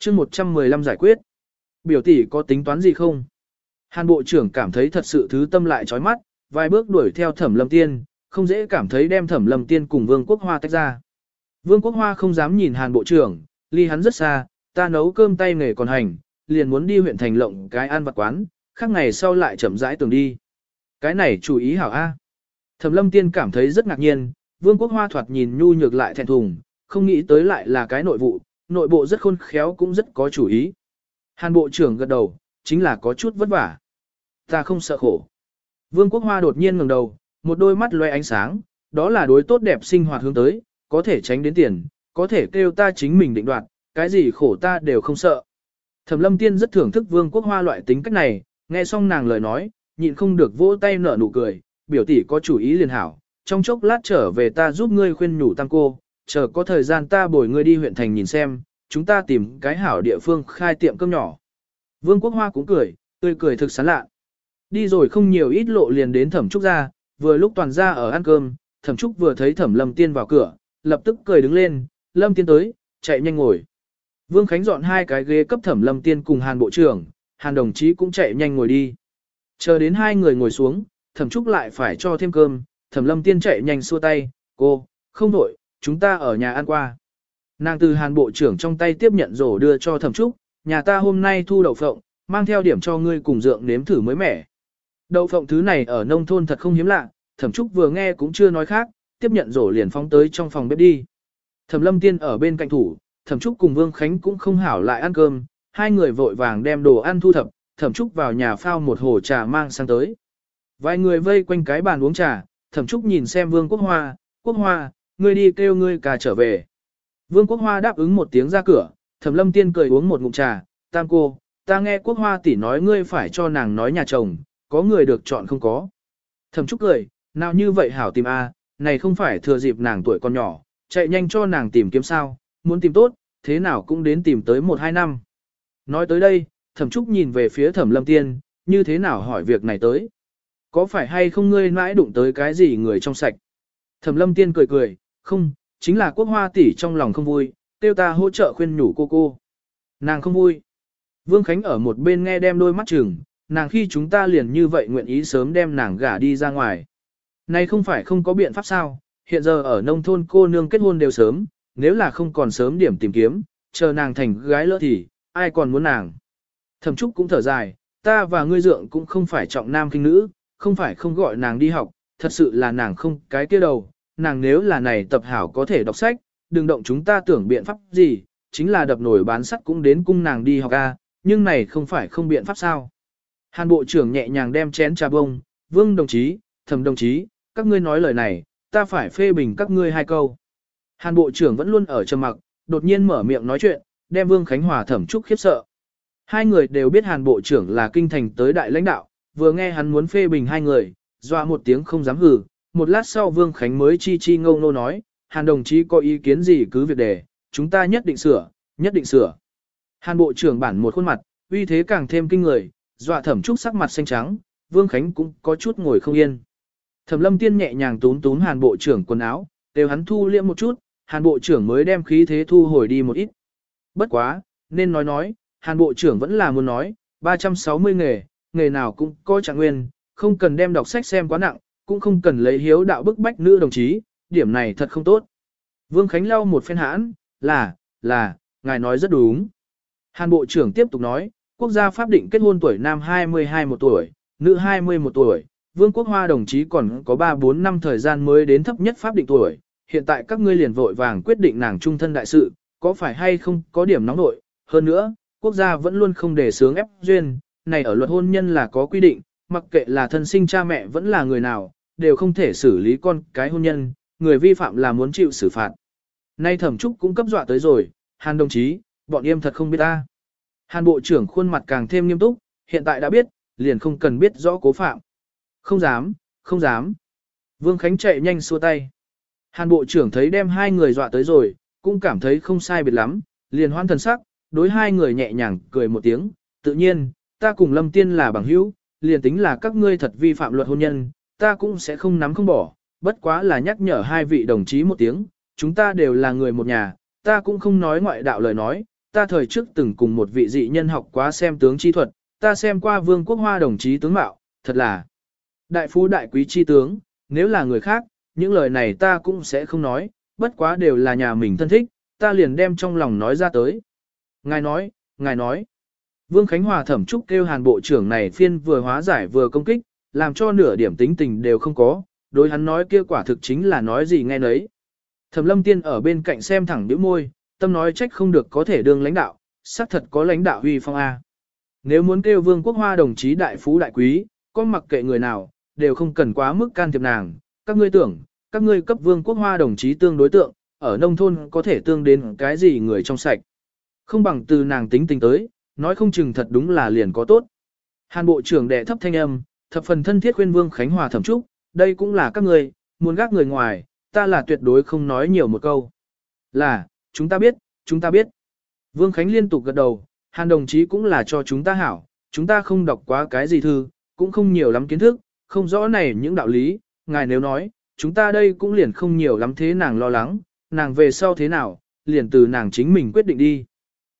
chương 115 giải quyết. Biểu tỷ có tính toán gì không? Hàn bộ trưởng cảm thấy thật sự thứ tâm lại chói mắt, vài bước đuổi theo thẩm lâm tiên, không dễ cảm thấy đem thẩm lâm tiên cùng vương quốc hoa tách ra. Vương quốc hoa không dám nhìn hàn bộ trưởng, ly hắn rất xa, ta nấu cơm tay nghề còn hành, liền muốn đi huyện thành lộng cái ăn vặt quán, khác ngày sau lại chậm rãi tưởng đi. Cái này chú ý hảo A. Thẩm lâm tiên cảm thấy rất ngạc nhiên, vương quốc hoa thoạt nhìn nhu nhược lại thẹn thùng, không nghĩ tới lại là cái nội vụ, nội bộ rất khôn khéo cũng rất có chủ ý. Hàn bộ trưởng gật đầu, chính là có chút vất vả. Ta không sợ khổ. Vương quốc hoa đột nhiên ngẩng đầu, một đôi mắt loe ánh sáng, đó là đối tốt đẹp sinh hoạt hướng tới, có thể tránh đến tiền, có thể kêu ta chính mình định đoạt, cái gì khổ ta đều không sợ. Thẩm lâm tiên rất thưởng thức vương quốc hoa loại tính cách này, nghe xong nàng lời nói, nhịn không được vỗ tay nở nụ cười, biểu tỷ có chủ ý liền hảo, trong chốc lát trở về ta giúp ngươi khuyên nhủ tăng cô, chờ có thời gian ta bồi ngươi đi huyện thành nhìn xem, chúng ta tìm cái hảo địa phương khai tiệm cơm nhỏ. Vương quốc hoa cũng cười, tươi cười thực sán lạ. Đi rồi không nhiều ít lộ liền đến thẩm trúc ra, vừa lúc toàn ra ở ăn cơm, thẩm trúc vừa thấy thẩm lâm tiên vào cửa, lập tức cười đứng lên, lâm tiên tới, chạy nhanh ngồi. Vương Khánh dọn hai cái ghế cấp thẩm lâm tiên cùng hàn bộ trưởng, hàn đồng chí cũng chạy nhanh ngồi đi. Chờ đến hai người ngồi xuống, thẩm trúc lại phải cho thêm cơm, thẩm lâm tiên chạy nhanh xua tay, cô, không đổi, chúng ta ở nhà ăn qua. Nàng từ hàn bộ trưởng trong tay tiếp nhận rổ đưa cho thẩm trúc, nhà ta hôm nay thu đậu phộng, mang theo điểm cho ngươi cùng dượng nếm thử mới mẻ. Đậu phộng thứ này ở nông thôn thật không hiếm lạ, thẩm trúc vừa nghe cũng chưa nói khác, tiếp nhận rổ liền phóng tới trong phòng bếp đi. Thẩm lâm tiên ở bên cạnh thủ, thẩm trúc cùng vương khánh cũng không hảo lại ăn cơm, hai người vội vàng đem đồ ăn thu thập, thẩm trúc vào nhà phao một hồ trà mang sang tới. Vài người vây quanh cái bàn uống trà, thẩm trúc nhìn xem vương quốc hoa, quốc hoa, ngươi đi kêu ngươi cả trở về. Vương quốc hoa đáp ứng một tiếng ra cửa, thẩm lâm tiên cười uống một ngụm trà, tam cô, ta nghe quốc hoa tỷ nói ngươi phải cho nàng nói nhà chồng, có người được chọn không có. Thẩm trúc cười, nào như vậy hảo tìm a, này không phải thừa dịp nàng tuổi còn nhỏ, chạy nhanh cho nàng tìm kiếm sao, muốn tìm tốt, thế nào cũng đến tìm tới một hai năm. Nói tới đây, thẩm trúc nhìn về phía thẩm lâm tiên, như thế nào hỏi việc này tới. Có phải hay không ngươi mãi đụng tới cái gì người trong sạch? Thẩm lâm tiên cười cười, không, chính là quốc hoa tỷ trong lòng không vui, tiêu ta hỗ trợ khuyên nhủ cô cô. Nàng không vui. Vương Khánh ở một bên nghe đem đôi mắt chừng, nàng khi chúng ta liền như vậy nguyện ý sớm đem nàng gả đi ra ngoài. Này không phải không có biện pháp sao, hiện giờ ở nông thôn cô nương kết hôn đều sớm, nếu là không còn sớm điểm tìm kiếm, chờ nàng thành gái lỡ thì, ai còn muốn nàng. Thẩm Trúc cũng thở dài, ta và ngươi dượng cũng không phải trọng nam kinh nữ, không phải không gọi nàng đi học, thật sự là nàng không cái kia đầu, nàng nếu là này tập hảo có thể đọc sách, đừng động chúng ta tưởng biện pháp gì, chính là đập nổi bán sắt cũng đến cung nàng đi học a, nhưng này không phải không biện pháp sao. Hàn Bộ trưởng nhẹ nhàng đem chén trà bông, vương đồng chí, thẩm đồng chí, các ngươi nói lời này, ta phải phê bình các ngươi hai câu. Hàn Bộ trưởng vẫn luôn ở trầm mặc, đột nhiên mở miệng nói chuyện, đem Vương Khánh Hòa thẩm trúc khiếp sợ. Hai người đều biết Hàn Bộ trưởng là kinh thành tới đại lãnh đạo, vừa nghe hắn muốn phê bình hai người, dọa một tiếng không dám hừ, một lát sau Vương Khánh mới chi chi ngâu nô nói, Hàn đồng chí có ý kiến gì cứ việc đề, chúng ta nhất định sửa, nhất định sửa. Hàn Bộ trưởng bản một khuôn mặt, uy thế càng thêm kinh người, dọa thẩm trúc sắc mặt xanh trắng, Vương Khánh cũng có chút ngồi không yên. Thẩm lâm tiên nhẹ nhàng tún tún Hàn Bộ trưởng quần áo, đều hắn thu liễm một chút, Hàn Bộ trưởng mới đem khí thế thu hồi đi một ít. Bất quá, nên nói nói, Hàn Bộ trưởng vẫn là muốn nói, 360 nghề, nghề nào cũng có trạng nguyên, không cần đem đọc sách xem quá nặng, cũng không cần lấy hiếu đạo bức bách nữ đồng chí, điểm này thật không tốt. Vương Khánh lau một phen hãn, là, là, ngài nói rất đúng. Hàn Bộ trưởng tiếp tục nói, quốc gia pháp định kết hôn tuổi nam 22 một tuổi, nữ 21 tuổi, Vương Quốc Hoa đồng chí còn có 3-4 năm thời gian mới đến thấp nhất pháp định tuổi, hiện tại các ngươi liền vội vàng quyết định nàng trung thân đại sự, có phải hay không có điểm nóng nội, hơn nữa, quốc gia vẫn luôn không để sướng ép duyên, này ở luật hôn nhân là có quy định, mặc kệ là thân sinh cha mẹ vẫn là người nào, đều không thể xử lý con cái hôn nhân, người vi phạm là muốn chịu xử phạt. Nay thẩm trúc cũng cấp dọa tới rồi, Hàn đồng chí, bọn em thật không biết ta. Hàn bộ trưởng khuôn mặt càng thêm nghiêm túc, hiện tại đã biết, liền không cần biết rõ cố phạm. Không dám, không dám. Vương Khánh chạy nhanh xua tay. Hàn bộ trưởng thấy đem hai người dọa tới rồi, cũng cảm thấy không sai biệt lắm, liền hoan thần sắc, đối hai người nhẹ nhàng cười một tiếng, tự nhiên, ta cùng Lâm Tiên là bằng hữu, liền tính là các ngươi thật vi phạm luật hôn nhân, ta cũng sẽ không nắm không bỏ, bất quá là nhắc nhở hai vị đồng chí một tiếng, chúng ta đều là người một nhà, ta cũng không nói ngoại đạo lời nói, ta thời trước từng cùng một vị dị nhân học quá xem tướng chi thuật, ta xem qua vương quốc hoa đồng chí tướng mạo, thật là đại phú đại quý chi tướng, nếu là người khác, những lời này ta cũng sẽ không nói, bất quá đều là nhà mình thân thích, ta liền đem trong lòng nói ra tới. Ngài nói, ngài nói. Vương Khánh Hòa thẩm trúc kêu hàn bộ trưởng này phiên vừa hóa giải vừa công kích, làm cho nửa điểm tính tình đều không có, đối hắn nói kia quả thực chính là nói gì nghe nấy. Thẩm lâm tiên ở bên cạnh xem thẳng biểu môi, tâm nói trách không được có thể đương lãnh đạo, xác thật có lãnh đạo huy phong A. Nếu muốn kêu vương quốc hoa đồng chí đại phú đại quý, có mặc kệ người nào, đều không cần quá mức can thiệp nàng, các ngươi tưởng, các ngươi cấp vương quốc hoa đồng chí tương đối tượng, ở nông thôn có thể tương đến cái gì người trong sạch. Không bằng từ nàng tính tình tới, nói không chừng thật đúng là liền có tốt. Hàn bộ trưởng đệ thấp thanh âm, thập phần thân thiết khuyên Vương Khánh Hòa thẩm trúc, đây cũng là các người, muốn gác người ngoài, ta là tuyệt đối không nói nhiều một câu. Là, chúng ta biết, chúng ta biết. Vương Khánh liên tục gật đầu, Hàn đồng chí cũng là cho chúng ta hảo, chúng ta không đọc quá cái gì thư, cũng không nhiều lắm kiến thức, không rõ này những đạo lý, ngài nếu nói, chúng ta đây cũng liền không nhiều lắm thế nàng lo lắng, nàng về sau thế nào, liền từ nàng chính mình quyết định đi.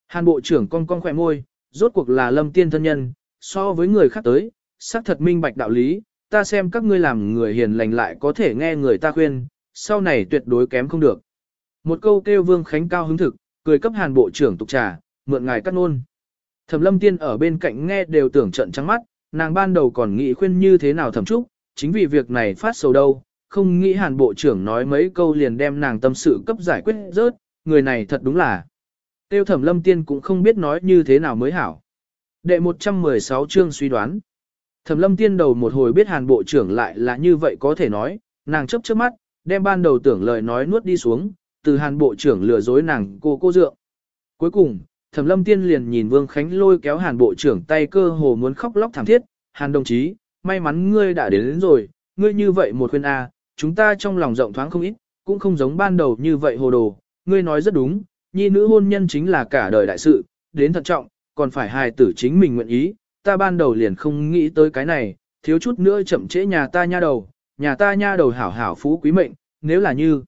Hàn bộ trưởng con con khỏe môi, rốt cuộc là lâm tiên thân nhân, so với người khác tới, xác thật minh bạch đạo lý, ta xem các ngươi làm người hiền lành lại có thể nghe người ta khuyên, sau này tuyệt đối kém không được. Một câu kêu Vương Khánh cao hứng thực, cười cấp hàn bộ trưởng tục trà, mượn ngài cắt nôn. Thẩm lâm tiên ở bên cạnh nghe đều tưởng trận trắng mắt, nàng ban đầu còn nghĩ khuyên như thế nào thẩm trúc, chính vì việc này phát sầu đâu, không nghĩ hàn bộ trưởng nói mấy câu liền đem nàng tâm sự cấp giải quyết rớt, người này thật đúng là. Tiêu thẩm lâm tiên cũng không biết nói như thế nào mới hảo. Đệ 116 chương suy đoán. Thẩm lâm tiên đầu một hồi biết hàn bộ trưởng lại là như vậy có thể nói, nàng chấp chớp mắt, đem ban đầu tưởng lời nói nuốt đi xuống, từ hàn bộ trưởng lừa dối nàng cô cô dượng. Cuối cùng, thẩm lâm tiên liền nhìn Vương Khánh lôi kéo hàn bộ trưởng tay cơ hồ muốn khóc lóc thảm thiết, hàn đồng chí, may mắn ngươi đã đến, đến rồi, ngươi như vậy một khuyên A, chúng ta trong lòng rộng thoáng không ít, cũng không giống ban đầu như vậy hồ đồ, ngươi nói rất đúng, nhi nữ hôn nhân chính là cả đời đại sự, đến thận trọng, còn phải hài tử chính mình nguyện ý, ta ban đầu liền không nghĩ tới cái này, thiếu chút nữa chậm trễ nhà ta nha đầu, nhà ta nha đầu hảo hảo phú quý mệnh, nếu là như.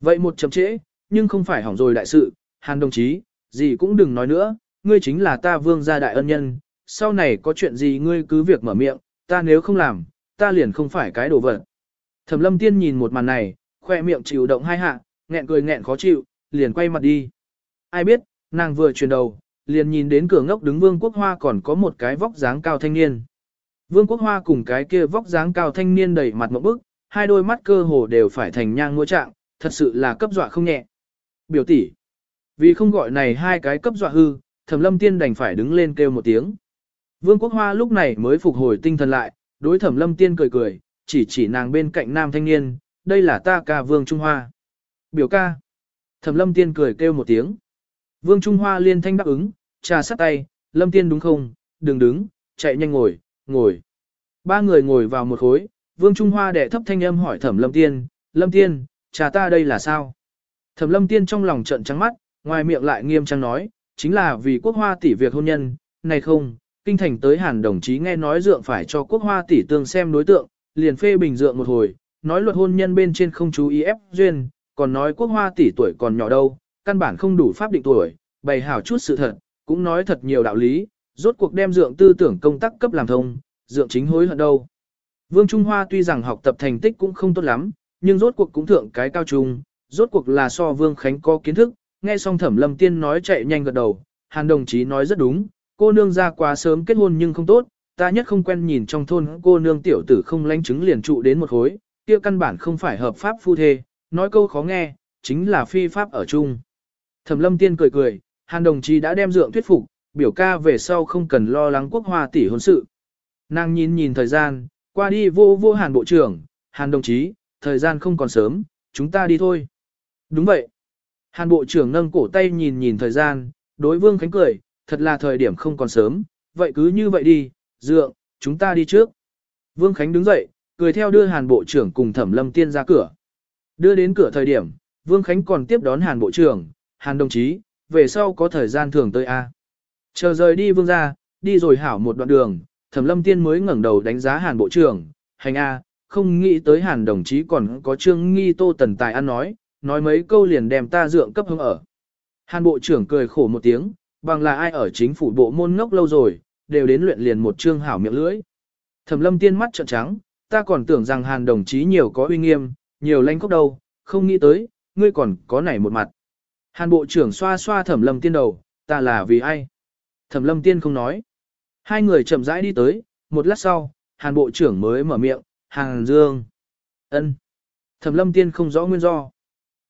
Vậy một chậm trễ, nhưng không phải hỏng rồi đại sự, hàn đồng chí, gì cũng đừng nói nữa, ngươi chính là ta vương gia đại ân nhân, sau này có chuyện gì ngươi cứ việc mở miệng, ta nếu không làm, ta liền không phải cái đồ vật. Thẩm lâm tiên nhìn một màn này, khoe miệng chịu động hai hạ, nghẹn cười nghẹn khó chịu, liền quay mặt đi. Ai biết, nàng vừa chuyển đầu, liền nhìn đến cửa ngốc đứng Vương Quốc Hoa còn có một cái vóc dáng cao thanh niên. Vương Quốc Hoa cùng cái kia vóc dáng cao thanh niên đầy mặt một bức, hai đôi mắt cơ hồ đều phải thành nhang ngôi trạng, thật sự là cấp dọa không nhẹ. Biểu tỷ, vì không gọi này hai cái cấp dọa hư, Thẩm Lâm Tiên đành phải đứng lên kêu một tiếng. Vương Quốc Hoa lúc này mới phục hồi tinh thần lại, đối Thẩm Lâm Tiên cười cười, chỉ chỉ nàng bên cạnh nam thanh niên, đây là ta ca Vương Trung Hoa. Biểu ca. Thẩm lâm tiên cười kêu một tiếng. Vương Trung Hoa liên thanh đáp ứng, trà sắt tay, lâm tiên đúng không, đừng đứng, chạy nhanh ngồi, ngồi. Ba người ngồi vào một khối, Vương Trung Hoa đệ thấp thanh âm hỏi thẩm lâm tiên, lâm tiên, trà ta đây là sao? Thẩm lâm tiên trong lòng trận trắng mắt, ngoài miệng lại nghiêm trang nói, chính là vì quốc hoa tỷ việc hôn nhân, này không, kinh thành tới hàn đồng chí nghe nói dượng phải cho quốc hoa tỷ tương xem đối tượng, liền phê bình dượng một hồi, nói luật hôn nhân bên trên không chú ý ép duyên, còn nói quốc hoa tỷ tuổi còn nhỏ đâu, căn bản không đủ pháp định tuổi, bày hảo chút sự thật, cũng nói thật nhiều đạo lý, rốt cuộc đem dượng tư tưởng công tác cấp làm thông, dượng chính hối hận đâu. Vương Trung Hoa tuy rằng học tập thành tích cũng không tốt lắm, nhưng rốt cuộc cũng thượng cái cao trung, rốt cuộc là so Vương Khánh có kiến thức, nghe xong Thẩm Lâm Tiên nói chạy nhanh gật đầu, Hàn đồng chí nói rất đúng, cô nương ra quá sớm kết hôn nhưng không tốt, ta nhất không quen nhìn trong thôn cô nương tiểu tử không lánh chứng liền trụ đến một khối, kia căn bản không phải hợp pháp phu thê, nói câu khó nghe, chính là phi pháp ở chung. Thẩm lâm tiên cười cười, hàn đồng chí đã đem dượng thuyết phục, biểu ca về sau không cần lo lắng quốc hoa tỷ hôn sự. Nàng nhìn nhìn thời gian, qua đi vô vô hàn bộ trưởng, hàn đồng chí, thời gian không còn sớm, chúng ta đi thôi. Đúng vậy. Hàn bộ trưởng nâng cổ tay nhìn nhìn thời gian, đối vương khánh cười, thật là thời điểm không còn sớm, vậy cứ như vậy đi, dượng, chúng ta đi trước. Vương Khánh đứng dậy, cười theo đưa Hàn Bộ trưởng cùng Thẩm Lâm Tiên ra cửa. Đưa đến cửa thời điểm, Vương Khánh còn tiếp đón Hàn Bộ trưởng, Hàn đồng chí, về sau có thời gian thường tới A. Chờ rời đi Vương gia đi rồi hảo một đoạn đường, Thẩm Lâm Tiên mới ngẩng đầu đánh giá Hàn Bộ trưởng, hành A, không nghĩ tới Hàn đồng chí còn có trương nghi tô tần tài ăn nói, nói mấy câu liền đem ta dượng cấp hứng ở. Hàn bộ trưởng cười khổ một tiếng, bằng là ai ở chính phủ bộ môn ngốc lâu rồi, đều đến luyện liền một chương hảo miệng lưỡi. Thẩm lâm tiên mắt trợn trắng, ta còn tưởng rằng hàn đồng chí nhiều có uy nghiêm, nhiều lanh cốc đâu, không nghĩ tới, ngươi còn có nảy một mặt. Hàn bộ trưởng xoa xoa thẩm lâm tiên đầu, ta là vì ai? Thẩm lâm tiên không nói. Hai người chậm rãi đi tới, một lát sau, hàn bộ trưởng mới mở miệng, hàn dương. ân. Thẩm lâm tiên không rõ nguyên do.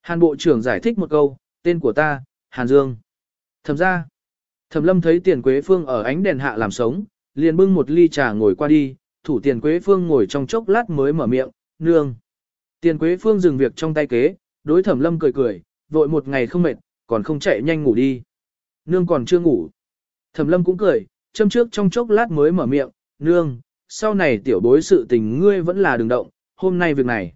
Hàn bộ trưởng giải thích một câu, tên của ta, hàn dương. Thẩm ra. Thẩm lâm thấy tiền quế phương ở ánh đèn hạ làm sống, liền bưng một ly trà ngồi qua đi, thủ tiền quế phương ngồi trong chốc lát mới mở miệng, nương. Tiền quế phương dừng việc trong tay kế, đối thẩm lâm cười cười, vội một ngày không mệt, còn không chạy nhanh ngủ đi. Nương còn chưa ngủ. Thẩm lâm cũng cười, châm trước trong chốc lát mới mở miệng, nương, sau này tiểu bối sự tình ngươi vẫn là đừng động, hôm nay việc này.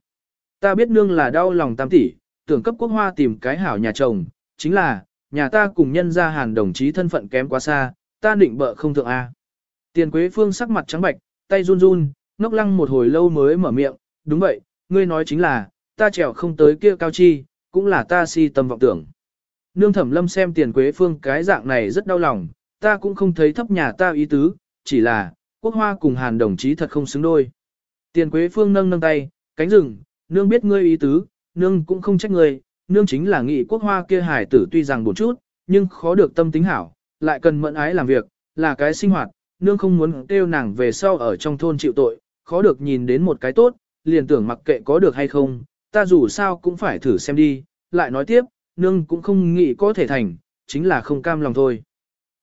Ta biết nương là đau lòng tam tỷ, tưởng cấp quốc hoa tìm cái hảo nhà chồng, chính là, nhà ta cùng nhân gia hàn đồng chí thân phận kém quá xa, ta định bợ không thượng A. Tiền Quế Phương sắc mặt trắng bạch, tay run run, ngốc lăng một hồi lâu mới mở miệng, đúng vậy, ngươi nói chính là, ta trèo không tới kia cao chi, cũng là ta si tâm vọng tưởng. Nương thẩm lâm xem tiền Quế Phương cái dạng này rất đau lòng, ta cũng không thấy thấp nhà ta ý tứ, chỉ là, quốc hoa cùng hàn đồng chí thật không xứng đôi. Tiền Quế Phương nâng nâng tay, cánh rừng, nương biết ngươi ý tứ, nương cũng không trách ngươi, nương chính là nghị quốc hoa kia hải tử tuy rằng một chút, nhưng khó được tâm tính hảo, lại cần mẫn ái làm việc, là cái sinh hoạt, nương không muốn kêu nàng về sau ở trong thôn chịu tội, khó được nhìn đến một cái tốt, liền tưởng mặc kệ có được hay không, ta dù sao cũng phải thử xem đi, lại nói tiếp, nương cũng không nghĩ có thể thành, chính là không cam lòng thôi.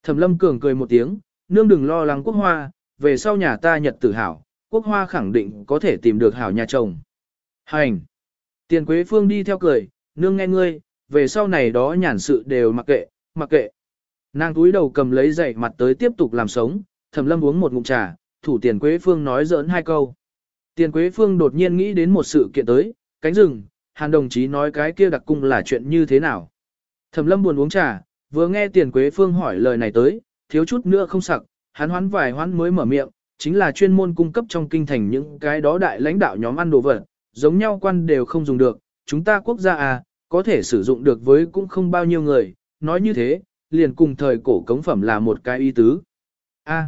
Thẩm lâm cường cười một tiếng, nương đừng lo lắng quốc hoa, về sau nhà ta nhật tử hảo, quốc hoa khẳng định có thể tìm được hảo nhà chồng. Hành! Tiền Quế Phương đi theo cười, nương nghe ngươi, về sau này đó nhàn sự đều mặc kệ, mặc kệ. Nàng túi đầu cầm lấy dậy mặt tới tiếp tục làm sống, thẩm lâm uống một ngụm trà, thủ tiền Quế Phương nói giỡn hai câu. Tiền Quế Phương đột nhiên nghĩ đến một sự kiện tới, cánh rừng, hàn đồng chí nói cái kia đặc cung là chuyện như thế nào. Thẩm lâm buồn uống trà, vừa nghe tiền Quế Phương hỏi lời này tới, thiếu chút nữa không sặc, hắn hoán vài hoán mới mở miệng, chính là chuyên môn cung cấp trong kinh thành những cái đó đại lãnh đạo nhóm ăn đồ vật, giống nhau quan đều không dùng được, chúng ta quốc gia à, có thể sử dụng được với cũng không bao nhiêu người, nói như thế, liền cùng thời cổ cống phẩm là một cái y tứ. A.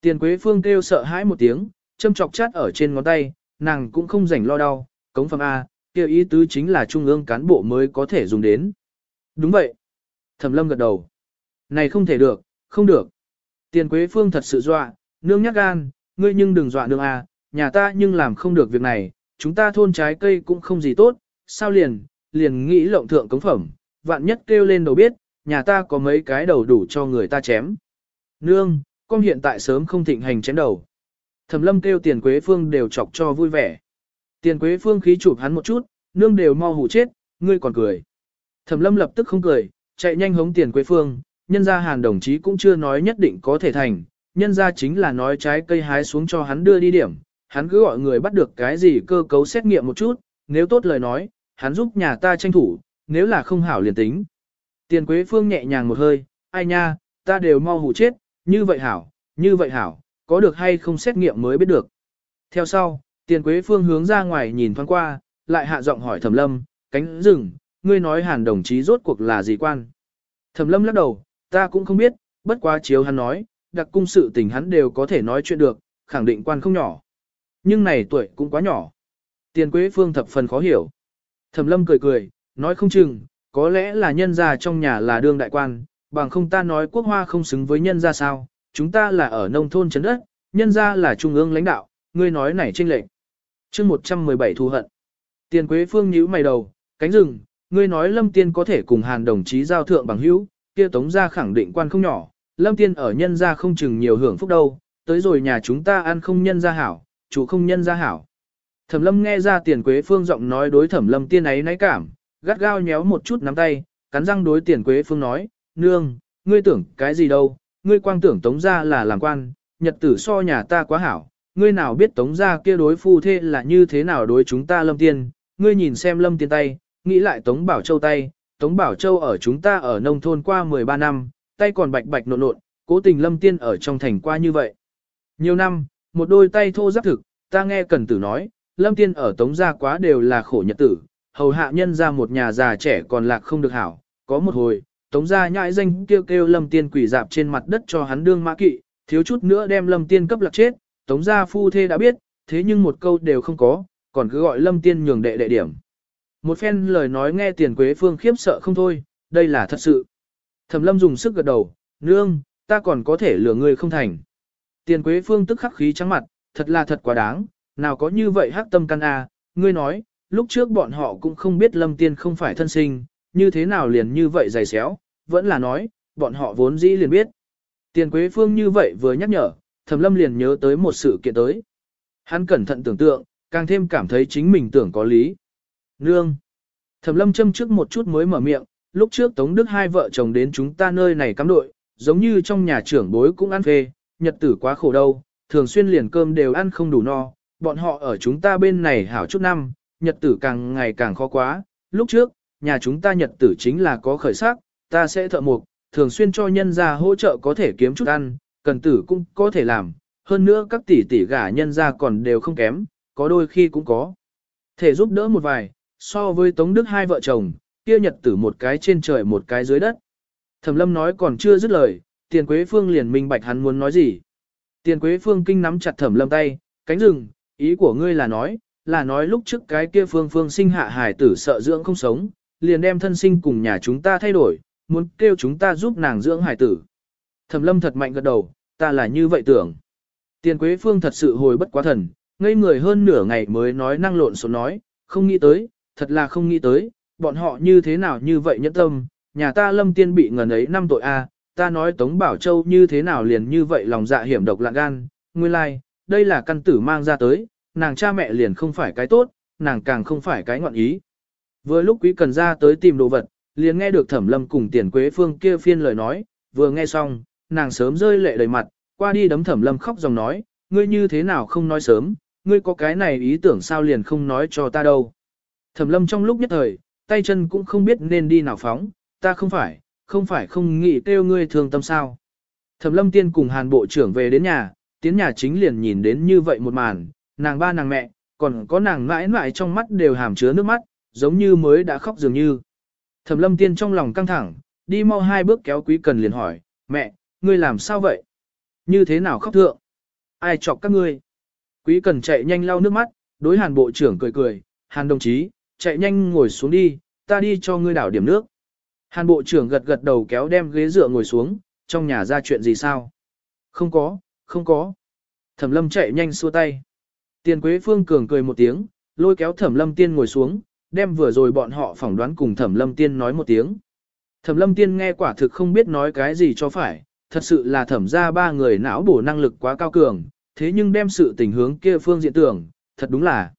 tiền Quế Phương kêu sợ hãi một tiếng, châm chọc chát ở trên ngón tay, nàng cũng không rảnh lo đau, cống phẩm A, kêu ý tứ chính là trung ương cán bộ mới có thể dùng đến. Đúng vậy. Thẩm lâm gật đầu. Này không thể được, không được. Tiền Quế Phương thật sự dọa, nương nhắc gan, ngươi nhưng đừng dọa nương A, nhà ta nhưng làm không được việc này, chúng ta thôn trái cây cũng không gì tốt, sao liền, liền nghĩ lộng thượng cống phẩm, vạn nhất kêu lên đầu biết, nhà ta có mấy cái đầu đủ cho người ta chém. Nương, con hiện tại sớm không thịnh hành chém đầu. Thẩm lâm kêu tiền quế phương đều chọc cho vui vẻ. Tiền quế phương khí chụp hắn một chút, nương đều mau hủ chết, ngươi còn cười. Thẩm lâm lập tức không cười, chạy nhanh hống tiền quế phương, nhân gia hàn đồng chí cũng chưa nói nhất định có thể thành, nhân gia chính là nói trái cây hái xuống cho hắn đưa đi điểm, hắn cứ gọi người bắt được cái gì cơ cấu xét nghiệm một chút, nếu tốt lời nói, hắn giúp nhà ta tranh thủ, nếu là không hảo liền tính. Tiền Quế Phương nhẹ nhàng một hơi, ai nha, ta đều mau hủ chết, như vậy hảo, như vậy hảo, có được hay không xét nghiệm mới biết được. Theo sau, Tiền Quế Phương hướng ra ngoài nhìn thoáng qua, lại hạ giọng hỏi Thẩm Lâm, cánh rừng, ngươi nói hàn đồng chí rốt cuộc là gì quan. Thẩm Lâm lắc đầu, ta cũng không biết, bất quá chiếu hắn nói, đặc cung sự tình hắn đều có thể nói chuyện được, khẳng định quan không nhỏ. Nhưng này tuổi cũng quá nhỏ. Tiền Quế Phương thập phần khó hiểu. Thẩm lâm cười cười, nói không chừng, có lẽ là nhân gia trong nhà là đương đại quan, bằng không ta nói quốc hoa không xứng với nhân gia sao, chúng ta là ở nông thôn trấn đất, nhân gia là trung ương lãnh đạo, ngươi nói này trinh lệnh. chương 117 thù hận. Tiền Quế Phương nhíu mày đầu, cánh rừng, ngươi nói Lâm Tiên có thể cùng Hàn đồng chí giao thượng bằng hữu, kia tống gia khẳng định quan không nhỏ, Lâm Tiên ở nhân gia không chừng nhiều hưởng phúc đâu, tới rồi nhà chúng ta ăn không nhân gia hảo, chủ không nhân gia hảo. Thẩm lâm nghe ra tiền quế phương giọng nói đối thẩm lâm tiên ấy náy cảm, gắt gao nhéo một chút nắm tay, cắn răng đối tiền quế phương nói, nương, ngươi tưởng cái gì đâu, ngươi quang tưởng tống gia là làm quan, nhật tử so nhà ta quá hảo, ngươi nào biết tống gia kia đối phu thế là như thế nào đối chúng ta lâm tiên, ngươi nhìn xem lâm tiên tay, nghĩ lại tống bảo châu tay, tống bảo châu ở chúng ta ở nông thôn qua 13 năm, tay còn bạch bạch nộn nộn, cố tình lâm tiên ở trong thành qua như vậy. Nhiều năm, một đôi tay thô giáp thực, ta nghe cần tử nói, Lâm Tiên ở Tống gia quá đều là khổ nhật tử, hầu hạ nhân ra một nhà già trẻ còn lạc không được hảo, có một hồi, tống gia nhãi danh kêu kêu lâm tiên quỷ dạp trên mặt đất cho hắn đương mã kỵ, thiếu chút nữa đem lâm tiên cấp lạc chết, tống gia phu thê đã biết, thế nhưng một câu đều không có, còn cứ gọi lâm tiên nhường đệ đệ điểm. Một phen lời nói nghe tiền quế phương khiếp sợ không thôi, đây là thật sự. Thẩm lâm dùng sức gật đầu, nương, ta còn có thể lừa ngươi không thành. Tiền quế phương tức khắc khí trắng mặt, thật là thật quá đáng, nào có như vậy hắc tâm căn a, ngươi nói, lúc trước bọn họ cũng không biết lâm tiên không phải thân sinh, như thế nào liền như vậy dày xéo, vẫn là nói, bọn họ vốn dĩ liền biết. Tiền quế phương như vậy vừa nhắc nhở, thẩm lâm liền nhớ tới một sự kiện tới. Hắn cẩn thận tưởng tượng, càng thêm cảm thấy chính mình tưởng có lý. Nương. Thẩm lâm châm trước một chút mới mở miệng, lúc trước Tống Đức hai vợ chồng đến chúng ta nơi này cắm đội, giống như trong nhà trưởng bối cũng ăn phê, nhật tử quá khổ đâu, thường xuyên liền cơm đều ăn không đủ no, bọn họ ở chúng ta bên này hảo chút năm, nhật tử càng ngày càng khó quá, lúc trước, nhà chúng ta nhật tử chính là có khởi sắc, ta sẽ thợ mộc, thường xuyên cho nhân gia hỗ trợ có thể kiếm chút ăn, cần tử cũng có thể làm, hơn nữa các tỷ tỷ gả nhân gia còn đều không kém, có đôi khi cũng có. Thể giúp đỡ một vài, so với Tống Đức hai vợ chồng, kia nhật tử một cái trên trời một cái dưới đất. Thẩm lâm nói còn chưa dứt lời, tiền quế phương liền minh bạch hắn muốn nói gì. Tiền quế phương kinh nắm chặt thẩm lâm tay, cánh rừng, ý của ngươi là nói, là nói lúc trước cái kia phương phương sinh hạ hải tử sợ dưỡng không sống, liền đem thân sinh cùng nhà chúng ta thay đổi, muốn kêu chúng ta giúp nàng dưỡng hải tử. Thẩm lâm thật mạnh gật đầu, ta là như vậy tưởng. Tiền quế phương thật sự hồi bất quá thần, ngây người hơn nửa ngày mới nói năng lộn xộn nói, không nghĩ tới, thật là không nghĩ tới, bọn họ như thế nào như vậy nhẫn tâm, nhà ta lâm tiên bị ngần ấy năm tội a, ta nói Tống Bảo Châu như thế nào liền như vậy lòng dạ hiểm độc lạng gan, nguyên lai, like, đây là căn tử mang ra tới, nàng cha mẹ liền không phải cái tốt, nàng càng không phải cái ngoạn ý. Vừa lúc quý cần ra tới tìm đồ vật, liền nghe được thẩm lâm cùng tiền quế phương kia phiên lời nói, vừa nghe xong, nàng sớm rơi lệ đầy mặt, qua đi đấm thẩm lâm khóc dòng nói, ngươi như thế nào không nói sớm, ngươi có cái này ý tưởng sao liền không nói cho ta đâu. Thẩm lâm trong lúc nhất thời, tay chân cũng không biết nên đi nào phóng, ta không phải, không phải không nghĩ kêu ngươi thương tâm sao. Thẩm lâm tiên cùng hàn bộ trưởng về đến nhà, tiến nhà chính liền nhìn đến như vậy một màn, nàng ba nàng mẹ, còn có nàng mãi mãi trong mắt đều hàm chứa nước mắt, giống như mới đã khóc dường như. Thẩm lâm tiên trong lòng căng thẳng, đi mau hai bước kéo quý cần liền hỏi, mẹ, ngươi làm sao vậy? Như thế nào khóc thượng? Ai chọc các ngươi? Quý cần chạy nhanh lau nước mắt, đối hàn bộ trưởng cười cười, hàn đồng chí, chạy nhanh ngồi xuống đi, ta đi cho ngươi đảo điểm nước. Hàn bộ trưởng gật gật đầu kéo đem ghế dựa ngồi xuống, trong nhà ra chuyện gì sao? Không có, không có. Thẩm lâm chạy nhanh xua tay. Tiền Quế Phương cường cười một tiếng, lôi kéo Thẩm lâm tiên ngồi xuống, đem vừa rồi bọn họ phỏng đoán cùng Thẩm lâm tiên nói một tiếng. Thẩm lâm tiên nghe quả thực không biết nói cái gì cho phải, thật sự là thẩm ra ba người não bổ năng lực quá cao cường, thế nhưng đem sự tình hướng kia phương diện tưởng, thật đúng là.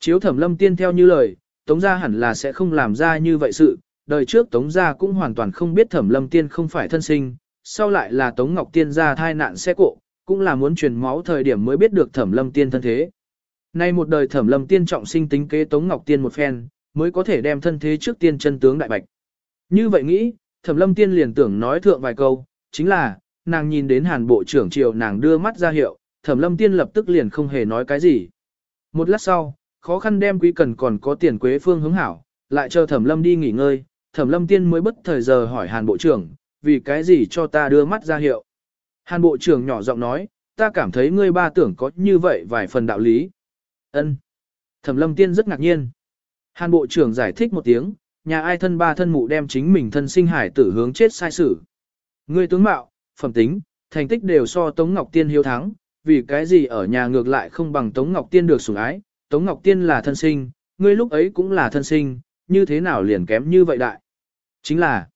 Chiếu thẩm lâm tiên theo như lời, tống gia hẳn là sẽ không làm ra như vậy sự, đời trước tống gia cũng hoàn toàn không biết thẩm lâm tiên không phải thân sinh, sau lại là tống ngọc tiên gia thai nạn xe cộ, cũng là muốn truyền máu thời điểm mới biết được thẩm lâm tiên thân thế. Nay một đời thẩm lâm tiên trọng sinh tính kế tống ngọc tiên một phen, mới có thể đem thân thế trước tiên chân tướng đại bạch. Như vậy nghĩ, thẩm lâm tiên liền tưởng nói thượng vài câu, chính là, nàng nhìn đến hàn bộ trưởng triều nàng đưa mắt ra hiệu, thẩm lâm tiên lập tức liền không hề nói cái gì. Một lát sau, khó khăn đem quý cần còn có tiền quế phương hướng hảo, lại chờ thẩm lâm đi nghỉ ngơi, thẩm lâm tiên mới bất thời giờ hỏi hàn bộ trưởng, vì cái gì cho ta đưa mắt ra hiệu. Hàn bộ trưởng nhỏ giọng nói, ta cảm thấy ngươi ba tưởng có như vậy vài phần đạo lý. Ân. Thẩm lâm tiên rất ngạc nhiên. Hàn bộ trưởng giải thích một tiếng, nhà ai thân ba thân mụ đem chính mình thân sinh hải tử hướng chết sai sử. Ngươi tướng mạo, phẩm tính, thành tích đều so Tống Ngọc Tiên hiếu thắng, vì cái gì ở nhà ngược lại không bằng Tống Ngọc Tiên được sủng ái, Tống Ngọc Tiên là thân sinh, ngươi lúc ấy cũng là thân sinh, như thế nào liền kém như vậy đại. Chính là,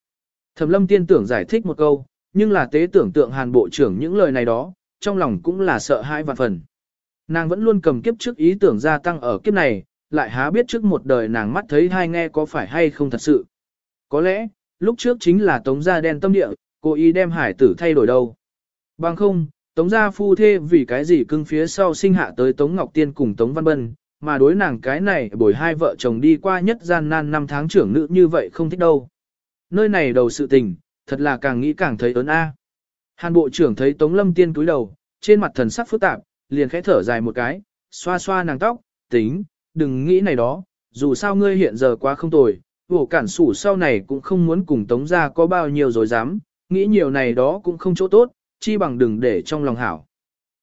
Thẩm Lâm Tiên tưởng giải thích một câu, nhưng là tế tưởng tượng Hàn Bộ trưởng những lời này đó, trong lòng cũng là sợ hãi vạn phần. Nàng vẫn luôn cầm kiếp trước ý tưởng gia tăng ở kiếp này, lại há biết trước một đời nàng mắt thấy hai nghe có phải hay không thật sự. Có lẽ, lúc trước chính là tống gia đen tâm địa, cố ý đem hải tử thay đổi đâu. Bằng không, tống gia phu thê vì cái gì cưng phía sau sinh hạ tới tống ngọc tiên cùng tống văn bân, mà đối nàng cái này bồi hai vợ chồng đi qua nhất gian nan năm tháng trưởng nữ như vậy không thích đâu. Nơi này đầu sự tình, thật là càng nghĩ càng thấy ớn a. Hàn bộ trưởng thấy tống lâm tiên cúi đầu, trên mặt thần sắc phức tạp, liền khẽ thở dài một cái, xoa xoa nàng tóc, tính, đừng nghĩ này đó, dù sao ngươi hiện giờ quá không tồi, vổ cản sủ sau này cũng không muốn cùng tống gia có bao nhiêu rồi dám, nghĩ nhiều này đó cũng không chỗ tốt, chi bằng đừng để trong lòng hảo.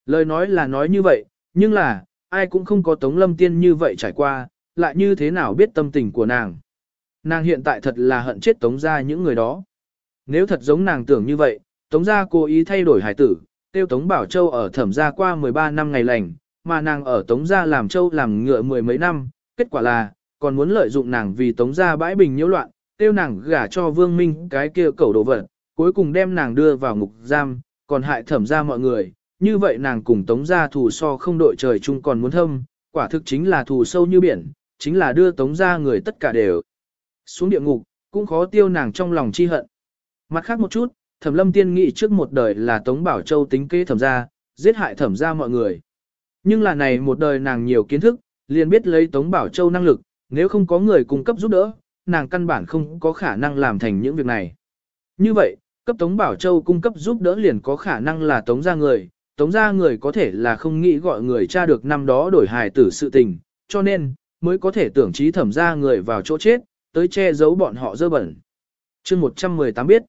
Lời nói là nói như vậy, nhưng là, ai cũng không có tống lâm tiên như vậy trải qua, lại như thế nào biết tâm tình của nàng. Nàng hiện tại thật là hận chết tống gia những người đó. Nếu thật giống nàng tưởng như vậy, tống gia cố ý thay đổi hải tử, tiêu tống bảo châu ở thẩm gia qua 13 năm ngày lành, mà nàng ở tống gia làm châu làm ngựa mười mấy năm, kết quả là, còn muốn lợi dụng nàng vì tống gia bãi bình nhiễu loạn, tiêu nàng gả cho vương minh cái kia cẩu đồ vật, cuối cùng đem nàng đưa vào ngục giam, còn hại thẩm gia mọi người, như vậy nàng cùng tống gia thù so không đội trời chung còn muốn thâm, quả thực chính là thù sâu như biển, chính là đưa tống gia người tất cả đều xuống địa ngục, cũng khó tiêu nàng trong lòng chi hận. Mặt khác một chút, thẩm lâm tiên nghị trước một đời là tống bảo châu tính kế thẩm gia, giết hại thẩm gia mọi người. Nhưng là này một đời nàng nhiều kiến thức, liền biết lấy tống bảo châu năng lực, nếu không có người cung cấp giúp đỡ, nàng căn bản không có khả năng làm thành những việc này. Như vậy, cấp Tống Bảo Châu cung cấp giúp đỡ liền có khả năng là Tống gia người, Tống gia người có thể là không nghĩ gọi người cha được năm đó đổi hài tử sự tình, cho nên, mới có thể tưởng trí thẩm gia người vào chỗ chết, tới che giấu bọn họ dơ bẩn. chương 118 biết,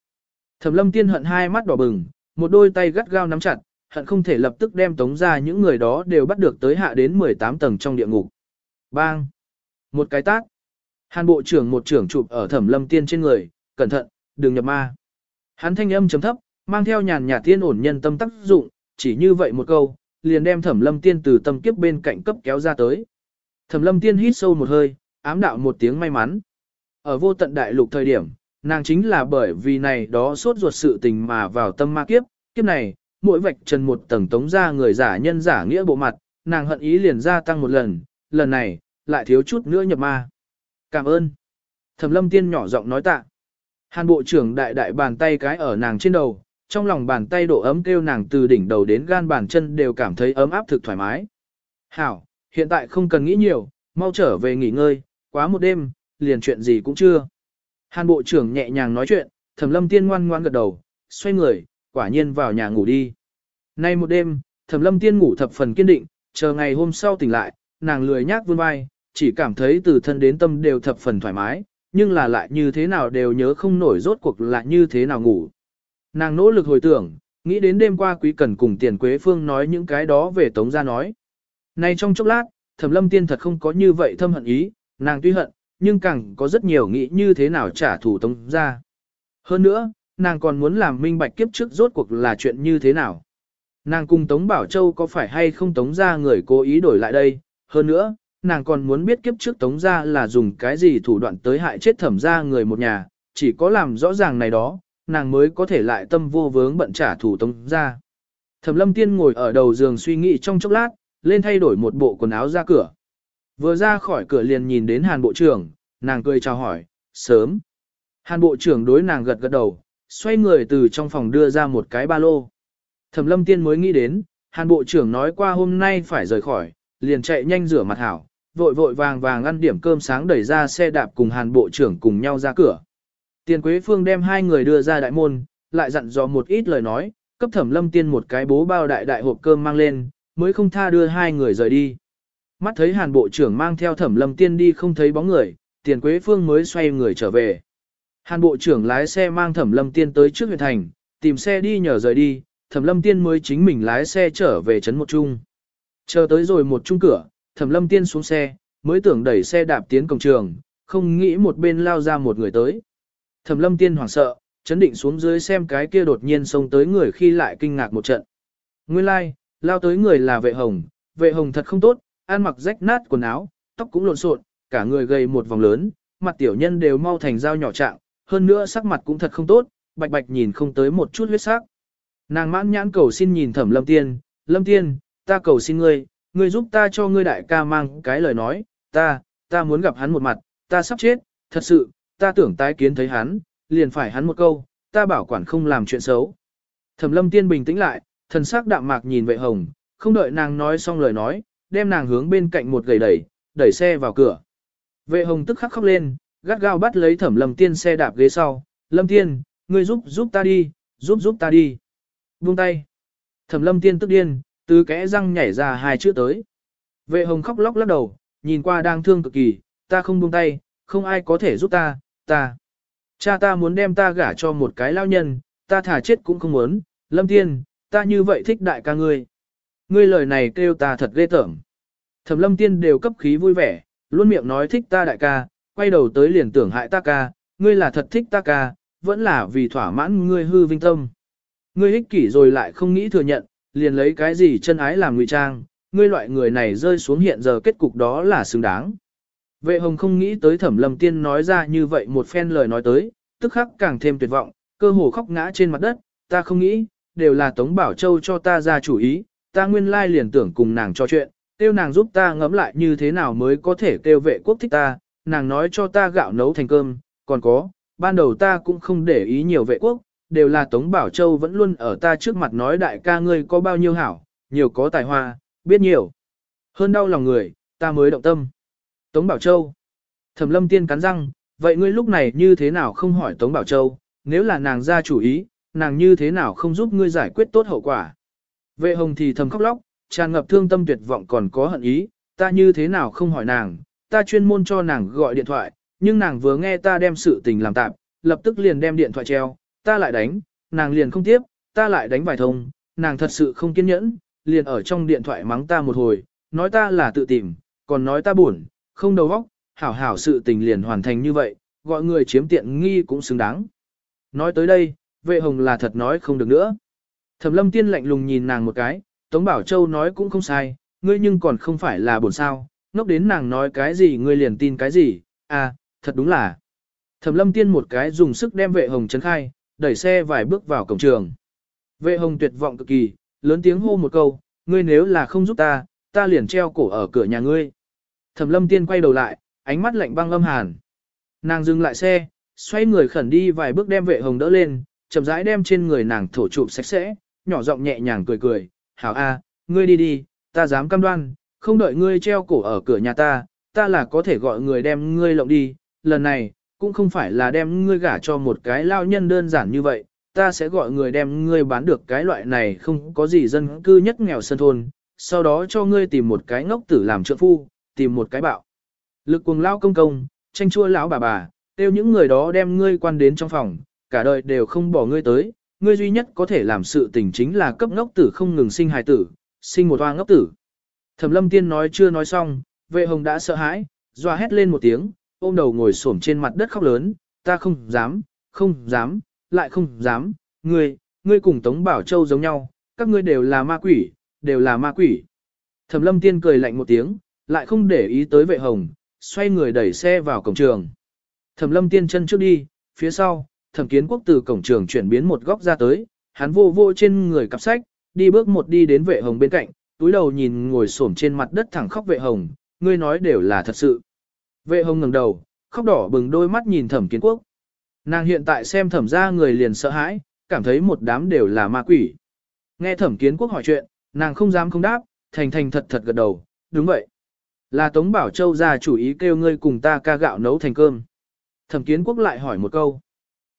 thẩm lâm tiên hận hai mắt đỏ bừng, một đôi tay gắt gao nắm chặt, hận không thể lập tức đem tống ra những người đó đều bắt được tới hạ đến 18 tầng trong địa ngục. Bang! Một cái tác. Hàn bộ trưởng một trưởng chụp ở thẩm lâm tiên trên người, cẩn thận, đừng nhập ma. Hắn thanh âm chấm thấp, mang theo nhàn nhạt tiên ổn nhân tâm tác dụng, chỉ như vậy một câu, liền đem thẩm lâm tiên từ tâm kiếp bên cạnh cấp kéo ra tới. Thẩm lâm tiên hít sâu một hơi, ám đạo một tiếng may mắn. Ở vô tận đại lục thời điểm, nàng chính là bởi vì này đó sốt ruột sự tình mà vào tâm ma kiếp, kiếp này, mỗi vạch trần một tầng tống ra người giả nhân giả nghĩa bộ mặt, nàng hận ý liền gia tăng một lần, lần này, lại thiếu chút nữa nhập ma. Cảm ơn. Thẩm lâm tiên nhỏ giọng nói tạ. Hàn bộ trưởng đại đại bàn tay cái ở nàng trên đầu, trong lòng bàn tay độ ấm kêu nàng từ đỉnh đầu đến gan bàn chân đều cảm thấy ấm áp thực thoải mái. Hảo, hiện tại không cần nghĩ nhiều, mau trở về nghỉ ngơi, quá một đêm, liền chuyện gì cũng chưa. Hàn bộ trưởng nhẹ nhàng nói chuyện, thẩm lâm tiên ngoan ngoan gật đầu, xoay người, quả nhiên vào nhà ngủ đi. Nay một đêm, thẩm lâm tiên ngủ thập phần kiên định, chờ ngày hôm sau tỉnh lại, nàng lười nhác vươn vai, chỉ cảm thấy từ thân đến tâm đều thập phần thoải mái, nhưng là lại như thế nào đều nhớ không nổi rốt cuộc là như thế nào ngủ. Nàng nỗ lực hồi tưởng, nghĩ đến đêm qua quý cần cùng tiền quế phương nói những cái đó về tống gia nói. này trong chốc lát, thẩm lâm tiên thật không có như vậy thâm hận ý, nàng tuy hận, nhưng càng có rất nhiều nghĩ như thế nào trả thù tống gia. Hơn nữa, nàng còn muốn làm minh bạch kiếp trước rốt cuộc là chuyện như thế nào. Nàng cùng Tống Bảo Châu có phải hay không Tống gia người cố ý đổi lại đây, hơn nữa, nàng còn muốn biết kiếp trước Tống gia là dùng cái gì thủ đoạn tới hại chết thẩm gia người một nhà, chỉ có làm rõ ràng này đó, nàng mới có thể lại tâm vô vướng bận trả thù Tống gia. Thẩm lâm tiên ngồi ở đầu giường suy nghĩ trong chốc lát, lên thay đổi một bộ quần áo ra cửa. Vừa ra khỏi cửa liền nhìn đến Hàn Bộ trưởng, nàng cười chào hỏi, sớm. Hàn Bộ trưởng đối nàng gật gật đầu, xoay người từ trong phòng đưa ra một cái ba lô. Thẩm lâm tiên mới nghĩ đến, Hàn Bộ trưởng nói qua hôm nay phải rời khỏi, liền chạy nhanh rửa mặt hảo, vội vội vàng vàng ăn điểm cơm sáng đẩy ra xe đạp cùng Hàn Bộ trưởng cùng nhau ra cửa. Tiền Quế Phương đem hai người đưa ra đại môn, lại dặn dò một ít lời nói, cấp thẩm lâm tiên một cái bố bao đại đại hộp cơm mang lên, mới không tha đưa hai người rời đi. Mắt thấy Hàn Bộ trưởng mang theo thẩm lâm tiên đi không thấy bóng người, Tiền Quế Phương mới xoay người trở về. Hàn Bộ trưởng lái xe mang thẩm lâm tiên tới trước huyện thành, tìm xe đi nhờ rời đi, thẩm lâm tiên mới chính mình lái xe trở về trấn một trung. Chờ tới rồi một chung cửa, thẩm lâm tiên xuống xe, mới tưởng đẩy xe đạp tiến cổng trường, không nghĩ một bên lao ra một người tới. Thẩm lâm tiên hoảng sợ, chấn định xuống dưới xem cái kia đột nhiên xông tới người khi lại kinh ngạc một trận. Nguyên lai, like, lao tới người là vệ hồng, vệ hồng thật không tốt, ăn mặc rách nát quần áo, tóc cũng lộn xộn, cả người gầy một vòng lớn, mặt tiểu nhân đều mau thành dao nhỏ trạng, hơn nữa sắc mặt cũng thật không tốt, bạch bạch nhìn không tới một chút huyết sắc. Nàng mãn nhãn cầu xin nhìn thẩm lâm tiên, lâm tiên, ta cầu xin ngươi, ngươi giúp ta cho ngươi đại ca mang cái lời nói, ta, ta muốn gặp hắn một mặt, ta sắp chết, thật sự, ta tưởng tái kiến thấy hắn, liền phải hắn một câu, ta bảo quản không làm chuyện xấu. Thẩm lâm tiên bình tĩnh lại, thần sắc đạm mạc nhìn vệ hồng, không đợi nàng nói xong lời nói, đem nàng hướng bên cạnh một gầy đẩy, đẩy xe vào cửa. Vệ hồng tức khắc khóc lên, gắt gao bắt lấy thẩm lâm tiên xe đạp ghế sau, lâm tiên, ngươi giúp giúp ta đi, giúp giúp ta đi. Buông tay. Thẩm lâm tiên tức điên, từ kẽ răng nhảy ra hai chữ tới. Vệ hồng khóc lóc lắc đầu, nhìn qua đang thương cực kỳ, ta không buông tay, không ai có thể giúp ta, ta. Cha ta muốn đem ta gả cho một cái lao nhân, ta thả chết cũng không muốn, lâm tiên, ta như vậy thích đại ca ngươi. Ngươi lời này kêu ta thật ghê tởm. Thẩm lâm tiên đều cấp khí vui vẻ, luôn miệng nói thích ta đại ca, quay đầu tới liền tưởng hại ta ca, ngươi là thật thích ta ca, vẫn là vì thỏa mãn ngươi hư vinh tâm. Ngươi ích kỷ rồi lại không nghĩ thừa nhận, liền lấy cái gì chân ái làm ngụy trang, ngươi loại người này rơi xuống hiện giờ kết cục đó là xứng đáng. Vệ hồng không nghĩ tới thẩm lâm tiên nói ra như vậy một phen lời nói tới, tức khắc càng thêm tuyệt vọng, cơ hồ khóc ngã trên mặt đất, ta không nghĩ, đều là Tống Bảo Châu cho ta ra chủ ý, ta nguyên lai liền tưởng cùng nàng cho chuyện, tiêu nàng giúp ta ngẫm lại như thế nào mới có thể kêu vệ quốc thích ta, nàng nói cho ta gạo nấu thành cơm, còn có, ban đầu ta cũng không để ý nhiều vệ quốc, đều là Tống Bảo Châu vẫn luôn ở ta trước mặt nói đại ca ngươi có bao nhiêu hảo, nhiều có tài hoa, biết nhiều. Hơn đau lòng người, ta mới động tâm. Tống Bảo Châu. Thẩm lâm tiên cắn răng, vậy ngươi lúc này như thế nào không hỏi Tống Bảo Châu, nếu là nàng ra chủ ý, nàng như thế nào không giúp ngươi giải quyết tốt hậu quả. Vệ hồng thì thầm khóc lóc, tràn ngập thương tâm tuyệt vọng còn có hận ý, ta như thế nào không hỏi nàng, ta chuyên môn cho nàng gọi điện thoại, nhưng nàng vừa nghe ta đem sự tình làm tạm, lập tức liền đem điện thoại treo, ta lại đánh, nàng liền không tiếp, ta lại đánh vài thông, nàng thật sự không kiên nhẫn, liền ở trong điện thoại mắng ta một hồi, nói ta là tự tìm, còn nói ta buồn, không đầu óc, hảo hảo sự tình liền hoàn thành như vậy, gọi người chiếm tiện nghi cũng xứng đáng. Nói tới đây, vệ hồng là thật nói không được nữa. Thẩm lâm tiên lạnh lùng nhìn nàng một cái, Tống Bảo Châu nói cũng không sai, ngươi nhưng còn không phải là buồn sao, ngốc đến nàng nói cái gì ngươi liền tin cái gì, à, thật đúng là. Thẩm lâm tiên một cái dùng sức đem vệ hồng chấn khai, đẩy xe vài bước vào cổng trường. Vệ hồng tuyệt vọng cực kỳ, lớn tiếng hô một câu, ngươi nếu là không giúp ta, ta liền treo cổ ở cửa nhà ngươi. Thẩm lâm tiên quay đầu lại, ánh mắt lạnh băng âm hàn. Nàng dừng lại xe, xoay người khẩn đi vài bước đem vệ hồng đỡ lên, chậm rãi đem trên người nàng thổ chụp sạch sẽ, nhỏ giọng nhẹ nhàng cười cười, hảo a, ngươi đi đi, ta dám cam đoan, không đợi ngươi treo cổ ở cửa nhà ta, ta là có thể gọi người đem ngươi lộng đi, lần này, cũng không phải là đem ngươi gả cho một cái lao nhân đơn giản như vậy, ta sẽ gọi người đem ngươi bán được cái loại này không có gì dân cư nhất nghèo sân thôn, sau đó cho ngươi tìm một cái ngốc tử làm trợ phu, tìm một cái bạo. Lực cuồng lao công công, tranh chua lão bà bà, tiêu những người đó đem ngươi quan đến trong phòng, cả đời đều không bỏ ngươi tới, ngươi duy nhất có thể làm sự tình chính là cấp ngốc tử không ngừng sinh hài tử, sinh một hoa ngốc tử. Thẩm lâm tiên nói chưa nói xong, vệ hồng đã sợ hãi, doa hét lên một tiếng, ôm đầu ngồi xổm trên mặt đất khóc lớn, ta không dám, không dám, lại không dám, ngươi, ngươi cùng Tống Bảo Châu giống nhau, các ngươi đều là ma quỷ, đều là ma quỷ. Thẩm lâm tiên cười lạnh một tiếng, lại không để ý tới vệ hồng, xoay người đẩy xe vào cổng trường. Thẩm lâm tiên chân trước đi, phía sau, thẩm kiến quốc từ cổng trường chuyển biến một góc ra tới, hắn vô vô trên người cặp sách, đi bước một đi đến vệ hồng bên cạnh, túi đầu nhìn ngồi xổm trên mặt đất thẳng khóc vệ hồng, ngươi nói đều là thật sự. Vệ hồng ngẩng đầu, khóc đỏ bừng đôi mắt nhìn thẩm kiến quốc. Nàng hiện tại xem thẩm ra người liền sợ hãi, cảm thấy một đám đều là ma quỷ. Nghe thẩm kiến quốc hỏi chuyện, nàng không dám không đáp, thành thành thật thật gật đầu, đúng vậy. Là Tống Bảo Châu ra chủ ý kêu ngươi cùng ta ca gạo nấu thành cơm. Thẩm kiến quốc lại hỏi một câu.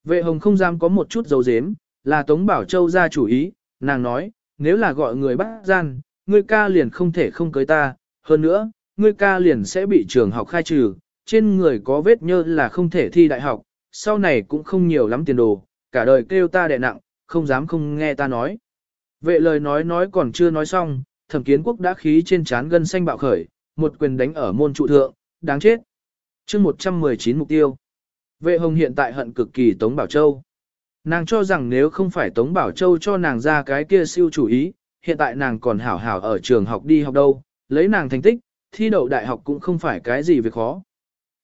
Vệ hồng không dám có một chút dấu dếm, là Tống Bảo Châu ra chủ ý, nàng nói, nếu là gọi người bắt gian, ngươi ca liền không thể không cưới ta, hơn nữa, ngươi ca liền sẽ bị trường học khai trừ, trên người có vết nhơ là không thể thi đại học, sau này cũng không nhiều lắm tiền đồ, cả đời kêu ta đẹ nặng, không dám không nghe ta nói. Vệ lời nói nói còn chưa nói xong, thẩm kiến quốc đã khí trên trán gân xanh bạo khởi, một quyền đánh ở môn trụ thượng, đáng chết. chương 119 mục tiêu. Vệ hồng hiện tại hận cực kỳ Tống Bảo Châu. Nàng cho rằng nếu không phải Tống Bảo Châu cho nàng ra cái kia siêu chủ ý, hiện tại nàng còn hảo hảo ở trường học đi học đâu, lấy nàng thành tích, thi đậu đại học cũng không phải cái gì việc khó.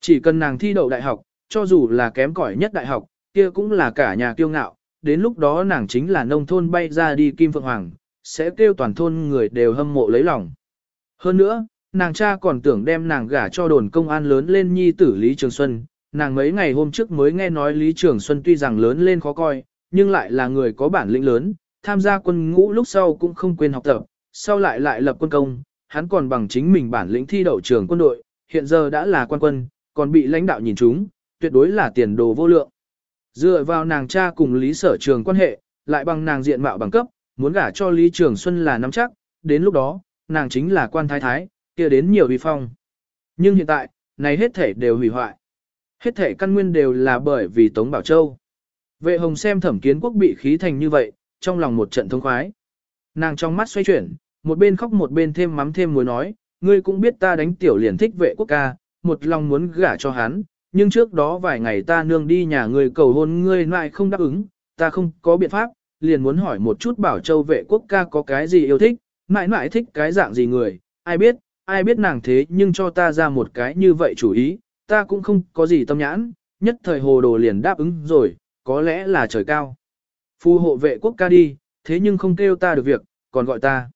Chỉ cần nàng thi đậu đại học, cho dù là kém cỏi nhất đại học, kia cũng là cả nhà kiêu ngạo, đến lúc đó nàng chính là nông thôn bay ra đi Kim Phượng Hoàng, sẽ kêu toàn thôn người đều hâm mộ lấy lòng. Hơn nữa, nàng cha còn tưởng đem nàng gả cho đồn công an lớn lên nhi tử Lý Trường Xuân, nàng mấy ngày hôm trước mới nghe nói Lý Trường Xuân tuy rằng lớn lên khó coi, nhưng lại là người có bản lĩnh lớn, tham gia quân ngũ lúc sau cũng không quên học tập, sau lại lại lập quân công, hắn còn bằng chính mình bản lĩnh thi đậu trường quân đội, hiện giờ đã là quan quân, còn bị lãnh đạo nhìn chúng, tuyệt đối là tiền đồ vô lượng. Dựa vào nàng cha cùng Lý Sở Trường quan hệ, lại bằng nàng diện mạo bằng cấp, muốn gả cho Lý Trường Xuân là nắm chắc, đến lúc đó, nàng chính là quan thái thái, kia đến nhiều vi phong. Nhưng hiện tại, này hết thể đều hủy hoại. Hết thể căn nguyên đều là bởi vì Tống Bảo Châu. Vệ hồng xem thẩm kiến quốc bị khí thành như vậy, trong lòng một trận thông khoái. Nàng trong mắt xoay chuyển, một bên khóc một bên thêm mắm thêm muối nói, ngươi cũng biết ta đánh tiểu liền thích vệ quốc ca, một lòng muốn gả cho hắn, nhưng trước đó vài ngày ta nương đi nhà ngươi cầu hôn ngươi lại không đáp ứng, ta không có biện pháp, liền muốn hỏi một chút bảo châu vệ quốc ca có cái gì yêu thích, mãi mãi thích cái dạng gì người, ai biết, ai biết nàng thế nhưng cho ta ra một cái như vậy chủ ý, ta cũng không có gì tâm nhãn, nhất thời hồ đồ liền đáp ứng rồi, có lẽ là trời cao. phu hộ vệ quốc ca đi, thế nhưng không kêu ta được việc, còn gọi ta.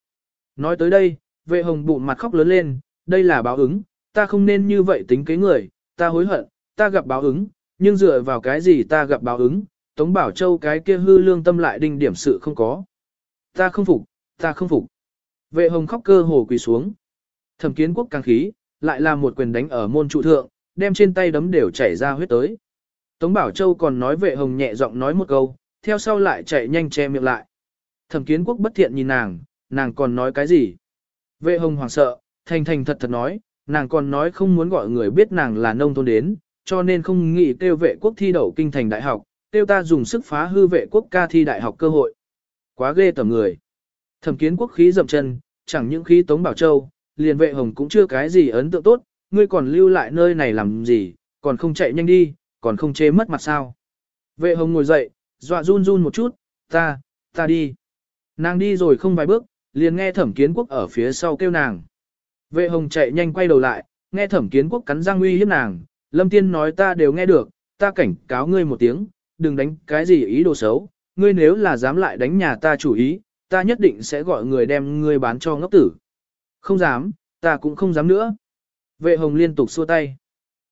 Nói tới đây, vệ hồng bụng mặt khóc lớn lên, đây là báo ứng, ta không nên như vậy tính kế người, ta hối hận, ta gặp báo ứng, nhưng dựa vào cái gì ta gặp báo ứng, Tống Bảo Châu cái kia hư lương tâm lại đinh điểm sự không có. Ta không phục, ta không phục. Vệ hồng khóc cơ hồ quỳ xuống. Thẩm kiến quốc càng khí, lại là một quyền đánh ở môn trụ thượng, đem trên tay đấm đều chảy ra huyết tới. Tống Bảo Châu còn nói vệ hồng nhẹ giọng nói một câu, theo sau lại chạy nhanh che miệng lại. Thẩm kiến quốc bất thiện nhìn nàng, nàng còn nói cái gì? Vệ hồng hoảng sợ, thành thành thật thật nói, nàng còn nói không muốn gọi người biết nàng là nông thôn đến, cho nên không nghĩ tiêu vệ quốc thi đậu kinh thành đại học, tiêu ta dùng sức phá hư vệ quốc ca thi đại học cơ hội. Quá ghê tầm người. Thẩm kiến quốc khí dậm chân, chẳng những khí Tống Bảo Châu, liền vệ hồng cũng chưa cái gì ấn tượng tốt, ngươi còn lưu lại nơi này làm gì, còn không chạy nhanh đi, còn không chê mất mặt sao. Vệ hồng ngồi dậy, dọa run run một chút, ta, ta đi. Nàng đi rồi không vài bước, liền nghe thẩm kiến quốc ở phía sau kêu nàng. Vệ hồng chạy nhanh quay đầu lại, nghe thẩm kiến quốc cắn răng uy hiếp nàng, lâm tiên nói ta đều nghe được, ta cảnh cáo ngươi một tiếng, đừng đánh cái gì ý đồ xấu, ngươi nếu là dám lại đánh nhà ta chủ ý, ta nhất định sẽ gọi người đem ngươi bán cho ngốc tử. Không dám, ta cũng không dám nữa. Vệ hồng liên tục xua tay.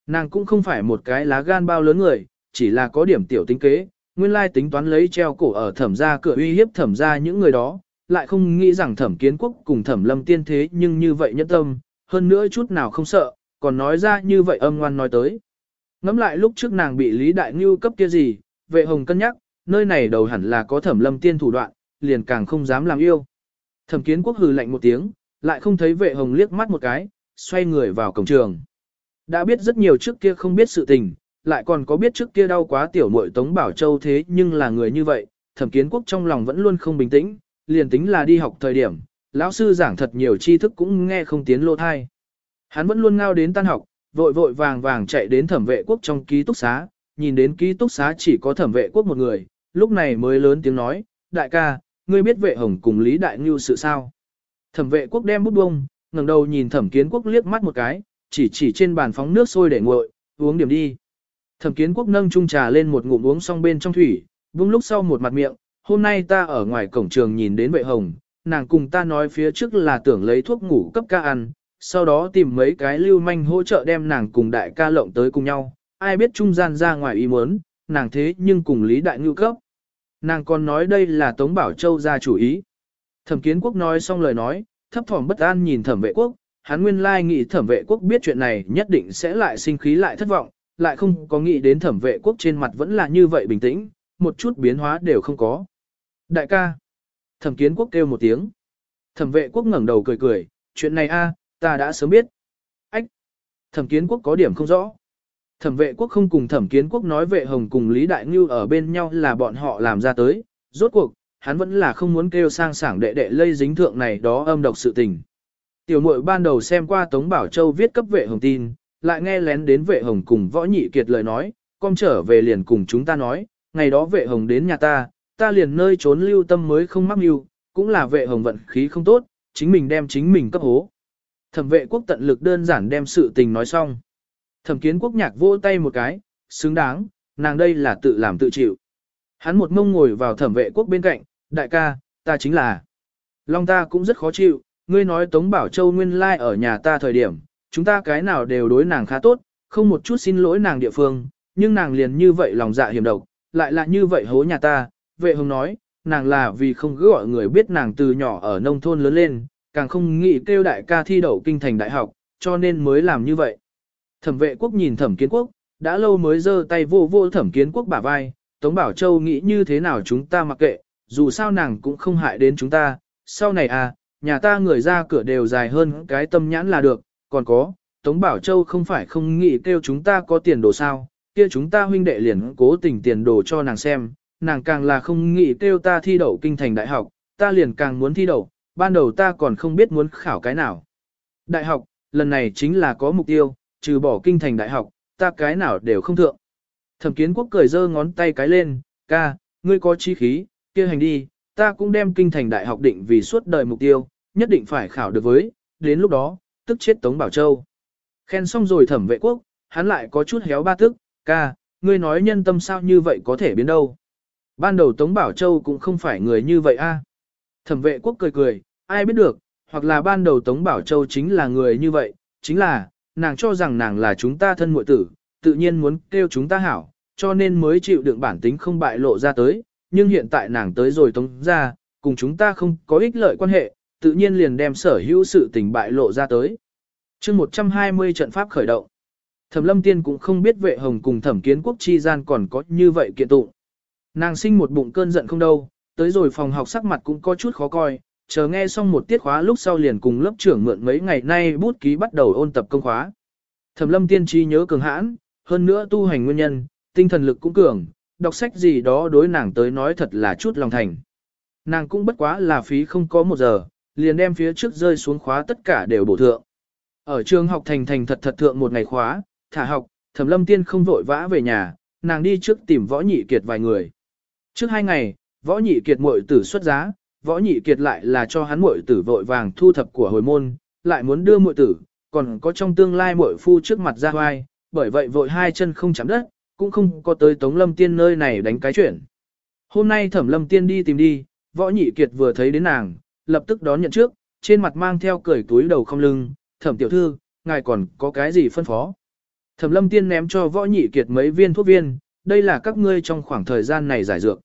Nàng cũng không phải một cái lá gan bao lớn người, chỉ là có điểm tiểu tính kế, nguyên lai tính toán lấy treo cổ ở thẩm gia cửa uy hiếp thẩm gia những người đó, lại không nghĩ rằng thẩm kiến quốc cùng thẩm lâm tiên thế nhưng như vậy nhẫn tâm, hơn nữa chút nào không sợ, còn nói ra như vậy âm ngoan nói tới. Ngắm lại lúc trước nàng bị Lý Đại Ngưu cấp kia gì, vệ hồng cân nhắc, nơi này đầu hẳn là có thẩm lâm tiên thủ đoạn, liền càng không dám làm yêu. Thẩm kiến quốc hừ lạnh một tiếng, lại không thấy vệ hồng liếc mắt một cái, xoay người vào cổng trường. Đã biết rất nhiều trước kia không biết sự tình, lại còn có biết trước kia đau quá tiểu muội Tống Bảo Châu thế nhưng là người như vậy, thẩm kiến quốc trong lòng vẫn luôn không bình tĩnh, liền tính là đi học thời điểm, lão sư giảng thật nhiều tri thức cũng nghe không tiến lô thai. Hắn vẫn luôn ngao đến tan học, vội vội vàng vàng chạy đến thẩm vệ quốc trong ký túc xá, nhìn đến ký túc xá chỉ có thẩm vệ quốc một người, lúc này mới lớn tiếng nói, đại ca, ngươi biết vệ hồng cùng Lý Đại Ngưu sự sao? Thẩm vệ quốc đem bút bông, ngẩng đầu nhìn thẩm kiến quốc liếc mắt một cái, chỉ chỉ trên bàn phóng nước sôi để nguội, uống điểm đi. Thẩm kiến quốc nâng chung trà lên một ngụm uống xong bên trong thủy, vung lúc sau một mặt miệng, hôm nay ta ở ngoài cổng trường nhìn đến vệ hồng, nàng cùng ta nói phía trước là tưởng lấy thuốc ngủ cấp ca ăn, sau đó tìm mấy cái lưu manh hỗ trợ đem nàng cùng đại ca lộng tới cùng nhau, ai biết trung gian ra ngoài ý muốn, nàng thế nhưng cùng Lý Đại Ngưu cấp. Nàng còn nói đây là Tống Bảo Châu ra chủ ý. Thẩm kiến quốc nói xong lời nói, thấp thỏm bất an nhìn thẩm vệ quốc, hắn nguyên lai nghĩ thẩm vệ quốc biết chuyện này nhất định sẽ lại sinh khí lại thất vọng, lại không có nghĩ đến thẩm vệ quốc trên mặt vẫn là như vậy bình tĩnh, một chút biến hóa đều không có. Đại ca. Thẩm kiến quốc kêu một tiếng. Thẩm vệ quốc ngẩng đầu cười cười, chuyện này a, ta đã sớm biết. Ách. Thẩm kiến quốc có điểm không rõ. Thẩm vệ quốc không cùng thẩm kiến quốc nói vệ hồng cùng Lý Đại Ngưu ở bên nhau là bọn họ làm ra tới, rốt cuộc, hắn vẫn là không muốn kêu sang sảng đệ đệ lây dính thượng này đó âm độc sự tình. Tiểu muội ban đầu xem qua Tống Bảo Châu viết cấp vệ hồng tin, lại nghe lén đến vệ hồng cùng võ nhị kiệt lời nói, con trở về liền cùng chúng ta nói, ngày đó vệ hồng đến nhà ta, ta liền nơi trốn lưu tâm mới không mắc mưu, cũng là vệ hồng vận khí không tốt, chính mình đem chính mình cấp hố. Thẩm vệ quốc tận lực đơn giản đem sự tình nói xong. Thẩm kiến quốc nhạc vỗ tay một cái, xứng đáng, nàng đây là tự làm tự chịu. Hắn một mông ngồi vào thẩm vệ quốc bên cạnh, đại ca, ta chính là. Long ta cũng rất khó chịu, ngươi nói Tống Bảo Châu nguyên lai like ở nhà ta thời điểm, chúng ta cái nào đều đối nàng khá tốt, không một chút xin lỗi nàng địa phương, nhưng nàng liền như vậy lòng dạ hiểm độc, lại là như vậy hố nhà ta, vệ hồng nói, nàng là vì không cứ gọi người biết nàng từ nhỏ ở nông thôn lớn lên, càng không nghĩ kêu đại ca thi đậu kinh thành đại học, cho nên mới làm như vậy. Thẩm vệ quốc nhìn thẩm kiến quốc, đã lâu mới giơ tay vô vô thẩm kiến quốc bả vai, Tống Bảo Châu nghĩ như thế nào chúng ta mặc kệ, dù sao nàng cũng không hại đến chúng ta, sau này à, nhà ta người ra cửa đều dài hơn cái tâm nhãn là được, còn có, Tống Bảo Châu không phải không nghĩ kêu chúng ta có tiền đồ sao, kia chúng ta huynh đệ liền cố tình tiền đồ cho nàng xem, nàng càng là không nghĩ kêu ta thi đậu kinh thành đại học, ta liền càng muốn thi đậu, ban đầu ta còn không biết muốn khảo cái nào. Đại học, lần này chính là có mục tiêu, trừ bỏ kinh thành đại học, ta cái nào đều không thượng. Thẩm kiến quốc cười giơ ngón tay cái lên, ca, ngươi có chí khí, kia hành đi, ta cũng đem kinh thành đại học định vì suốt đời mục tiêu, nhất định phải khảo được với, đến lúc đó, tức chết Tống Bảo Châu. Khen xong rồi thẩm vệ quốc, hắn lại có chút héo ba tức, ca, ngươi nói nhân tâm sao như vậy có thể biến đâu. Ban đầu Tống Bảo Châu cũng không phải người như vậy a. Thẩm vệ quốc cười cười, ai biết được, hoặc là ban đầu Tống Bảo Châu chính là người như vậy, chính là, nàng cho rằng nàng là chúng ta thân muội tử, tự nhiên muốn kêu chúng ta hảo, cho nên mới chịu đựng bản tính không bại lộ ra tới, nhưng hiện tại nàng tới rồi Tống ra, cùng chúng ta không có ích lợi quan hệ, tự nhiên liền đem sở hữu sự tình bại lộ ra tới. chương 120 trận pháp khởi động. Thẩm lâm tiên cũng không biết vệ hồng cùng thẩm kiến quốc chi gian còn có như vậy kiện tụng. Nàng sinh một bụng cơn giận không đâu, tới rồi phòng học sắc mặt cũng có chút khó coi, chờ nghe xong một tiết khóa lúc sau liền cùng lớp trưởng mượn mấy ngày nay bút ký bắt đầu ôn tập công khóa. Thẩm lâm tiên tri nhớ cường hãn, hơn nữa tu hành nguyên nhân, tinh thần lực cũng cường, đọc sách gì đó đối nàng tới nói thật là chút lòng thành. Nàng cũng bất quá là phí không có một giờ, liền đem phía trước rơi xuống khóa tất cả đều bổ thượng. Ở trường học thành thành thật thật thượng một ngày khóa, thả học, thẩm lâm tiên không vội vã về nhà, nàng đi trước tìm võ nhị kiệt vài người. Trước hai ngày, võ nhị kiệt muội tử xuất giá, võ nhị kiệt lại là cho hắn muội tử vội vàng thu thập của hồi môn, lại muốn đưa muội tử, còn có trong tương lai muội phu trước mặt ra hoai, bởi vậy vội hai chân không chạm đất, cũng không có tới Tống Lâm Tiên nơi này đánh cái chuyện. Hôm nay Thẩm Lâm Tiên đi tìm đi, võ nhị kiệt vừa thấy đến nàng, lập tức đón nhận trước, trên mặt mang theo cười túi đầu không lưng, Thẩm tiểu thư, ngài còn có cái gì phân phó? Thẩm Lâm Tiên ném cho võ nhị kiệt mấy viên thuốc viên, đây là các ngươi trong khoảng thời gian này giải dược.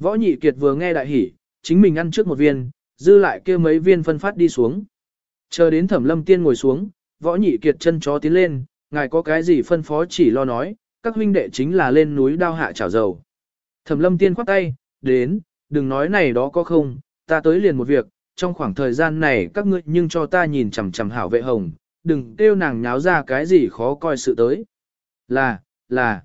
Võ nhị kiệt vừa nghe đại hỉ, chính mình ăn trước một viên, dư lại kia mấy viên phân phát đi xuống. Chờ đến thẩm lâm tiên ngồi xuống, võ nhị kiệt chân chó tiến lên, ngài có cái gì phân phó chỉ lo nói, các huynh đệ chính là lên núi đao hạ chảo dầu. Thẩm lâm tiên khoát tay, đến, đừng nói này đó có không, ta tới liền một việc, trong khoảng thời gian này các ngươi nhưng cho ta nhìn chằm chằm hảo vệ hồng, đừng kêu nàng nháo ra cái gì khó coi sự tới. Là, là,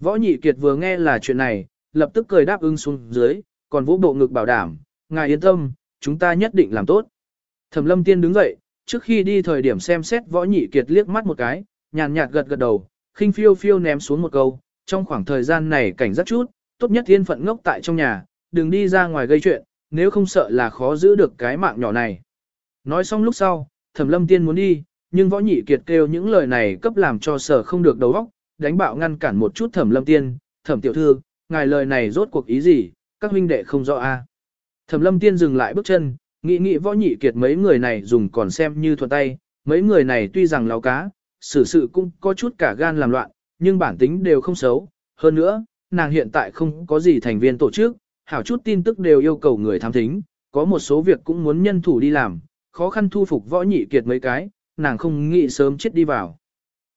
võ nhị kiệt vừa nghe là chuyện này, lập tức cười đáp ứng xuống dưới, còn vũ bộ ngực bảo đảm, ngài yên tâm, chúng ta nhất định làm tốt. Thẩm lâm tiên đứng dậy, trước khi đi thời điểm xem xét võ nhị kiệt liếc mắt một cái, nhàn nhạt gật gật đầu, khinh phiêu phiêu ném xuống một câu, trong khoảng thời gian này cảnh giác chút, tốt nhất thiên phận ngốc tại trong nhà, đừng đi ra ngoài gây chuyện, nếu không sợ là khó giữ được cái mạng nhỏ này. Nói xong lúc sau, thẩm lâm tiên muốn đi, nhưng võ nhị kiệt kêu những lời này cấp làm cho sở không được đầu óc, đánh bạo ngăn cản một chút thẩm lâm tiên, thẩm tiểu thư, ngài lời này rốt cuộc ý gì, các huynh đệ không rõ a. Thẩm lâm tiên dừng lại bước chân, nghĩ nghĩ võ nhị kiệt mấy người này dùng còn xem như thuận tay, mấy người này tuy rằng láo cá, xử sự cũng có chút cả gan làm loạn, nhưng bản tính đều không xấu. Hơn nữa, nàng hiện tại không có gì thành viên tổ chức, hảo chút tin tức đều yêu cầu người tham thính, có một số việc cũng muốn nhân thủ đi làm, khó khăn thu phục võ nhị kiệt mấy cái, nàng không nghĩ sớm chết đi vào.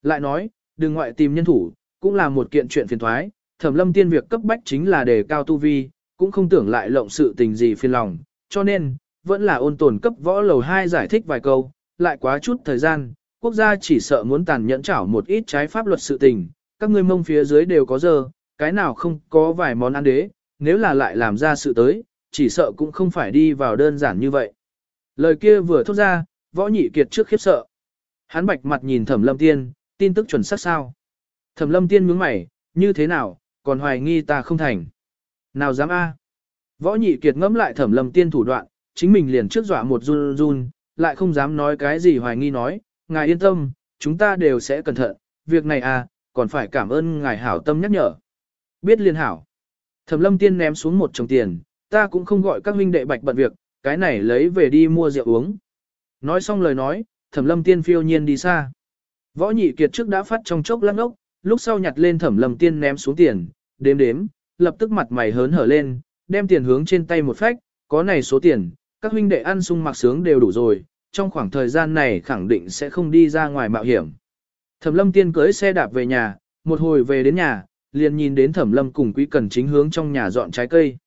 Lại nói, đừng ngoại tìm nhân thủ, cũng là một kiện chuyện phiền thoái, thẩm lâm tiên việc cấp bách chính là đề cao tu vi, cũng không tưởng lại lộng sự tình gì phiền lòng, cho nên, vẫn là ôn tồn cấp võ lầu 2 giải thích vài câu, lại quá chút thời gian, quốc gia chỉ sợ muốn tàn nhẫn chảo một ít trái pháp luật sự tình, các ngươi mông phía dưới đều có giờ, cái nào không có vài món ăn đế, nếu là lại làm ra sự tới, chỉ sợ cũng không phải đi vào đơn giản như vậy. Lời kia vừa thốt ra, võ nhị kiệt trước khiếp sợ. Hắn bạch mặt nhìn thẩm lâm tiên, tin tức chuẩn xác sao. Thẩm lâm tiên nhướng mày, như thế nào, còn hoài nghi ta không thành. Nào dám a? Võ nhị kiệt ngẫm lại thẩm lâm tiên thủ đoạn, chính mình liền trước dọa một run run, lại không dám nói cái gì hoài nghi nói, ngài yên tâm, chúng ta đều sẽ cẩn thận, việc này à, còn phải cảm ơn ngài hảo tâm nhắc nhở. Biết liên hảo. Thẩm lâm tiên ném xuống một chồng tiền, ta cũng không gọi các huynh đệ bạch bận việc, cái này lấy về đi mua rượu uống. Nói xong lời nói, thẩm lâm tiên phiêu nhiên đi xa. Võ nhị kiệt trước đã phát trong chốc lăng ốc, lúc sau nhặt lên thẩm lâm tiên ném xuống tiền, đếm đếm, lập tức mặt mày hớn hở lên, đem tiền hướng trên tay một phách, có này số tiền, các huynh đệ ăn sung mặc sướng đều đủ rồi, trong khoảng thời gian này khẳng định sẽ không đi ra ngoài mạo hiểm. Thẩm lâm tiên cưới xe đạp về nhà, một hồi về đến nhà, liền nhìn đến thẩm lâm cùng quý cần chính hướng trong nhà dọn trái cây.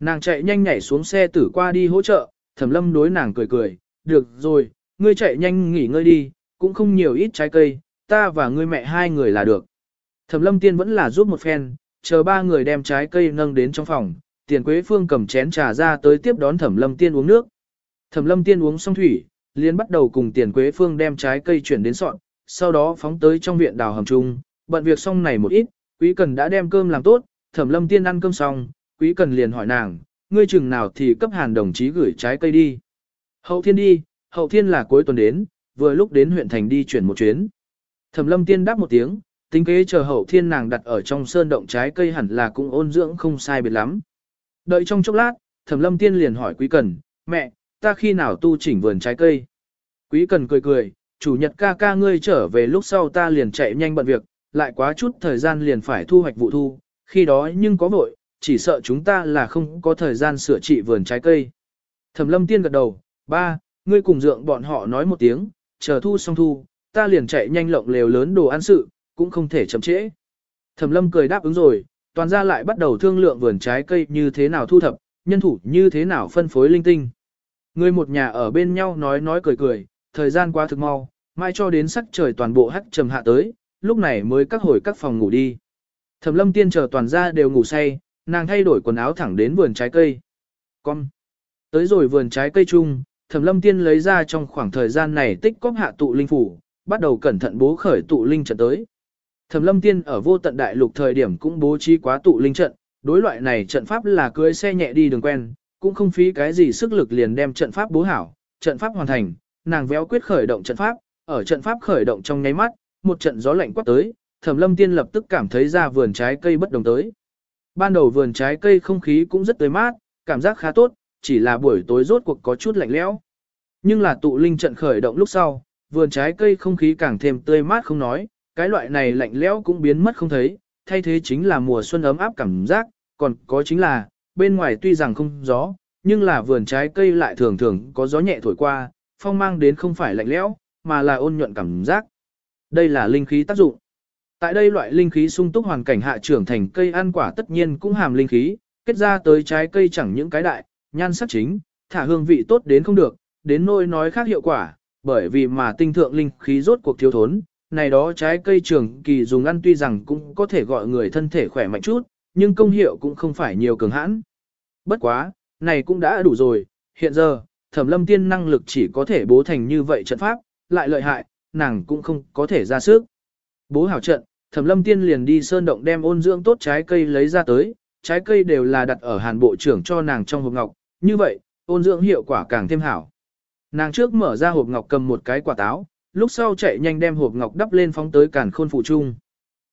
Nàng chạy nhanh nhảy xuống xe tử qua đi hỗ trợ, thẩm lâm đối nàng cười cười, được rồi, ngươi chạy nhanh nghỉ ngơi đi, cũng không nhiều ít trái cây, ta và ngươi mẹ hai người là được. Thẩm lâm tiên vẫn là giúp một phen, chờ ba người đem trái cây nâng đến trong phòng, tiền quế phương cầm chén trà ra tới tiếp đón thẩm lâm tiên uống nước. Thẩm lâm tiên uống xong thủy, liền bắt đầu cùng tiền quế phương đem trái cây chuyển đến sọn, sau đó phóng tới trong viện đào hầm chung, bận việc xong này một ít, quý cần đã đem cơm làm tốt, thẩm lâm tiên ăn cơm xong, quý cần liền hỏi nàng, ngươi chừng nào thì cấp hàn đồng chí gửi trái cây đi. Hậu thiên đi, hậu thiên là cuối tuần đến, vừa lúc đến huyện thành đi chuyển một chuyến. Thẩm lâm tiên đáp một tiếng, tính kế chờ hậu thiên nàng đặt ở trong sơn động trái cây hẳn là cũng ôn dưỡng không sai biệt lắm. Đợi trong chốc lát, thẩm lâm tiên liền hỏi quý cần, mẹ, ta khi nào tu chỉnh vườn trái cây? Quý cần cười cười, chủ nhật ca ca ngươi trở về lúc sau ta liền chạy nhanh bận việc, lại quá chút thời gian liền phải thu hoạch vụ thu, khi đó nhưng có vội, chỉ sợ chúng ta là không có thời gian sửa trị vườn trái cây. Thẩm lâm tiên gật đầu, ba, ngươi cùng dượng bọn họ nói một tiếng, chờ thu xong thu, ta liền chạy nhanh lộng lều lớn đồ ăn sự, cũng không thể chậm trễ. Thẩm lâm cười đáp ứng rồi, toàn ra lại bắt đầu thương lượng vườn trái cây như thế nào thu thập, nhân thủ như thế nào phân phối linh tinh. Người một nhà ở bên nhau nói nói cười cười, thời gian qua thực mau, mai cho đến sắc trời toàn bộ hắc trầm hạ tới, lúc này mới các hồi các phòng ngủ đi. Thẩm lâm tiên chờ toàn ra đều ngủ say, nàng thay đổi quần áo thẳng đến vườn trái cây. Con. Tới rồi vườn trái cây chung, thẩm lâm tiên lấy ra trong khoảng thời gian này tích cóp hạ tụ linh phủ, bắt đầu cẩn thận bố khởi tụ linh trận tới. Thẩm lâm tiên ở vô tận đại lục thời điểm cũng bố trí quá tụ linh trận, đối loại này trận pháp là cưới xe nhẹ đi đường quen, cũng không phí cái gì sức lực liền đem trận pháp bố hảo, trận pháp hoàn thành, nàng véo quyết khởi động trận pháp, ở trận pháp khởi động trong nháy mắt, một trận gió lạnh quát tới, Thẩm Lâm Tiên lập tức cảm thấy ra vườn trái cây bất đồng tới. Ban đầu vườn trái cây không khí cũng rất tươi mát, cảm giác khá tốt, chỉ là buổi tối rốt cuộc có chút lạnh lẽo. Nhưng là tụ linh trận khởi động lúc sau, vườn trái cây không khí càng thêm tươi mát không nói, cái loại này lạnh lẽo cũng biến mất không thấy, thay thế chính là mùa xuân ấm áp cảm giác, còn có chính là, bên ngoài tuy rằng không gió, nhưng là vườn trái cây lại thường thường có gió nhẹ thổi qua, phong mang đến không phải lạnh lẽo, mà là ôn nhuận cảm giác. Đây là linh khí tác dụng. Tại đây loại linh khí sung túc hoàn cảnh hạ trưởng thành cây ăn quả tất nhiên cũng hàm linh khí, kết ra tới trái cây chẳng những cái đại, nhan sắc chính, thả hương vị tốt đến không được, đến nôi nói khác hiệu quả, bởi vì mà tinh thượng linh khí rốt cuộc thiếu thốn, này đó trái cây trường kỳ dùng ăn tuy rằng cũng có thể gọi người thân thể khỏe mạnh chút, nhưng công hiệu cũng không phải nhiều cường hãn. Bất quá, này cũng đã đủ rồi, hiện giờ, thẩm lâm tiên năng lực chỉ có thể bố thành như vậy trận pháp, lại lợi hại, nàng cũng không có thể ra sức. Bố hảo trận, thẩm lâm tiên liền đi sơn động đem ôn dưỡng tốt trái cây lấy ra tới, trái cây đều là đặt ở hàn bộ trưởng cho nàng trong hộp ngọc, như vậy, ôn dưỡng hiệu quả càng thêm hảo. Nàng trước mở ra hộp ngọc cầm một cái quả táo, lúc sau chạy nhanh đem hộp ngọc đắp lên phóng tới càn khôn phụ trung.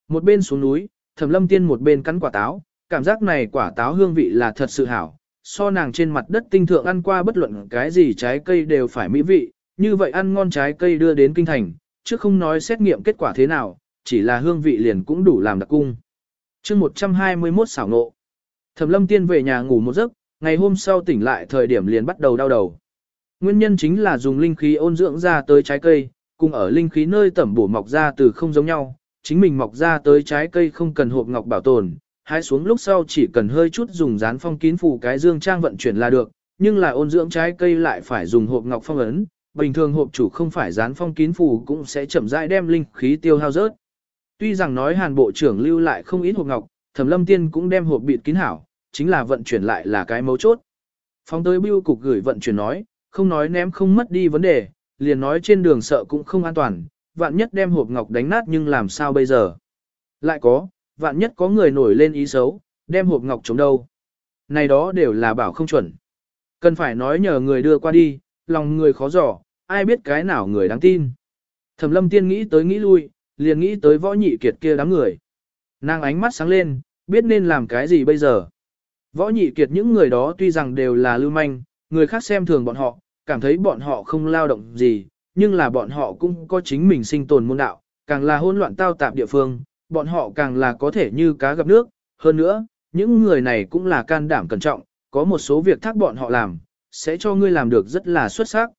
Một bên xuống núi, thẩm lâm tiên một bên cắn quả táo, cảm giác này quả táo hương vị là thật sự hảo, so nàng trên mặt đất tinh thượng ăn qua bất luận cái gì trái cây đều phải mỹ vị, như vậy ăn ngon trái cây đưa đến kinh thành, chứ không nói xét nghiệm kết quả thế nào, chỉ là hương vị liền cũng đủ làm đặc cung. chương 121 xảo ngộ Thẩm lâm tiên về nhà ngủ một giấc, ngày hôm sau tỉnh lại thời điểm liền bắt đầu đau đầu. Nguyên nhân chính là dùng linh khí ôn dưỡng ra tới trái cây, cùng ở linh khí nơi tẩm bổ mọc ra từ không giống nhau, chính mình mọc ra tới trái cây không cần hộp ngọc bảo tồn, hái xuống lúc sau chỉ cần hơi chút dùng dán phong kín phủ cái dương trang vận chuyển là được, nhưng là ôn dưỡng trái cây lại phải dùng hộp ngọc phong ấn, bình thường hộp chủ không phải dán phong kín phủ cũng sẽ chậm rãi đem linh khí tiêu hao rớt. Tuy rằng nói Hàn Bộ trưởng lưu lại không ít hộp ngọc, Thẩm Lâm Tiên cũng đem hộp bịt kín hảo, chính là vận chuyển lại là cái mấu chốt. Phong tới bưu cục gửi vận chuyển nói, không nói ném không mất đi vấn đề, liền nói trên đường sợ cũng không an toàn, vạn nhất đem hộp ngọc đánh nát nhưng làm sao bây giờ. Lại có, vạn nhất có người nổi lên ý xấu, đem hộp ngọc chống đâu. Này đó đều là bảo không chuẩn. Cần phải nói nhờ người đưa qua đi, lòng người khó dò, ai biết cái nào người đáng tin. Thẩm lâm tiên nghĩ tới nghĩ lui, liền nghĩ tới võ nhị kiệt kia đám người. Nàng ánh mắt sáng lên, biết nên làm cái gì bây giờ. Võ nhị kiệt những người đó tuy rằng đều là lưu manh, người khác xem thường bọn họ, cảm thấy bọn họ không lao động gì, nhưng là bọn họ cũng có chính mình sinh tồn môn đạo, càng là hỗn loạn tao tạp địa phương, bọn họ càng là có thể như cá gặp nước. Hơn nữa, những người này cũng là can đảm cẩn trọng, có một số việc thác bọn họ làm, sẽ cho ngươi làm được rất là xuất sắc.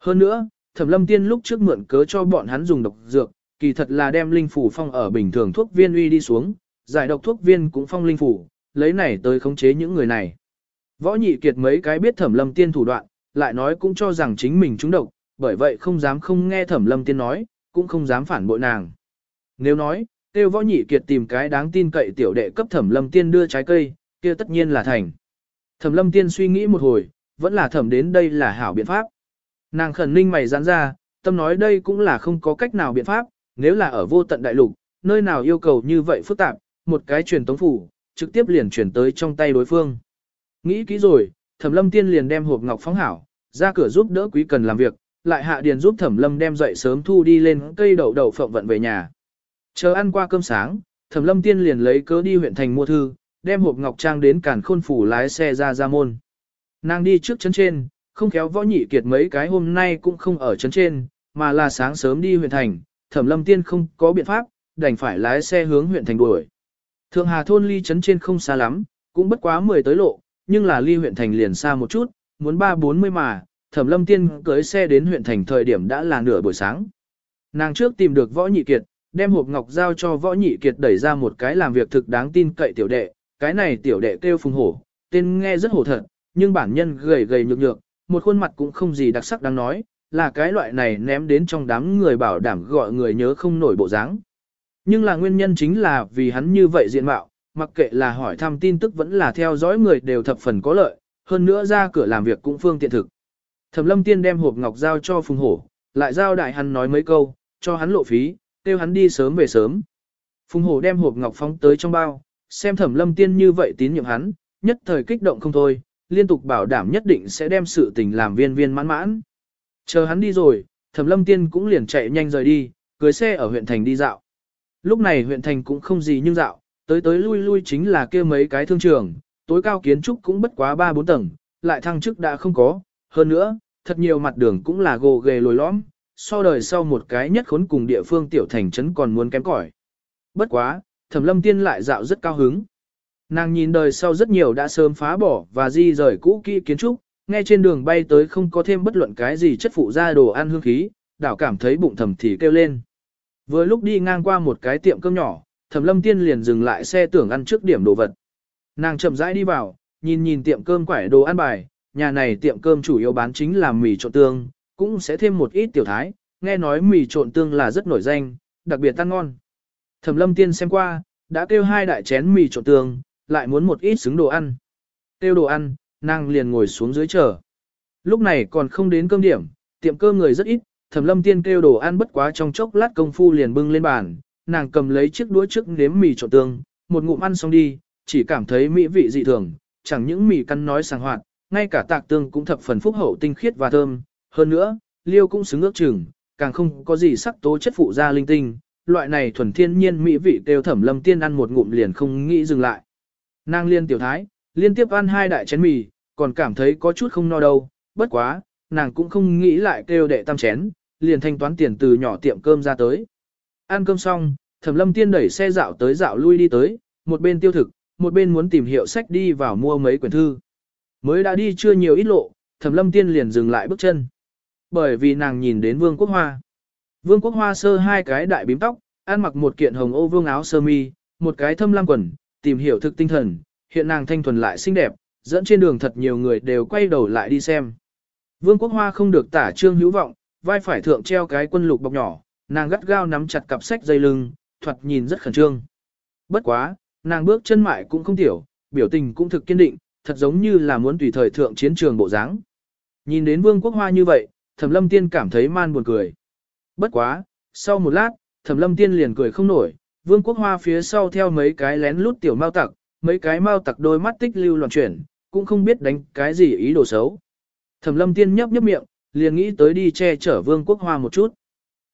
Hơn nữa, Thẩm Lâm Tiên lúc trước mượn cớ cho bọn hắn dùng độc dược, kỳ thật là đem linh phủ phong ở bình thường thuốc viên uy đi xuống, giải độc thuốc viên cũng phong linh phủ, lấy này tới khống chế những người này. Võ nhị kiệt mấy cái biết Thẩm Lâm Tiên thủ đoạn, lại nói cũng cho rằng chính mình trúng độc, bởi vậy không dám không nghe Thẩm Lâm Tiên nói, cũng không dám phản bội nàng. Nếu nói, Tiêu võ nhị kiệt tìm cái đáng tin cậy tiểu đệ cấp thẩm lâm tiên đưa trái cây, kia tất nhiên là thành. Thẩm lâm tiên suy nghĩ một hồi, vẫn là thẩm đến đây là hảo biện pháp. Nàng khẩn ninh mày giãn ra, tâm nói đây cũng là không có cách nào biện pháp, nếu là ở vô tận đại lục, nơi nào yêu cầu như vậy phức tạp, một cái truyền tống phủ, trực tiếp liền chuyển tới trong tay đối phương. Nghĩ kỹ rồi, thẩm lâm tiên liền đem hộp ngọc phóng hảo, ra cửa giúp đỡ quý cần làm việc, lại hạ điền giúp thẩm lâm đem dậy sớm thu đi lên cây đậu đậu phộng vận về nhà. Chờ ăn qua cơm sáng, thẩm lâm tiên liền lấy cớ đi huyện thành mua thư, đem hộp ngọc trang đến cản khôn phủ lái xe ra ra môn. Nàng đi trước chân trên, không khéo võ nhị kiệt mấy cái hôm nay cũng không ở chân trên, mà là sáng sớm đi huyện thành, thẩm lâm tiên không có biện pháp, đành phải lái xe hướng huyện thành đuổi. Thượng Hà thôn ly chấn trên không xa lắm, cũng bất quá 10 tới lộ, nhưng là ly huyện thành liền xa một chút, muốn 3-40 mà, thẩm lâm tiên cưới xe đến huyện thành thời điểm đã là nửa buổi sáng. Nàng trước tìm được võ nhị kiệt, đem hộp ngọc giao cho võ nhị kiệt đẩy ra một cái làm việc thực đáng tin cậy tiểu đệ, cái này tiểu đệ kêu phùng hổ, tên nghe rất hổ thật, nhưng bản nhân gầy gầy nhược nhược, một khuôn mặt cũng không gì đặc sắc đáng nói, là cái loại này ném đến trong đám người bảo đảm gọi người nhớ không nổi bộ dáng. Nhưng là nguyên nhân chính là vì hắn như vậy diện mạo, mặc kệ là hỏi thăm tin tức vẫn là theo dõi người đều thập phần có lợi, hơn nữa ra cửa làm việc cũng phương tiện thực. Thẩm lâm tiên đem hộp ngọc giao cho phùng hổ, lại giao đại hắn nói mấy câu, cho hắn lộ phí, kêu hắn đi sớm về sớm. Phùng hổ đem hộp ngọc phóng tới trong bao, xem thẩm lâm tiên như vậy tín nhiệm hắn, nhất thời kích động không thôi, liên tục bảo đảm nhất định sẽ đem sự tình làm viên viên mãn mãn. Chờ hắn đi rồi, thẩm lâm tiên cũng liền chạy nhanh rời đi, cưới xe ở huyện thành đi dạo. Lúc này huyện thành cũng không gì nhưng dạo, tới tới lui lui chính là kia mấy cái thương trường, tối cao kiến trúc cũng bất quá 3-4 tầng, lại thăng chức đã không có, hơn nữa, thật nhiều mặt đường cũng là gồ ghề lồi lõm, so đời sau một cái nhất khốn cùng địa phương tiểu thành trấn còn muốn kém cỏi. Bất quá, Thẩm Lâm Tiên lại dạo rất cao hứng. Nàng nhìn đời sau rất nhiều đã sớm phá bỏ và di rời cũ kỹ kiến trúc, nghe trên đường bay tới không có thêm bất luận cái gì chất phụ ra đồ ăn hương khí, đảo cảm thấy bụng thầm thì kêu lên. Vừa lúc đi ngang qua một cái tiệm cơm nhỏ, Thẩm Lâm Tiên liền dừng lại xe tưởng ăn trước điểm đồ vật. Nàng chậm rãi đi vào, nhìn nhìn tiệm cơm quải đồ ăn bài, nhà này tiệm cơm chủ yếu bán chính là mì trộn tương, cũng sẽ thêm một ít tiểu thái, nghe nói mì trộn tương là rất nổi danh, đặc biệt ăn ngon. Thẩm Lâm Tiên xem qua, đã kêu hai đại chén mì trộn tương, lại muốn một ít xứng đồ ăn. Kêu đồ ăn, nàng liền ngồi xuống dưới chờ. Lúc này còn không đến cơm điểm, tiệm cơm người rất ít, Thẩm Lâm Tiên kêu đồ ăn bất quá trong chốc lát công phu liền bưng lên bàn, nàng cầm lấy chiếc đũa trước nếm mì trộn tương, một ngụm ăn xong đi, chỉ cảm thấy mỹ vị dị thường, chẳng những mì căn nói sàng hoạt, ngay cả tạc tương cũng thập phần phúc hậu tinh khiết và thơm, hơn nữa, liêu cũng xứng ước chừng, càng không có gì sắc tố chất phụ ra linh tinh, loại này thuần thiên nhiên mỹ vị đều Thẩm Lâm Tiên ăn một ngụm liền không nghĩ dừng lại. Nàng liên tiểu thái, liên tiếp ăn hai đại chén mì, còn cảm thấy có chút không no đâu, bất quá, nàng cũng không nghĩ lại kêu đệ tam chén, liền thanh toán tiền từ nhỏ tiệm cơm ra tới. Ăn cơm xong, Thẩm Lâm Tiên đẩy xe dạo tới dạo lui đi tới, một bên tiêu thực, một bên muốn tìm hiệu sách đi vào mua mấy quyển thư. Mới đã đi chưa nhiều ít lộ, Thẩm Lâm Tiên liền dừng lại bước chân. Bởi vì nàng nhìn đến Vương Quốc Hoa. Vương Quốc Hoa sơ hai cái đại bím tóc, ăn mặc một kiện hồng ô vương áo sơ mi, một cái thâm lam quần, tìm hiểu thực tinh thần, hiện nàng thanh thuần lại xinh đẹp, dẫn trên đường thật nhiều người đều quay đầu lại đi xem. Vương Quốc Hoa không được tả trương hữu vọng, vai phải thượng treo cái quân lục bọc nhỏ, nàng gắt gao nắm chặt cặp sách dây lưng, thoạt nhìn rất khẩn trương. Bất quá, nàng bước chân mại cũng không tiểu, biểu tình cũng thực kiên định, thật giống như là muốn tùy thời thượng chiến trường bộ dáng. Nhìn đến Vương Quốc Hoa như vậy, Thẩm Lâm Tiên cảm thấy man buồn cười. Bất quá, sau một lát, Thẩm Lâm Tiên liền cười không nổi, Vương Quốc Hoa phía sau theo mấy cái lén lút tiểu mao tặc, mấy cái mao tặc đôi mắt tích lưu loạn chuyển, cũng không biết đánh cái gì ý đồ xấu. Thẩm Lâm Tiên nhấp nhấp miệng, liền nghĩ tới đi che chở Vương Quốc Hoa một chút.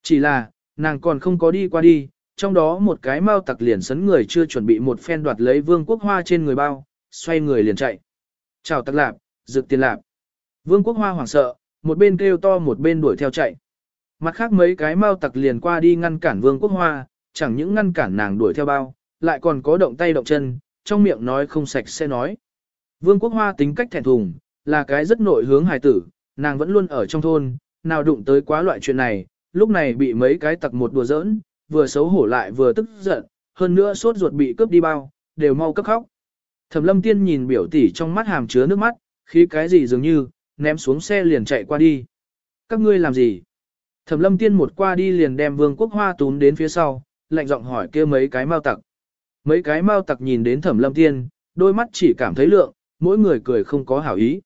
Chỉ là, nàng còn không có đi qua đi, trong đó một cái mau tặc liền sấn người chưa chuẩn bị một phen đoạt lấy Vương Quốc Hoa trên người bao, xoay người liền chạy. Chào tặc lạp, rực tiền lạp. Vương Quốc Hoa hoảng sợ, một bên kêu to một bên đuổi theo chạy. Mặt khác mấy cái mau tặc liền qua đi ngăn cản Vương Quốc Hoa, chẳng những ngăn cản nàng đuổi theo bao, lại còn có động tay động chân, trong miệng nói không sạch sẽ nói. Vương Quốc Hoa tính cách thẹn thùng, là cái rất nội hướng hài tử, nàng vẫn luôn ở trong thôn, nào đụng tới quá loại chuyện này, lúc này bị mấy cái tặc một đùa giỡn, vừa xấu hổ lại vừa tức giận, hơn nữa sốt ruột bị cướp đi bao, đều mau cấp khóc. Thẩm lâm tiên nhìn biểu tỷ trong mắt hàm chứa nước mắt, khí cái gì dường như, ném xuống xe liền chạy qua đi. Các ngươi làm gì? Thẩm lâm tiên một qua đi liền đem vương quốc hoa túm đến phía sau, lạnh giọng hỏi kia mấy cái mau tặc. Mấy cái mau tặc nhìn đến thẩm lâm tiên, đôi mắt chỉ cảm thấy lượng, mỗi người cười không có hảo ý.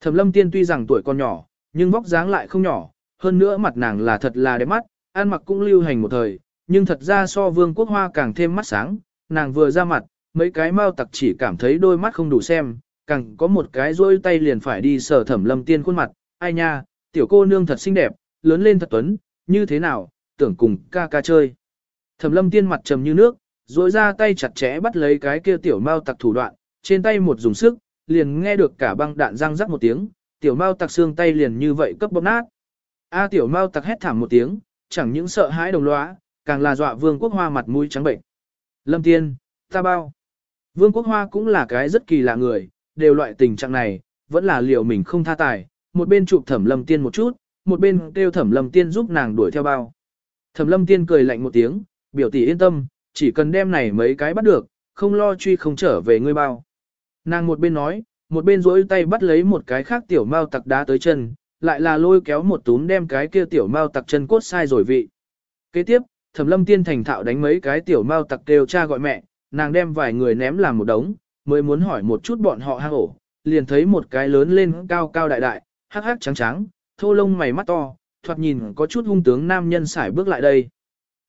Thẩm lâm tiên tuy rằng tuổi còn nhỏ, nhưng vóc dáng lại không nhỏ, hơn nữa mặt nàng là thật là đẹp mắt, ăn mặc cũng lưu hành một thời, nhưng thật ra so vương quốc hoa càng thêm mắt sáng, nàng vừa ra mặt, mấy cái mau tặc chỉ cảm thấy đôi mắt không đủ xem, càng có một cái rôi tay liền phải đi sở thẩm lâm tiên khuôn mặt, ai nha, tiểu cô nương thật xinh đẹp, lớn lên thật tuấn, như thế nào, tưởng cùng ca ca chơi. Thẩm lâm tiên mặt trầm như nước, rỗi ra tay chặt chẽ bắt lấy cái kia tiểu mau tặc thủ đoạn, trên tay một dùng sức, liền nghe được cả băng đạn răng rắc một tiếng, tiểu mao tặc xương tay liền như vậy cấp bóp nát. A tiểu mau tặc hét thảm một tiếng, chẳng những sợ hãi đồng lõa, càng là dọa vương quốc hoa mặt mũi trắng bệnh. Lâm tiên, ta bao. Vương quốc hoa cũng là cái rất kỳ lạ người, đều loại tình trạng này, vẫn là liệu mình không tha tài, một bên chụp thẩm lâm tiên một chút, một bên kêu thẩm lâm tiên giúp nàng đuổi theo bao. Thẩm lâm tiên cười lạnh một tiếng, biểu tỷ yên tâm, chỉ cần đem này mấy cái bắt được, không lo truy không trở về ngươi bao. Nàng một bên nói, một bên duỗi tay bắt lấy một cái khác tiểu mao tặc đá tới chân, lại là lôi kéo một túm đem cái kia tiểu mao tặc chân cốt sai rồi vị. Kế tiếp, Thẩm Lâm Tiên thành thạo đánh mấy cái tiểu mao tặc kêu cha gọi mẹ, nàng đem vài người ném làm một đống, mới muốn hỏi một chút bọn họ hang ổ, liền thấy một cái lớn lên cao cao đại đại, hắc hắc trắng trắng, thô lông mày mắt to, thoạt nhìn có chút hung tướng nam nhân xải bước lại đây.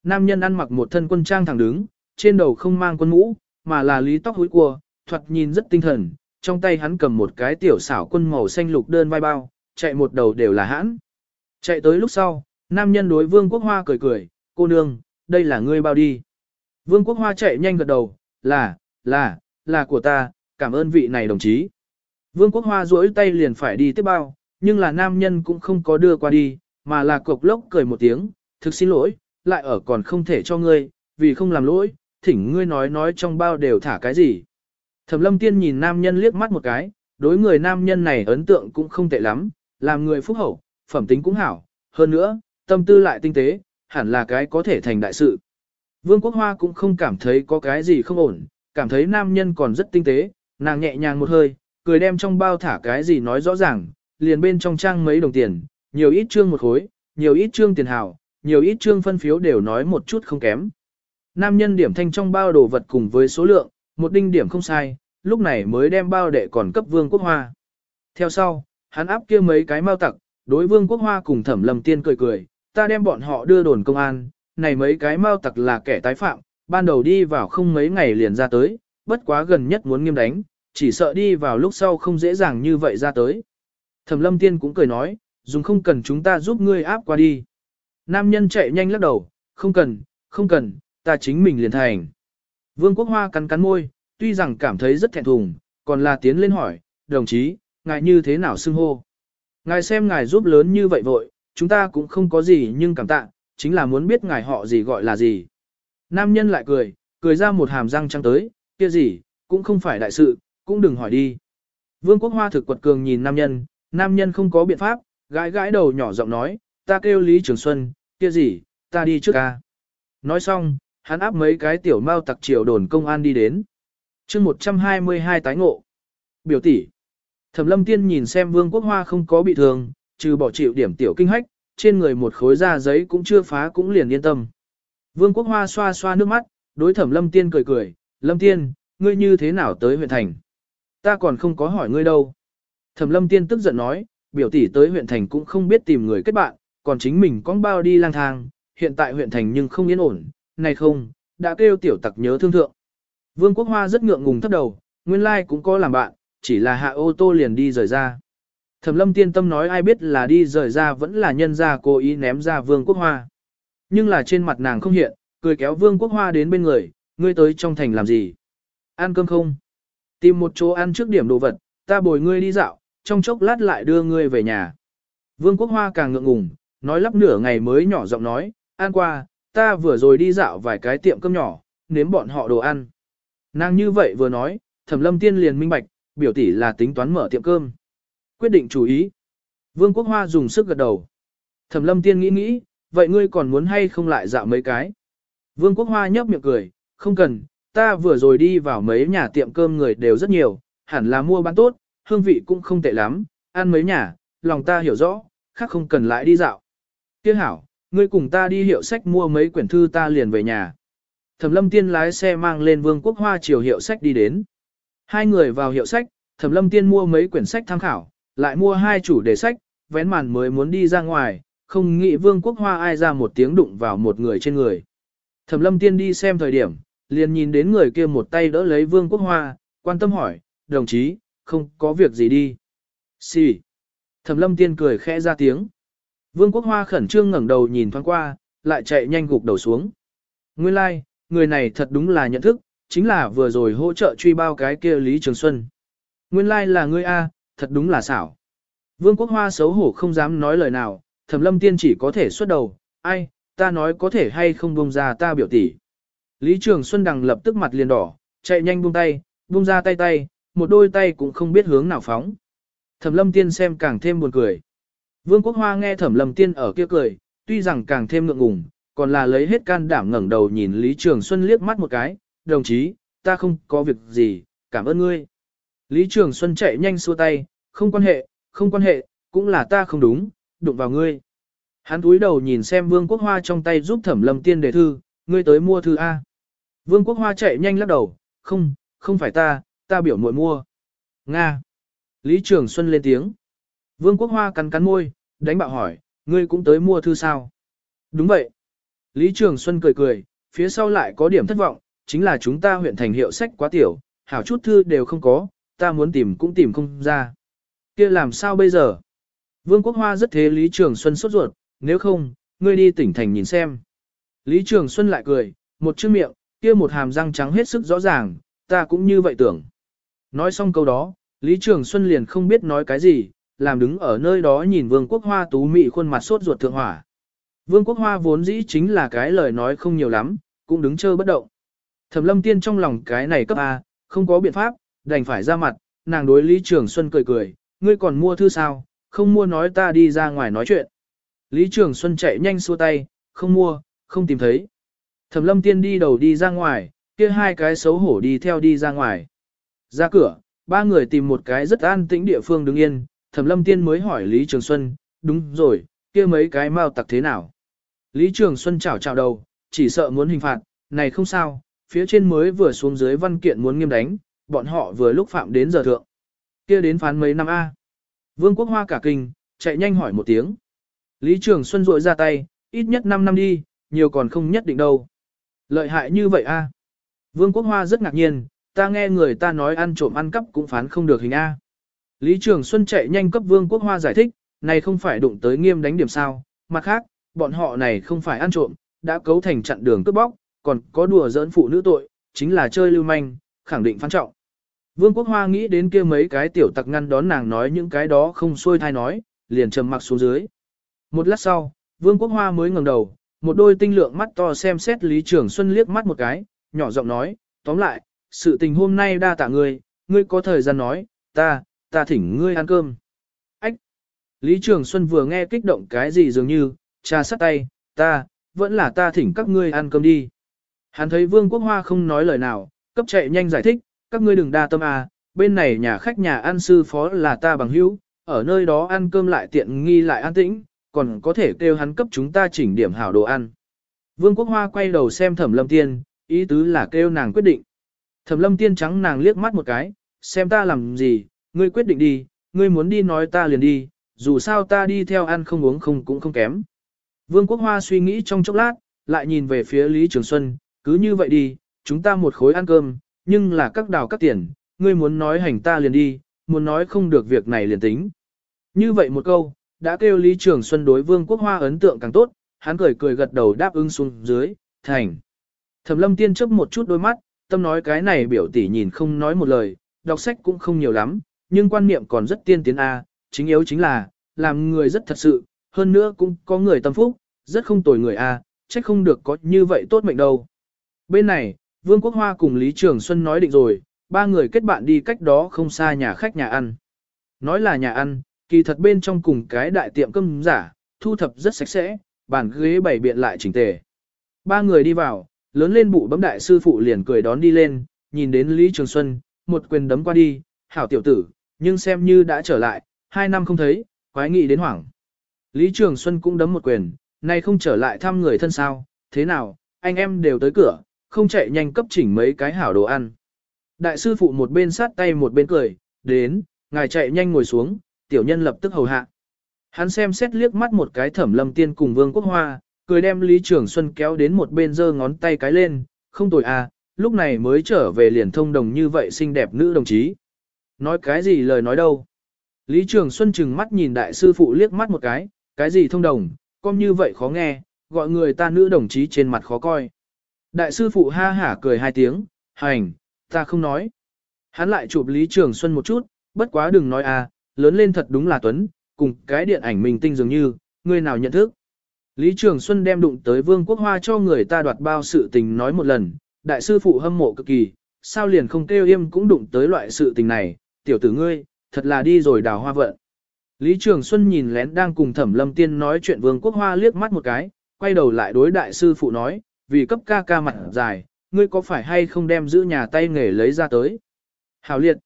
Nam nhân ăn mặc một thân quân trang thẳng đứng, trên đầu không mang quân mũ, mà là lý tóc húi cua, thoạt nhìn rất tinh thần, trong tay hắn cầm một cái tiểu xảo quân màu xanh lục đơn vai bao, chạy một đầu đều là hãn. Chạy tới lúc sau, nam nhân đối vương quốc hoa cười cười, cô nương, đây là ngươi bao đi. Vương quốc hoa chạy nhanh gật đầu, là, là, là của ta, cảm ơn vị này đồng chí. Vương quốc hoa duỗi tay liền phải đi tiếp bao, nhưng là nam nhân cũng không có đưa qua đi, mà là cộc lốc cười một tiếng, thực xin lỗi, lại ở còn không thể cho ngươi, vì không làm lỗi, thỉnh ngươi nói nói trong bao đều thả cái gì. Thẩm lâm tiên nhìn nam nhân liếc mắt một cái, đối người nam nhân này ấn tượng cũng không tệ lắm, làm người phúc hậu, phẩm tính cũng hảo, hơn nữa, tâm tư lại tinh tế, hẳn là cái có thể thành đại sự. Vương Quốc Hoa cũng không cảm thấy có cái gì không ổn, cảm thấy nam nhân còn rất tinh tế, nàng nhẹ nhàng một hơi, cười đem trong bao thả cái gì nói rõ ràng, liền bên trong trang mấy đồng tiền, nhiều ít trương một khối, nhiều ít trương tiền hảo, nhiều ít trương phân phiếu đều nói một chút không kém. Nam nhân điểm thanh trong bao đồ vật cùng với số lượng, một đinh điểm không sai, lúc này mới đem bao đệ còn cấp vương quốc hoa. Theo sau, hắn áp kia mấy cái mau tặc, đối vương quốc hoa cùng thẩm lầm tiên cười cười, ta đem bọn họ đưa đồn công an, này mấy cái mau tặc là kẻ tái phạm, ban đầu đi vào không mấy ngày liền ra tới, bất quá gần nhất muốn nghiêm đánh, chỉ sợ đi vào lúc sau không dễ dàng như vậy ra tới. Thẩm lâm tiên cũng cười nói, dùng không cần chúng ta giúp ngươi áp qua đi. Nam nhân chạy nhanh lắc đầu, không cần, không cần, ta chính mình liền thành. Vương Quốc Hoa cắn cắn môi, tuy rằng cảm thấy rất thẹn thùng, còn là tiến lên hỏi, đồng chí, ngài như thế nào xưng hô? Ngài xem ngài giúp lớn như vậy vội, chúng ta cũng không có gì nhưng cảm tạ, chính là muốn biết ngài họ gì gọi là gì. Nam nhân lại cười, cười ra một hàm răng trắng tới, kia gì, cũng không phải đại sự, cũng đừng hỏi đi. Vương Quốc Hoa thực quật cường nhìn nam nhân, nam nhân không có biện pháp, gãi gãi đầu nhỏ giọng nói, ta kêu Lý Trường Xuân, kia gì, ta đi trước ca. Nói xong, hắn áp mấy cái tiểu mao tặc triều đồn công an đi đến. chương 122 tái ngộ. Biểu tỷ Thẩm lâm tiên nhìn xem vương quốc hoa không có bị thương, trừ bỏ chịu điểm tiểu kinh hách, trên người một khối da giấy cũng chưa phá cũng liền yên tâm. Vương quốc hoa xoa xoa nước mắt, đối thẩm lâm tiên cười cười, lâm tiên, ngươi như thế nào tới huyện thành? Ta còn không có hỏi ngươi đâu. Thẩm lâm tiên tức giận nói, biểu tỷ tới huyện thành cũng không biết tìm người kết bạn, còn chính mình con bao đi lang thang, hiện tại huyện thành nhưng không yên ổn, này không, đã kêu tiểu tặc nhớ thương thượng. Vương Quốc Hoa rất ngượng ngùng thấp đầu, nguyên lai like cũng có làm bạn, chỉ là hạ ô tô liền đi rời ra. Thẩm lâm tiên tâm nói ai biết là đi rời ra vẫn là nhân ra cố ý ném ra Vương Quốc Hoa. Nhưng là trên mặt nàng không hiện, cười kéo Vương Quốc Hoa đến bên người, ngươi tới trong thành làm gì? Ăn cơm không? Tìm một chỗ ăn trước điểm đồ vật, ta bồi ngươi đi dạo, trong chốc lát lại đưa ngươi về nhà. Vương Quốc Hoa càng ngượng ngùng, nói lắp nửa ngày mới nhỏ giọng nói, ăn qua, ta vừa rồi đi dạo vài cái tiệm cơm nhỏ, nếm bọn họ đồ ăn. Nàng như vậy vừa nói, thẩm lâm tiên liền minh bạch, biểu tỷ là tính toán mở tiệm cơm. Quyết định chú ý. Vương Quốc Hoa dùng sức gật đầu. Thẩm lâm tiên nghĩ nghĩ, vậy ngươi còn muốn hay không lại dạo mấy cái? Vương Quốc Hoa nhấp miệng cười, không cần, ta vừa rồi đi vào mấy nhà tiệm cơm người đều rất nhiều, hẳn là mua bán tốt, hương vị cũng không tệ lắm, ăn mấy nhà, lòng ta hiểu rõ, khác không cần lại đi dạo. Tiếc hảo, ngươi cùng ta đi hiệu sách mua mấy quyển thư ta liền về nhà. Thẩm lâm tiên lái xe mang lên vương quốc hoa chiều hiệu sách đi đến. Hai người vào hiệu sách, thẩm lâm tiên mua mấy quyển sách tham khảo, lại mua hai chủ đề sách, vén màn mới muốn đi ra ngoài, không nghĩ vương quốc hoa ai ra một tiếng đụng vào một người trên người. Thẩm lâm tiên đi xem thời điểm, liền nhìn đến người kia một tay đỡ lấy vương quốc hoa, quan tâm hỏi, đồng chí, không có việc gì đi. Xì. Thẩm lâm tiên cười khẽ ra tiếng. Vương quốc hoa khẩn trương ngẩng đầu nhìn thoáng qua, lại chạy nhanh gục đầu xuống. Nguyên lai, like, người này thật đúng là nhận thức, chính là vừa rồi hỗ trợ truy bao cái kia Lý Trường Xuân. Nguyên lai like là ngươi A, thật đúng là xảo. Vương quốc hoa xấu hổ không dám nói lời nào, thẩm lâm tiên chỉ có thể xuất đầu, ai, ta nói có thể hay không buông ra ta biểu tỷ. Lý Trường Xuân Đằng lập tức mặt liền đỏ, chạy nhanh buông tay, buông ra tay tay, một đôi tay cũng không biết hướng nào phóng. Thẩm lâm tiên xem càng thêm buồn cười. Vương Quốc Hoa nghe thẩm lâm tiên ở kia cười, tuy rằng càng thêm ngượng ngùng, còn là lấy hết can đảm ngẩng đầu nhìn Lý Trường Xuân liếc mắt một cái, đồng chí, ta không có việc gì, cảm ơn ngươi. Lý Trường Xuân chạy nhanh xua tay, không quan hệ, không quan hệ, cũng là ta không đúng, đụng vào ngươi. Hắn túi đầu nhìn xem Vương Quốc Hoa trong tay giúp Thẩm Lâm Tiên đề thư, ngươi tới mua thư A. Vương Quốc Hoa chạy nhanh lắc đầu, không, không phải ta, ta biểu muội mua. Nga. Lý Trường Xuân lên tiếng. Vương Quốc Hoa cắn cắn môi, đánh bạo hỏi, ngươi cũng tới mua thư sao? Đúng vậy. Lý Trường Xuân cười cười, phía sau lại có điểm thất vọng, chính là chúng ta huyện thành hiệu sách quá tiểu, hảo chút thư đều không có, ta muốn tìm cũng tìm không ra. kia làm sao bây giờ? Vương Quốc Hoa rất thế Lý Trường Xuân sốt ruột, nếu không, ngươi đi tỉnh thành nhìn xem. Lý Trường Xuân lại cười, một chữ miệng, kia một hàm răng trắng hết sức rõ ràng, ta cũng như vậy tưởng. Nói xong câu đó, Lý Trường Xuân liền không biết nói cái gì, làm đứng ở nơi đó nhìn Vương Quốc Hoa tú mị khuôn mặt sốt ruột thượng hỏa. Vương Quốc Hoa vốn dĩ chính là cái lời nói không nhiều lắm, cũng đứng chơ bất động. Thẩm lâm tiên trong lòng cái này cấp A, không có biện pháp, đành phải ra mặt, nàng đối Lý Trường Xuân cười cười, ngươi còn mua thư sao, không mua nói ta đi ra ngoài nói chuyện. Lý Trường Xuân chạy nhanh xua tay, không mua, không tìm thấy. Thẩm lâm tiên đi đầu đi ra ngoài, kia hai cái xấu hổ đi theo đi ra ngoài. Ra cửa, ba người tìm một cái rất an tĩnh địa phương đứng yên, Thẩm lâm tiên mới hỏi Lý Trường Xuân, đúng rồi, kia mấy cái mau tặc thế nào. Lý Trường Xuân chảo chảo đầu, chỉ sợ muốn hình phạt, này không sao, phía trên mới vừa xuống dưới văn kiện muốn nghiêm đánh, bọn họ vừa lúc phạm đến giờ thượng. kia đến phán mấy năm A. Vương Quốc Hoa cả kinh, chạy nhanh hỏi một tiếng. Lý Trường Xuân rội ra tay, ít nhất 5 năm đi, nhiều còn không nhất định đâu. Lợi hại như vậy a? Vương Quốc Hoa rất ngạc nhiên, ta nghe người ta nói ăn trộm ăn cắp cũng phán không được hình A. Lý Trường Xuân chạy nhanh cấp Vương Quốc Hoa giải thích, này không phải đụng tới nghiêm đánh điểm sao, mặt khác, bọn họ này không phải ăn trộm, đã cấu thành chặn đường cướp bóc, còn có đùa giỡn phụ nữ tội, chính là chơi lưu manh, khẳng định phán trọng. Vương Quốc Hoa nghĩ đến kia mấy cái tiểu tặc ngăn đón nàng nói những cái đó không xuôi thai nói, liền trầm mặc xuống dưới. Một lát sau, Vương Quốc Hoa mới ngẩng đầu, một đôi tinh lượng mắt to xem xét Lý Trường Xuân liếc mắt một cái, nhỏ giọng nói, tóm lại, sự tình hôm nay đa tạ ngươi, ngươi có thời gian nói, ta, ta thỉnh ngươi ăn cơm. Ách! Lý Trường Xuân vừa nghe kích động cái gì dường như, trà sắt tay, ta, vẫn là ta thỉnh các ngươi ăn cơm đi. Hắn thấy Vương Quốc Hoa không nói lời nào, cấp chạy nhanh giải thích, các ngươi đừng đa tâm à, bên này nhà khách nhà ăn sư phó là ta bằng hữu, ở nơi đó ăn cơm lại tiện nghi lại an tĩnh, còn có thể kêu hắn cấp chúng ta chỉnh điểm hảo đồ ăn. Vương Quốc Hoa quay đầu xem Thẩm Lâm Tiên, ý tứ là kêu nàng quyết định. Thẩm Lâm Tiên trắng nàng liếc mắt một cái, xem ta làm gì, ngươi quyết định đi, ngươi muốn đi nói ta liền đi, dù sao ta đi theo ăn không uống không cũng không kém. Vương Quốc Hoa suy nghĩ trong chốc lát, lại nhìn về phía Lý Trường Xuân, cứ như vậy đi, chúng ta một khối ăn cơm, nhưng là các đào các tiền, ngươi muốn nói hành ta liền đi, muốn nói không được việc này liền tính. Như vậy một câu, đã kêu Lý Trường Xuân đối Vương Quốc Hoa ấn tượng càng tốt, hắn cười cười gật đầu đáp ứng xuống dưới, thành. Thẩm lâm tiên chớp một chút đôi mắt, tâm nói cái này biểu tỷ nhìn không nói một lời, đọc sách cũng không nhiều lắm, nhưng quan niệm còn rất tiên tiến A, chính yếu chính là, làm người rất thật sự, hơn nữa cũng có người tâm phúc, rất không tồi người A, trách không được có như vậy tốt mệnh đâu. Bên này, Vương Quốc Hoa cùng Lý Trường Xuân nói định rồi, ba người kết bạn đi cách đó không xa nhà khách nhà ăn. Nói là nhà ăn, kỳ thật bên trong cùng cái đại tiệm cơm giả, thu thập rất sạch sẽ, bàn ghế bày biện lại chỉnh tề. Ba người đi vào, lớn lên bụ bấm đại sư phụ liền cười đón đi lên, nhìn đến Lý Trường Xuân, một quyền đấm qua đi, hảo tiểu tử, nhưng xem như đã trở lại, hai năm không thấy, quái nghị đến hoảng. Lý Trường Xuân cũng đấm một quyền, nay không trở lại thăm người thân sao, thế nào, anh em đều tới cửa, không chạy nhanh cấp chỉnh mấy cái hảo đồ ăn. Đại sư phụ một bên sát tay một bên cười, đến, ngài chạy nhanh ngồi xuống, tiểu nhân lập tức hầu hạ. Hắn xem xét liếc mắt một cái thẩm lâm tiên cùng vương quốc hoa, cười đem Lý Trường Xuân kéo đến một bên giơ ngón tay cái lên, không tồi à, lúc này mới trở về liền thông đồng như vậy xinh đẹp nữ đồng chí. Nói cái gì lời nói đâu. Lý Trường Xuân chừng mắt nhìn đại sư phụ liếc mắt một cái, cái gì thông đồng, con như vậy khó nghe, gọi người ta nữ đồng chí trên mặt khó coi. Đại sư phụ ha hả cười hai tiếng, hành, ta không nói. Hắn lại chụp Lý Trường Xuân một chút, bất quá đừng nói à, lớn lên thật đúng là Tuấn, cùng cái điện ảnh mình tinh dường như, người nào nhận thức. Lý Trường Xuân đem đụng tới Vương Quốc Hoa cho người ta đoạt bao sự tình nói một lần, đại sư phụ hâm mộ cực kỳ, sao liền không kêu im cũng đụng tới loại sự tình này, tiểu tử ngươi, thật là đi rồi đào hoa vận. Lý Trường Xuân nhìn lén đang cùng Thẩm Lâm Tiên nói chuyện Vương Quốc Hoa liếc mắt một cái, quay đầu lại đối đại sư phụ nói, vì cấp ca ca mặt dài, ngươi có phải hay không đem giữ nhà tay nghề lấy ra tới. Hào liệt.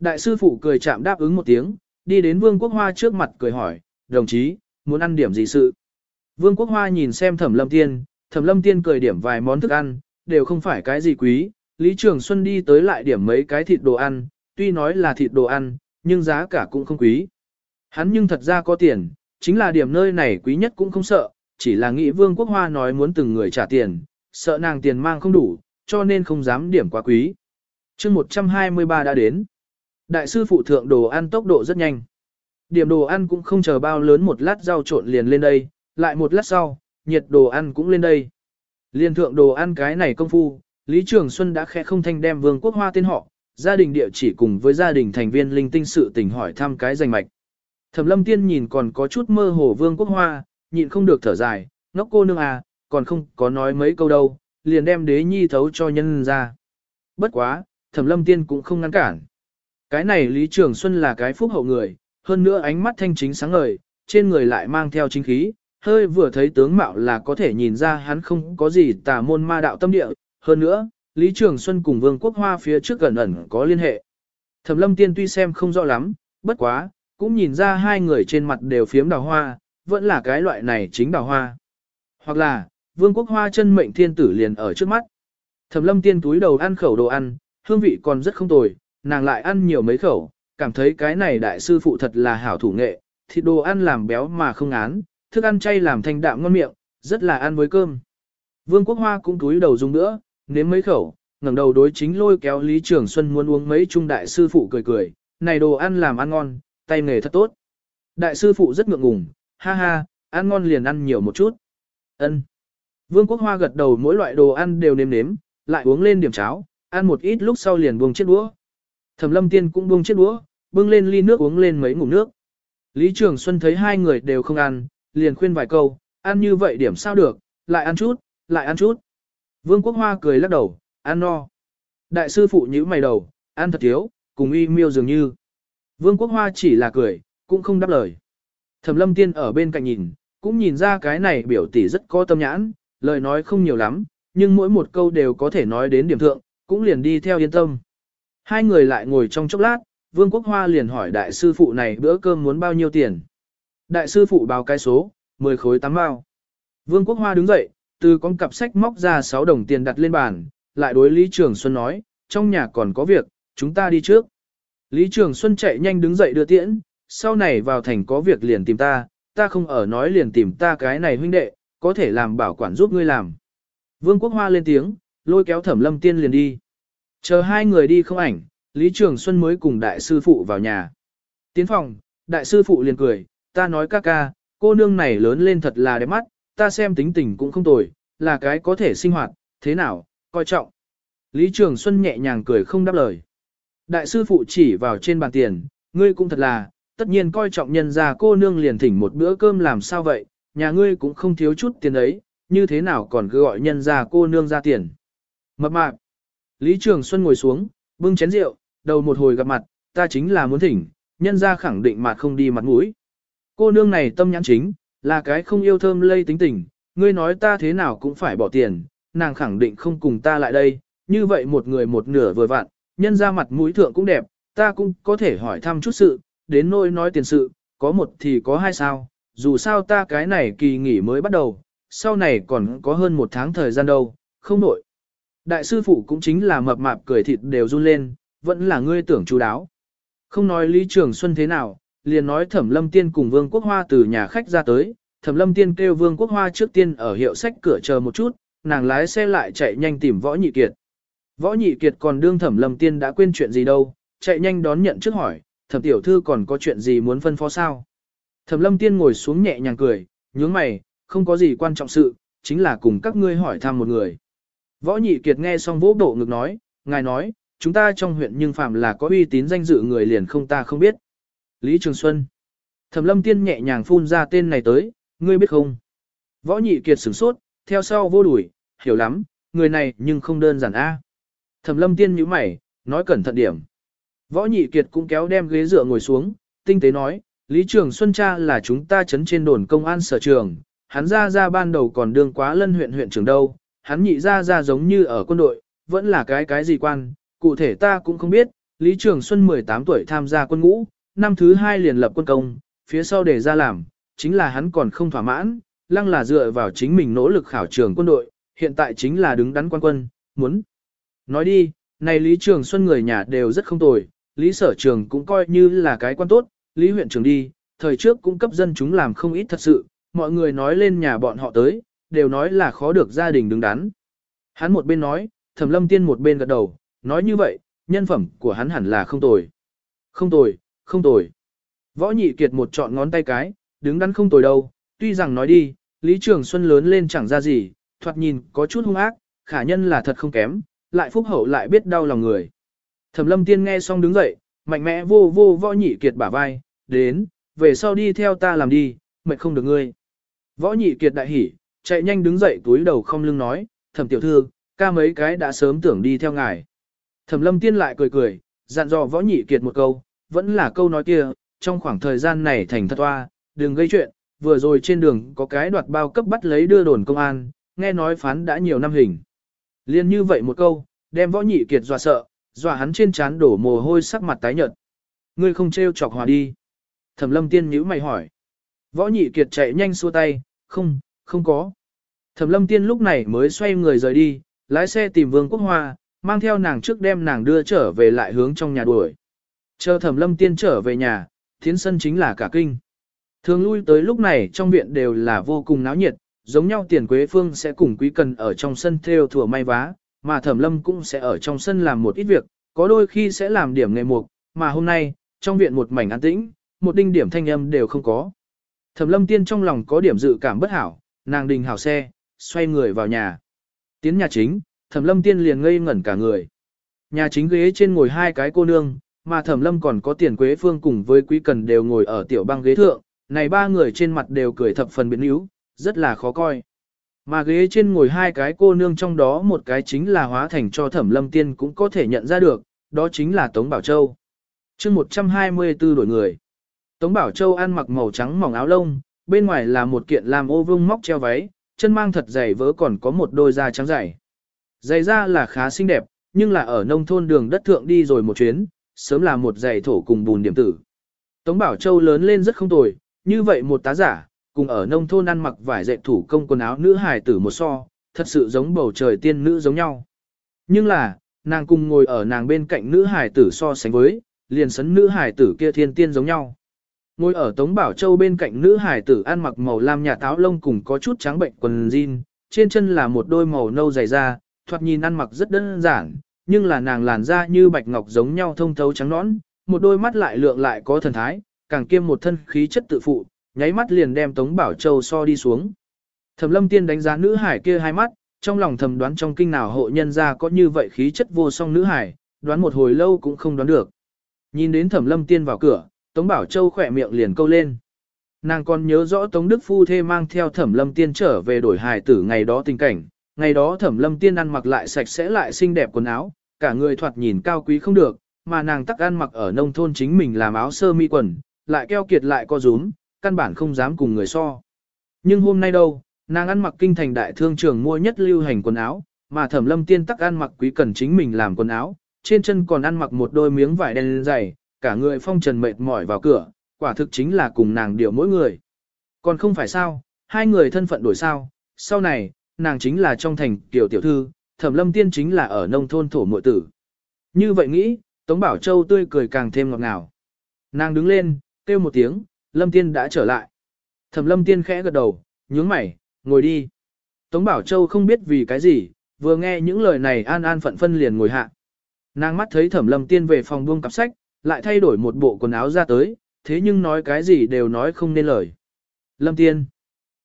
Đại sư phụ cười chạm đáp ứng một tiếng, đi đến Vương Quốc Hoa trước mặt cười hỏi, đồng chí, muốn ăn điểm gì sự? Vương Quốc Hoa nhìn xem Thẩm Lâm Tiên, Thẩm Lâm Tiên cười điểm vài món thức ăn, đều không phải cái gì quý. Lý Trường Xuân đi tới lại điểm mấy cái thịt đồ ăn, tuy nói là thịt đồ ăn, nhưng giá cả cũng không quý. Hắn nhưng thật ra có tiền, chính là điểm nơi này quý nhất cũng không sợ, chỉ là nghĩ Vương Quốc Hoa nói muốn từng người trả tiền, sợ nàng tiền mang không đủ, cho nên không dám điểm quá quý. chương 123 đã đến. Đại sư phụ thượng đồ ăn tốc độ rất nhanh. Điểm đồ ăn cũng không chờ bao lớn một lát rau trộn liền lên đây, lại một lát sau, nhiệt đồ ăn cũng lên đây. Liên thượng đồ ăn cái này công phu, Lý Trường Xuân đã khẽ không thanh đem Vương Quốc Hoa tên họ, gia đình địa chỉ cùng với gia đình thành viên linh tinh sự tình hỏi thăm cái danh mạch. Thẩm Lâm Tiên nhìn còn có chút mơ hồ Vương Quốc Hoa, nhịn không được thở dài, ngốc cô nương à, còn không có nói mấy câu đâu, liền đem đế nhi thấu cho nhân ra. Bất quá, Thẩm Lâm Tiên cũng không ngăn cản. Cái này Lý Trường Xuân là cái phúc hậu người, hơn nữa ánh mắt thanh chính sáng ngời, trên người lại mang theo chính khí, hơi vừa thấy tướng mạo là có thể nhìn ra hắn không có gì tà môn ma đạo tâm địa, hơn nữa, Lý Trường Xuân cùng Vương Quốc Hoa phía trước gần ẩn có liên hệ. Thẩm Lâm Tiên tuy xem không rõ lắm, bất quá, cũng nhìn ra hai người trên mặt đều phiếm đào hoa, vẫn là cái loại này chính đào hoa. Hoặc là, Vương Quốc Hoa chân mệnh thiên tử liền ở trước mắt. Thẩm Lâm Tiên túi đầu ăn khẩu đồ ăn, hương vị còn rất không tồi, nàng lại ăn nhiều mấy khẩu, cảm thấy cái này đại sư phụ thật là hảo thủ nghệ, thịt đồ ăn làm béo mà không án, thức ăn chay làm thanh đạm ngon miệng, rất là ăn với cơm. Vương Quốc Hoa cũng túi đầu dùng nữa, nếm mấy khẩu, ngẩng đầu đối chính lôi kéo Lý Trường Xuân muốn uống mấy trung đại sư phụ cười cười, này đồ ăn làm ăn ngon, tay nghề thật tốt. Đại sư phụ rất ngượng ngùng, ha ha, ăn ngon liền ăn nhiều một chút. Ân. Vương Quốc Hoa gật đầu mỗi loại đồ ăn đều nếm nếm, lại uống lên điểm cháo, ăn một ít lúc sau liền buông chiếc đũa. Thẩm Lâm Tiên cũng buông chiếc đũa, bưng lên ly nước uống lên mấy ngụm nước. Lý Trường Xuân thấy hai người đều không ăn, liền khuyên vài câu, ăn như vậy điểm sao được, lại ăn chút, lại ăn chút. Vương Quốc Hoa cười lắc đầu, ăn no. Đại sư phụ nhíu mày đầu, ăn thật thiếu, cùng y miêu dường như. Vương Quốc Hoa chỉ là cười, cũng không đáp lời. Thẩm Lâm Tiên ở bên cạnh nhìn, cũng nhìn ra cái này biểu tỷ rất có tâm nhãn, lời nói không nhiều lắm, nhưng mỗi một câu đều có thể nói đến điểm thượng, cũng liền đi theo yên tâm. Hai người lại ngồi trong chốc lát, Vương Quốc Hoa liền hỏi đại sư phụ này bữa cơm muốn bao nhiêu tiền. Đại sư phụ báo cái số, 10 khối 8 bao. Vương Quốc Hoa đứng dậy, từ con cặp sách móc ra 6 đồng tiền đặt lên bàn, lại đối Lý Trường Xuân nói, trong nhà còn có việc, chúng ta đi trước. Lý Trường Xuân chạy nhanh đứng dậy đưa tiễn, sau này vào thành có việc liền tìm ta, ta không ở nói liền tìm ta cái này huynh đệ, có thể làm bảo quản giúp ngươi làm. Vương Quốc Hoa lên tiếng, lôi kéo thẩm lâm tiên liền đi. Chờ hai người đi không ảnh, Lý Trường Xuân mới cùng đại sư phụ vào nhà. Tiến phòng, đại sư phụ liền cười, ta nói ca ca, cô nương này lớn lên thật là đẹp mắt, ta xem tính tình cũng không tồi, là cái có thể sinh hoạt, thế nào, coi trọng. Lý Trường Xuân nhẹ nhàng cười không đáp lời. Đại sư phụ chỉ vào trên bàn tiền, ngươi cũng thật là, tất nhiên coi trọng nhân ra cô nương liền thỉnh một bữa cơm làm sao vậy, nhà ngươi cũng không thiếu chút tiền ấy, như thế nào còn cứ gọi nhân ra cô nương ra tiền. Mập mạp. Lý Trường Xuân ngồi xuống, bưng chén rượu, đầu một hồi gặp mặt, ta chính là muốn thỉnh, nhân ra khẳng định mà không đi mặt mũi. Cô nương này tâm nhãn chính, là cái không yêu thơm lây tính tình, ngươi nói ta thế nào cũng phải bỏ tiền, nàng khẳng định không cùng ta lại đây, như vậy một người một nửa vừa vặn, nhân ra mặt mũi thượng cũng đẹp, ta cũng có thể hỏi thăm chút sự, đến nỗi nói tiền sự, có một thì có hai sao, dù sao ta cái này kỳ nghỉ mới bắt đầu, sau này còn có hơn một tháng thời gian đâu, không nổi. Đại sư phụ cũng chính là mập mạp cười thịt đều run lên, vẫn là ngươi tưởng chú đáo. Không nói Lý Trường Xuân thế nào, liền nói Thẩm Lâm Tiên cùng Vương Quốc Hoa từ nhà khách ra tới, Thẩm Lâm Tiên kêu Vương Quốc Hoa trước tiên ở hiệu sách cửa chờ một chút, nàng lái xe lại chạy nhanh tìm Võ Nhị Kiệt. Võ Nhị Kiệt còn đương Thẩm Lâm Tiên đã quên chuyện gì đâu, chạy nhanh đón nhận trước hỏi, Thẩm tiểu thư còn có chuyện gì muốn phân phó sao? Thẩm Lâm Tiên ngồi xuống nhẹ nhàng cười, nhướng mày, không có gì quan trọng sự, chính là cùng các ngươi hỏi thăm một người. Võ Nhị Kiệt nghe xong vỗ bộ ngực nói, ngài nói, chúng ta trong huyện nhưng phạm là có uy tín danh dự người liền không ta không biết. Lý Trường Xuân. Thẩm Lâm Tiên nhẹ nhàng phun ra tên này tới, ngươi biết không? Võ Nhị Kiệt sửng sốt, theo sau vô đuổi, hiểu lắm, người này nhưng không đơn giản a. Thẩm Lâm Tiên nhíu mày, nói cẩn thận điểm. Võ Nhị Kiệt cũng kéo đem ghế dựa ngồi xuống, tinh tế nói, Lý Trường Xuân cha là chúng ta chấn trên đồn công an sở trường, hắn ra ra ban đầu còn đương quá lân huyện huyện trưởng đâu, hắn nhị ra ra giống như ở quân đội, vẫn là cái cái gì quan, cụ thể ta cũng không biết, Lý Trường Xuân 18 tuổi tham gia quân ngũ, năm thứ hai liền lập quân công, phía sau để ra làm, chính là hắn còn không thỏa mãn, lăng là dựa vào chính mình nỗ lực khảo trường quân đội, hiện tại chính là đứng đắn quan quân, muốn. Nói đi, này Lý Trường Xuân người nhà đều rất không tồi, Lý Sở Trường cũng coi như là cái quan tốt, Lý huyện trưởng đi, thời trước cũng cấp dân chúng làm không ít thật sự, mọi người nói lên nhà bọn họ tới, đều nói là khó được gia đình đứng đắn. Hắn một bên nói, Thẩm Lâm Tiên một bên gật đầu, nói như vậy, nhân phẩm của hắn hẳn là không tồi. Không tồi, không tồi. Võ Nhị Kiệt một chọn ngón tay cái, đứng đắn không tồi đâu, tuy rằng nói đi, Lý Trường Xuân lớn lên chẳng ra gì, thoạt nhìn có chút hung ác, khả nhân là thật không kém, lại phúc hậu lại biết đau lòng người. Thẩm Lâm Tiên nghe xong đứng dậy, mạnh mẽ vô vô Võ Nhị Kiệt bả vai, đến, về sau đi theo ta làm đi, mệt không được ngươi. Võ Nhị Kiệt đại hỉ, chạy nhanh đứng dậy túi đầu không lưng nói, thẩm tiểu thư, ca mấy cái đã sớm tưởng đi theo ngài. Thẩm lâm tiên lại cười cười, dặn dò võ nhị kiệt một câu, vẫn là câu nói kia, trong khoảng thời gian này thành thật toa, đừng gây chuyện, vừa rồi trên đường có cái đoạt bao cấp bắt lấy đưa đồn công an, nghe nói phán đã nhiều năm hình. Liên như vậy một câu, đem võ nhị kiệt dọa sợ, dọa hắn trên trán đổ mồ hôi sắc mặt tái nhợt. Ngươi không trêu chọc hòa đi. Thẩm lâm tiên nhữ mày hỏi. Võ nhị kiệt chạy nhanh xua tay, không, không có. Thẩm lâm tiên lúc này mới xoay người rời đi, lái xe tìm vương quốc hoa, mang theo nàng trước đem nàng đưa trở về lại hướng trong nhà đuổi. Chờ thẩm lâm tiên trở về nhà, thiến sân chính là cả kinh. Thường lui tới lúc này trong viện đều là vô cùng náo nhiệt, giống nhau tiền quế phương sẽ cùng quý cần ở trong sân theo thủa may vá, mà thẩm lâm cũng sẽ ở trong sân làm một ít việc, có đôi khi sẽ làm điểm nghề mục, mà hôm nay, trong viện một mảnh an tĩnh, một đinh điểm thanh âm đều không có. Thẩm lâm tiên trong lòng có điểm dự cảm bất hảo, nàng đình hảo xe, xoay người vào nhà. Tiến nhà chính, thẩm lâm tiên liền ngây ngẩn cả người. Nhà chính ghế trên ngồi hai cái cô nương, mà thẩm lâm còn có tiền quế phương cùng với quý cần đều ngồi ở tiểu băng ghế thượng, này ba người trên mặt đều cười thập phần biến yếu, rất là khó coi. Mà ghế trên ngồi hai cái cô nương trong đó một cái chính là hóa thành cho thẩm lâm tiên cũng có thể nhận ra được, đó chính là Tống Bảo Châu. chương 124 đổi người. Tống Bảo Châu ăn mặc màu trắng mỏng áo lông, bên ngoài là một kiện làm ô vương móc treo váy, chân mang thật dày vớ còn có một đôi da trắng dày. dày da là khá xinh đẹp, nhưng là ở nông thôn đường đất thượng đi rồi một chuyến, sớm là một giày thổ cùng bùn điểm tử. Tống Bảo Châu lớn lên rất không tồi, như vậy một tá giả, cùng ở nông thôn ăn mặc vải dệt thủ công quần áo nữ hài tử một so, thật sự giống bầu trời tiên nữ giống nhau. Nhưng là, nàng cùng ngồi ở nàng bên cạnh nữ hài tử so sánh với, liền sấn nữ hài tử kia thiên tiên giống nhau. Ngồi ở Tống Bảo Châu bên cạnh nữ hải tử ăn mặc màu lam nhà táo lông cùng có chút trắng bệnh quần jean, trên chân là một đôi màu nâu dày da, thoạt nhìn ăn mặc rất đơn giản, nhưng là nàng làn da như bạch ngọc giống nhau thông thấu trắng nõn, một đôi mắt lại lượng lại có thần thái, càng kiêm một thân khí chất tự phụ, nháy mắt liền đem Tống Bảo Châu so đi xuống. Thẩm Lâm Tiên đánh giá nữ hải kia hai mắt, trong lòng thầm đoán trong kinh nào hộ nhân gia có như vậy khí chất vô song nữ hải, đoán một hồi lâu cũng không đoán được. Nhìn đến Thẩm Lâm Tiên vào cửa, Tống Bảo Châu khỏe miệng liền câu lên. Nàng còn nhớ rõ Tống Đức Phu Thê mang theo Thẩm Lâm Tiên trở về đổi hài tử ngày đó tình cảnh. Ngày đó Thẩm Lâm Tiên ăn mặc lại sạch sẽ lại xinh đẹp quần áo, cả người thoạt nhìn cao quý không được, mà nàng tắc ăn mặc ở nông thôn chính mình làm áo sơ mi quần, lại keo kiệt lại co rúm, căn bản không dám cùng người so. Nhưng hôm nay đâu, nàng ăn mặc kinh thành đại thương trường mua nhất lưu hành quần áo, mà Thẩm Lâm Tiên tắc ăn mặc quý cần chính mình làm quần áo, trên chân còn ăn mặc một đôi miếng vải đen dày, cả người phong trần mệt mỏi vào cửa, quả thực chính là cùng nàng điều mỗi người. Còn không phải sao, hai người thân phận đổi sao, sau này, nàng chính là trong thành tiểu tiểu thư, thẩm lâm tiên chính là ở nông thôn thổ mội tử. Như vậy nghĩ, Tống Bảo Châu tươi cười càng thêm ngọt ngào. Nàng đứng lên, kêu một tiếng, lâm tiên đã trở lại. Thẩm lâm tiên khẽ gật đầu, nhướng mày, ngồi đi. Tống Bảo Châu không biết vì cái gì, vừa nghe những lời này an an phận phân liền ngồi hạ. Nàng mắt thấy thẩm lâm tiên về phòng buông cặp sách, lại thay đổi một bộ quần áo ra tới, thế nhưng nói cái gì đều nói không nên lời. Lâm tiên.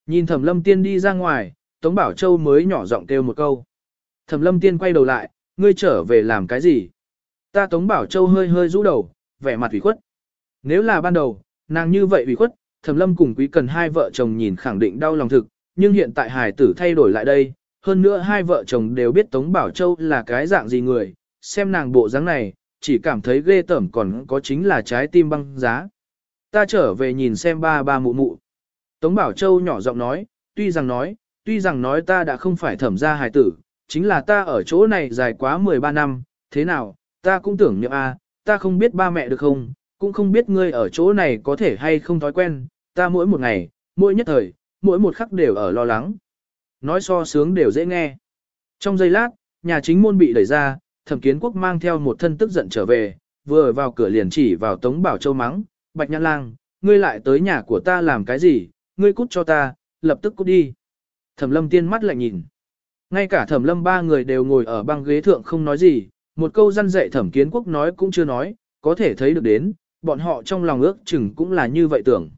Nhìn thẩm lâm tiên đi ra ngoài, Tống Bảo Châu mới nhỏ giọng kêu một câu. Thẩm lâm tiên quay đầu lại, ngươi trở về làm cái gì? Ta Tống Bảo Châu hơi hơi rũ đầu, vẻ mặt ủy khuất. Nếu là ban đầu, nàng như vậy ủy khuất, Thẩm lâm cùng quý cần hai vợ chồng nhìn khẳng định đau lòng thực, nhưng hiện tại Hải tử thay đổi lại đây, hơn nữa hai vợ chồng đều biết Tống Bảo Châu là cái dạng gì người, xem nàng bộ dáng này, chỉ cảm thấy ghê tởm còn có chính là trái tim băng giá. Ta trở về nhìn xem ba ba mụ mụ. Tống Bảo Châu nhỏ giọng nói, tuy rằng nói, tuy rằng nói ta đã không phải thẩm gia hài tử, chính là ta ở chỗ này dài quá 13 năm, thế nào, ta cũng tưởng nhậm a, ta không biết ba mẹ được không, cũng không biết ngươi ở chỗ này có thể hay không thói quen, ta mỗi một ngày, mỗi nhất thời, mỗi một khắc đều ở lo lắng. Nói so sướng đều dễ nghe. Trong giây lát, nhà chính môn bị đẩy ra, thẩm kiến quốc mang theo một thân tức giận trở về, vừa vào cửa liền chỉ vào Tống Bảo Châu mắng, Bạch Nhãn Lang, ngươi lại tới nhà của ta làm cái gì, ngươi cút cho ta, lập tức cút đi. Thẩm lâm tiên mắt lại nhìn. Ngay cả thẩm lâm ba người đều ngồi ở băng ghế thượng không nói gì, một câu răn dạy thẩm kiến quốc nói cũng chưa nói, có thể thấy được đến, bọn họ trong lòng ước chừng cũng là như vậy tưởng.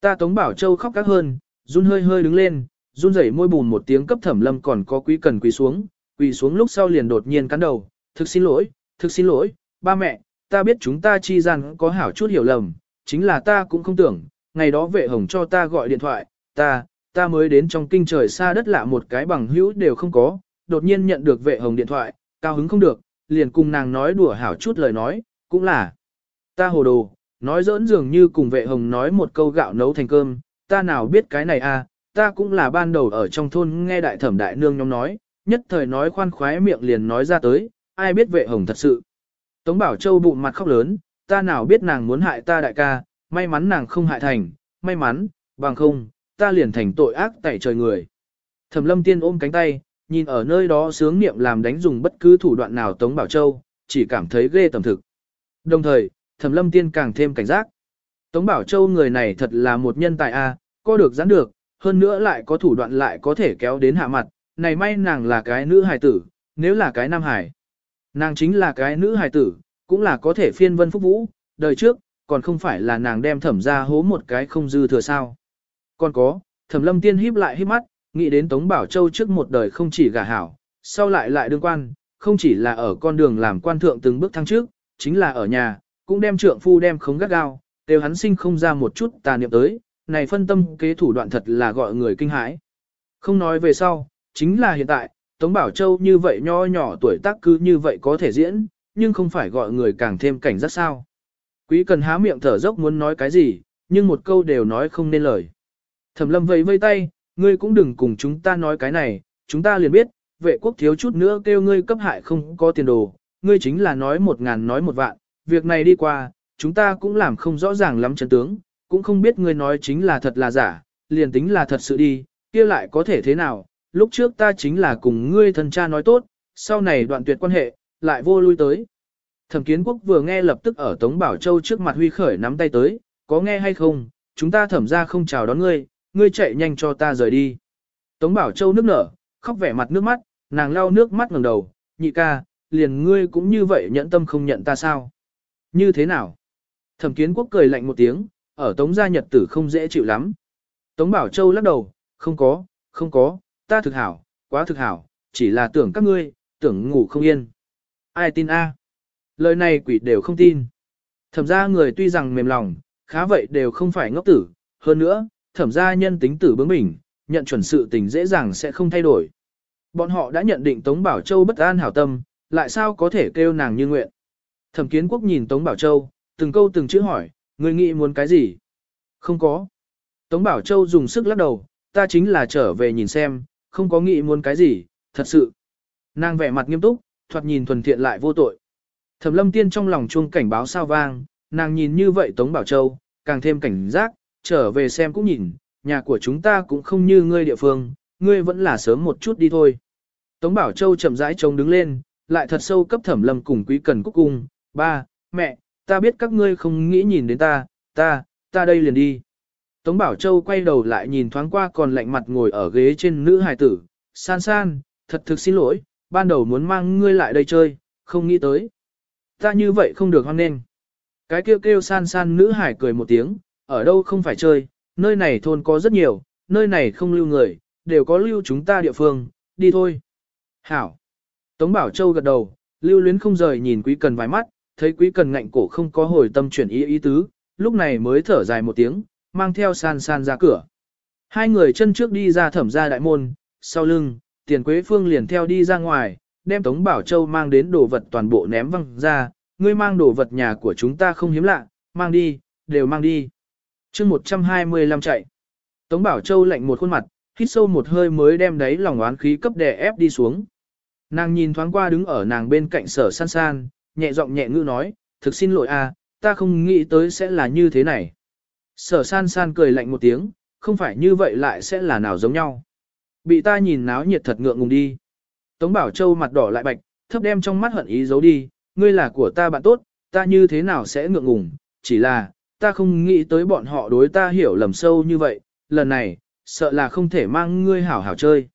Ta Tống Bảo Châu khóc các hơn, run hơi hơi đứng lên, run rẩy môi bùn một tiếng cấp thẩm lâm còn có quý cần quỳ xuống, quỳ xuống lúc sau liền đột nhiên cắn đầu, thực xin lỗi, thực xin lỗi, ba mẹ, ta biết chúng ta chi gian có hảo chút hiểu lầm, chính là ta cũng không tưởng, ngày đó vệ hồng cho ta gọi điện thoại, ta, ta mới đến trong kinh trời xa đất lạ một cái bằng hữu đều không có, đột nhiên nhận được vệ hồng điện thoại, cao hứng không được, liền cùng nàng nói đùa hảo chút lời nói, cũng là, ta hồ đồ, nói giỡn dường như cùng vệ hồng nói một câu gạo nấu thành cơm, ta nào biết cái này à, ta cũng là ban đầu ở trong thôn nghe đại thẩm đại nương nhóm nói, nhất thời nói khoan khoái miệng liền nói ra tới, ai biết vệ hồng thật sự. Tống Bảo Châu bụng mặt khóc lớn, ta nào biết nàng muốn hại ta đại ca, may mắn nàng không hại thành, may mắn, bằng không, ta liền thành tội ác tại trời người. Thẩm lâm tiên ôm cánh tay, nhìn ở nơi đó sướng niệm làm đánh dùng bất cứ thủ đoạn nào Tống Bảo Châu, chỉ cảm thấy ghê tầm thực. Đồng thời, Thẩm lâm tiên càng thêm cảnh giác. Tống Bảo Châu người này thật là một nhân tài a, có được gián được, hơn nữa lại có thủ đoạn lại có thể kéo đến hạ mặt, này may nàng là cái nữ hài tử, nếu là cái nam hài. Nàng chính là cái nữ hài tử, cũng là có thể phiên vân phúc vũ, đời trước, còn không phải là nàng đem thẩm ra hố một cái không dư thừa sao. Còn có, thẩm lâm tiên híp lại híp mắt, nghĩ đến Tống Bảo Châu trước một đời không chỉ gả hảo, sau lại lại đương quan, không chỉ là ở con đường làm quan thượng từng bước thăng trước, chính là ở nhà, cũng đem trượng phu đem khống gắt gao, đều hắn sinh không ra một chút tà niệm tới, này phân tâm kế thủ đoạn thật là gọi người kinh hãi. Không nói về sau, chính là hiện tại, Tống Bảo Châu như vậy nho nhỏ tuổi tác cứ như vậy có thể diễn, nhưng không phải gọi người càng thêm cảnh giác sao. Quý cần há miệng thở dốc muốn nói cái gì, nhưng một câu đều nói không nên lời. Thẩm lâm vẫy vây tay, ngươi cũng đừng cùng chúng ta nói cái này, chúng ta liền biết, vệ quốc thiếu chút nữa kêu ngươi cấp hại không có tiền đồ, ngươi chính là nói một ngàn nói một vạn, việc này đi qua, chúng ta cũng làm không rõ ràng lắm chân tướng, cũng không biết ngươi nói chính là thật là giả, liền tính là thật sự đi, kia lại có thể thế nào, lúc trước ta chính là cùng ngươi thân cha nói tốt, sau này đoạn tuyệt quan hệ, lại vô lui tới. Thẩm kiến quốc vừa nghe lập tức ở Tống Bảo Châu trước mặt huy khởi nắm tay tới, có nghe hay không, chúng ta thẩm ra không chào đón ngươi, ngươi chạy nhanh cho ta rời đi. Tống Bảo Châu nước nở, khóc vẻ mặt nước mắt, nàng lau nước mắt ngẩng đầu, nhị ca, liền ngươi cũng như vậy nhẫn tâm không nhận ta sao? Như thế nào? Thẩm kiến quốc cười lạnh một tiếng, ở Tống gia nhật tử không dễ chịu lắm. Tống Bảo Châu lắc đầu, không có, không có, ta thực hảo, quá thực hảo, chỉ là tưởng các ngươi, tưởng ngủ không yên. Ai tin a? Lời này quỷ đều không tin. Thẩm gia người tuy rằng mềm lòng, khá vậy đều không phải ngốc tử, hơn nữa, thẩm gia nhân tính tử bướng bỉnh, nhận chuẩn sự tình dễ dàng sẽ không thay đổi. Bọn họ đã nhận định Tống Bảo Châu bất an hảo tâm, lại sao có thể kêu nàng như nguyện. Thẩm kiến quốc nhìn Tống Bảo Châu, từng câu từng chữ hỏi, người nghĩ muốn cái gì? Không có. Tống Bảo Châu dùng sức lắc đầu, ta chính là trở về nhìn xem, không có nghĩ muốn cái gì, thật sự. Nàng vẻ mặt nghiêm túc, thoạt nhìn thuần thiện lại vô tội. Thẩm lâm tiên trong lòng chuông cảnh báo sao vang, nàng nhìn như vậy Tống Bảo Châu, càng thêm cảnh giác, trở về xem cũng nhìn, nhà của chúng ta cũng không như ngươi địa phương, ngươi vẫn là sớm một chút đi thôi. Tống Bảo Châu chậm rãi trông đứng lên, lại thật sâu cấp thẩm lâm cùng quý cần cúc cung, ba, mẹ, ta biết các ngươi không nghĩ nhìn đến ta, ta, ta đây liền đi. Tống Bảo Châu quay đầu lại nhìn thoáng qua còn lạnh mặt ngồi ở ghế trên nữ hài tử, san san, thật thực xin lỗi, ban đầu muốn mang ngươi lại đây chơi, không nghĩ tới. Ta như vậy không được hoan nên. Cái kêu kêu san san nữ hải cười một tiếng, ở đâu không phải chơi, nơi này thôn có rất nhiều, nơi này không lưu người, đều có lưu chúng ta địa phương, đi thôi. Hảo. Tống Bảo Châu gật đầu, lưu luyến không rời nhìn quý cần vài mắt, thấy quý cần ngạnh cổ không có hồi tâm chuyển ý ý tứ, lúc này mới thở dài một tiếng, mang theo san san ra cửa. Hai người chân trước đi ra thẩm ra đại môn, sau lưng, tiền quế phương liền theo đi ra ngoài, đem Tống Bảo Châu mang đến đồ vật toàn bộ ném văng ra, ngươi mang đồ vật nhà của chúng ta không hiếm lạ, mang đi, đều mang đi. chương 125 chạy. Tống Bảo Châu lạnh một khuôn mặt, hít sâu một hơi mới đem đấy lòng oán khí cấp đè ép đi xuống. Nàng nhìn thoáng qua đứng ở nàng bên cạnh sở san san, nhẹ giọng nhẹ ngữ nói, thực xin lỗi a, ta không nghĩ tới sẽ là như thế này. Sở san san cười lạnh một tiếng, không phải như vậy lại sẽ là nào giống nhau. Bị ta nhìn náo nhiệt thật ngượng ngùng đi. Tống Bảo Châu mặt đỏ lại bạch, thấp đem trong mắt hận ý giấu đi, ngươi là của ta bạn tốt, ta như thế nào sẽ ngượng ngùng, chỉ là, ta không nghĩ tới bọn họ đối ta hiểu lầm sâu như vậy, lần này, sợ là không thể mang ngươi hảo hảo chơi.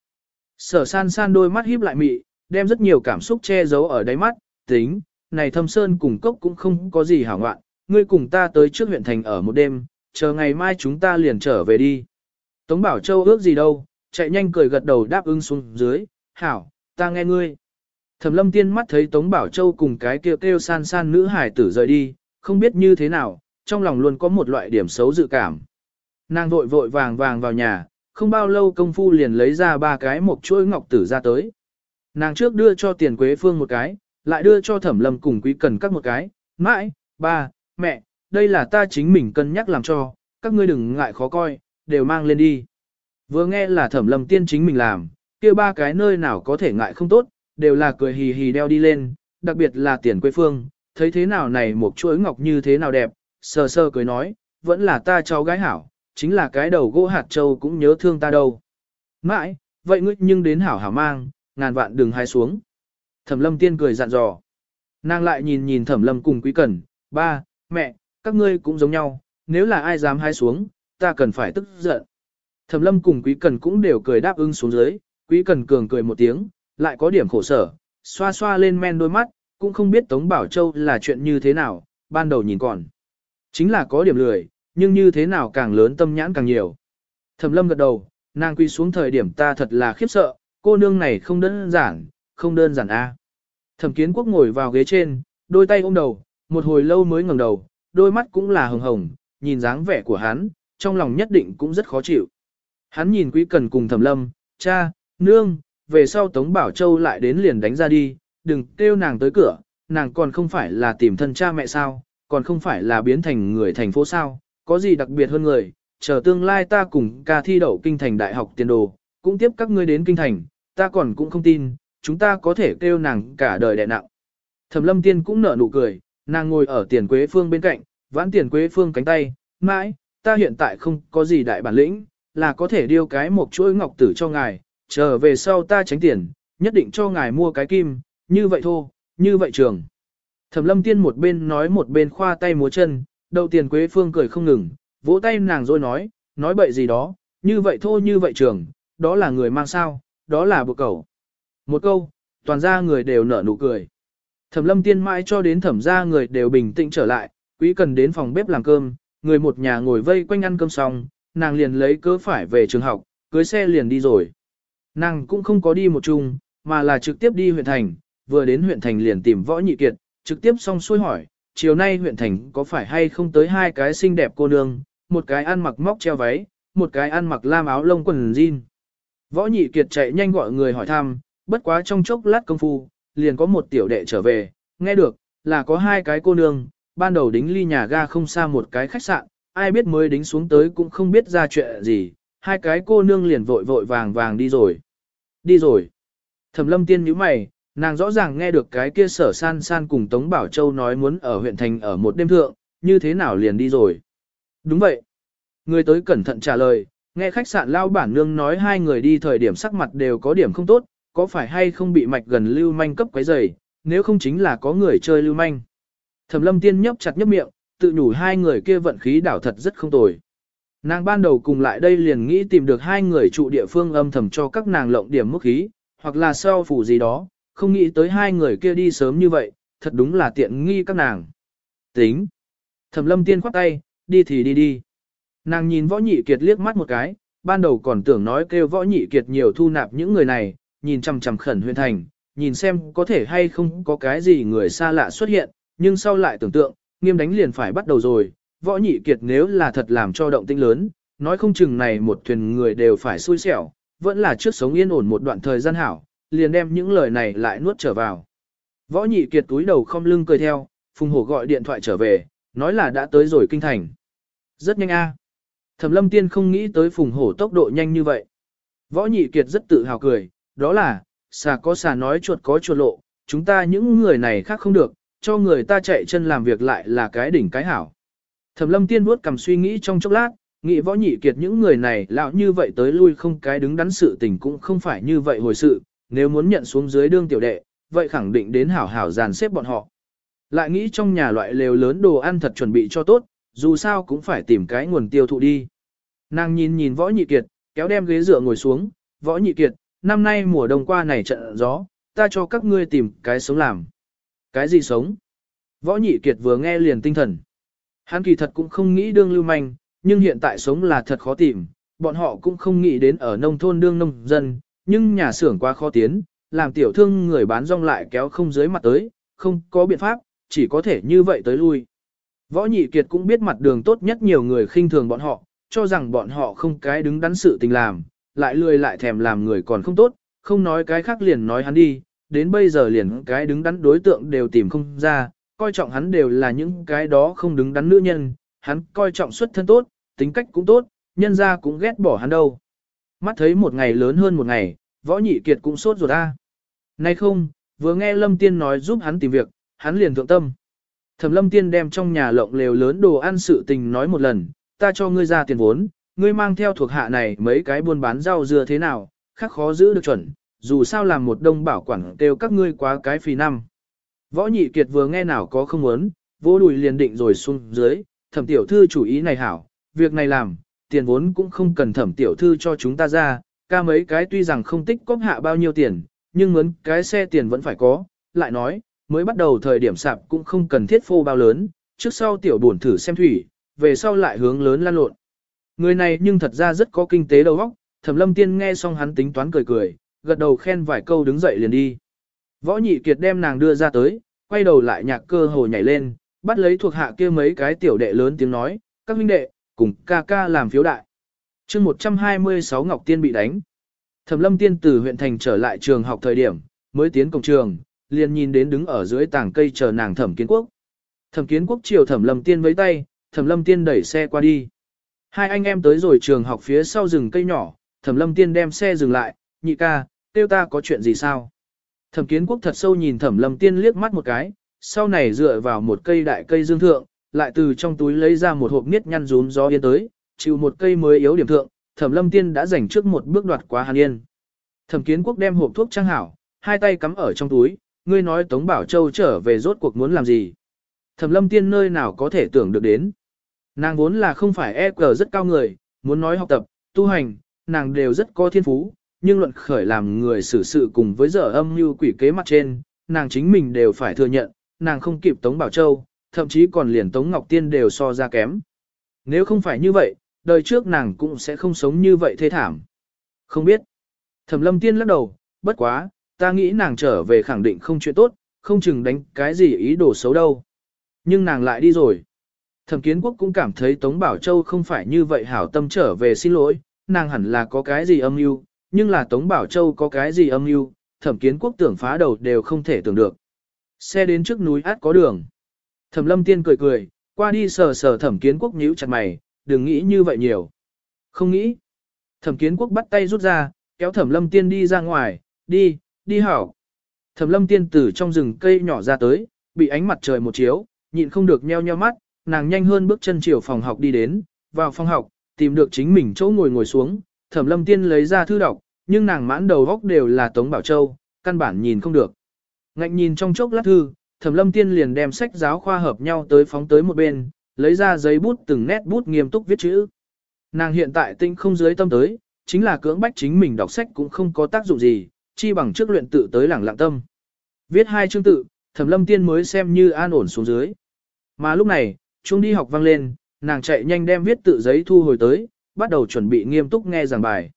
Sở san san đôi mắt híp lại mị, đem rất nhiều cảm xúc che giấu ở đáy mắt, tính, này thâm sơn cùng cốc cũng không có gì hảo ngoạn, ngươi cùng ta tới trước huyện thành ở một đêm, chờ ngày mai chúng ta liền trở về đi. Tống Bảo Châu ước gì đâu, chạy nhanh cười gật đầu đáp ứng xuống dưới, hảo, ta nghe ngươi. Thẩm lâm tiên mắt thấy Tống Bảo Châu cùng cái kêu kêu san san nữ hải tử rời đi, không biết như thế nào, trong lòng luôn có một loại điểm xấu dự cảm. Nàng vội vội vàng vàng vào nhà, không bao lâu công phu liền lấy ra ba cái một chuỗi ngọc tử ra tới. Nàng trước đưa cho tiền quế phương một cái, lại đưa cho thẩm lâm cùng quý cần các một cái, mãi, ba, mẹ, đây là ta chính mình cân nhắc làm cho, các ngươi đừng ngại khó coi, đều mang lên đi. Vừa nghe là thẩm lâm tiên chính mình làm, kia ba cái nơi nào có thể ngại không tốt, đều là cười hì hì đeo đi lên, đặc biệt là tiền quê phương, thấy thế nào này một chuỗi ngọc như thế nào đẹp, sờ sờ cười nói, vẫn là ta cháu gái hảo, chính là cái đầu gỗ hạt châu cũng nhớ thương ta đâu. Mãi, vậy ngươi nhưng đến hảo hảo mang, ngàn vạn đừng hai xuống. Thẩm lâm tiên cười dặn dò. Nàng lại nhìn nhìn thẩm lâm cùng quý cẩn, ba, mẹ, các ngươi cũng giống nhau, nếu là ai dám hai xuống, ta cần phải tức giận. Thẩm lâm cùng quý cần cũng đều cười đáp ứng xuống dưới, quý cần cường cười một tiếng, lại có điểm khổ sở, xoa xoa lên men đôi mắt, cũng không biết Tống Bảo Châu là chuyện như thế nào, ban đầu nhìn còn. Chính là có điểm lười, nhưng như thế nào càng lớn tâm nhãn càng nhiều. Thẩm lâm gật đầu, nàng quy xuống thời điểm ta thật là khiếp sợ, cô nương này không đơn giản, không đơn giản a. Thẩm kiến quốc ngồi vào ghế trên, đôi tay ôm đầu, một hồi lâu mới ngẩng đầu, đôi mắt cũng là hồng hồng, nhìn dáng vẻ của hắn, trong lòng nhất định cũng rất khó chịu. Hắn nhìn quý cần cùng thẩm lâm, cha, nương, về sau Tống Bảo Châu lại đến liền đánh ra đi, đừng kêu nàng tới cửa, nàng còn không phải là tìm thân cha mẹ sao, còn không phải là biến thành người thành phố sao, có gì đặc biệt hơn người, chờ tương lai ta cùng ca thi đậu kinh thành đại học tiền đồ, cũng tiếp các ngươi đến kinh thành, ta còn cũng không tin, chúng ta có thể kêu nàng cả đời đẹ nặng. Thẩm lâm tiên cũng nở nụ cười, nàng ngồi ở tiền quế phương bên cạnh, vãn tiền quế phương cánh tay, mãi, ta hiện tại không có gì đại bản lĩnh, là có thể điêu cái một chuỗi ngọc tử cho ngài, trở về sau ta tránh tiền, nhất định cho ngài mua cái kim, như vậy thô, như vậy trường. Thẩm lâm tiên một bên nói một bên khoa tay múa chân, đầu tiền quế phương cười không ngừng, vỗ tay nàng rồi nói, nói bậy gì đó, như vậy thô như vậy trường, đó là người mang sao, đó là bộ cầu. Một câu, toàn ra người đều nở nụ cười. Thẩm lâm tiên mãi cho đến thẩm ra người đều bình tĩnh trở lại, quý cần đến phòng bếp làm cơm, người một nhà ngồi vây quanh ăn cơm xong, nàng liền lấy cớ phải về trường học, cưới xe liền đi rồi. Nàng cũng không có đi một chung, mà là trực tiếp đi huyện thành, vừa đến huyện thành liền tìm võ nhị kiệt, trực tiếp xong xuôi hỏi, chiều nay huyện thành có phải hay không tới hai cái xinh đẹp cô nương, một cái ăn mặc móc treo váy, một cái ăn mặc lam áo lông quần jean. Võ nhị kiệt chạy nhanh gọi người hỏi thăm, bất quá trong chốc lát công phu, liền có một tiểu đệ trở về, nghe được, là có hai cái cô nương, ban đầu đính ly nhà ga không xa một cái khách sạn, ai biết mới đính xuống tới cũng không biết ra chuyện gì, hai cái cô nương liền vội vội vàng vàng đi rồi. Đi rồi. Thẩm lâm tiên nhíu mày, nàng rõ ràng nghe được cái kia sở san san cùng Tống Bảo Châu nói muốn ở huyện thành ở một đêm thượng, như thế nào liền đi rồi. Đúng vậy. Người tới cẩn thận trả lời, nghe khách sạn lao bản nương nói hai người đi thời điểm sắc mặt đều có điểm không tốt, có phải hay không bị mạch gần lưu manh cấp quấy rầy, nếu không chính là có người chơi lưu manh. Thẩm lâm tiên nhấp chặt nhấp miệng, tự nhủ hai người kia vận khí đảo thật rất không tồi. Nàng ban đầu cùng lại đây liền nghĩ tìm được hai người trụ địa phương âm thầm cho các nàng lộng điểm mức khí, hoặc là sao phủ gì đó, không nghĩ tới hai người kia đi sớm như vậy, thật đúng là tiện nghi các nàng. Tính. Thẩm lâm tiên khoát tay, đi thì đi đi. Nàng nhìn võ nhị kiệt liếc mắt một cái, ban đầu còn tưởng nói kêu võ nhị kiệt nhiều thu nạp những người này, nhìn chằm chằm khẩn huyện thành, nhìn xem có thể hay không có cái gì người xa lạ xuất hiện, nhưng sau lại tưởng tượng, nghiêm đánh liền phải bắt đầu rồi, võ nhị kiệt nếu là thật làm cho động tinh lớn, nói không chừng này một thuyền người đều phải xui xẻo, vẫn là trước sống yên ổn một đoạn thời gian hảo, liền đem những lời này lại nuốt trở vào. Võ nhị kiệt túi đầu không lưng cười theo, phùng hổ gọi điện thoại trở về, nói là đã tới rồi kinh thành. Rất nhanh a. Thẩm lâm tiên không nghĩ tới phùng hổ tốc độ nhanh như vậy. Võ nhị kiệt rất tự hào cười, đó là, xà có xà nói chuột có chuột lộ, chúng ta những người này khác không được, cho người ta chạy chân làm việc lại là cái đỉnh cái hảo. Thẩm lâm tiên vuốt cầm suy nghĩ trong chốc lát, nghĩ võ nhị kiệt những người này lão như vậy tới lui không cái đứng đắn sự tình cũng không phải như vậy hồi sự, nếu muốn nhận xuống dưới đương tiểu đệ, vậy khẳng định đến hảo hảo dàn xếp bọn họ. Lại nghĩ trong nhà loại lều lớn đồ ăn thật chuẩn bị cho tốt, dù sao cũng phải tìm cái nguồn tiêu thụ đi. Nàng nhìn nhìn võ nhị kiệt, kéo đem ghế dựa ngồi xuống, võ nhị kiệt, năm nay mùa đông qua này trận gió, ta cho các ngươi tìm cái sống làm. Cái gì sống? Võ nhị kiệt vừa nghe liền tinh thần. Hắn kỳ thật cũng không nghĩ đương lưu manh, nhưng hiện tại sống là thật khó tìm, bọn họ cũng không nghĩ đến ở nông thôn đương nông dân, nhưng nhà xưởng quá khó tiến, làm tiểu thương người bán rong lại kéo không dưới mặt tới, không có biện pháp, chỉ có thể như vậy tới lui. Võ nhị kiệt cũng biết mặt đường tốt nhất nhiều người khinh thường bọn họ, cho rằng bọn họ không cái đứng đắn sự tình làm, lại lười lại thèm làm người còn không tốt, không nói cái khác liền nói hắn đi, đến bây giờ liền cái đứng đắn đối tượng đều tìm không ra, coi trọng hắn đều là những cái đó không đứng đắn nữ nhân, hắn coi trọng xuất thân tốt, tính cách cũng tốt, nhân ra cũng ghét bỏ hắn đâu. Mắt thấy một ngày lớn hơn một ngày, võ nhị kiệt cũng sốt ruột a. Nay không, vừa nghe Lâm Tiên nói giúp hắn tìm việc, hắn liền thượng tâm. Thẩm Lâm Tiên đem trong nhà lộng lều lớn đồ ăn sự tình nói một lần, ta cho ngươi ra tiền vốn, ngươi mang theo thuộc hạ này mấy cái buôn bán rau dưa thế nào, khác khó giữ được chuẩn, dù sao làm một đông bảo quản kêu các ngươi quá cái phì năm. Võ nhị kiệt vừa nghe nào có không muốn, vô đùi liền định rồi xuống dưới, thẩm tiểu thư chủ ý này hảo, việc này làm, tiền vốn cũng không cần thẩm tiểu thư cho chúng ta ra, ca mấy cái tuy rằng không tích cóp hạ bao nhiêu tiền, nhưng muốn cái xe tiền vẫn phải có, lại nói, mới bắt đầu thời điểm sạp cũng không cần thiết phô bao lớn, trước sau tiểu buồn thử xem thủy, về sau lại hướng lớn lan lộn. Người này nhưng thật ra rất có kinh tế đầu óc, thẩm lâm tiên nghe xong hắn tính toán cười cười, gật đầu khen vài câu đứng dậy liền đi. Võ nhị kiệt đem nàng đưa ra tới, quay đầu lại nhạc cơ hồ nhảy lên, bắt lấy thuộc hạ kia mấy cái tiểu đệ lớn tiếng nói, các huynh đệ, cùng ca ca làm phiếu đại. chương 126 Ngọc Tiên bị đánh. Thẩm lâm tiên từ huyện thành trở lại trường học thời điểm, mới tiến cổng trường, liền nhìn đến đứng ở dưới tảng cây chờ nàng thẩm kiến quốc. Thẩm kiến quốc chiều thẩm lâm tiên với tay, thẩm lâm tiên đẩy xe qua đi. Hai anh em tới rồi trường học phía sau rừng cây nhỏ, thẩm lâm tiên đem xe dừng lại, nhị ca, tiêu ta có chuyện gì sao? Thẩm kiến quốc thật sâu nhìn thẩm lâm tiên liếc mắt một cái, sau này dựa vào một cây đại cây dương thượng, lại từ trong túi lấy ra một hộp niết nhăn rún gió yên tới, chịu một cây mới yếu điểm thượng, thẩm lâm tiên đã giành trước một bước đoạt quá hàn yên. Thẩm kiến quốc đem hộp thuốc trang hảo, hai tay cắm ở trong túi, ngươi nói Tống Bảo Châu trở về rốt cuộc muốn làm gì. Thẩm lâm tiên nơi nào có thể tưởng được đến. Nàng vốn là không phải e cờ rất cao người, muốn nói học tập, tu hành, nàng đều rất có thiên phú, nhưng luận khởi làm người xử sự cùng với dở âm như quỷ kế mặt trên, nàng chính mình đều phải thừa nhận, nàng không kịp Tống Bảo Châu, thậm chí còn liền Tống Ngọc Tiên đều so ra kém. Nếu không phải như vậy, đời trước nàng cũng sẽ không sống như vậy thê thảm. Không biết. Thẩm lâm tiên lắc đầu, bất quá, ta nghĩ nàng trở về khẳng định không chuyện tốt, không chừng đánh cái gì ý đồ xấu đâu. Nhưng nàng lại đi rồi. Thẩm kiến quốc cũng cảm thấy Tống Bảo Châu không phải như vậy hảo tâm trở về xin lỗi, nàng hẳn là có cái gì âm mưu, nhưng là Tống Bảo Châu có cái gì âm mưu, thẩm kiến quốc tưởng phá đầu đều không thể tưởng được. Xe đến trước núi át có đường. Thẩm lâm tiên cười cười, qua đi sờ sờ thẩm kiến quốc nhíu chặt mày, đừng nghĩ như vậy nhiều. Không nghĩ. Thẩm kiến quốc bắt tay rút ra, kéo thẩm lâm tiên đi ra ngoài, đi, đi hảo. Thẩm lâm tiên từ trong rừng cây nhỏ ra tới, bị ánh mặt trời một chiếu, nhịn không được nheo nheo mắt, nàng nhanh hơn bước chân chiều phòng học đi đến, vào phòng học, tìm được chính mình chỗ ngồi ngồi xuống, thẩm lâm tiên lấy ra thư đọc, nhưng nàng mãn đầu góc đều là Tống Bảo Châu, căn bản nhìn không được. Ngạnh nhìn trong chốc lát thư, Thẩm Lâm Tiên liền đem sách giáo khoa hợp nhau tới phóng tới một bên, lấy ra giấy bút từng nét bút nghiêm túc viết chữ. Nàng hiện tại tinh không dưới tâm tới, chính là cưỡng bách chính mình đọc sách cũng không có tác dụng gì, chi bằng trước luyện tự tới lẳng lặng tâm. Viết hai chương tự, Thẩm Lâm Tiên mới xem như an ổn xuống dưới. Mà lúc này, chuông đi học vang lên, nàng chạy nhanh đem viết tự giấy thu hồi tới, bắt đầu chuẩn bị nghiêm túc nghe giảng bài.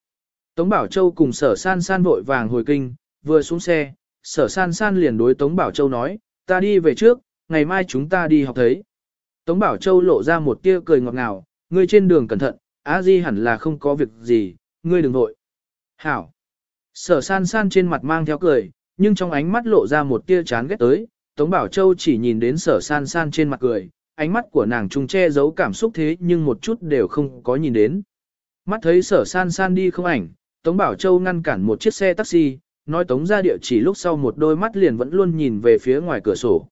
Tống Bảo Châu cùng sở san san vội vàng hồi kinh, vừa xuống xe, sở san san liền đối Tống Bảo Châu nói, ta đi về trước, ngày mai chúng ta đi học thấy. Tống Bảo Châu lộ ra một tia cười ngọt ngào, ngươi trên đường cẩn thận, á di hẳn là không có việc gì, ngươi đừng vội. Hảo. Sở san san trên mặt mang theo cười, nhưng trong ánh mắt lộ ra một tia chán ghét tới, Tống Bảo Châu chỉ nhìn đến sở san san trên mặt cười, ánh mắt của nàng trùng che giấu cảm xúc thế nhưng một chút đều không có nhìn đến. Mắt thấy sở san san đi không ảnh, Tống Bảo Châu ngăn cản một chiếc xe taxi, nói Tống ra địa chỉ lúc sau một đôi mắt liền vẫn luôn nhìn về phía ngoài cửa sổ.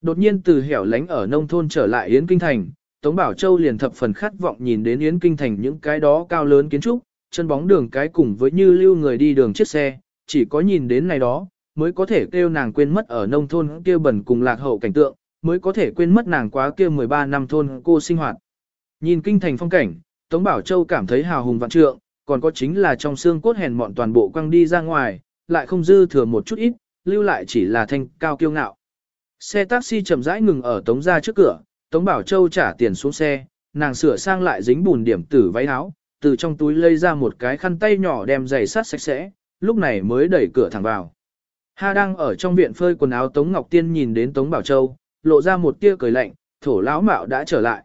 Đột nhiên từ hẻo lánh ở nông thôn trở lại Yến Kinh Thành, Tống Bảo Châu liền thập phần khát vọng nhìn đến Yến Kinh Thành những cái đó cao lớn kiến trúc, chân bóng đường cái cùng với như lưu người đi đường chiếc xe, chỉ có nhìn đến này đó, mới có thể kêu nàng quên mất ở nông thôn kia bẩn cùng lạc hậu cảnh tượng, mới có thể quên mất nàng quá kia 13 năm thôn cô sinh hoạt. Nhìn kinh thành phong cảnh, Tống Bảo Châu cảm thấy hào hùng vạn trượng, còn có chính là trong xương cốt hèn mọn toàn bộ quăng đi ra ngoài, lại không dư thừa một chút ít, lưu lại chỉ là thanh cao kiêu ngạo. Xe taxi chậm rãi ngừng ở Tống ra trước cửa, Tống Bảo Châu trả tiền xuống xe, nàng sửa sang lại dính bùn điểm tử váy áo, từ trong túi lấy ra một cái khăn tay nhỏ đem giày sắt sạch sẽ, lúc này mới đẩy cửa thẳng vào. Ha đang ở trong viện phơi quần áo Tống Ngọc Tiên nhìn đến Tống Bảo Châu, lộ ra một tia cười lạnh, thổ lão mạo đã trở lại.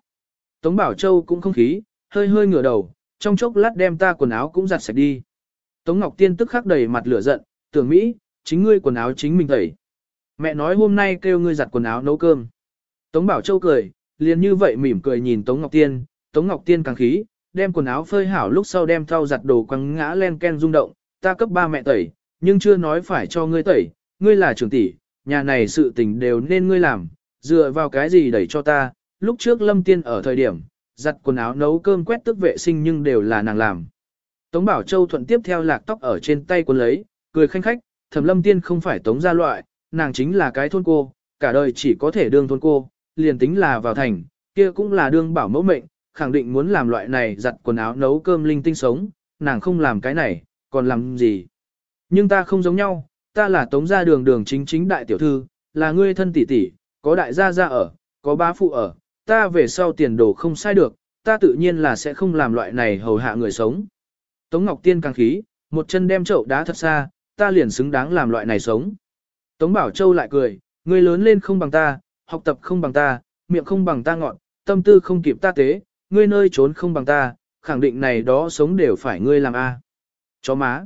Tống Bảo Châu cũng không khí, hơi hơi ngửa đầu, trong chốc lát đem ta quần áo cũng giặt sạch đi. Tống Ngọc Tiên tức khắc đầy mặt lửa giận, tưởng Mỹ, chính ngươi quần áo chính mình tẩy. Mẹ nói hôm nay kêu ngươi giặt quần áo nấu cơm. Tống Bảo Châu cười, liền như vậy mỉm cười nhìn Tống Ngọc Tiên, Tống Ngọc Tiên càng khí, đem quần áo phơi hảo lúc sau đem thau giặt đồ quăng ngã len ken rung động, ta cấp ba mẹ tẩy, nhưng chưa nói phải cho ngươi tẩy, ngươi là trưởng tỷ, nhà này sự tình đều nên ngươi làm, dựa vào cái gì đẩy cho ta, lúc trước Lâm Tiên ở thời điểm, giặt quần áo nấu cơm quét tước vệ sinh nhưng đều là nàng làm. Tống Bảo Châu thuận tiếp theo lạc tóc ở trên tay quần lấy, cười khanh khách, thẩm Lâm Tiên không phải Tống gia loại, nàng chính là cái thôn cô, cả đời chỉ có thể đương thôn cô, liền tính là vào thành, kia cũng là đương bảo mẫu mệnh, khẳng định muốn làm loại này giặt quần áo nấu cơm linh tinh sống, nàng không làm cái này, còn làm gì. Nhưng ta không giống nhau, ta là tống gia đường đường chính chính đại tiểu thư, là ngươi thân tỷ tỷ, có đại gia gia ở, có bá phụ ở, ta về sau tiền đồ không sai được, ta tự nhiên là sẽ không làm loại này hầu hạ người sống. Tống Ngọc Tiên càng khí, một chân đem chậu đá thật xa, ta liền xứng đáng làm loại này sống. Tống Bảo Châu lại cười, ngươi lớn lên không bằng ta, học tập không bằng ta, miệng không bằng ta ngọn, tâm tư không kịp ta tế, ngươi nơi trốn không bằng ta, khẳng định này đó sống đều phải ngươi làm a. Chó má.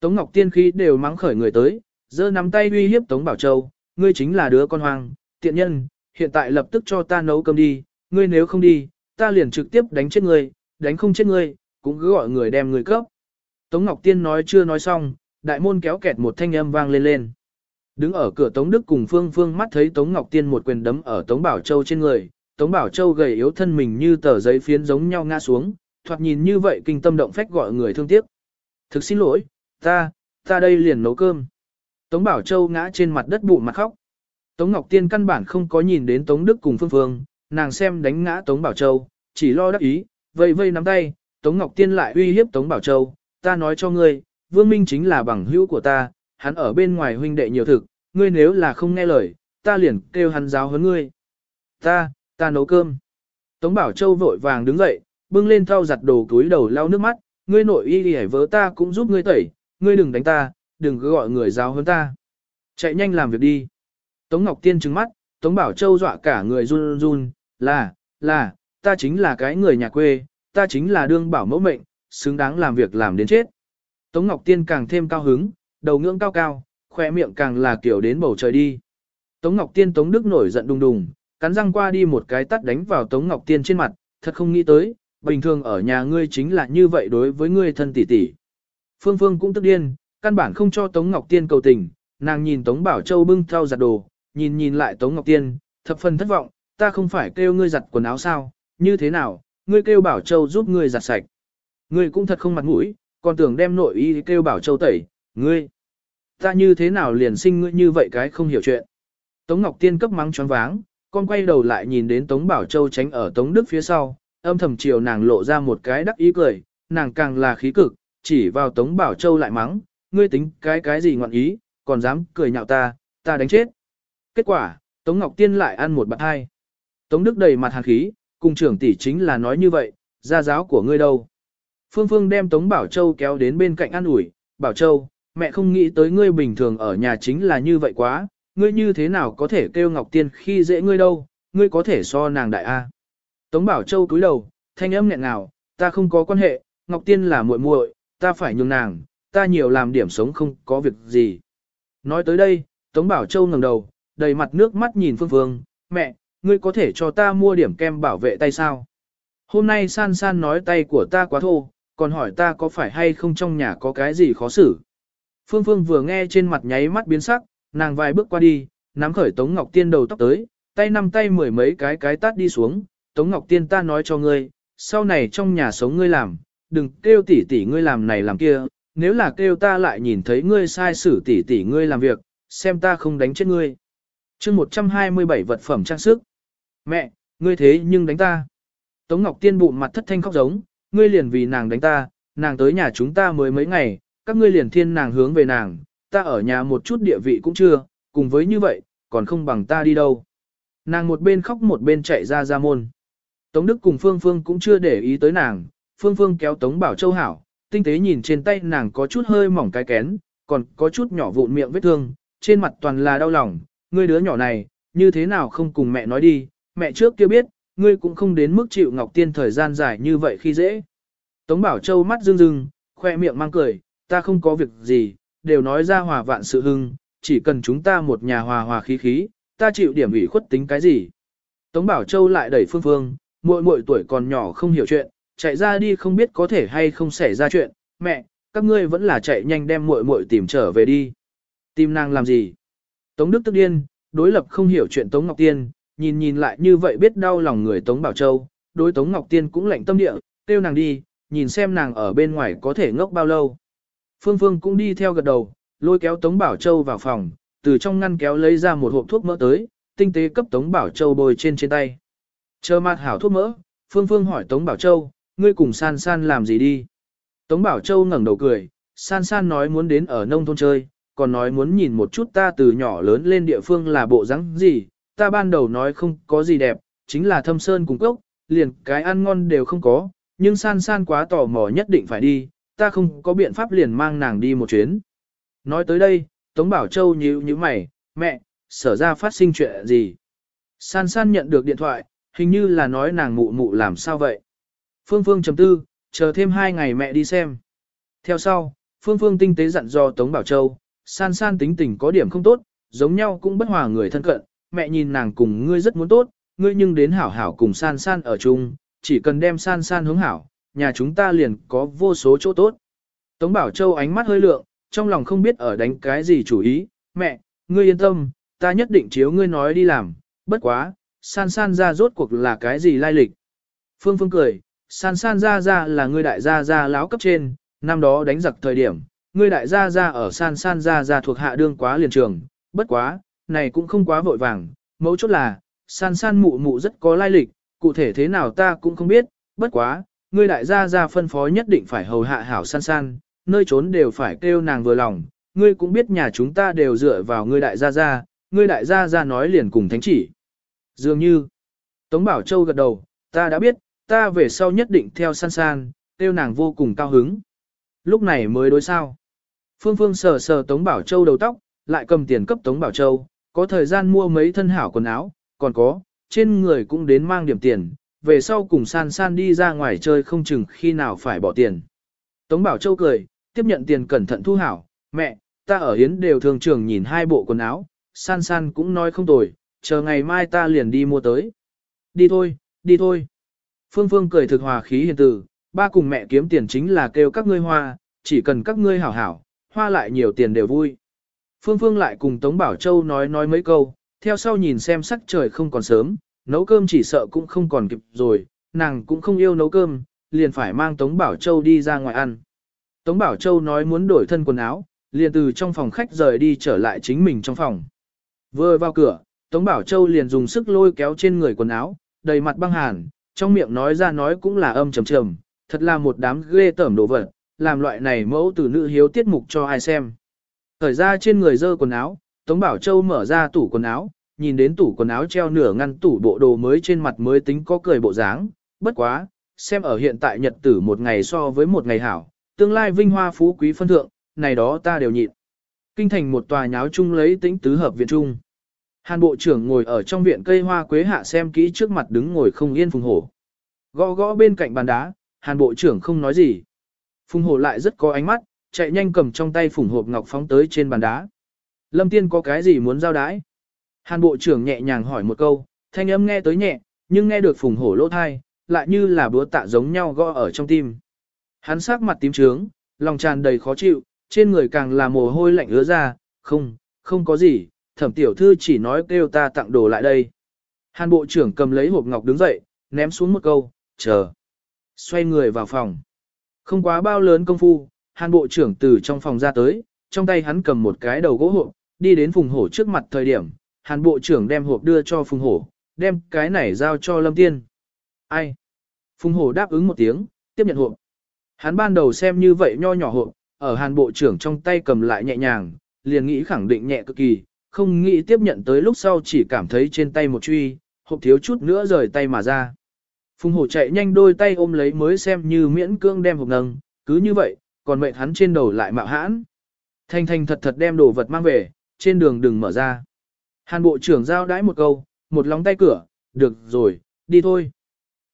Tống Ngọc Tiên khí đều mắng khởi người tới, giơ nắm tay uy hiếp Tống Bảo Châu, ngươi chính là đứa con hoang, tiện nhân, hiện tại lập tức cho ta nấu cơm đi, ngươi nếu không đi, ta liền trực tiếp đánh chết ngươi, đánh không chết ngươi, cũng cứ gọi người đem ngươi cấp. Tống Ngọc Tiên nói chưa nói xong, đại môn kéo kẹt một thanh âm vang lên lên. Đứng ở cửa Tống Đức cùng Phương Phương mắt thấy Tống Ngọc Tiên một quyền đấm ở Tống Bảo Châu trên người, Tống Bảo Châu gầy yếu thân mình như tờ giấy phiến giống nhau ngã xuống, thoạt nhìn như vậy kinh tâm động phách gọi người thương tiếc. Thực xin lỗi, ta, ta đây liền nấu cơm. Tống Bảo Châu ngã trên mặt đất bụng mặt khóc. Tống Ngọc Tiên căn bản không có nhìn đến Tống Đức cùng Phương Phương, nàng xem đánh ngã Tống Bảo Châu, chỉ lo đắc ý, vây vây nắm tay, Tống Ngọc Tiên lại uy hiếp Tống Bảo Châu, ta nói cho ngươi, Vương Minh chính là bằng hữu của ta, hắn ở bên ngoài huynh đệ nhiều thực, ngươi nếu là không nghe lời, ta liền kêu hắn giáo huấn ngươi. Ta, ta nấu cơm. Tống Bảo Châu vội vàng đứng dậy, bưng lên thau giặt đồ túi đầu lau nước mắt, ngươi nội y đi vớ ta cũng giúp ngươi tẩy, ngươi đừng đánh ta, đừng cứ gọi người giáo huấn ta. Chạy nhanh làm việc đi. Tống Ngọc Tiên trừng mắt, Tống Bảo Châu dọa cả người run run, là, là, ta chính là cái người nhà quê, ta chính là đương bảo mẫu mệnh, xứng đáng làm việc làm đến chết. Tống Ngọc Tiên càng thêm cao hứng, đầu ngưỡng cao cao, khoe miệng càng là kiểu đến bầu trời đi. Tống Ngọc Tiên Tống Đức nổi giận đùng đùng, cắn răng qua đi một cái tắt đánh vào Tống Ngọc Tiên trên mặt, thật không nghĩ tới, bình thường ở nhà ngươi chính là như vậy đối với ngươi thân tỷ tỷ. Phương Phương cũng tức điên, căn bản không cho Tống Ngọc Tiên cầu tình, nàng nhìn Tống Bảo Châu bưng theo giặt đồ, nhìn nhìn lại Tống Ngọc Tiên, thập phần thất vọng, ta không phải kêu ngươi giặt quần áo sao, như thế nào, ngươi kêu Bảo Châu giúp ngươi giặt sạch. Ngươi cũng thật không mặt mũi, còn tưởng đem nội y kêu bảo châu tẩy, ngươi. Ta như thế nào liền sinh ngươi như vậy cái không hiểu chuyện. Tống Ngọc Tiên cấp mắng choáng váng, con quay đầu lại nhìn đến Tống Bảo Châu tránh ở Tống Đức phía sau, âm thầm chiều nàng lộ ra một cái đắc ý cười, nàng càng là khí cực, chỉ vào Tống Bảo Châu lại mắng, ngươi tính cái cái gì ngọn ý, còn dám cười nhạo ta, ta đánh chết. Kết quả, Tống Ngọc Tiên lại ăn một bạc hai. Tống Đức đầy mặt hàn khí, cùng trưởng tỷ chính là nói như vậy, gia giáo của ngươi đâu. Phương Phương đem Tống Bảo Châu kéo đến bên cạnh ăn ủi, Bảo Châu, mẹ không nghĩ tới ngươi bình thường ở nhà chính là như vậy quá, ngươi như thế nào có thể kêu Ngọc Tiên khi dễ ngươi đâu, ngươi có thể so nàng đại A. Tống Bảo Châu cúi đầu, thanh âm nghẹn ngào, ta không có quan hệ, Ngọc Tiên là muội muội, ta phải nhường nàng, ta nhiều làm điểm sống không có việc gì. Nói tới đây, Tống Bảo Châu ngẩng đầu, đầy mặt nước mắt nhìn Phương Phương, mẹ, ngươi có thể cho ta mua điểm kem bảo vệ tay sao? Hôm nay san san nói tay của ta quá thô, còn hỏi ta có phải hay không trong nhà có cái gì khó xử. Phương Phương vừa nghe trên mặt nháy mắt biến sắc, nàng vài bước qua đi, nắm khởi Tống Ngọc Tiên đầu tóc tới, tay năm tay mười mấy cái cái tát đi xuống, Tống Ngọc Tiên ta nói cho ngươi, sau này trong nhà sống ngươi làm, đừng kêu tỷ tỷ ngươi làm này làm kia, nếu là kêu ta lại nhìn thấy ngươi sai xử tỷ tỷ ngươi làm việc, xem ta không đánh chết ngươi chương 127 vật phẩm trang sức. Mẹ, ngươi thế nhưng đánh ta. Tống Ngọc Tiên bụng mặt thất thanh khóc giống, ngươi liền vì nàng đánh ta, nàng tới nhà chúng ta mới mấy ngày, các ngươi liền thiên nàng hướng về nàng, ta ở nhà một chút địa vị cũng chưa, cùng với như vậy, còn không bằng ta đi đâu. Nàng một bên khóc một bên chạy ra ra môn. Tống Đức cùng Phương Phương cũng chưa để ý tới nàng, Phương Phương kéo Tống Bảo Châu hảo, tinh tế nhìn trên tay nàng có chút hơi mỏng cái kén, còn có chút nhỏ vụn miệng vết thương, trên mặt toàn là đau lòng, ngươi đứa nhỏ này, như thế nào không cùng mẹ nói đi, mẹ trước kia biết, ngươi cũng không đến mức chịu Ngọc Tiên thời gian dài như vậy khi dễ. Tống Bảo Châu mắt rưng rưng, khoe miệng mang cười, ta không có việc gì, đều nói ra hòa vạn sự hưng, chỉ cần chúng ta một nhà hòa hòa khí khí, ta chịu điểm ủy khuất tính cái gì. Tống Bảo Châu lại đẩy Phương Phương, muội muội tuổi còn nhỏ không hiểu chuyện, chạy ra đi không biết có thể hay không xảy ra chuyện, mẹ, các ngươi vẫn là chạy nhanh đem muội muội tìm trở về đi. Tìm nàng làm gì? Tống Đức tức điên, đối lập không hiểu chuyện Tống Ngọc Tiên, nhìn nhìn lại như vậy biết đau lòng người Tống Bảo Châu, đối Tống Ngọc Tiên cũng lạnh tâm địa, kêu nàng đi, nhìn xem nàng ở bên ngoài có thể ngốc bao lâu. Phương Phương cũng đi theo gật đầu, lôi kéo Tống Bảo Châu vào phòng, từ trong ngăn kéo lấy ra một hộp thuốc mỡ tới, tinh tế cấp Tống Bảo Châu bôi trên trên tay. Chờ mặt hảo thuốc mỡ, Phương Phương hỏi Tống Bảo Châu, ngươi cùng San San làm gì đi? Tống Bảo Châu ngẩng đầu cười, San San nói muốn đến ở nông thôn chơi, còn nói muốn nhìn một chút ta từ nhỏ lớn lên địa phương là bộ rắn gì, ta ban đầu nói không có gì đẹp, chính là thâm sơn cùng cốc, liền cái ăn ngon đều không có, nhưng San San quá tò mò nhất định phải đi, ta không có biện pháp liền mang nàng đi một chuyến. Nói tới đây, Tống Bảo Châu nhíu nhíu mày, mẹ, sở ra phát sinh chuyện gì? San San nhận được điện thoại, hình như là nói nàng mụ mụ làm sao vậy? Phương Phương chấm tư, chờ thêm hai ngày mẹ đi xem. Theo sau, Phương Phương tinh tế dặn dò Tống Bảo Châu, San San tính tình có điểm không tốt, giống nhau cũng bất hòa người thân cận, mẹ nhìn nàng cùng ngươi rất muốn tốt, ngươi nhưng đến hảo hảo cùng San San ở chung, chỉ cần đem San San hướng hảo, nhà chúng ta liền có vô số chỗ tốt. Tống Bảo Châu ánh mắt hơi lượng, trong lòng không biết ở đánh cái gì chủ ý, mẹ, ngươi yên tâm, ta nhất định chiếu ngươi nói đi làm, bất quá, san san ra rốt cuộc là cái gì lai lịch. Phương Phương cười, san san ra ra là ngươi đại gia gia láo cấp trên, năm đó đánh giặc thời điểm, ngươi đại gia gia ở san san gia gia thuộc hạ đương quá liền trường, bất quá, này cũng không quá vội vàng, mấu chốt là, san san mụ mụ rất có lai lịch, cụ thể thế nào ta cũng không biết, bất quá, ngươi đại gia gia phân phó nhất định phải hầu hạ hảo san san, nơi trốn đều phải kêu nàng vừa lòng, ngươi cũng biết nhà chúng ta đều dựa vào ngươi đại gia gia, ngươi đại gia gia nói liền cùng thánh chỉ. Dường như, Tống Bảo Châu gật đầu, ta đã biết, ta về sau nhất định theo san san, kêu nàng vô cùng cao hứng. Lúc này mới đối sao. Phương Phương sờ sờ Tống Bảo Châu đầu tóc, lại cầm tiền cấp Tống Bảo Châu, có thời gian mua mấy thân hảo quần áo, còn có, trên người cũng đến mang điểm tiền, về sau cùng san san đi ra ngoài chơi không chừng khi nào phải bỏ tiền. Tống Bảo Châu cười, tiếp nhận tiền cẩn thận thu hảo, mẹ, ta ở hiến đều thường trường nhìn hai bộ quần áo, san san cũng nói không tồi, chờ ngày mai ta liền đi mua tới. Đi thôi, đi thôi. Phương Phương cười thực hòa khí hiền từ, ba cùng mẹ kiếm tiền chính là kêu các ngươi hoa, chỉ cần các ngươi hảo hảo, hoa lại nhiều tiền đều vui. Phương Phương lại cùng Tống Bảo Châu nói nói mấy câu, theo sau nhìn xem sắc trời không còn sớm, nấu cơm chỉ sợ cũng không còn kịp rồi, nàng cũng không yêu nấu cơm, liền phải mang Tống Bảo Châu đi ra ngoài ăn. Tống Bảo Châu nói muốn đổi thân quần áo, liền từ trong phòng khách rời đi trở lại chính mình trong phòng. Vừa vào cửa, Tống Bảo Châu liền dùng sức lôi kéo trên người quần áo, đầy mặt băng hàn, trong miệng nói ra nói cũng là âm trầm trầm, thật là một đám ghê tởm đồ vật, làm loại này mẫu từ nữ hiếu tiết mục cho ai xem. Thời ra trên người dơ quần áo, Tống Bảo Châu mở ra tủ quần áo, nhìn đến tủ quần áo treo nửa ngăn tủ bộ đồ mới trên mặt mới tính có cười bộ dáng, bất quá, xem ở hiện tại nhật tử một ngày so với một ngày hảo, tương lai vinh hoa phú quý phân thượng, này đó ta đều nhịn. Kinh thành một tòa nháo chung lấy tĩnh tứ hợp viện trung. Hàn bộ trưởng ngồi ở trong viện cây hoa quế hạ xem kỹ trước mặt đứng ngồi không yên phùng hổ. Gõ gõ bên cạnh bàn đá, hàn bộ trưởng không nói gì. Phùng hổ lại rất có ánh mắt, chạy nhanh cầm trong tay phùng hộp ngọc phóng tới trên bàn đá. Lâm tiên có cái gì muốn giao đái? Hàn bộ trưởng nhẹ nhàng hỏi một câu, thanh âm nghe tới nhẹ, nhưng nghe được phùng hổ lỗ thai, lại như là búa tạ giống nhau gõ ở trong tim. Hắn sắc mặt tím trướng, lòng tràn đầy khó chịu, trên người càng là mồ hôi lạnh ứa ra, không, không có gì, thẩm tiểu thư chỉ nói kêu ta tặng đồ lại đây. Hàn bộ trưởng cầm lấy hộp ngọc đứng dậy, ném xuống một câu, chờ. Xoay người vào phòng. Không quá bao lớn công phu, hàn bộ trưởng từ trong phòng ra tới, trong tay hắn cầm một cái đầu gỗ hộp, đi đến phùng hổ trước mặt thời điểm, hàn bộ trưởng đem hộp đưa cho phùng hổ, đem cái này giao cho lâm tiên. Ai? Phùng hổ đáp ứng một tiếng, tiếp nhận hộp. Hắn ban đầu xem như vậy nho nhỏ hộp, ở hàn bộ trưởng trong tay cầm lại nhẹ nhàng, liền nghĩ khẳng định nhẹ cực kỳ, không nghĩ tiếp nhận tới lúc sau chỉ cảm thấy trên tay một truy, hộp thiếu chút nữa rời tay mà ra. Phùng hổ chạy nhanh đôi tay ôm lấy mới xem như miễn cương đem hộp nâng, cứ như vậy, còn mệnh hắn trên đầu lại mạo hãn. Thanh thanh thật thật đem đồ vật mang về, trên đường đừng mở ra. Hàn bộ trưởng giao đãi một câu, một lóng tay cửa, được rồi, đi thôi.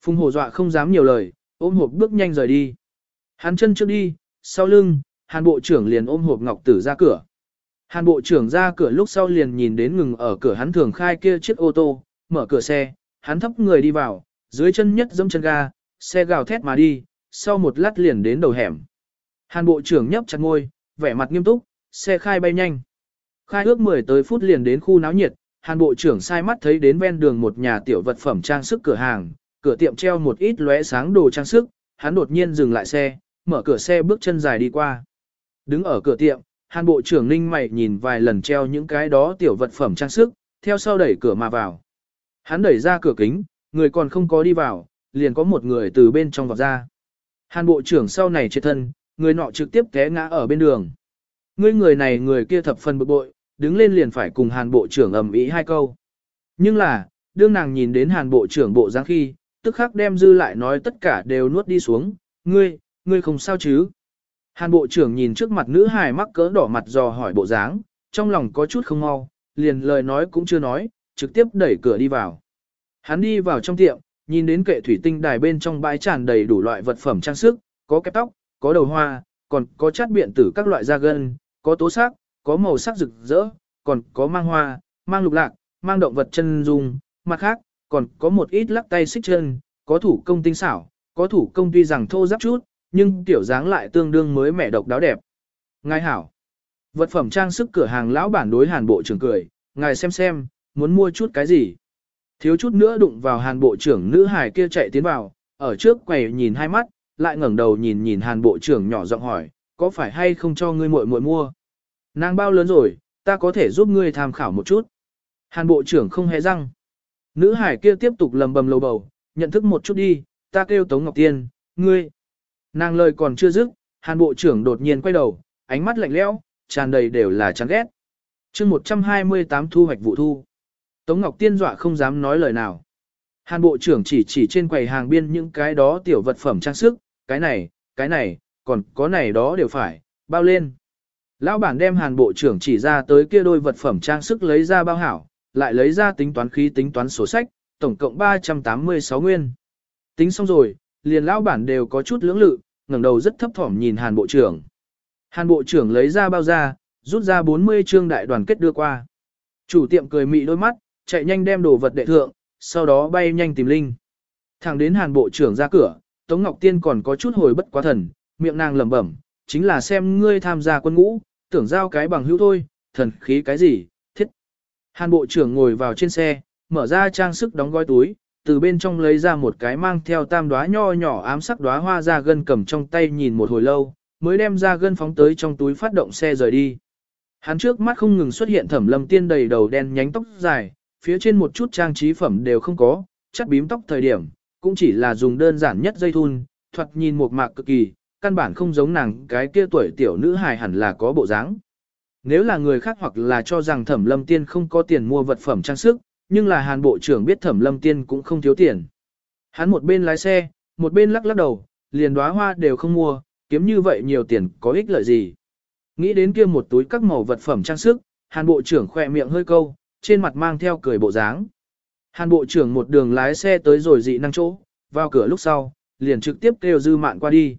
Phùng hổ dọa không dám nhiều lời, ôm hộp bước nhanh rời đi. Hắn chân trước đi, sau lưng, hàn bộ trưởng liền ôm hộp ngọc tử ra cửa. Hàn bộ trưởng ra cửa lúc sau liền nhìn đến ngừng ở cửa hắn thường khai kia chiếc ô tô, mở cửa xe, hắn thấp người đi vào, dưới chân nhất dẫm chân ga, xe gào thét mà đi, sau một lát liền đến đầu hẻm. Hàn bộ trưởng nhấp chặt ngôi, vẻ mặt nghiêm túc, xe khai bay nhanh. Khai ước 10 tới phút liền đến khu náo nhiệt, hàn bộ trưởng sai mắt thấy đến ven đường một nhà tiểu vật phẩm trang sức cửa hàng, cửa tiệm treo một ít lóe sáng đồ trang sức, hắn đột nhiên dừng lại xe, mở cửa xe bước chân dài đi qua. Đứng ở cửa tiệm, hàn bộ trưởng ninh mày nhìn vài lần treo những cái đó tiểu vật phẩm trang sức, theo sau đẩy cửa mà vào. Hắn đẩy ra cửa kính, người còn không có đi vào, liền có một người từ bên trong vọt ra. Hàn bộ trưởng sau này chết thân, người nọ trực tiếp té ngã ở bên đường. Ngươi người này người kia thập phần bực bội, đứng lên liền phải cùng hàn bộ trưởng ầm ĩ hai câu. Nhưng là, đương nàng nhìn đến hàn bộ trưởng bộ dáng khi, tức khắc đem dư lại nói tất cả đều nuốt đi xuống, ngươi, ngươi không sao chứ. Hàn bộ trưởng nhìn trước mặt nữ hài mắc cỡ đỏ mặt dò hỏi bộ dáng, trong lòng có chút không mau, liền lời nói cũng chưa nói, trực tiếp đẩy cửa đi vào. Hắn đi vào trong tiệm, nhìn đến kệ thủy tinh đài bên trong bãi tràn đầy đủ loại vật phẩm trang sức, có kẹp tóc, có đầu hoa, còn có chát biện tử các loại da gân, có tố sắc, có màu sắc rực rỡ, còn có mang hoa, mang lục lạc, mang động vật chân dung, mặt khác, còn có một ít lắc tay xích chân, có thủ công tinh xảo, có thủ công tuy rằng thô ráp chút, nhưng tiểu dáng lại tương đương mới mẻ độc đáo đẹp. Ngài hảo, vật phẩm trang sức cửa hàng lão bản đối hàn bộ trưởng cười, ngài xem xem, muốn mua chút cái gì. Thiếu chút nữa đụng vào hàn bộ trưởng nữ hải kia chạy tiến vào, ở trước quầy nhìn hai mắt, lại ngẩng đầu nhìn nhìn hàn bộ trưởng nhỏ giọng hỏi, có phải hay không cho ngươi muội muội mua? Nàng bao lớn rồi, ta có thể giúp ngươi tham khảo một chút. Hàn bộ trưởng không hề răng. Nữ hải kia tiếp tục lầm bầm lầu bầu, nhận thức một chút đi, ta kêu Tống Ngọc Tiên, ngươi. Nàng lời còn chưa dứt, hàn bộ trưởng đột nhiên quay đầu, ánh mắt lạnh lẽo, tràn đầy đều là chán ghét. chương 128 thu hoạch vụ thu. Tống Ngọc Tiên dọa không dám nói lời nào. Hàn bộ trưởng chỉ chỉ trên quầy hàng biên những cái đó tiểu vật phẩm trang sức, cái này, cái này, còn có này đó đều phải, bao lên. Lão bản đem hàn bộ trưởng chỉ ra tới kia đôi vật phẩm trang sức lấy ra bao hảo, lại lấy ra tính toán khí tính toán sổ sách, tổng cộng 386 nguyên. Tính xong rồi, liền lão bản đều có chút lưỡng lự, ngẩng đầu rất thấp thỏm nhìn hàn bộ trưởng. Hàn bộ trưởng lấy ra bao ra, rút ra 40 trương đại đoàn kết đưa qua. Chủ tiệm cười mị đôi mắt, chạy nhanh đem đồ vật đệ thượng, sau đó bay nhanh tìm Linh. Thẳng đến hàn bộ trưởng ra cửa, Tống Ngọc Tiên còn có chút hồi bất quá thần, miệng nàng lẩm bẩm, chính là xem ngươi tham gia quân ngũ, tưởng giao cái bằng hữu thôi, thần khí cái gì, thiết. Hàn bộ trưởng ngồi vào trên xe, mở ra trang sức đóng gói túi, từ bên trong lấy ra một cái mang theo tam đóa nho nhỏ ám sắc đóa hoa ra gân cầm trong tay nhìn một hồi lâu, mới đem ra gân phóng tới trong túi phát động xe rời đi. Hắn trước mắt không ngừng xuất hiện thẩm lâm tiên đầy đầu đen nhánh tóc dài, phía trên một chút trang trí phẩm đều không có, chắt bím tóc thời điểm, cũng chỉ là dùng đơn giản nhất dây thun, thoạt nhìn một mạc cực kỳ, căn bản không giống nàng cái kia tuổi tiểu nữ hài hẳn là có bộ dáng. Nếu là người khác hoặc là cho rằng thẩm lâm tiên không có tiền mua vật phẩm trang sức, nhưng là hàn bộ trưởng biết thẩm lâm tiên cũng không thiếu tiền. Hắn một bên lái xe, một bên lắc lắc đầu, liền đóa hoa đều không mua, kiếm như vậy nhiều tiền có ích lợi gì. Nghĩ đến kia một túi các màu vật phẩm trang sức, hàn bộ trưởng khỏe miệng hơi câu, trên mặt mang theo cười bộ dáng. Hàn bộ trưởng một đường lái xe tới rồi dị năng chỗ, vào cửa lúc sau, liền trực tiếp kêu dư mạn qua đi.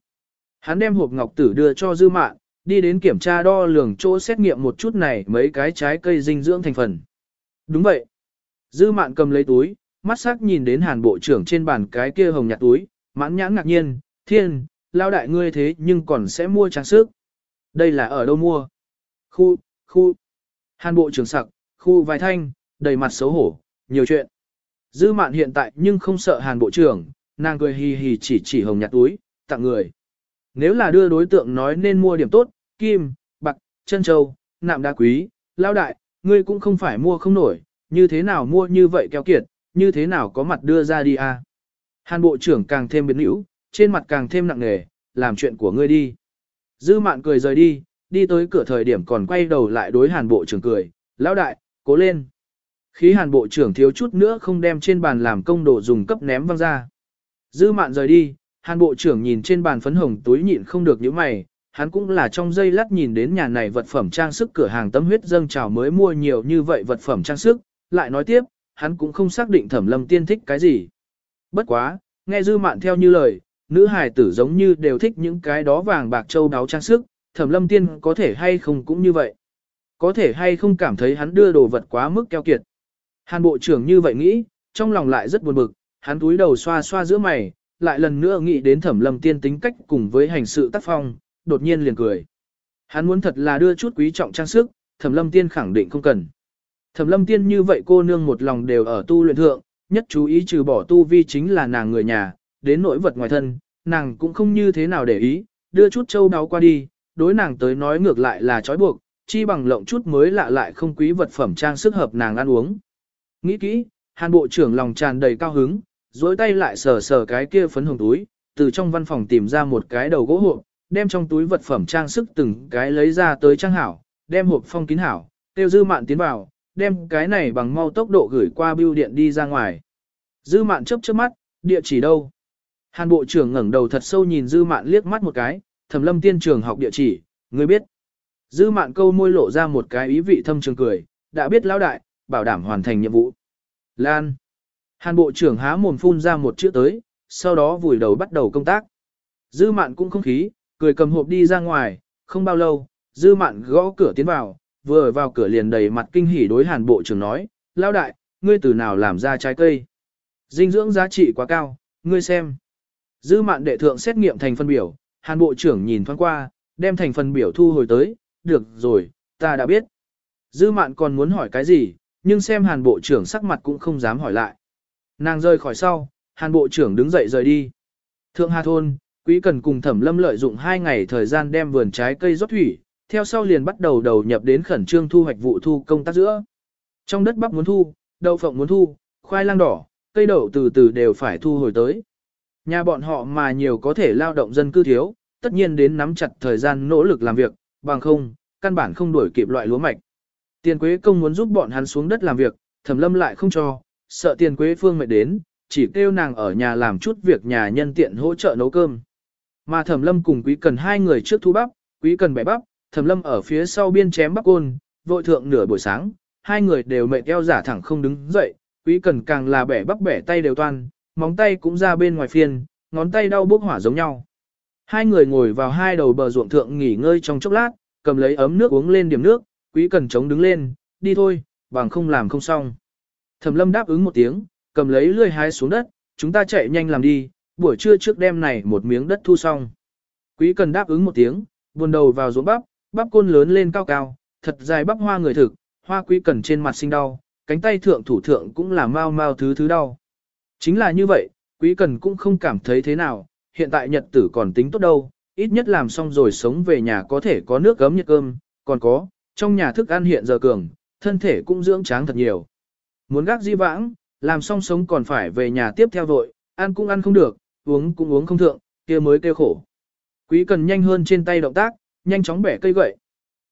Hắn đem hộp ngọc tử đưa cho dư mạn, đi đến kiểm tra đo lường chỗ xét nghiệm một chút này mấy cái trái cây dinh dưỡng thành phần. Đúng vậy. Dư mạn cầm lấy túi, mắt sắc nhìn đến hàn bộ trưởng trên bàn cái kia hồng nhạt túi, mãn nhãn ngạc nhiên, thiên, lao đại ngươi thế nhưng còn sẽ mua trang sức. Đây là ở đâu mua? Khu, khu. Hàn bộ trưởng sặc, khu vài thanh, đầy mặt xấu hổ, nhiều chuyện. Dư mạn hiện tại nhưng không sợ hàn bộ trưởng, nàng cười hì hì chỉ chỉ hồng nhạt túi, tặng người. Nếu là đưa đối tượng nói nên mua điểm tốt, kim, bạc, chân châu, nạm đá quý, lao đại, ngươi cũng không phải mua không nổi, như thế nào mua như vậy kéo kiệt, như thế nào có mặt đưa ra đi à. Hàn bộ trưởng càng thêm biến hữu, trên mặt càng thêm nặng nề, làm chuyện của ngươi đi. Dư mạn cười rời đi, đi tới cửa thời điểm còn quay đầu lại đối hàn bộ trưởng cười, lão đại, cố lên. Khí hàn bộ trưởng thiếu chút nữa không đem trên bàn làm công đồ dùng cấp ném văng ra. Dư mạn rời đi, hàn bộ trưởng nhìn trên bàn phấn hồng túi nhịn không được những mày, hắn cũng là trong giây lát nhìn đến nhà này vật phẩm trang sức cửa hàng tâm huyết dâng trào mới mua nhiều như vậy vật phẩm trang sức, lại nói tiếp, hắn cũng không xác định thẩm lâm tiên thích cái gì. Bất quá, nghe dư mạn theo như lời, nữ hài tử giống như đều thích những cái đó vàng bạc châu đáo trang sức, thẩm lâm tiên có thể hay không cũng như vậy. Có thể hay không cảm thấy hắn đưa đồ vật quá mức keo kiệt. Hàn bộ trưởng như vậy nghĩ, trong lòng lại rất buồn bực, hắn túi đầu xoa xoa giữa mày, lại lần nữa nghĩ đến thẩm lâm tiên tính cách cùng với hành sự tác phong, đột nhiên liền cười. Hắn muốn thật là đưa chút quý trọng trang sức, thẩm lâm tiên khẳng định không cần. Thẩm lâm tiên như vậy cô nương một lòng đều ở tu luyện thượng, nhất chú ý trừ bỏ tu vi chính là nàng người nhà, đến nỗi vật ngoài thân, nàng cũng không như thế nào để ý, đưa chút châu đáo qua đi, đối nàng tới nói ngược lại là trói buộc, chi bằng lộng chút mới lạ lại không quý vật phẩm trang sức hợp nàng ăn uống. Nghĩ kỹ, hàn bộ trưởng lòng tràn đầy cao hứng, dối tay lại sờ sờ cái kia phấn hồng túi, từ trong văn phòng tìm ra một cái đầu gỗ hộp, đem trong túi vật phẩm trang sức từng cái lấy ra tới trang hảo, đem hộp phong kín hảo, tiêu dư mạn tiến vào, đem cái này bằng mau tốc độ gửi qua bưu điện đi ra ngoài. Dư mạn chớp chớp mắt, địa chỉ đâu? Hàn bộ trưởng ngẩng đầu thật sâu nhìn dư mạn liếc mắt một cái, thẩm lâm tiên trường học địa chỉ, ngươi biết. Dư mạn câu môi lộ ra một cái ý vị thâm trường cười, đã biết lão đại, bảo đảm hoàn thành nhiệm vụ. Lan. Hàn bộ trưởng há mồm phun ra một chữ tới, sau đó vùi đầu bắt đầu công tác. Dư mạn cũng không khí, cười cầm hộp đi ra ngoài, không bao lâu, dư mạn gõ cửa tiến vào, vừa vào cửa liền đầy mặt kinh hỉ đối hàn bộ trưởng nói, lão đại, ngươi từ nào làm ra trái cây. Dinh dưỡng giá trị quá cao, ngươi xem. Dư mạn đệ thượng xét nghiệm thành phần biểu, hàn bộ trưởng nhìn thoáng qua, đem thành phần biểu thu hồi tới, được rồi, ta đã biết. Dư mạn còn muốn hỏi cái gì, nhưng xem hàn bộ trưởng sắc mặt cũng không dám hỏi lại. Nàng rơi khỏi sau, hàn bộ trưởng đứng dậy rời đi. Thượng Hà Thôn, Quý Cần cùng Thẩm Lâm lợi dụng hai ngày thời gian đem vườn trái cây rót thủy, theo sau liền bắt đầu đầu nhập đến khẩn trương thu hoạch vụ thu công tác giữa. Trong đất bắp muốn thu, đậu phộng muốn thu, khoai lang đỏ, cây đậu từ từ đều phải thu hồi tới. Nhà bọn họ mà nhiều có thể lao động dân cư thiếu, tất nhiên đến nắm chặt thời gian nỗ lực làm việc, bằng không, căn bản không đuổi kịp loại lúa mạch. Tiền quế công muốn giúp bọn hắn xuống đất làm việc, thẩm lâm lại không cho, sợ tiền quế phương mệt đến, chỉ kêu nàng ở nhà làm chút việc nhà nhân tiện hỗ trợ nấu cơm. Mà thẩm lâm cùng quý cần hai người trước thu bắp, quý cần bẻ bắp, thẩm lâm ở phía sau biên chém bắp côn, vội thượng nửa buổi sáng, hai người đều mệt eo giả thẳng không đứng dậy, quý cần càng là bẻ bắp bẻ tay đều toan, móng tay cũng ra bên ngoài phiên, ngón tay đau bốc hỏa giống nhau. Hai người ngồi vào hai đầu bờ ruộng thượng nghỉ ngơi trong chốc lát, cầm lấy ấm nước uống lên điểm nước, quý cần chống đứng lên, đi thôi, bằng không làm không xong. Thẩm lâm đáp ứng một tiếng, cầm lấy lươi hái xuống đất, chúng ta chạy nhanh làm đi, buổi trưa trước đêm này một miếng đất thu xong. Quý cần đáp ứng một tiếng, buồn đầu vào ruộng bắp, bắp côn lớn lên cao cao, thật dài bắp hoa người thực, hoa quý cần trên mặt sinh đau, cánh tay thượng thủ thượng cũng là mau mau thứ thứ đau. Chính là như vậy, quý cần cũng không cảm thấy thế nào, hiện tại nhật tử còn tính tốt đâu, ít nhất làm xong rồi sống về nhà có thể có nước gấm nhiệt cơm, còn có, trong nhà thức ăn hiện giờ cường, thân thể cũng dưỡng tráng thật nhiều. Muốn gác di vãng, làm xong sống còn phải về nhà tiếp theo vội, ăn cũng ăn không được, uống cũng uống không thượng, kia mới kêu khổ. Quý cần nhanh hơn trên tay động tác, nhanh chóng bẻ cây gậy.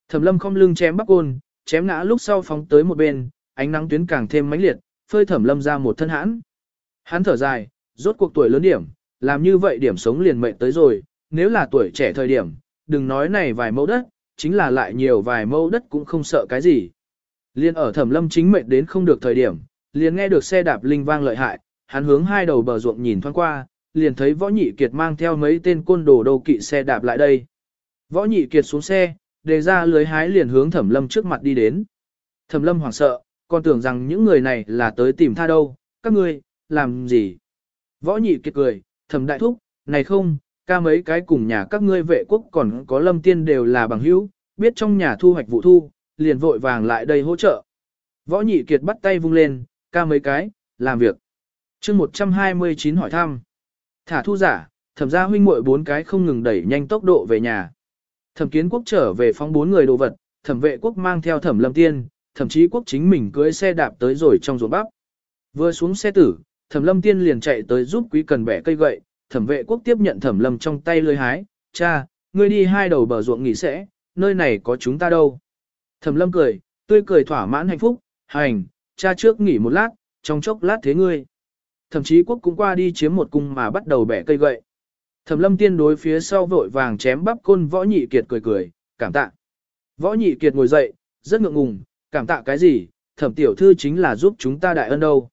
Thẩm lâm không lưng chém bắp côn, chém ngã lúc sau phóng tới một bên, ánh nắng tuyến càng thêm mãnh liệt, phơi thẩm lâm ra một thân hãn. Hắn thở dài, rốt cuộc tuổi lớn điểm, làm như vậy điểm sống liền mệnh tới rồi, nếu là tuổi trẻ thời điểm, đừng nói này vài mẫu đất, chính là lại nhiều vài mẫu đất cũng không sợ cái gì. Liên ở thẩm lâm chính mệnh đến không được thời điểm, liền nghe được xe đạp linh vang lợi hại, hắn hướng hai đầu bờ ruộng nhìn thoáng qua, liền thấy võ nhị kiệt mang theo mấy tên côn đồ đầu kỵ xe đạp lại đây. Võ nhị kiệt xuống xe, đề ra lưới hái liền hướng thẩm lâm trước mặt đi đến. Thẩm lâm hoảng sợ, còn tưởng rằng những người này là tới tìm tha đâu, các ngươi, làm gì? Võ nhị kiệt cười, thẩm đại thúc, này không, ca mấy cái cùng nhà các ngươi vệ quốc còn có lâm tiên đều là bằng hữu, biết trong nhà thu hoạch vụ thu, liền vội vàng lại đây hỗ trợ. Võ nhị kiệt bắt tay vung lên, ca mấy cái, làm việc. chương 129 hỏi thăm. Thả thu giả, thẩm gia huynh muội bốn cái không ngừng đẩy nhanh tốc độ về nhà. Thẩm kiến quốc trở về phóng bốn người đồ vật, thẩm vệ quốc mang theo thẩm lâm tiên, thậm chí quốc chính mình cưới xe đạp tới rồi trong ruộng bắp. Vừa xuống xe tử, thẩm lâm tiên liền chạy tới giúp quý cần bẻ cây gậy, thẩm vệ quốc tiếp nhận thẩm lâm trong tay lưới hái, cha, ngươi đi hai đầu bờ ruộng nghỉ sẽ, nơi này có chúng ta đâu. Thẩm lâm cười, tươi cười thỏa mãn hạnh phúc, hành, cha trước nghỉ một lát, trong chốc lát thế ngươi. Thậm chí quốc cũng qua đi chiếm một cung mà bắt đầu bẻ cây gậy. Thẩm lâm tiên đối phía sau vội vàng chém bắp côn võ nhị kiệt cười cười, cảm tạ. Võ nhị kiệt ngồi dậy, rất ngượng ngùng, cảm tạ cái gì, thẩm tiểu thư chính là giúp chúng ta đại ân đâu.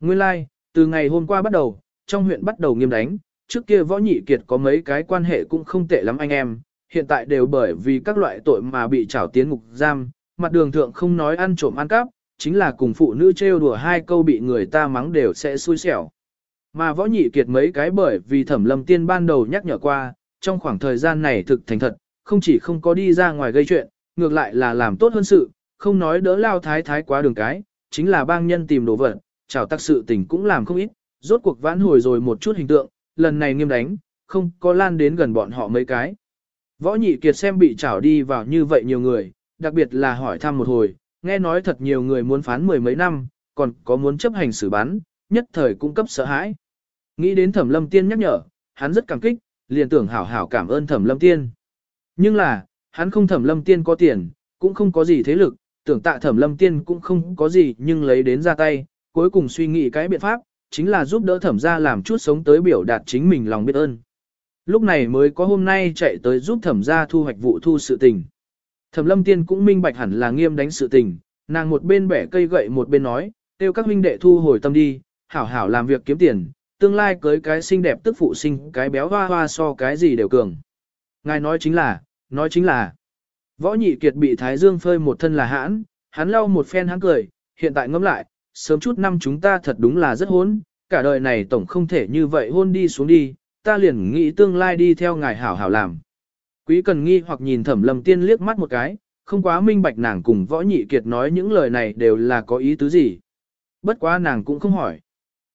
Nguyên lai, like, từ ngày hôm qua bắt đầu, trong huyện bắt đầu nghiêm đánh, trước kia võ nhị kiệt có mấy cái quan hệ cũng không tệ lắm anh em, hiện tại đều bởi vì các loại tội mà bị trảo tiến ngục giam, mặt đường thượng không nói ăn trộm ăn cắp, chính là cùng phụ nữ trêu đùa hai câu bị người ta mắng đều sẽ xui xẻo. Mà võ nhị kiệt mấy cái bởi vì thẩm lâm tiên ban đầu nhắc nhở qua, trong khoảng thời gian này thực thành thật, không chỉ không có đi ra ngoài gây chuyện, ngược lại là làm tốt hơn sự, không nói đỡ lao thái thái quá đường cái, chính là bang nhân tìm đồ vật, chào tác sự tình cũng làm không ít, rốt cuộc vãn hồi rồi một chút hình tượng, lần này nghiêm đánh, không có lan đến gần bọn họ mấy cái. Võ nhị kiệt xem bị chảo đi vào như vậy nhiều người, đặc biệt là hỏi thăm một hồi, nghe nói thật nhiều người muốn phán mười mấy năm, còn có muốn chấp hành xử bắn, nhất thời cung cấp sợ hãi. Nghĩ đến thẩm lâm tiên nhắc nhở, hắn rất cảm kích, liền tưởng hảo hảo cảm ơn thẩm lâm tiên. Nhưng là, hắn không thẩm lâm tiên có tiền, cũng không có gì thế lực, tưởng tạ thẩm lâm tiên cũng không có gì nhưng lấy đến ra tay, cuối cùng suy nghĩ cái biện pháp, chính là giúp đỡ thẩm gia làm chút sống tới biểu đạt chính mình lòng biết ơn. Lúc này mới có hôm nay chạy tới giúp thẩm gia thu hoạch vụ thu sự tình. Thẩm lâm tiên cũng minh bạch hẳn là nghiêm đánh sự tình, nàng một bên bẻ cây gậy một bên nói, tiêu các huynh đệ thu hồi tâm đi, hảo hảo làm việc kiếm tiền, tương lai cưới cái xinh đẹp tức phụ sinh cái béo hoa hoa so cái gì đều cường. Ngài nói chính là, nói chính là, võ nhị kiệt bị Thái Dương phơi một thân là hãn, hắn lau một phen hắn cười, hiện tại ngẫm lại, sớm chút năm chúng ta thật đúng là rất hôn, cả đời này tổng không thể như vậy hôn đi xuống đi, ta liền nghĩ tương lai đi theo ngài hảo hảo làm. Quý cần nghi hoặc nhìn thẩm lâm tiên liếc mắt một cái, không quá minh bạch nàng cùng võ nhị kiệt nói những lời này đều là có ý tứ gì. Bất quá nàng cũng không hỏi.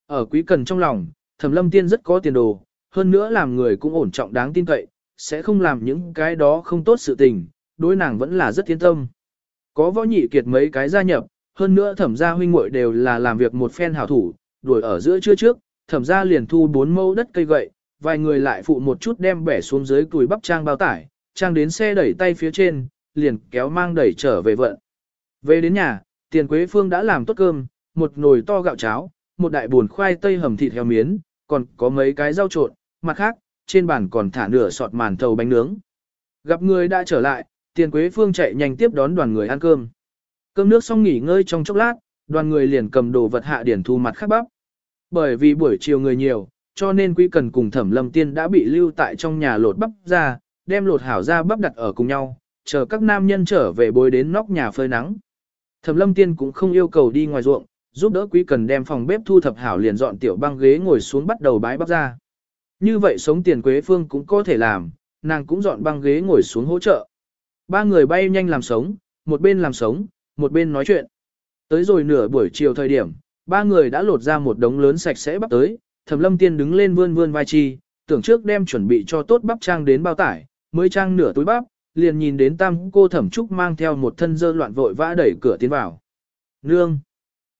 Ở quý cần trong lòng, thẩm lâm tiên rất có tiền đồ, hơn nữa làm người cũng ổn trọng đáng tin cậy, sẽ không làm những cái đó không tốt sự tình, đối nàng vẫn là rất thiên tâm. Có võ nhị kiệt mấy cái gia nhập, hơn nữa thẩm gia huynh muội đều là làm việc một phen hảo thủ, đuổi ở giữa trưa trước, thẩm gia liền thu bốn mẫu đất cây gậy, vài người lại phụ một chút đem bẻ xuống dưới túi bắp trang bao tải, trang đến xe đẩy tay phía trên, liền kéo mang đẩy trở về vận. Về đến nhà, tiền quế phương đã làm tốt cơm, một nồi to gạo cháo, một đại buồn khoai tây hầm thịt heo miến, còn có mấy cái rau trộn, mặt khác, trên bàn còn thả nửa sọt màn thầu bánh nướng. Gặp người đã trở lại, tiền quế phương chạy nhanh tiếp đón đoàn người ăn cơm. Cơm nước xong nghỉ ngơi trong chốc lát, đoàn người liền cầm đồ vật hạ điển thu mặt khắc bắp. Bởi vì buổi chiều người nhiều, cho nên quý cần cùng thẩm lâm tiên đã bị lưu tại trong nhà lột bắp ra, đem lột hảo ra bắp đặt ở cùng nhau, chờ các nam nhân trở về bồi đến nóc nhà phơi nắng. Thẩm lâm tiên cũng không yêu cầu đi ngoài ruộng, giúp đỡ quý cần đem phòng bếp thu thập hảo liền dọn tiểu băng ghế ngồi xuống bắt đầu bái bắp ra. Như vậy sống tiền quế phương cũng có thể làm, nàng cũng dọn băng ghế ngồi xuống hỗ trợ. Ba người bay nhanh làm sống, một bên làm sống, một bên nói chuyện. Tới rồi nửa buổi chiều thời điểm, ba người đã lột ra một đống lớn sạch sẽ bắp tới, Thẩm Lâm Tiên đứng lên vươn vươn vai chi, tưởng trước đem chuẩn bị cho tốt bắp trang đến bao tải, mới trang nửa túi bắp, liền nhìn đến tam cô thẩm trúc mang theo một thân dơ loạn vội vã đẩy cửa tiến vào. Nương!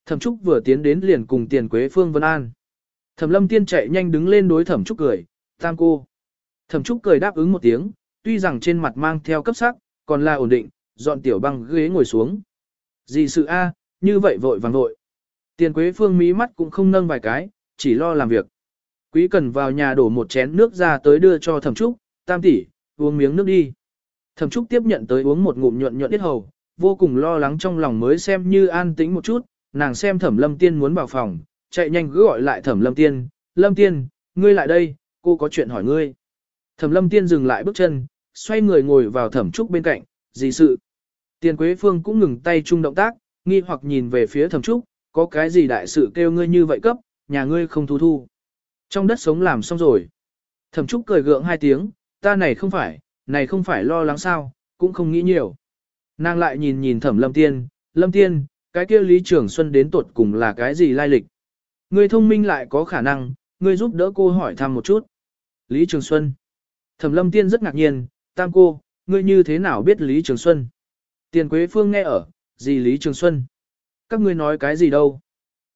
Thẩm trúc vừa tiến đến liền cùng tiền quế phương vân an. Thẩm lâm tiên chạy nhanh đứng lên đối thẩm trúc cười, tam cô. Thẩm trúc cười đáp ứng một tiếng, tuy rằng trên mặt mang theo cấp sắc, còn là ổn định, dọn tiểu băng ghế ngồi xuống. Gì sự a, như vậy vội vàng vội. Tiền quế phương mí mắt cũng không nâng vài cái, chỉ lo làm việc. Quý cần vào nhà đổ một chén nước ra tới đưa cho thẩm trúc, tam tỷ, uống miếng nước đi. Thẩm trúc tiếp nhận tới uống một ngụm nhuận nhuận ít hầu, vô cùng lo lắng trong lòng mới xem như an tĩnh một chút, nàng xem thẩm lâm tiên muốn vào phòng, chạy nhanh cứ gọi lại thẩm lâm tiên, lâm tiên, ngươi lại đây, cô có chuyện hỏi ngươi. Thẩm lâm tiên dừng lại bước chân, xoay người ngồi vào thẩm trúc bên cạnh, gì sự. Tiền Quế Phương cũng ngừng tay chung động tác, nghi hoặc nhìn về phía thẩm trúc, có cái gì đại sự kêu ngươi như vậy cấp, nhà ngươi không thu thu. Trong đất sống làm xong rồi. Thẩm trúc cười gượng hai tiếng, ta này không phải, này không phải lo lắng sao, cũng không nghĩ nhiều. Nàng lại nhìn nhìn thẩm lâm tiên, lâm tiên, cái kia Lý Trường Xuân đến tuột cùng là cái gì lai lịch. Ngươi thông minh lại có khả năng, ngươi giúp đỡ cô hỏi thăm một chút. Lý Trường Xuân. Thẩm lâm tiên rất ngạc nhiên, tam cô, ngươi như thế nào biết Lý Trường Xuân? Tiền Quế Phương nghe ở, gì Lý Trường Xuân? Các ngươi nói cái gì đâu?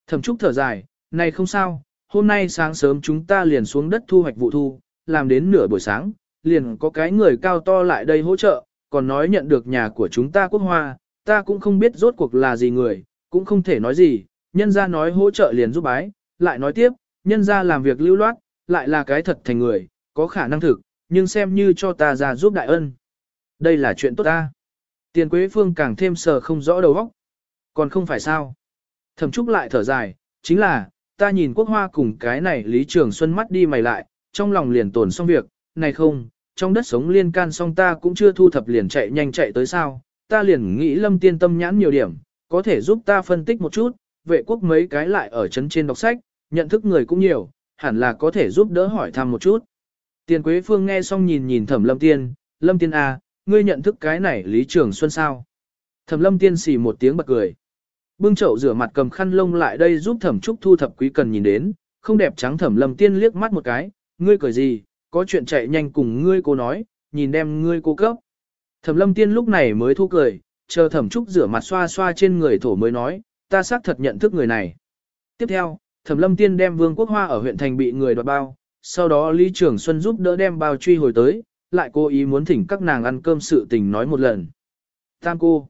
Thẩm Trúc thở dài, này không sao, hôm nay sáng sớm chúng ta liền xuống đất thu hoạch vụ thu, làm đến nửa buổi sáng, liền có cái người cao to lại đây hỗ trợ, còn nói nhận được nhà của chúng ta quốc hoa, ta cũng không biết rốt cuộc là gì người, cũng không thể nói gì, nhân ra nói hỗ trợ liền giúp bái, lại nói tiếp, nhân ra làm việc lưu loát, lại là cái thật thành người, có khả năng thực, nhưng xem như cho ta ra giúp đại ân. Đây là chuyện tốt ta. Tiền Quế Phương càng thêm sờ không rõ đầu óc. Còn không phải sao. Thẩm Trúc lại thở dài, chính là, ta nhìn quốc hoa cùng cái này Lý Trường Xuân mắt đi mày lại, trong lòng liền tổn xong việc, này không, trong đất sống liên can xong ta cũng chưa thu thập liền chạy nhanh chạy tới sao, ta liền nghĩ lâm tiên tâm nhãn nhiều điểm, có thể giúp ta phân tích một chút, vệ quốc mấy cái lại ở chấn trên đọc sách, nhận thức người cũng nhiều, hẳn là có thể giúp đỡ hỏi thăm một chút. Tiền Quế Phương nghe xong nhìn nhìn thẩm lâm tiên, lâm tiên à, ngươi nhận thức cái này Lý Trường Xuân sao? Thẩm lâm tiên xì một tiếng bật cười. Bưng chậu rửa mặt cầm khăn lông lại đây giúp thẩm trúc thu thập quý cần nhìn đến, không đẹp trắng thẩm lâm tiên liếc mắt một cái, ngươi cười gì, có chuyện chạy nhanh cùng ngươi cô nói, nhìn đem ngươi cô cấp. Thẩm lâm tiên lúc này mới thu cười, chờ thẩm trúc rửa mặt xoa xoa trên người thổ mới nói, ta xác thật nhận thức người này. Tiếp theo, thẩm lâm tiên đem vương quốc hoa ở huyện thành bị người đoạt bao, sau đó Lý Trường Xuân giúp đỡ đem bao truy hồi tới, lại cố ý muốn thỉnh các nàng ăn cơm sự tình nói một lần. Tam cô.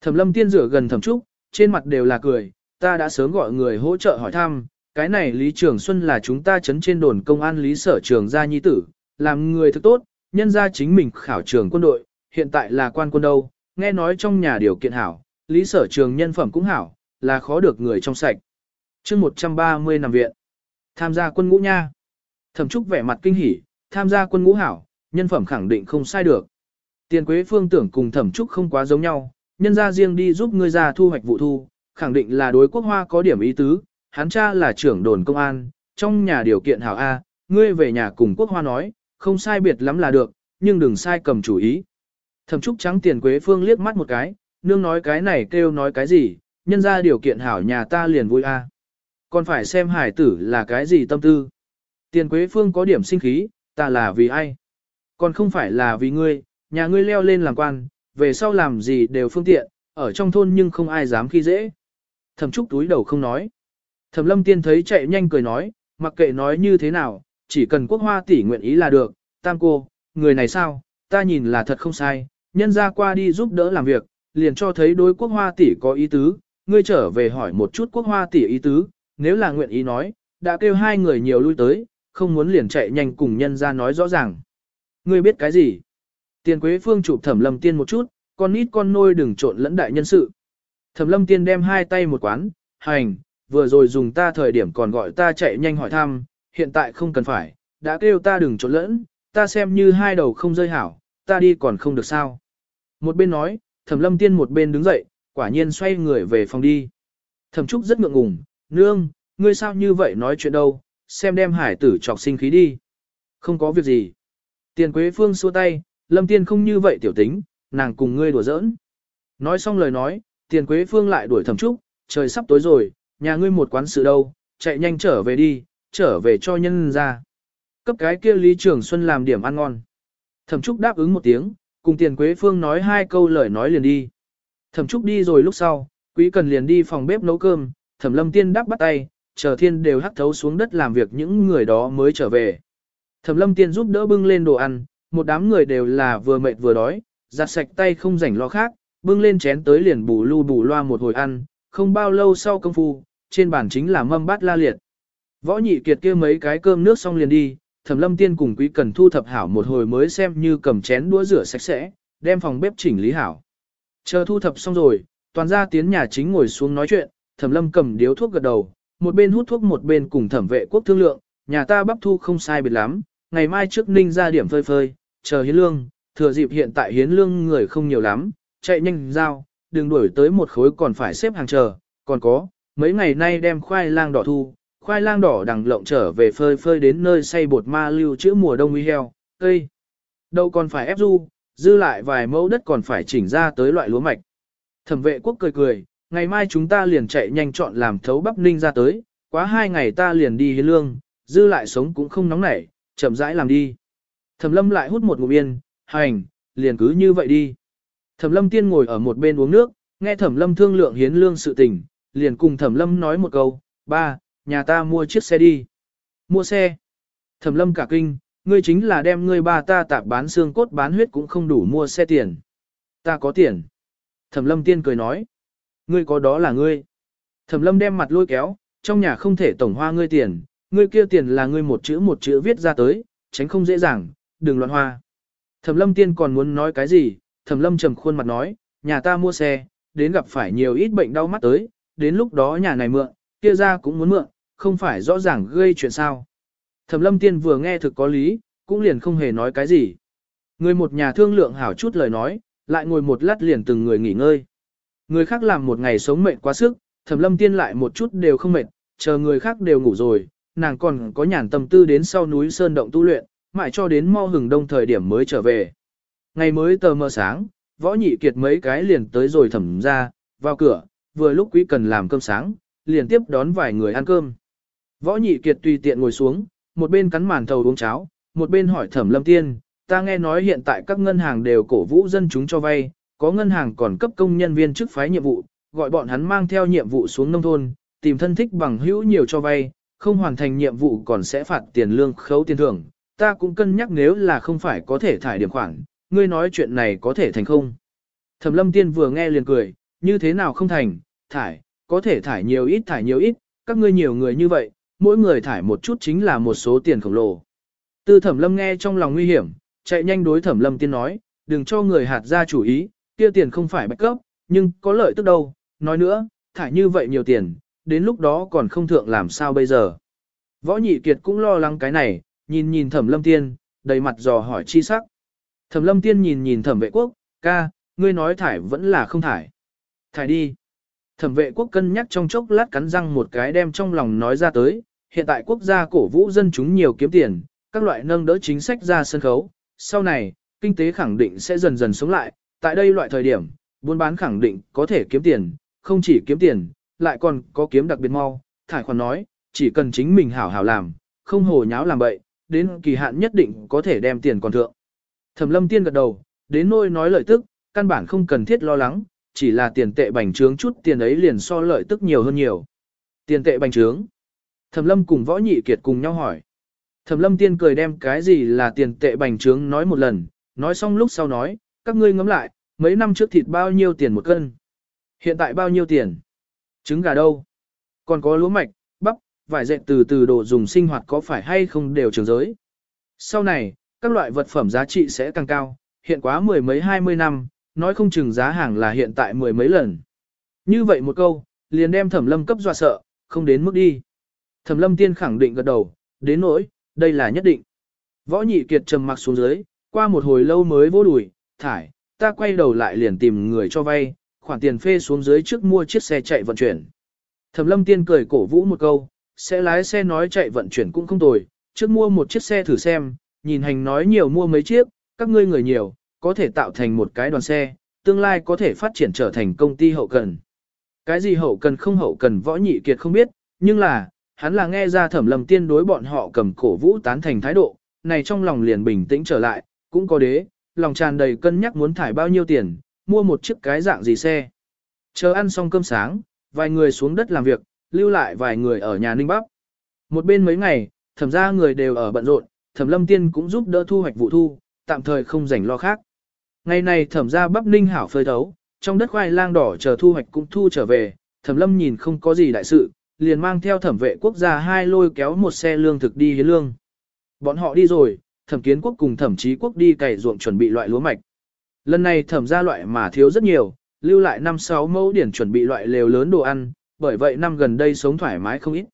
Thẩm lâm tiên rửa gần thẩm trúc, trên mặt đều là cười, ta đã sớm gọi người hỗ trợ hỏi thăm, cái này Lý Trường Xuân là chúng ta chấn trên đồn công an Lý Sở Trường gia nhi tử, làm người thực tốt, nhân ra chính mình khảo trường quân đội, hiện tại là quan quân đâu, nghe nói trong nhà điều kiện hảo, Lý Sở Trường nhân phẩm cũng hảo, là khó được người trong sạch. chương 130 nằm viện, tham gia quân ngũ nha. Thẩm Trúc vẻ mặt kinh hỉ, tham gia quân ngũ hảo, nhân phẩm khẳng định không sai được. Tiền Quế Phương tưởng cùng Thẩm Trúc không quá giống nhau, nhân ra riêng đi giúp ngươi ra thu hoạch vụ thu, khẳng định là đối quốc hoa có điểm ý tứ, hắn cha là trưởng đồn công an, trong nhà điều kiện hảo A, ngươi về nhà cùng quốc hoa nói, không sai biệt lắm là được, nhưng đừng sai cầm chủ ý. Thẩm Trúc trắng tiền Quế Phương liếc mắt một cái, nương nói cái này kêu nói cái gì, nhân ra điều kiện hảo nhà ta liền vui A. Còn phải xem hải tử là cái gì tâm tư. Tiền Quế Phương có điểm sinh khí, ta là vì ai? Còn không phải là vì ngươi, nhà ngươi leo lên làm quan, về sau làm gì đều phương tiện, ở trong thôn nhưng không ai dám khi dễ. Thẩm Trúc túi đầu không nói. Thẩm Lâm Tiên thấy chạy nhanh cười nói, mặc kệ nói như thế nào, chỉ cần quốc hoa tỷ nguyện ý là được, tam cô, người này sao, ta nhìn là thật không sai, nhân ra qua đi giúp đỡ làm việc, liền cho thấy đối quốc hoa tỷ có ý tứ, ngươi trở về hỏi một chút quốc hoa tỷ ý tứ, nếu là nguyện ý nói, đã kêu hai người nhiều lui tới, không muốn liền chạy nhanh cùng nhân ra nói rõ ràng. Ngươi biết cái gì? Tiền Quế Phương chụp Thẩm Lâm Tiên một chút, con nít con nôi đừng trộn lẫn đại nhân sự. Thẩm Lâm Tiên đem hai tay một quán, hành, vừa rồi dùng ta thời điểm còn gọi ta chạy nhanh hỏi thăm, hiện tại không cần phải, đã kêu ta đừng trộn lẫn, ta xem như hai đầu không rơi hảo, ta đi còn không được sao. Một bên nói, Thẩm Lâm Tiên một bên đứng dậy, quả nhiên xoay người về phòng đi. Thẩm Trúc rất ngượng ngùng, nương, ngươi sao như vậy nói chuyện đâu, xem đem hải tử trọc sinh khí đi. Không có việc gì. Tiền Quế Phương xua tay, Lâm Tiên không như vậy tiểu tính, nàng cùng ngươi đùa giỡn. Nói xong lời nói, Tiền Quế Phương lại đuổi Thẩm Trúc, trời sắp tối rồi, nhà ngươi một quán sự đâu, chạy nhanh trở về đi, trở về cho nhân ra. Cấp cái kia Lý Trường Xuân làm điểm ăn ngon. Thẩm Trúc đáp ứng một tiếng, cùng Tiền Quế Phương nói hai câu lời nói liền đi. Thẩm Trúc đi rồi lúc sau, Quý Cần liền đi phòng bếp nấu cơm, Thẩm Lâm Tiên đáp bắt tay, chờ thiên đều hắt thấu xuống đất làm việc những người đó mới trở về. Thẩm Lâm Tiên giúp đỡ bưng lên đồ ăn, một đám người đều là vừa mệt vừa đói, giặt sạch tay không rảnh lo khác, bưng lên chén tới liền bù lu bù loa một hồi ăn, không bao lâu sau công phu, trên bàn chính là mâm bát la liệt. Võ nhị kiệt kia mấy cái cơm nước xong liền đi, thẩm lâm tiên cùng quý cần thu thập hảo một hồi mới xem như cầm chén đũa rửa sạch sẽ, đem phòng bếp chỉnh lý hảo. Chờ thu thập xong rồi, toàn gia tiến nhà chính ngồi xuống nói chuyện, thẩm lâm cầm điếu thuốc gật đầu, một bên hút thuốc một bên cùng thẩm vệ quốc thương lượng, nhà ta bắp thu không sai biệt lắm, ngày mai trước ninh ra điểm phơi phơi, chờ hiến lương, thừa dịp hiện tại hiến lương người không nhiều lắm, chạy nhanh giao, đừng đuổi tới một khối còn phải xếp hàng chờ, còn có, mấy ngày nay đem khoai lang đỏ thu, khoai lang đỏ đằng lộng trở về phơi phơi đến nơi xây bột ma lưu chữa mùa đông uy heo, cây. Đâu còn phải ép du, dư lại vài mẫu đất còn phải chỉnh ra tới loại lúa mạch. Thẩm vệ quốc cười cười, ngày mai chúng ta liền chạy nhanh chọn làm thấu bắp ninh ra tới, quá hai ngày ta liền đi hiến lương, dư lại sống cũng không nóng nảy, chậm rãi làm đi. Thẩm lâm lại hút một ngụm yên, hành, liền cứ như vậy đi. Thẩm lâm tiên ngồi ở một bên uống nước, nghe thẩm lâm thương lượng hiến lương sự tình, liền cùng thẩm lâm nói một câu, ba, nhà ta mua chiếc xe đi. Mua xe. Thẩm lâm cả kinh, ngươi chính là đem ngươi ba ta tạp bán xương cốt bán huyết cũng không đủ mua xe tiền. Ta có tiền. Thẩm lâm tiên cười nói. Ngươi có đó là ngươi. Thẩm lâm đem mặt lôi kéo, trong nhà không thể tổng hoa ngươi tiền, ngươi kia tiền là ngươi một chữ một chữ viết ra tới, tránh không dễ dàng, đừng loạn hoa. Thẩm lâm tiên còn muốn nói cái gì, thẩm lâm trầm khuôn mặt nói, nhà ta mua xe, đến gặp phải nhiều ít bệnh đau mắt tới, đến lúc đó nhà này mượn, kia ra cũng muốn mượn, không phải rõ ràng gây chuyện sao. Thẩm lâm tiên vừa nghe thực có lý, cũng liền không hề nói cái gì. Người một nhà thương lượng hảo chút lời nói, lại ngồi một lát liền từng người nghỉ ngơi. Người khác làm một ngày sống mệt quá sức, thẩm lâm tiên lại một chút đều không mệt, chờ người khác đều ngủ rồi, nàng còn có nhàn tâm tư đến sau núi Sơn Động tu luyện, mãi cho đến mo hừng đông thời điểm mới trở về. Ngày mới tờ mờ sáng, võ nhị kiệt mấy cái liền tới rồi thẩm ra, vào cửa, vừa lúc quý cần làm cơm sáng, liền tiếp đón vài người ăn cơm. Võ nhị kiệt tùy tiện ngồi xuống, một bên cắn màn thầu uống cháo, một bên hỏi thẩm lâm tiên, ta nghe nói hiện tại các ngân hàng đều cổ vũ dân chúng cho vay, có ngân hàng còn cấp công nhân viên chức phái nhiệm vụ, gọi bọn hắn mang theo nhiệm vụ xuống nông thôn, tìm thân thích bằng hữu nhiều cho vay, không hoàn thành nhiệm vụ còn sẽ phạt tiền lương khấu tiền thưởng. Ta cũng cân nhắc nếu là không phải có thể thải điểm khoản, ngươi nói chuyện này có thể thành không. Thẩm lâm tiên vừa nghe liền cười, như thế nào không thành, thải, có thể thải nhiều ít thải nhiều ít, các ngươi nhiều người như vậy, mỗi người thải một chút chính là một số tiền khổng lồ. Tư thẩm lâm nghe trong lòng nguy hiểm, chạy nhanh đối thẩm lâm tiên nói, đừng cho người hạt ra chủ ý, kia tiền không phải bạch cấp, nhưng có lợi tức đâu, nói nữa, thải như vậy nhiều tiền, đến lúc đó còn không thượng làm sao bây giờ. Võ nhị kiệt cũng lo lắng cái này, nhìn nhìn thẩm lâm tiên, đầy mặt dò hỏi chi sắc. Thẩm lâm tiên nhìn nhìn thẩm vệ quốc, ca, ngươi nói thải vẫn là không thải. Thải đi. Thẩm vệ quốc cân nhắc trong chốc lát cắn răng một cái đem trong lòng nói ra tới, hiện tại quốc gia cổ vũ dân chúng nhiều kiếm tiền, các loại nâng đỡ chính sách ra sân khấu, sau này, kinh tế khẳng định sẽ dần dần sống lại, tại đây loại thời điểm, buôn bán khẳng định có thể kiếm tiền, không chỉ kiếm tiền, lại còn có kiếm đặc biệt mau, thải khoản nói, chỉ cần chính mình hảo hảo làm, không hồ nháo làm bậy, đến kỳ hạn nhất định có thể đem tiền còn thượng. Thẩm lâm tiên gật đầu, đến nôi nói lợi tức, căn bản không cần thiết lo lắng, chỉ là tiền tệ bành trướng chút tiền ấy liền so lợi tức nhiều hơn nhiều. Tiền tệ bành trướng. Thẩm lâm cùng võ nhị kiệt cùng nhau hỏi. Thẩm lâm tiên cười đem cái gì là tiền tệ bành trướng nói một lần, nói xong lúc sau nói, các ngươi ngẫm lại, mấy năm trước thịt bao nhiêu tiền một cân? Hiện tại bao nhiêu tiền? Trứng gà đâu? Còn có lúa mạch, bắp, vải dệt từ từ đồ dùng sinh hoạt có phải hay không đều trường giới. Sau này, các loại vật phẩm giá trị sẽ càng cao, hiện quá mười mấy hai mươi năm, nói không chừng giá hàng là hiện tại mười mấy lần. Như vậy một câu, liền đem thẩm lâm cấp dọa sợ, không đến mức đi. Thẩm lâm tiên khẳng định gật đầu, đến nỗi, đây là nhất định. Võ nhị kiệt trầm mặc xuống dưới, qua một hồi lâu mới vô đuổi, thải, ta quay đầu lại liền tìm người cho vay, khoản tiền phê xuống dưới trước mua chiếc xe chạy vận chuyển. Thẩm lâm tiên cười cổ vũ một câu, sẽ lái xe nói chạy vận chuyển cũng không tồi, trước mua một chiếc xe thử xem, nhìn hành nói nhiều mua mấy chiếc, các ngươi người nhiều, có thể tạo thành một cái đoàn xe, tương lai có thể phát triển trở thành công ty hậu cần. Cái gì hậu cần không hậu cần võ nhị kiệt không biết, nhưng là, hắn là nghe ra thẩm lầm tiên đối bọn họ cầm cổ vũ tán thành thái độ, này trong lòng liền bình tĩnh trở lại, cũng có đế, lòng tràn đầy cân nhắc muốn thải bao nhiêu tiền, mua một chiếc cái dạng gì xe. Chờ ăn xong cơm sáng, vài người xuống đất làm việc, lưu lại vài người ở nhà Ninh Bắp. Một bên mấy ngày, thẩm ra người đều ở bận rộn, thẩm lâm tiên cũng giúp đỡ thu hoạch vụ thu, tạm thời không rảnh lo khác. Ngày này thẩm ra bắp ninh hảo phơi thấu, trong đất khoai lang đỏ chờ thu hoạch cũng thu trở về, thẩm lâm nhìn không có gì đại sự, liền mang theo thẩm vệ quốc gia hai lôi kéo một xe lương thực đi hiến lương. Bọn họ đi rồi, thẩm kiến quốc cùng thẩm chí quốc đi cày ruộng chuẩn bị loại lúa mạch. Lần này thẩm ra loại mà thiếu rất nhiều, lưu lại 5-6 mẫu điển chuẩn bị loại lều lớn đồ ăn, bởi vậy năm gần đây sống thoải mái không ít.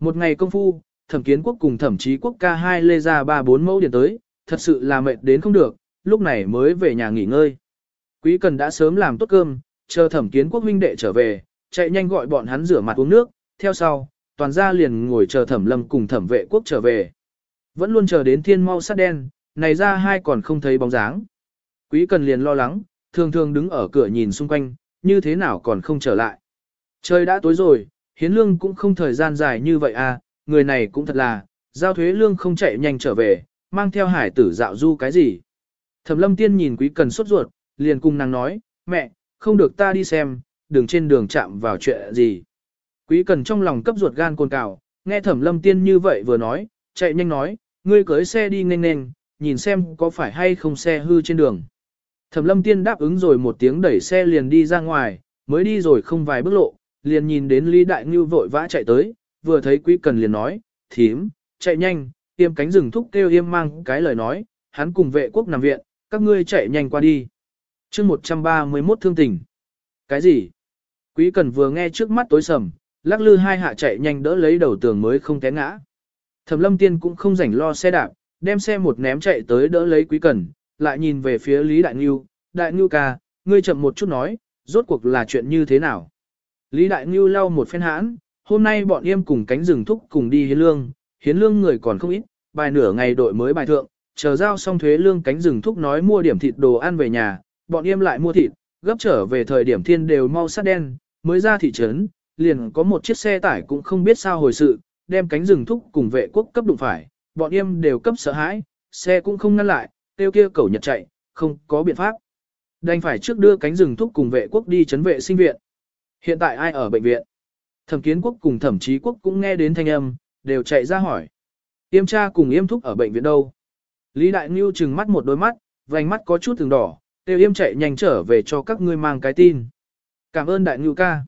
Một ngày công phu, thẩm kiến quốc cùng thẩm chí quốc ca hai lê ra 3-4 mẫu điển tới, thật sự là mệt đến không được, lúc này mới về nhà nghỉ ngơi. Quý cần đã sớm làm tốt cơm, chờ thẩm kiến quốc huynh đệ trở về, chạy nhanh gọi bọn hắn rửa mặt uống nước, theo sau, toàn gia liền ngồi chờ thẩm lâm cùng thẩm vệ quốc trở về. Vẫn luôn chờ đến thiên mau sát đen, này ra hai còn không thấy bóng dáng. Quý cần liền lo lắng, thường thường đứng ở cửa nhìn xung quanh, như thế nào còn không trở lại. Trời đã tối rồi, hiến lương cũng không thời gian dài như vậy à, người này cũng thật là, giao thuế lương không chạy nhanh trở về, mang theo hải tử dạo du cái gì. Thẩm lâm tiên nhìn quý cần sốt ruột, liền cùng nàng nói, mẹ, không được ta đi xem, đừng trên đường chạm vào chuyện gì. Quý cần trong lòng cấp ruột gan cồn cào, nghe thẩm lâm tiên như vậy vừa nói, chạy nhanh nói, ngươi cưới xe đi nhanh nhanh, nhìn xem có phải hay không xe hư trên đường. Thẩm lâm tiên đáp ứng rồi một tiếng đẩy xe liền đi ra ngoài, mới đi rồi không vài bước lộ, liền nhìn đến Lý Đại Ngưu vội vã chạy tới, vừa thấy quý cần liền nói, thím, chạy nhanh, yêm cánh rừng thúc kêu yêm mang cái lời nói, hắn cùng vệ quốc nằm viện, các ngươi chạy nhanh qua đi. chương 131 thương tình. Cái gì? Quý cần vừa nghe trước mắt tối sầm, lắc lư hai hạ chạy nhanh đỡ lấy đầu tường mới không té ngã. Thẩm lâm tiên cũng không rảnh lo xe đạp, đem xe một ném chạy tới đỡ lấy quý cần, lại nhìn về phía Lý Đại Ngưu, Đại Ngưu ca, ngươi chậm một chút nói, rốt cuộc là chuyện như thế nào. Lý Đại Ngưu lau một phen hãn, hôm nay bọn em cùng cánh rừng thúc cùng đi hiến lương, hiến lương người còn không ít, bài nửa ngày đội mới bài thượng, chờ giao xong thuế lương cánh rừng thúc nói mua điểm thịt đồ ăn về nhà, bọn em lại mua thịt, gấp trở về thời điểm thiên đều mau sát đen, mới ra thị trấn, liền có một chiếc xe tải cũng không biết sao hồi sự, đem cánh rừng thúc cùng vệ quốc cấp đụng phải, bọn em đều cấp sợ hãi, xe cũng không ngăn lại, tiêu kia cẩu nhật chạy, không có biện pháp. Đành phải trước đưa cánh rừng thúc cùng vệ quốc đi chấn vệ sinh viện. Hiện tại ai ở bệnh viện? Thẩm kiến quốc cùng thẩm chí quốc cũng nghe đến thanh âm, đều chạy ra hỏi. Yêm cha cùng yêm thúc ở bệnh viện đâu? Lý Đại Ngưu trừng mắt một đôi mắt, vành mắt có chút từng đỏ, tiêu yêm chạy nhanh trở về cho các ngươi mang cái tin. Cảm ơn Đại Ngưu ca.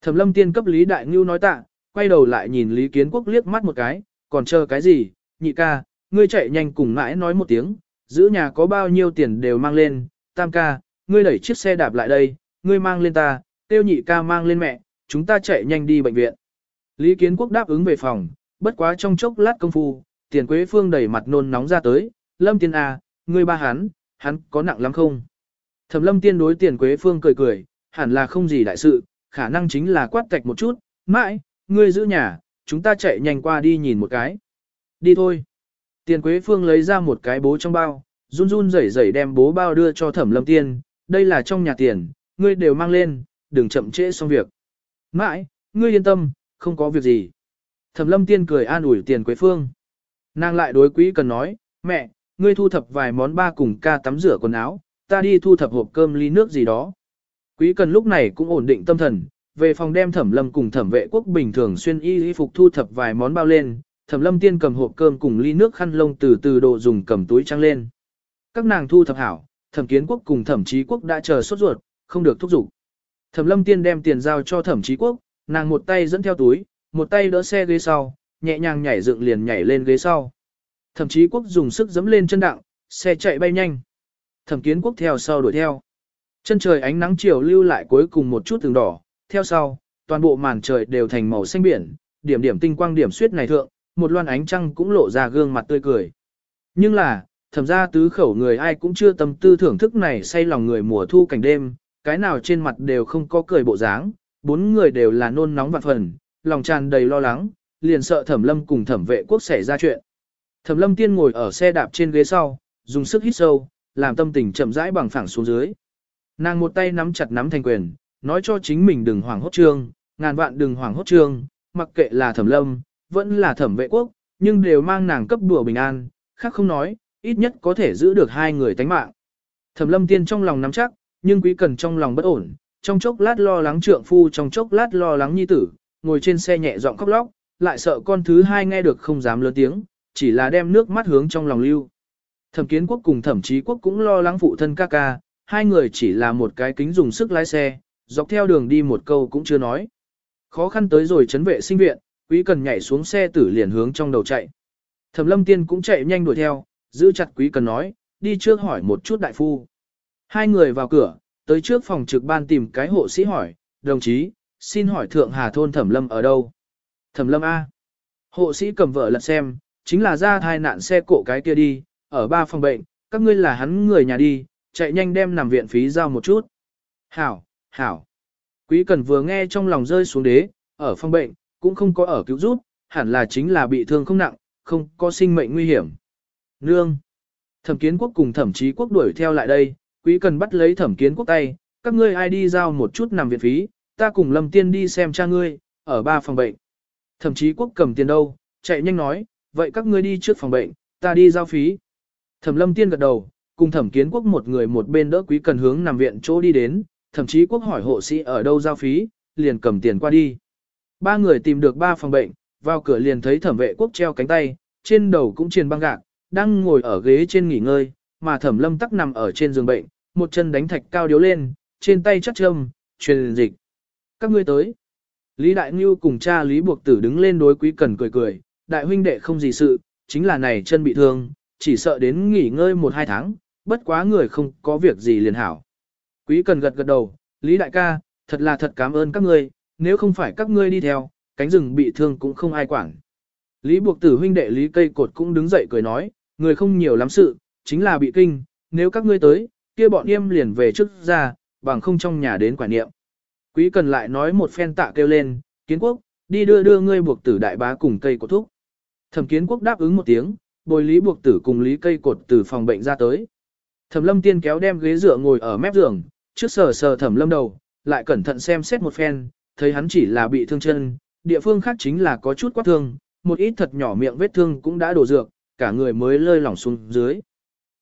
Thẩm lâm tiên cấp Lý Đại Ngưu nói tạ, quay đầu lại nhìn Lý Kiến Quốc liếc mắt một cái, còn chờ cái gì, nhị ca, ngươi chạy nhanh cùng mãi nói một tiếng, giữ nhà có bao nhiêu tiền đều mang lên, tam ca, ngươi đẩy chiếc xe đạp lại đây, ngươi mang lên ta, tiêu nhị ca mang lên mẹ, chúng ta chạy nhanh đi bệnh viện. Lý Kiến Quốc đáp ứng về phòng, bất quá trong chốc lát công phu, tiền quế phương đẩy mặt nôn nóng ra tới, lâm tiên à, ngươi ba hắn, hắn có nặng lắm không? Thẩm lâm tiên đối tiền quế phương cười cười, hẳn là không gì đại sự, khả năng chính là quát tạch một chút, mãi, ngươi giữ nhà, chúng ta chạy nhanh qua đi nhìn một cái. Đi thôi. Tiền Quế Phương lấy ra một cái bố trong bao, run run rẩy rẩy đem bố bao đưa cho Thẩm Lâm Tiên, đây là trong nhà tiền, ngươi đều mang lên, đừng chậm trễ xong việc. Mãi, ngươi yên tâm, không có việc gì. Thẩm Lâm Tiên cười an ủi Tiền Quế Phương. Nàng lại đối quý cần nói, mẹ, ngươi thu thập vài món ba cùng ca tắm rửa quần áo, ta đi thu thập hộp cơm ly nước gì đó. Quý cần lúc này cũng ổn định tâm thần, về phòng đem thẩm lâm cùng thẩm vệ quốc bình thường xuyên y y phục thu thập vài món bao lên, thẩm lâm tiên cầm hộp cơm cùng ly nước khăn lông từ từ đồ dùng cầm túi trăng lên. Các nàng thu thập hảo, thẩm kiến quốc cùng thẩm chí quốc đã chờ sốt ruột, không được thúc giục. Thẩm lâm tiên đem tiền giao cho thẩm chí quốc, nàng một tay dẫn theo túi, một tay đỡ xe ghế sau, nhẹ nhàng nhảy dựng liền nhảy lên ghế sau. Thẩm chí quốc dùng sức dẫm lên chân đặng, xe chạy bay nhanh. Thẩm kiến quốc theo sau đuổi theo. Chân trời ánh nắng chiều lưu lại cuối cùng một chút từng đỏ, theo sau, toàn bộ màn trời đều thành màu xanh biển, điểm điểm tinh quang điểm suyết này thượng, một loan ánh trăng cũng lộ ra gương mặt tươi cười. Nhưng là, thẩm ra tứ khẩu người ai cũng chưa tâm tư thưởng thức này say lòng người mùa thu cảnh đêm, cái nào trên mặt đều không có cười bộ dáng, bốn người đều là nôn nóng vạn phần, lòng tràn đầy lo lắng, liền sợ thẩm lâm cùng thẩm vệ quốc xảy ra chuyện. Thẩm lâm tiên ngồi ở xe đạp trên ghế sau, dùng sức hít sâu, làm tâm tình chậm rãi bằng phẳng xuống dưới. Nàng một tay nắm chặt nắm thành quyền, nói cho chính mình đừng hoảng hốt trương, ngàn vạn đừng hoảng hốt trương, mặc kệ là thẩm lâm, vẫn là thẩm vệ quốc, nhưng đều mang nàng cấp đùa bình an, khác không nói, ít nhất có thể giữ được hai người tánh mạng. Thẩm lâm tiên trong lòng nắm chắc, nhưng quý cần trong lòng bất ổn, trong chốc lát lo lắng trượng phu trong chốc lát lo lắng nhi tử, ngồi trên xe nhẹ giọng khóc lóc, lại sợ con thứ hai nghe được không dám lớn tiếng, chỉ là đem nước mắt hướng trong lòng lưu. Thẩm kiến quốc cùng thẩm chí quốc cũng lo lắng phụ thân ca ca, hai người chỉ là một cái kính dùng sức lái xe, dọc theo đường đi một câu cũng chưa nói. Khó khăn tới rồi chấn vệ sinh viện, quý cần nhảy xuống xe tử liền hướng trong đầu chạy. Thẩm lâm tiên cũng chạy nhanh đuổi theo, giữ chặt quý cần nói, đi trước hỏi một chút đại phu. Hai người vào cửa, tới trước phòng trực ban tìm cái hộ sĩ hỏi, đồng chí, xin hỏi thượng hà thôn thẩm lâm ở đâu? Thẩm lâm A. Hộ sĩ cầm vợ lật xem, chính là ra thai nạn xe cộ cái kia đi, ở ba phòng bệnh, các ngươi là hắn người nhà đi, chạy nhanh đem nằm viện phí giao một chút. Hảo, hảo. Quý cần vừa nghe trong lòng rơi xuống đế, ở phòng bệnh, cũng không có ở cứu giúp, hẳn là chính là bị thương không nặng, không có sinh mệnh nguy hiểm. Nương. Thẩm kiến quốc cùng thẩm chí quốc đuổi theo lại đây, quý cần bắt lấy thẩm kiến quốc tay, các ngươi ai đi giao một chút nằm viện phí, ta cùng lâm tiên đi xem cha ngươi, ở ba phòng bệnh. Thẩm chí quốc cầm tiền đâu, chạy nhanh nói, vậy các ngươi đi trước phòng bệnh, ta đi giao phí. Thẩm lâm tiên gật đầu, cùng thẩm kiến quốc một người một bên đỡ quý cần hướng nằm viện chỗ đi đến, thậm chí quốc hỏi hộ sĩ ở đâu giao phí, liền cầm tiền qua đi. Ba người tìm được ba phòng bệnh, vào cửa liền thấy thẩm vệ quốc treo cánh tay, trên đầu cũng triền băng gạc, đang ngồi ở ghế trên nghỉ ngơi, mà thẩm lâm tắc nằm ở trên giường bệnh, một chân đánh thạch cao điếu lên, trên tay chắc châm, truyền dịch. Các ngươi tới. Lý Đại Ngưu cùng cha Lý Buộc Tử đứng lên đối quý cần cười cười, đại huynh đệ không gì sự, chính là này chân bị thương, chỉ sợ đến nghỉ ngơi một hai tháng, bất quá người không có việc gì liền hảo. Quý cần gật gật đầu, Lý Đại ca, thật là thật cảm ơn các ngươi, nếu không phải các ngươi đi theo, cánh rừng bị thương cũng không ai quản. Lý buộc tử huynh đệ Lý cây cột cũng đứng dậy cười nói, người không nhiều lắm sự, chính là bị kinh, nếu các ngươi tới, kia bọn em liền về trước ra, bằng không trong nhà đến quả niệm. Quý cần lại nói một phen tạ kêu lên, kiến quốc, đi đưa đưa ngươi buộc tử đại bá cùng cây cột thúc. Thẩm kiến quốc đáp ứng một tiếng, bồi lý buộc tử cùng lý cây cột từ phòng bệnh ra tới. Thẩm lâm tiên kéo đem ghế dựa ngồi ở mép giường, trước sờ sờ thẩm lâm đầu, lại cẩn thận xem xét một phen, thấy hắn chỉ là bị thương chân, địa phương khác chính là có chút quát thương, một ít thật nhỏ miệng vết thương cũng đã đổ dược, cả người mới lơi lỏng xuống dưới.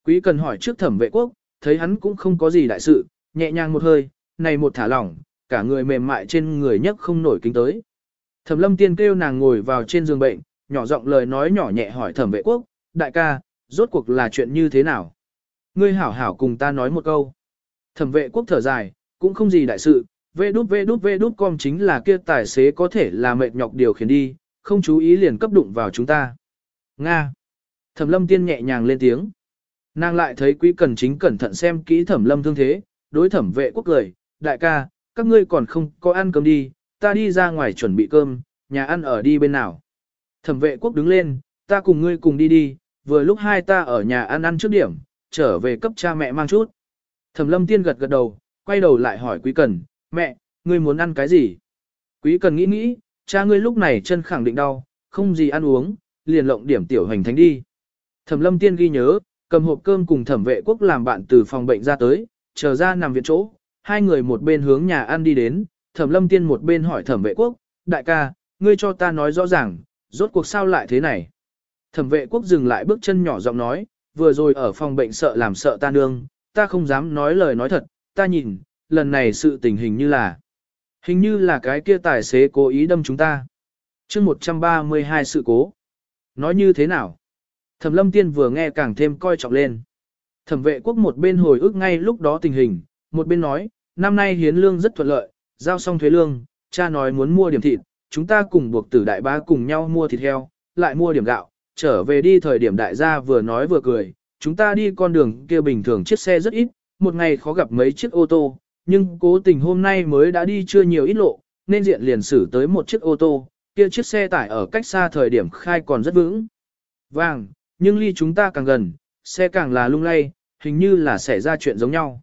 Quý cần hỏi trước thẩm vệ quốc, thấy hắn cũng không có gì đại sự, nhẹ nhàng một hơi, này một thả lỏng, cả người mềm mại trên người nhấc không nổi kính tới. Thẩm lâm tiên kêu nàng ngồi vào trên giường bệnh, nhỏ giọng lời nói nhỏ nhẹ hỏi thẩm vệ quốc, đại ca, rốt cuộc là chuyện như thế nào? Ngươi hảo hảo cùng ta nói một câu. Thẩm vệ quốc thở dài, cũng không gì đại sự, vê đút vê đút vê đút com chính là kia tài xế có thể là mệt nhọc điều khiển đi, không chú ý liền cấp đụng vào chúng ta. Nga. Thẩm lâm tiên nhẹ nhàng lên tiếng. Nàng lại thấy quý cần chính cẩn thận xem kỹ thẩm lâm thương thế, đối thẩm vệ quốc cười, đại ca, các ngươi còn không có ăn cơm đi, ta đi ra ngoài chuẩn bị cơm, nhà ăn ở đi bên nào. Thẩm vệ quốc đứng lên, ta cùng ngươi cùng đi đi, vừa lúc hai ta ở nhà ăn ăn trước điểm, trở về cấp cha mẹ mang chút. Thẩm lâm tiên gật gật đầu, quay đầu lại hỏi quý cần, mẹ, ngươi muốn ăn cái gì? Quý cần nghĩ nghĩ, cha ngươi lúc này chân khẳng định đau, không gì ăn uống, liền lộng điểm tiểu hành thánh đi. Thẩm lâm tiên ghi nhớ, cầm hộp cơm cùng thẩm vệ quốc làm bạn từ phòng bệnh ra tới, chờ ra nằm viện chỗ, hai người một bên hướng nhà ăn đi đến, thẩm lâm tiên một bên hỏi thẩm vệ quốc, đại ca, ngươi cho ta nói rõ ràng, rốt cuộc sao lại thế này. Thẩm vệ quốc dừng lại bước chân nhỏ giọng nói, vừa rồi ở phòng bệnh sợ làm sợ ta nương, ta không dám nói lời nói thật, ta nhìn, lần này sự tình hình như là, hình như là cái kia tài xế cố ý đâm chúng ta. chương 132 sự cố. Nói như thế nào? Thẩm lâm tiên vừa nghe càng thêm coi trọng lên. Thẩm vệ quốc một bên hồi ức ngay lúc đó tình hình, một bên nói, năm nay hiến lương rất thuận lợi, giao xong thuế lương, cha nói muốn mua điểm thịt, chúng ta cùng buộc tử đại bá cùng nhau mua thịt heo, lại mua điểm gạo, trở về đi thời điểm đại gia vừa nói vừa cười, chúng ta đi con đường kia bình thường chiếc xe rất ít, một ngày khó gặp mấy chiếc ô tô, nhưng cố tình hôm nay mới đã đi chưa nhiều ít lộ, nên diện liền xử tới một chiếc ô tô, kia chiếc xe tải ở cách xa thời điểm khai còn rất vững. Vàng, nhưng ly chúng ta càng gần, xe càng là lung lay, hình như là xảy ra chuyện giống nhau.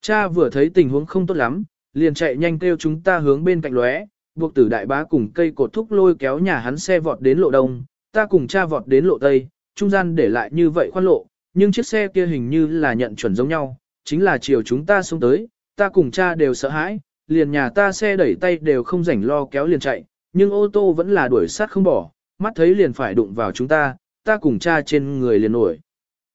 Cha vừa thấy tình huống không tốt lắm, liền chạy nhanh kêu chúng ta hướng bên cạnh lóe, buộc tử đại bá cùng cây cột thúc lôi kéo nhà hắn xe vọt đến lộ đông, ta cùng cha vọt đến lộ tây, trung gian để lại như vậy khoan lộ, nhưng chiếc xe kia hình như là nhận chuẩn giống nhau, chính là chiều chúng ta xuống tới, ta cùng cha đều sợ hãi, liền nhà ta xe đẩy tay đều không rảnh lo kéo liền chạy, nhưng ô tô vẫn là đuổi sát không bỏ, mắt thấy liền phải đụng vào chúng ta, ta cùng cha trên người liền nổi.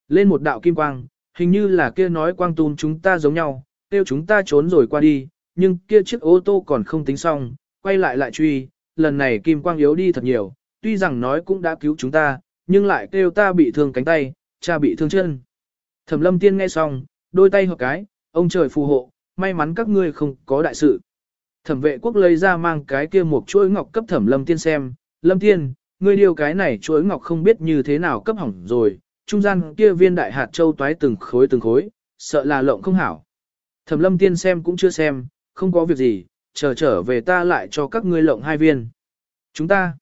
Lên một đạo kim quang, hình như là kia nói quang tun chúng ta giống nhau, tiêu chúng ta trốn rồi qua đi, nhưng kia chiếc ô tô còn không tính xong, quay lại lại truy, lần này kim quang yếu đi thật nhiều, tuy rằng nói cũng đã cứu chúng ta, nhưng lại kêu ta bị thương cánh tay, cha bị thương chân. Thẩm lâm tiên nghe xong, đôi tay hợp cái, ông trời phù hộ, may mắn các ngươi không có đại sự. Thẩm vệ quốc lấy ra mang cái kia một chuỗi ngọc cấp thẩm lâm tiên xem, lâm tiên, ngươi điều cái này chuỗi ngọc không biết như thế nào cấp hỏng rồi, trung gian kia viên đại hạt châu toái từng khối từng khối, sợ là lộng không hảo. Thẩm lâm tiên xem cũng chưa xem, không có việc gì, chờ trở về ta lại cho các ngươi lộng hai viên. Chúng ta,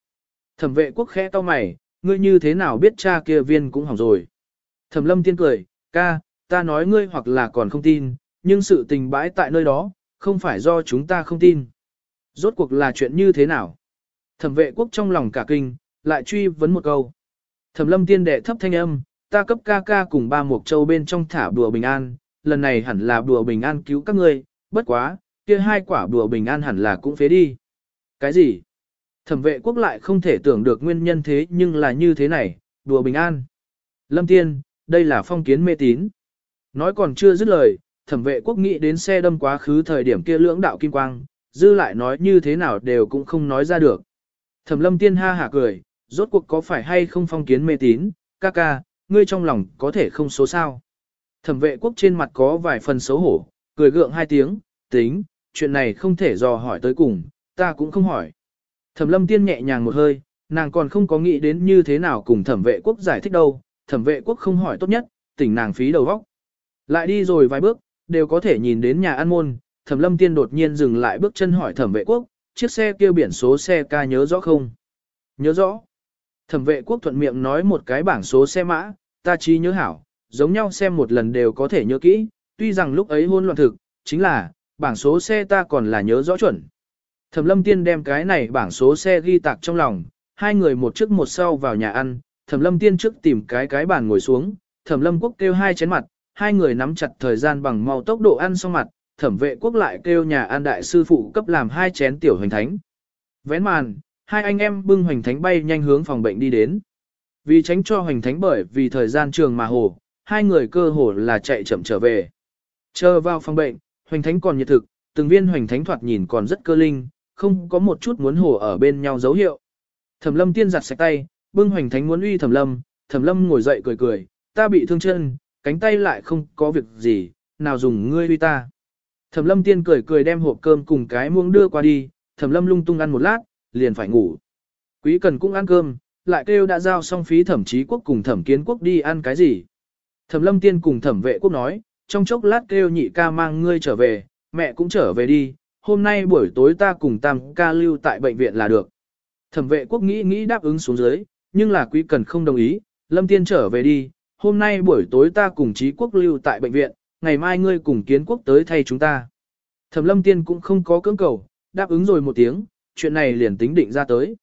thẩm vệ quốc khẽ to mày, ngươi như thế nào biết cha kia viên cũng hỏng rồi. Thẩm lâm tiên cười, ca, ta nói ngươi hoặc là còn không tin, nhưng sự tình bãi tại nơi đó, không phải do chúng ta không tin. Rốt cuộc là chuyện như thế nào? Thẩm vệ quốc trong lòng cả kinh, lại truy vấn một câu. Thẩm lâm tiên đệ thấp thanh âm, ta cấp ca ca cùng ba mục châu bên trong thả đùa bình an, lần này hẳn là đùa bình an cứu các ngươi, bất quá, kia hai quả đùa bình an hẳn là cũng phế đi. Cái gì? Thẩm vệ quốc lại không thể tưởng được nguyên nhân thế nhưng là như thế này, đùa bình an. Lâm Tiên, đây là phong kiến mê tín. Nói còn chưa dứt lời, thẩm vệ quốc nghĩ đến xe đâm quá khứ thời điểm kia lưỡng đạo kim quang, dư lại nói như thế nào đều cũng không nói ra được. Thẩm lâm tiên ha hả cười, rốt cuộc có phải hay không phong kiến mê tín, ca ca, ngươi trong lòng có thể không số sao. Thẩm vệ quốc trên mặt có vài phần xấu hổ, cười gượng hai tiếng, tính, chuyện này không thể dò hỏi tới cùng, ta cũng không hỏi. Thẩm lâm tiên nhẹ nhàng một hơi, nàng còn không có nghĩ đến như thế nào cùng thẩm vệ quốc giải thích đâu, thẩm vệ quốc không hỏi tốt nhất, tỉnh nàng phí đầu vóc. Lại đi rồi vài bước, đều có thể nhìn đến nhà ăn môn, thẩm lâm tiên đột nhiên dừng lại bước chân hỏi thẩm vệ quốc, chiếc xe kia biển số xe ca nhớ rõ không? Nhớ rõ. Thẩm vệ quốc thuận miệng nói một cái bảng số xe mã, ta trí nhớ hảo, giống nhau xem một lần đều có thể nhớ kỹ, tuy rằng lúc ấy hôn loạn thực, chính là, bảng số xe ta còn là nhớ rõ chuẩn. Thẩm lâm tiên đem cái này bảng số xe ghi tạc trong lòng, hai người một trước một sau vào nhà ăn, thẩm lâm tiên trước tìm cái cái bàn ngồi xuống, thẩm lâm quốc kêu hai chén mặt, hai người nắm chặt thời gian bằng mau tốc độ ăn xong mặt, thẩm vệ quốc lại kêu nhà an đại sư phụ cấp làm hai chén tiểu hoành thánh. Vén màn, hai anh em bưng hoành thánh bay nhanh hướng phòng bệnh đi đến. Vì tránh cho hoành thánh bởi vì thời gian trường mà hồ, hai người cơ hồ là chạy chậm trở về. Chờ vào phòng bệnh, hoành thánh còn nhiệt thực, từng viên hoành thánh thoạt nhìn còn rất cơ linh, không có một chút muốn hồ ở bên nhau dấu hiệu. Thẩm lâm tiên giặt sạch tay, bưng hoành thánh muốn uy thẩm lâm, thẩm lâm ngồi dậy cười cười, ta bị thương chân, cánh tay lại không có việc gì, nào dùng ngươi uy ta. Thẩm lâm tiên cười cười đem hộp cơm cùng cái muỗng đưa qua đi, thẩm lâm lung tung ăn một lát, liền phải ngủ. Quý cần cũng ăn cơm, lại kêu đã giao xong phí thẩm chí quốc cùng thẩm kiến quốc đi ăn cái gì. Thẩm lâm tiên cùng thẩm vệ quốc nói, trong chốc lát kêu nhị ca mang ngươi trở về, mẹ cũng trở về đi, hôm nay buổi tối ta cùng tam ca lưu tại bệnh viện là được. Thẩm vệ quốc nghĩ nghĩ đáp ứng xuống dưới, nhưng là quý cần không đồng ý, lâm tiên trở về đi, hôm nay buổi tối ta cùng trí quốc lưu tại bệnh viện, ngày mai ngươi cùng kiến quốc tới thay chúng ta. Thẩm lâm tiên cũng không có cưỡng cầu, đáp ứng rồi một tiếng, chuyện này liền tính định ra tới.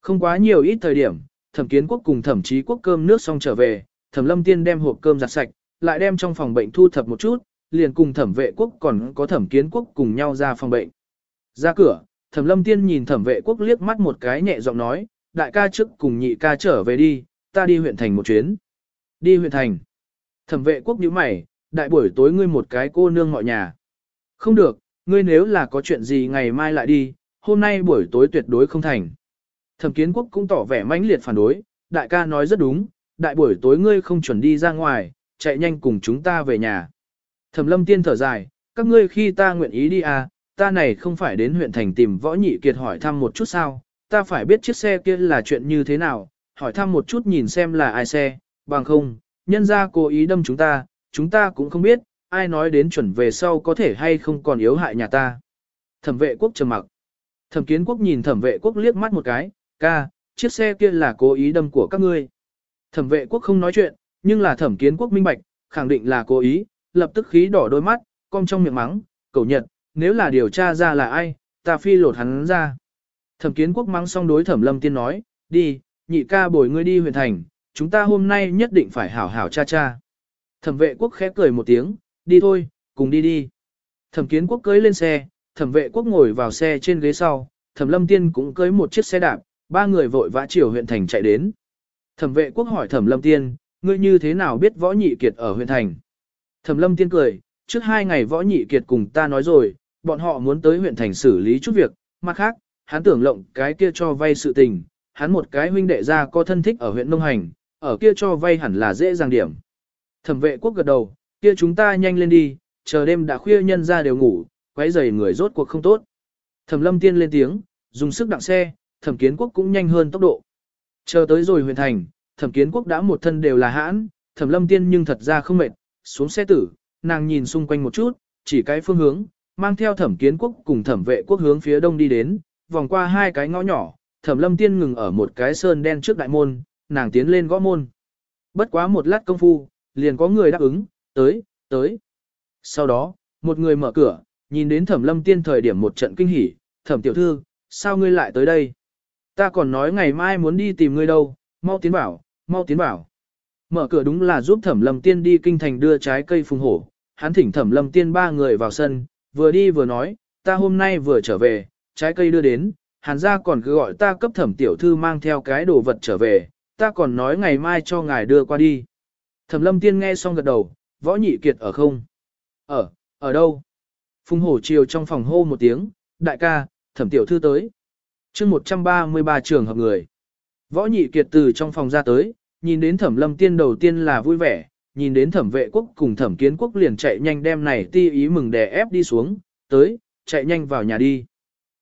Không quá nhiều ít thời điểm, thẩm kiến quốc cùng thẩm trí quốc cơm nước xong trở về, thẩm lâm tiên đem hộp cơm giặt sạch, lại đem trong phòng bệnh thu thập một chút, liền cùng thẩm vệ quốc còn có thẩm kiến quốc cùng nhau ra phòng bệnh. Ra cửa, thẩm lâm tiên nhìn thẩm vệ quốc liếc mắt một cái nhẹ giọng nói, đại ca trước cùng nhị ca trở về đi, ta đi huyện thành một chuyến. Đi huyện thành. Thẩm vệ quốc nhíu mày, đại buổi tối ngươi một cái cô nương mọi nhà. Không được, ngươi nếu là có chuyện gì ngày mai lại đi, hôm nay buổi tối tuyệt đối không thành. Thẩm kiến quốc cũng tỏ vẻ mãnh liệt phản đối, đại ca nói rất đúng, đại buổi tối ngươi không chuẩn đi ra ngoài, chạy nhanh cùng chúng ta về nhà. Thẩm lâm tiên thở dài, các ngươi khi ta nguyện ý đi à, ta này không phải đến huyện thành tìm võ nhị kiệt hỏi thăm một chút sao, ta phải biết chiếc xe kia là chuyện như thế nào, hỏi thăm một chút nhìn xem là ai xe, bằng không, nhân ra cố ý đâm chúng ta, chúng ta cũng không biết, ai nói đến chuẩn về sau có thể hay không còn yếu hại nhà ta. Thẩm vệ quốc trầm mặc. Thẩm kiến quốc nhìn thẩm vệ quốc liếc mắt một cái, ca, chiếc xe kia là cố ý đâm của các ngươi. Thẩm vệ quốc không nói chuyện, nhưng là thẩm kiến quốc minh bạch, khẳng định là cố ý, lập tức khí đỏ đôi mắt, cong trong miệng mắng, cầu nhật, nếu là điều tra ra là ai, ta phi lột hắn ra. Thẩm kiến quốc mắng xong đối thẩm lâm tiên nói, đi, nhị ca bồi ngươi đi huyện thành, chúng ta hôm nay nhất định phải hảo hảo cha cha. Thẩm vệ quốc khẽ cười một tiếng, đi thôi, cùng đi đi. Thẩm kiến quốc cưới lên xe, thẩm vệ quốc ngồi vào xe trên ghế sau, thẩm lâm tiên cũng cưới một chiếc xe đạp, ba người vội vã chiều huyện thành chạy đến. Thẩm vệ quốc hỏi thẩm lâm tiên, ngươi như thế nào biết võ nhị kiệt ở huyện thành? Thẩm lâm tiên cười, trước hai ngày võ nhị kiệt cùng ta nói rồi, bọn họ muốn tới huyện thành xử lý chút việc, mặt khác, hắn tưởng lộng cái kia cho vay sự tình, hắn một cái huynh đệ ra có thân thích ở huyện Nông Hành, ở kia cho vay hẳn là dễ dàng điểm. Thẩm vệ quốc gật đầu, kia chúng ta nhanh lên đi, chờ đêm đã khuya nhân ra đều ngủ, quấy rầy người rốt cuộc không tốt. Thẩm lâm tiên lên tiếng, dùng sức đặng xe, thẩm kiến quốc cũng nhanh hơn tốc độ. Chờ tới rồi Huyền thành, thẩm kiến quốc đã một thân đều là hãn, thẩm lâm tiên nhưng thật ra không mệt, xuống xe tử, nàng nhìn xung quanh một chút, chỉ cái phương hướng, mang theo thẩm kiến quốc cùng thẩm vệ quốc hướng phía đông đi đến, vòng qua hai cái ngõ nhỏ, thẩm lâm tiên ngừng ở một cái sơn đen trước đại môn, nàng tiến lên gõ môn. Bất quá một lát công phu, liền có người đáp ứng, tới, tới. Sau đó, một người mở cửa, nhìn đến thẩm lâm tiên thời điểm một trận kinh hỉ, thẩm tiểu thư, sao ngươi lại tới đây? Ta còn nói ngày mai muốn đi tìm ngươi đâu, mau tiến bảo, mau tiến bảo. Mở cửa đúng là giúp thẩm lâm tiên đi kinh thành đưa trái cây phùng hổ, hắn thỉnh thẩm lâm tiên ba người vào sân, vừa đi vừa nói, ta hôm nay vừa trở về, trái cây đưa đến, hàn gia còn cứ gọi ta cấp thẩm tiểu thư mang theo cái đồ vật trở về, ta còn nói ngày mai cho ngài đưa qua đi. Thẩm lâm tiên nghe xong gật đầu, võ nhị kiệt ở không? Ở, ở đâu? Phùng hổ chiều trong phòng hô một tiếng, đại ca, thẩm tiểu thư tới. mươi 133 trường hợp người. Võ nhị kiệt từ trong phòng ra tới, nhìn đến thẩm lâm tiên đầu tiên là vui vẻ, nhìn đến thẩm vệ quốc cùng thẩm kiến quốc liền chạy nhanh đem này ti ý mừng đè ép đi xuống, tới, chạy nhanh vào nhà đi.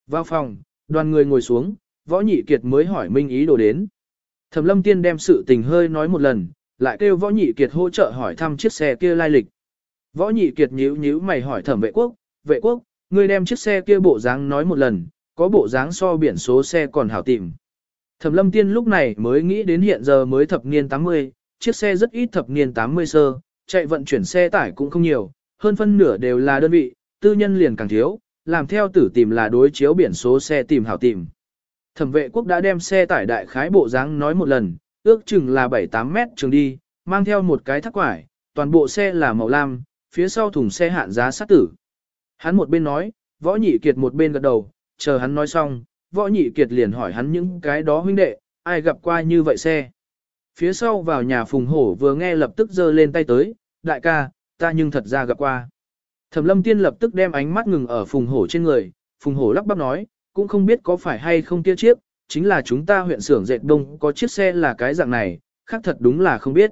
Vào phòng, đoàn người ngồi xuống, võ nhị kiệt mới hỏi minh ý đồ đến. Thẩm lâm tiên đem sự tình hơi nói một lần, lại kêu võ nhị kiệt hỗ trợ hỏi thăm chiếc xe kia lai lịch. Võ nhị kiệt nhíu nhíu mày hỏi thẩm vệ quốc, vệ quốc, ngươi đem chiếc xe kia bộ dáng nói một lần, có bộ dáng so biển số xe còn hảo tìm. Thẩm lâm tiên lúc này mới nghĩ đến hiện giờ mới thập niên 80, chiếc xe rất ít thập niên 80 sơ, chạy vận chuyển xe tải cũng không nhiều, hơn phân nửa đều là đơn vị, tư nhân liền càng thiếu, làm theo tử tìm là đối chiếu biển số xe tìm hảo tìm. Thẩm vệ quốc đã đem xe tải đại khái bộ dáng nói một lần, ước chừng là 7-8 mét trường đi, mang theo một cái thắc quải, toàn bộ xe là màu lam, phía sau thùng xe hạn giá sát tử. Hắn một bên nói, võ nhị kiệt một bên gật đầu, chờ hắn nói xong, võ nhị kiệt liền hỏi hắn những cái đó huynh đệ, ai gặp qua như vậy xe. Phía sau vào nhà phùng hổ vừa nghe lập tức giơ lên tay tới, đại ca, ta nhưng thật ra gặp qua. Thẩm lâm tiên lập tức đem ánh mắt ngừng ở phùng hổ trên người, phùng hổ lắp bắp nói, cũng không biết có phải hay không kia chiếc, chính là chúng ta huyện xưởng dệt đông có chiếc xe là cái dạng này, khác thật đúng là không biết.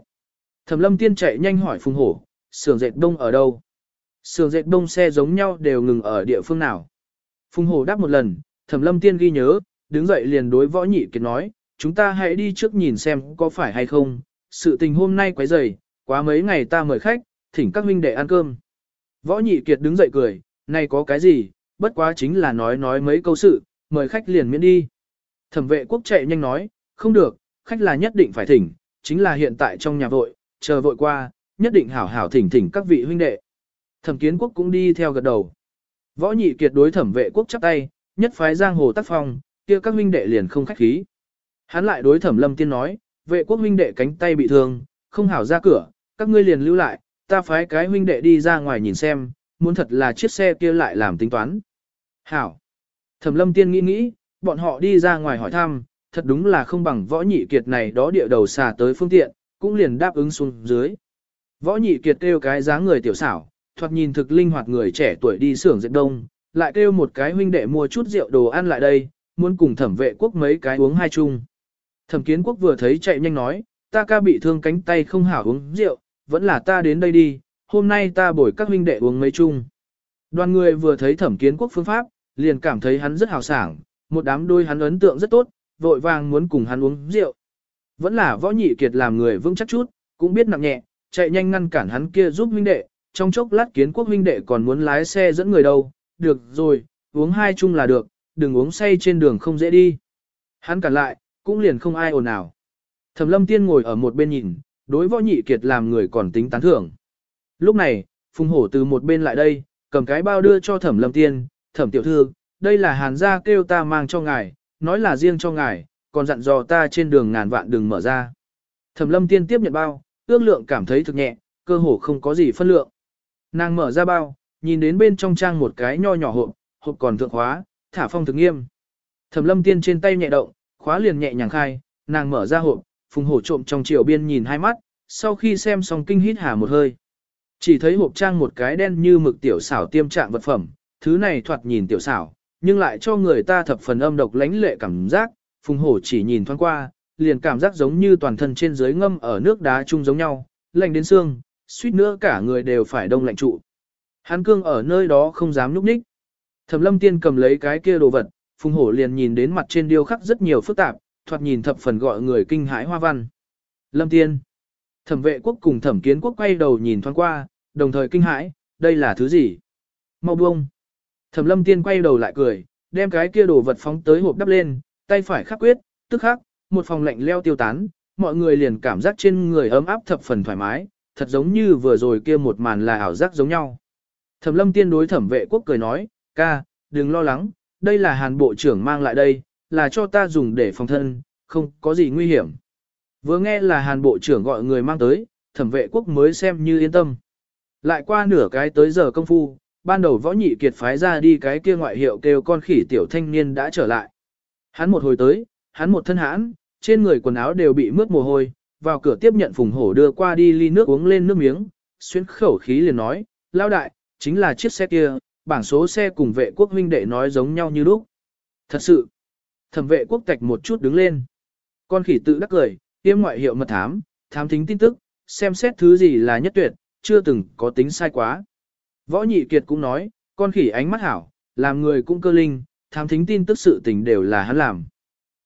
Thẩm lâm tiên chạy nhanh hỏi phùng hổ, xưởng dệt đông ở đâu? Xưởng dệt đông xe giống nhau đều ngừng ở địa phương nào? Phùng hổ đáp một lần, thẩm lâm tiên ghi nhớ, đứng dậy liền đối võ nhị kiệt nói, chúng ta hãy đi trước nhìn xem có phải hay không, sự tình hôm nay quấy dày, quá mấy ngày ta mời khách, thỉnh các huynh đệ ăn cơm. Võ nhị kiệt đứng dậy cười, này có cái gì, bất quá chính là nói nói mấy câu sự, mời khách liền miễn đi. Thẩm vệ quốc chạy nhanh nói, không được, khách là nhất định phải thỉnh, chính là hiện tại trong nhà vội, chờ vội qua, nhất định hảo hảo thỉnh thỉnh các vị huynh đệ. Thẩm kiến quốc cũng đi theo gật đầu. Võ nhị kiệt đối thẩm vệ quốc chắp tay, nhất phái giang hồ tác phong, kia các huynh đệ liền không khách khí. Hắn lại đối thẩm lâm tiên nói, vệ quốc huynh đệ cánh tay bị thương, không hảo ra cửa, các ngươi liền lưu lại, ta phái cái huynh đệ đi ra ngoài nhìn xem, muốn thật là chiếc xe kia lại làm tính toán. Hảo. Thẩm lâm tiên nghĩ nghĩ, bọn họ đi ra ngoài hỏi thăm, thật đúng là không bằng võ nhị kiệt này đó địa đầu xà tới phương tiện, cũng liền đáp ứng xuống dưới. Võ nhị kiệt kêu cái dáng người tiểu xảo, thoạt nhìn thực linh hoạt người trẻ tuổi đi xưởng dệt đông, lại kêu một cái huynh đệ mua chút rượu đồ ăn lại đây, muốn cùng thẩm vệ quốc mấy cái uống hai chung. Thẩm kiến quốc vừa thấy chạy nhanh nói, ta ca bị thương cánh tay không hảo uống rượu, vẫn là ta đến đây đi, hôm nay ta bồi các huynh đệ uống mấy chung. Đoàn người vừa thấy thẩm kiến quốc phương pháp, liền cảm thấy hắn rất hào sảng, một đám đôi hắn ấn tượng rất tốt, vội vàng muốn cùng hắn uống rượu. Vẫn là võ nhị kiệt làm người vững chắc chút, cũng biết nặng nhẹ, chạy nhanh ngăn cản hắn kia giúp huynh đệ, trong chốc lát kiến quốc huynh đệ còn muốn lái xe dẫn người đâu, được rồi, uống hai chung là được, đừng uống say trên đường không dễ đi. Hắn cản lại, cũng liền không ai ồn ào. Thẩm lâm tiên ngồi ở một bên nhìn, đối võ nhị kiệt làm người còn tính tán thưởng. Lúc này, Phùng Hổ từ một bên lại đây, cầm cái bao đưa cho thẩm lâm tiên, thẩm tiểu thư, đây là hàn gia kêu ta mang cho ngài, nói là riêng cho ngài, còn dặn dò ta trên đường ngàn vạn đừng mở ra. Thẩm lâm tiên tiếp nhận bao, ước lượng cảm thấy thực nhẹ, cơ hồ không có gì phân lượng. Nàng mở ra bao, nhìn đến bên trong trang một cái nho nhỏ hộp, hộp còn thượng khóa, thả phong thực nghiêm. Thẩm lâm tiên trên tay nhẹ động, khóa liền nhẹ nhàng khai, nàng mở ra hộp, phùng hổ trộm trong chiều biên nhìn hai mắt, sau khi xem xong kinh hít hà một hơi. Chỉ thấy hộp trang một cái đen như mực tiểu xảo tiêm trạng vật phẩm, thứ này thoạt nhìn tiểu xảo, nhưng lại cho người ta thập phần âm độc lãnh lệ cảm giác, phùng hổ chỉ nhìn thoáng qua, liền cảm giác giống như toàn thân trên dưới ngâm ở nước đá chung giống nhau, lạnh đến xương, suýt nữa cả người đều phải đông lạnh trụ. Hắn cương ở nơi đó không dám nhúc nhích. Thẩm lâm tiên cầm lấy cái kia đồ vật, phùng hổ liền nhìn đến mặt trên điêu khắc rất nhiều phức tạp, thoạt nhìn thập phần gọi người kinh hãi hoa văn. Lâm tiên. Thẩm vệ quốc cùng thẩm kiến quốc quay đầu nhìn thoáng qua, đồng thời kinh hãi, đây là thứ gì? Mau buông. Thẩm lâm tiên quay đầu lại cười, đem cái kia đồ vật phóng tới hộp đắp lên, tay phải khắc quyết, tức khắc, một phòng lạnh leo tiêu tán, mọi người liền cảm giác trên người ấm áp thập phần thoải mái, thật giống như vừa rồi kia một màn là ảo giác giống nhau. Thẩm lâm tiên đối thẩm vệ quốc cười nói, ca, đừng lo lắng, đây là hàn bộ trưởng mang lại đây, là cho ta dùng để phòng thân, không có gì nguy hiểm. Vừa nghe là hàn bộ trưởng gọi người mang tới, thẩm vệ quốc mới xem như yên tâm. Lại qua nửa cái tới giờ công phu, ban đầu võ nhị kiệt phái ra đi cái kia ngoại hiệu kêu con khỉ tiểu thanh niên đã trở lại. Hắn một hồi tới, hắn một thân hãn, trên người quần áo đều bị mướt mồ hôi, vào cửa tiếp nhận phùng hổ đưa qua đi ly nước uống lên nước miếng, xuyên khẩu khí liền nói, lao đại, chính là chiếc xe kia, bảng số xe cùng vệ quốc huynh đệ nói giống nhau như lúc. Thật sự, thẩm vệ quốc tạch một chút đứng lên. Con khỉ tự đắc cười, tiêm ngoại hiệu mật thám, thám thính tin tức, xem xét thứ gì là nhất tuyệt, chưa từng có tính sai quá. Võ nhị kiệt cũng nói, con khỉ ánh mắt hảo, làm người cũng cơ linh, thám thính tin tức sự tình đều là hắn làm.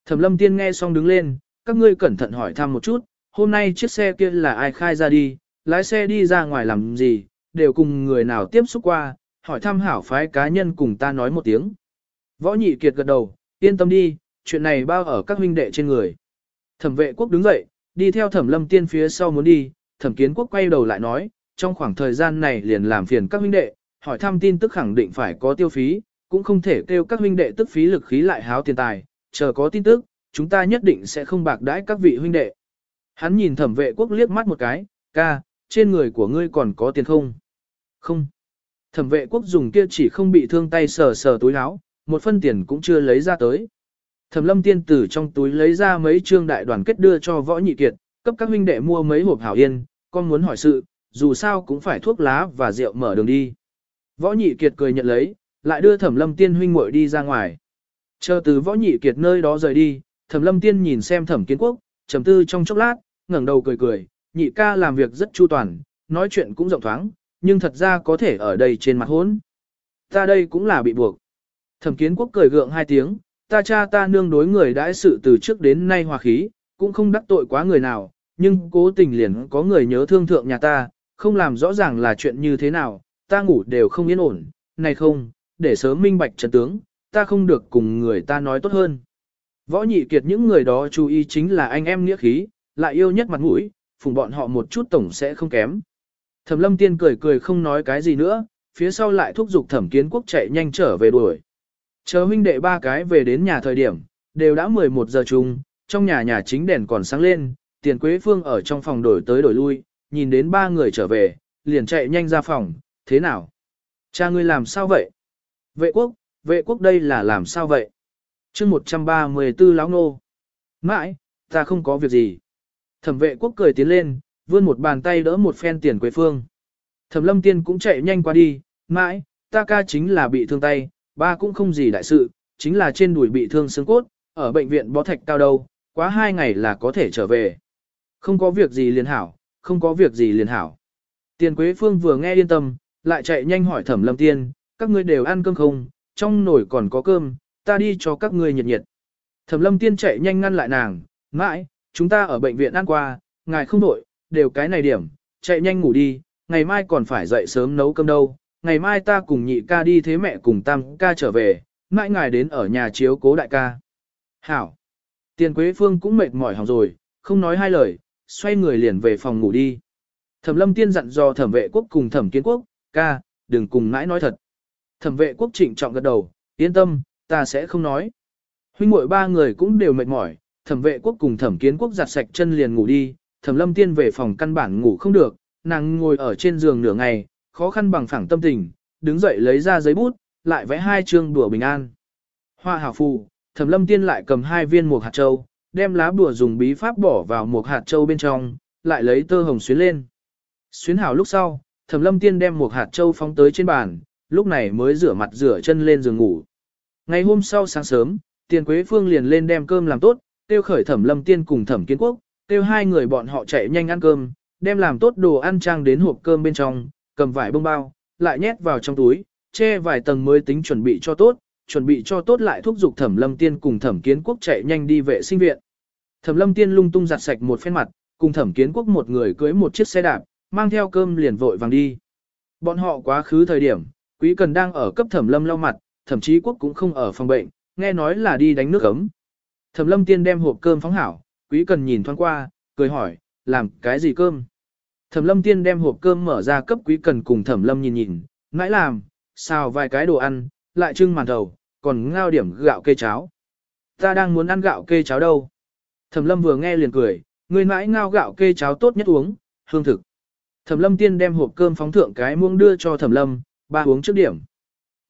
Thẩm lâm tiên nghe xong đứng lên, các ngươi cẩn thận hỏi thăm một chút, hôm nay chiếc xe kia là ai khai ra đi, lái xe đi ra ngoài làm gì, đều cùng người nào tiếp xúc qua, hỏi thăm hảo phái cá nhân cùng ta nói một tiếng. Võ nhị kiệt gật đầu, yên tâm đi, chuyện này bao ở các huynh đệ trên người. Thẩm vệ quốc đứng dậy, đi theo thẩm lâm tiên phía sau muốn đi, thẩm kiến quốc quay đầu lại nói, trong khoảng thời gian này liền làm phiền các huynh đệ, hỏi thăm tin tức khẳng định phải có tiêu phí, cũng không thể kêu các huynh đệ tức phí lực khí lại háo tiền tài, chờ có tin tức, chúng ta nhất định sẽ không bạc đãi các vị huynh đệ. Hắn nhìn thẩm vệ quốc liếc mắt một cái, ca, trên người của ngươi còn có tiền không? Không. Thẩm vệ quốc dùng kia chỉ không bị thương tay sờ sờ túi áo, một phân tiền cũng chưa lấy ra tới. Thẩm lâm tiên tử trong túi lấy ra mấy trương đại đoàn kết đưa cho võ nhị kiệt, cấp các huynh đệ mua mấy hộp hảo yên, con muốn hỏi sự, dù sao cũng phải thuốc lá và rượu mở đường đi. Võ nhị kiệt cười nhận lấy, lại đưa thẩm lâm tiên huynh muội đi ra ngoài. Chờ từ võ nhị kiệt nơi đó rời đi, thẩm lâm tiên nhìn xem thẩm kiến quốc, trầm tư trong chốc lát, ngẩng đầu cười cười, nhị ca làm việc rất chu toàn, nói chuyện cũng rộng thoáng, nhưng thật ra có thể ở đây trên mặt hốn. Ta đây cũng là bị buộc. Thẩm kiến quốc cười gượng hai tiếng, ta cha ta nương đối người đãi sự từ trước đến nay hòa khí, cũng không đắc tội quá người nào, nhưng cố tình liền có người nhớ thương thượng nhà ta, không làm rõ ràng là chuyện như thế nào, ta ngủ đều không yên ổn, này không, để sớm minh bạch trận tướng, ta không được cùng người ta nói tốt hơn. Võ nhị kiệt những người đó chú ý chính là anh em nghĩa khí, lại yêu nhất mặt mũi, phùng bọn họ một chút tổng sẽ không kém. Thẩm lâm tiên cười cười không nói cái gì nữa, phía sau lại thúc giục thẩm kiến quốc chạy nhanh trở về đuổi. Chờ huynh đệ ba cái về đến nhà thời điểm, đều đã 11 giờ chung, trong nhà nhà chính đèn còn sáng lên, tiền quế phương ở trong phòng đổi tới đổi lui, nhìn đến ba người trở về, liền chạy nhanh ra phòng, thế nào? Cha ngươi làm sao vậy? Vệ quốc, vệ quốc đây là làm sao vậy? chương 134 láo nô. Mãi, ta không có việc gì. Thẩm vệ quốc cười tiến lên, vươn một bàn tay đỡ một phen tiền quế phương. Thẩm lâm tiên cũng chạy nhanh qua đi, mãi, ta ca chính là bị thương tay, ba cũng không gì đại sự, chính là trên đùi bị thương xương cốt, ở bệnh viện bó thạch cao đâu, quá hai ngày là có thể trở về. Không có việc gì liền hảo, không có việc gì liền hảo. Tiền Quế Phương vừa nghe yên tâm, lại chạy nhanh hỏi Thẩm Lâm Tiên, các ngươi đều ăn cơm không, trong nồi còn có cơm, ta đi cho các ngươi nhiệt nhiệt. Thẩm Lâm Tiên chạy nhanh ngăn lại nàng, mãi, chúng ta ở bệnh viện ăn qua, ngài không đổi, đều cái này điểm, chạy nhanh ngủ đi, ngày mai còn phải dậy sớm nấu cơm đâu, ngày mai ta cùng nhị ca đi thế mẹ cùng tam ca trở về, mãi ngài đến ở nhà chiếu cố đại ca. Hảo! Tiền Quế Phương cũng mệt mỏi hỏng rồi, không nói hai lời, xoay người liền về phòng ngủ đi. Thẩm lâm tiên dặn dò thẩm vệ quốc cùng thẩm kiến quốc, ca, đừng cùng mãi nói thật. Thẩm vệ quốc trịnh trọng gật đầu, yên tâm, ta sẽ không nói. Huynh muội ba người cũng đều mệt mỏi, thẩm vệ quốc cùng thẩm kiến quốc giặt sạch chân liền ngủ đi, thẩm lâm tiên về phòng căn bản ngủ không được, nàng ngồi ở trên giường nửa ngày, khó khăn bằng phẳng tâm tình, đứng dậy lấy ra giấy bút, lại vẽ hai chương đùa bình an. Hoa hảo phù, thẩm lâm tiên lại cầm hai viên mục hạt châu, đem lá bùa dùng bí pháp bỏ vào mục hạt châu bên trong, lại lấy tơ hồng xuyến lên. Xuyến hảo lúc sau, Thẩm Lâm Tiên đem mục hạt châu phóng tới trên bàn, lúc này mới rửa mặt rửa chân lên giường ngủ. Ngày hôm sau sáng sớm, Tiền Quế Phương liền lên đem cơm làm tốt, tiêu khởi Thẩm Lâm Tiên cùng Thẩm Kiến Quốc, tiêu hai người bọn họ chạy nhanh ăn cơm, đem làm tốt đồ ăn trang đến hộp cơm bên trong, cầm vải bông bao, lại nhét vào trong túi, che vài tầng mới tính chuẩn bị cho tốt, chuẩn bị cho tốt lại thúc giục Thẩm Lâm Tiên cùng Thẩm Kiến Quốc chạy nhanh đi vệ sinh viện. Thẩm Lâm Tiên lung tung giặt sạch một phen mặt, cùng Thẩm Kiến Quốc một người cưới một chiếc xe đạp, mang theo cơm liền vội vàng đi. Bọn họ quá khứ thời điểm, Quý Cần đang ở cấp Thẩm Lâm lau mặt, thậm chí Quốc cũng không ở phòng bệnh, nghe nói là đi đánh nước ấm. Thẩm Lâm Tiên đem hộp cơm phóng hảo, Quý Cần nhìn thoáng qua, cười hỏi, làm cái gì cơm? Thẩm Lâm Tiên đem hộp cơm mở ra cấp Quý Cần cùng Thẩm Lâm nhìn nhìn, mãi làm, xào vài cái đồ ăn, lại trưng màn thầu, còn ngao điểm gạo kê cháo. Ta đang muốn ăn gạo kê cháo đâu. Thẩm Lâm vừa nghe liền cười, người mãi ngao gạo kê cháo tốt nhất uống, hương thực. Thẩm Lâm Tiên đem hộp cơm phóng thượng cái muỗng đưa cho Thẩm Lâm, ba uống trước điểm.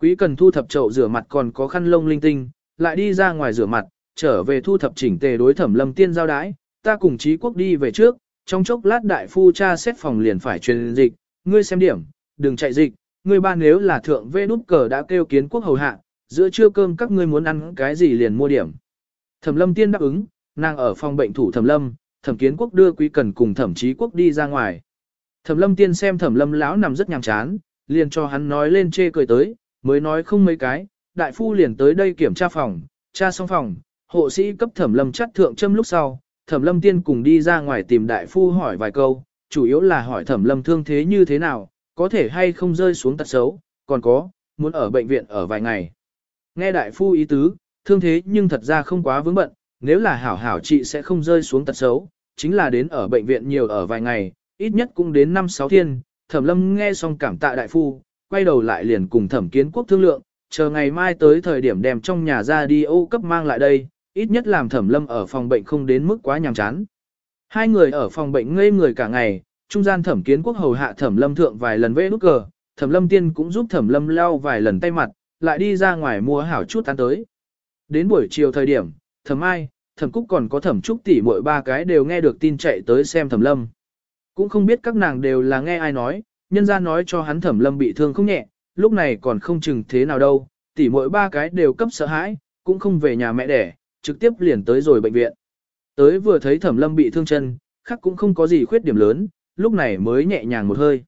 Quý cần thu thập chậu rửa mặt còn có khăn lông linh tinh, lại đi ra ngoài rửa mặt, trở về thu thập chỉnh tề đối Thẩm Lâm Tiên giao đái, ta cùng Chí Quốc đi về trước, trong chốc lát đại phu cha xét phòng liền phải truyền dịch, ngươi xem điểm, đừng chạy dịch, ngươi ba nếu là thượng vê nút cờ đã kêu kiến quốc hầu hạ, giữa trưa cơm các ngươi muốn ăn cái gì liền mua điểm. Thẩm Lâm Tiên đáp ứng, nàng ở phòng bệnh thủ Thẩm Lâm, Thẩm Kiến Quốc đưa Quý Cần cùng Thẩm trí Quốc đi ra ngoài. Thẩm Lâm Tiên xem Thẩm Lâm lão nằm rất nhàm chán, liền cho hắn nói lên chê cười tới, mới nói không mấy cái, đại phu liền tới đây kiểm tra phòng, tra xong phòng, hộ sĩ cấp Thẩm Lâm chắt thượng châm lúc sau, Thẩm Lâm Tiên cùng đi ra ngoài tìm đại phu hỏi vài câu, chủ yếu là hỏi Thẩm Lâm thương thế như thế nào, có thể hay không rơi xuống tật xấu, còn có, muốn ở bệnh viện ở vài ngày. Nghe đại phu ý tứ, thương thế nhưng thật ra không quá vướng bận, nếu là hảo hảo chị sẽ không rơi xuống tật xấu, chính là đến ở bệnh viện nhiều ở vài ngày, ít nhất cũng đến 5-6 thiên, thẩm lâm nghe xong cảm tạ đại phu, quay đầu lại liền cùng thẩm kiến quốc thương lượng, chờ ngày mai tới thời điểm đem trong nhà ra đi ô cấp mang lại đây, ít nhất làm thẩm lâm ở phòng bệnh không đến mức quá nhàm chán. Hai người ở phòng bệnh ngây người cả ngày, trung gian thẩm kiến quốc hầu hạ thẩm lâm thượng vài lần vẽ nút cờ, thẩm lâm tiên cũng giúp thẩm lâm leo vài lần tay mặt, lại đi ra ngoài mua hảo chút ăn tới. Đến buổi chiều thời điểm, thẩm ai, thẩm cúc còn có thẩm trúc tỷ mỗi ba cái đều nghe được tin chạy tới xem thẩm lâm. Cũng không biết các nàng đều là nghe ai nói, nhân ra nói cho hắn thẩm lâm bị thương không nhẹ, lúc này còn không chừng thế nào đâu, tỷ mỗi ba cái đều cấp sợ hãi, cũng không về nhà mẹ đẻ, trực tiếp liền tới rồi bệnh viện. Tới vừa thấy thẩm lâm bị thương chân, khác cũng không có gì khuyết điểm lớn, lúc này mới nhẹ nhàng một hơi.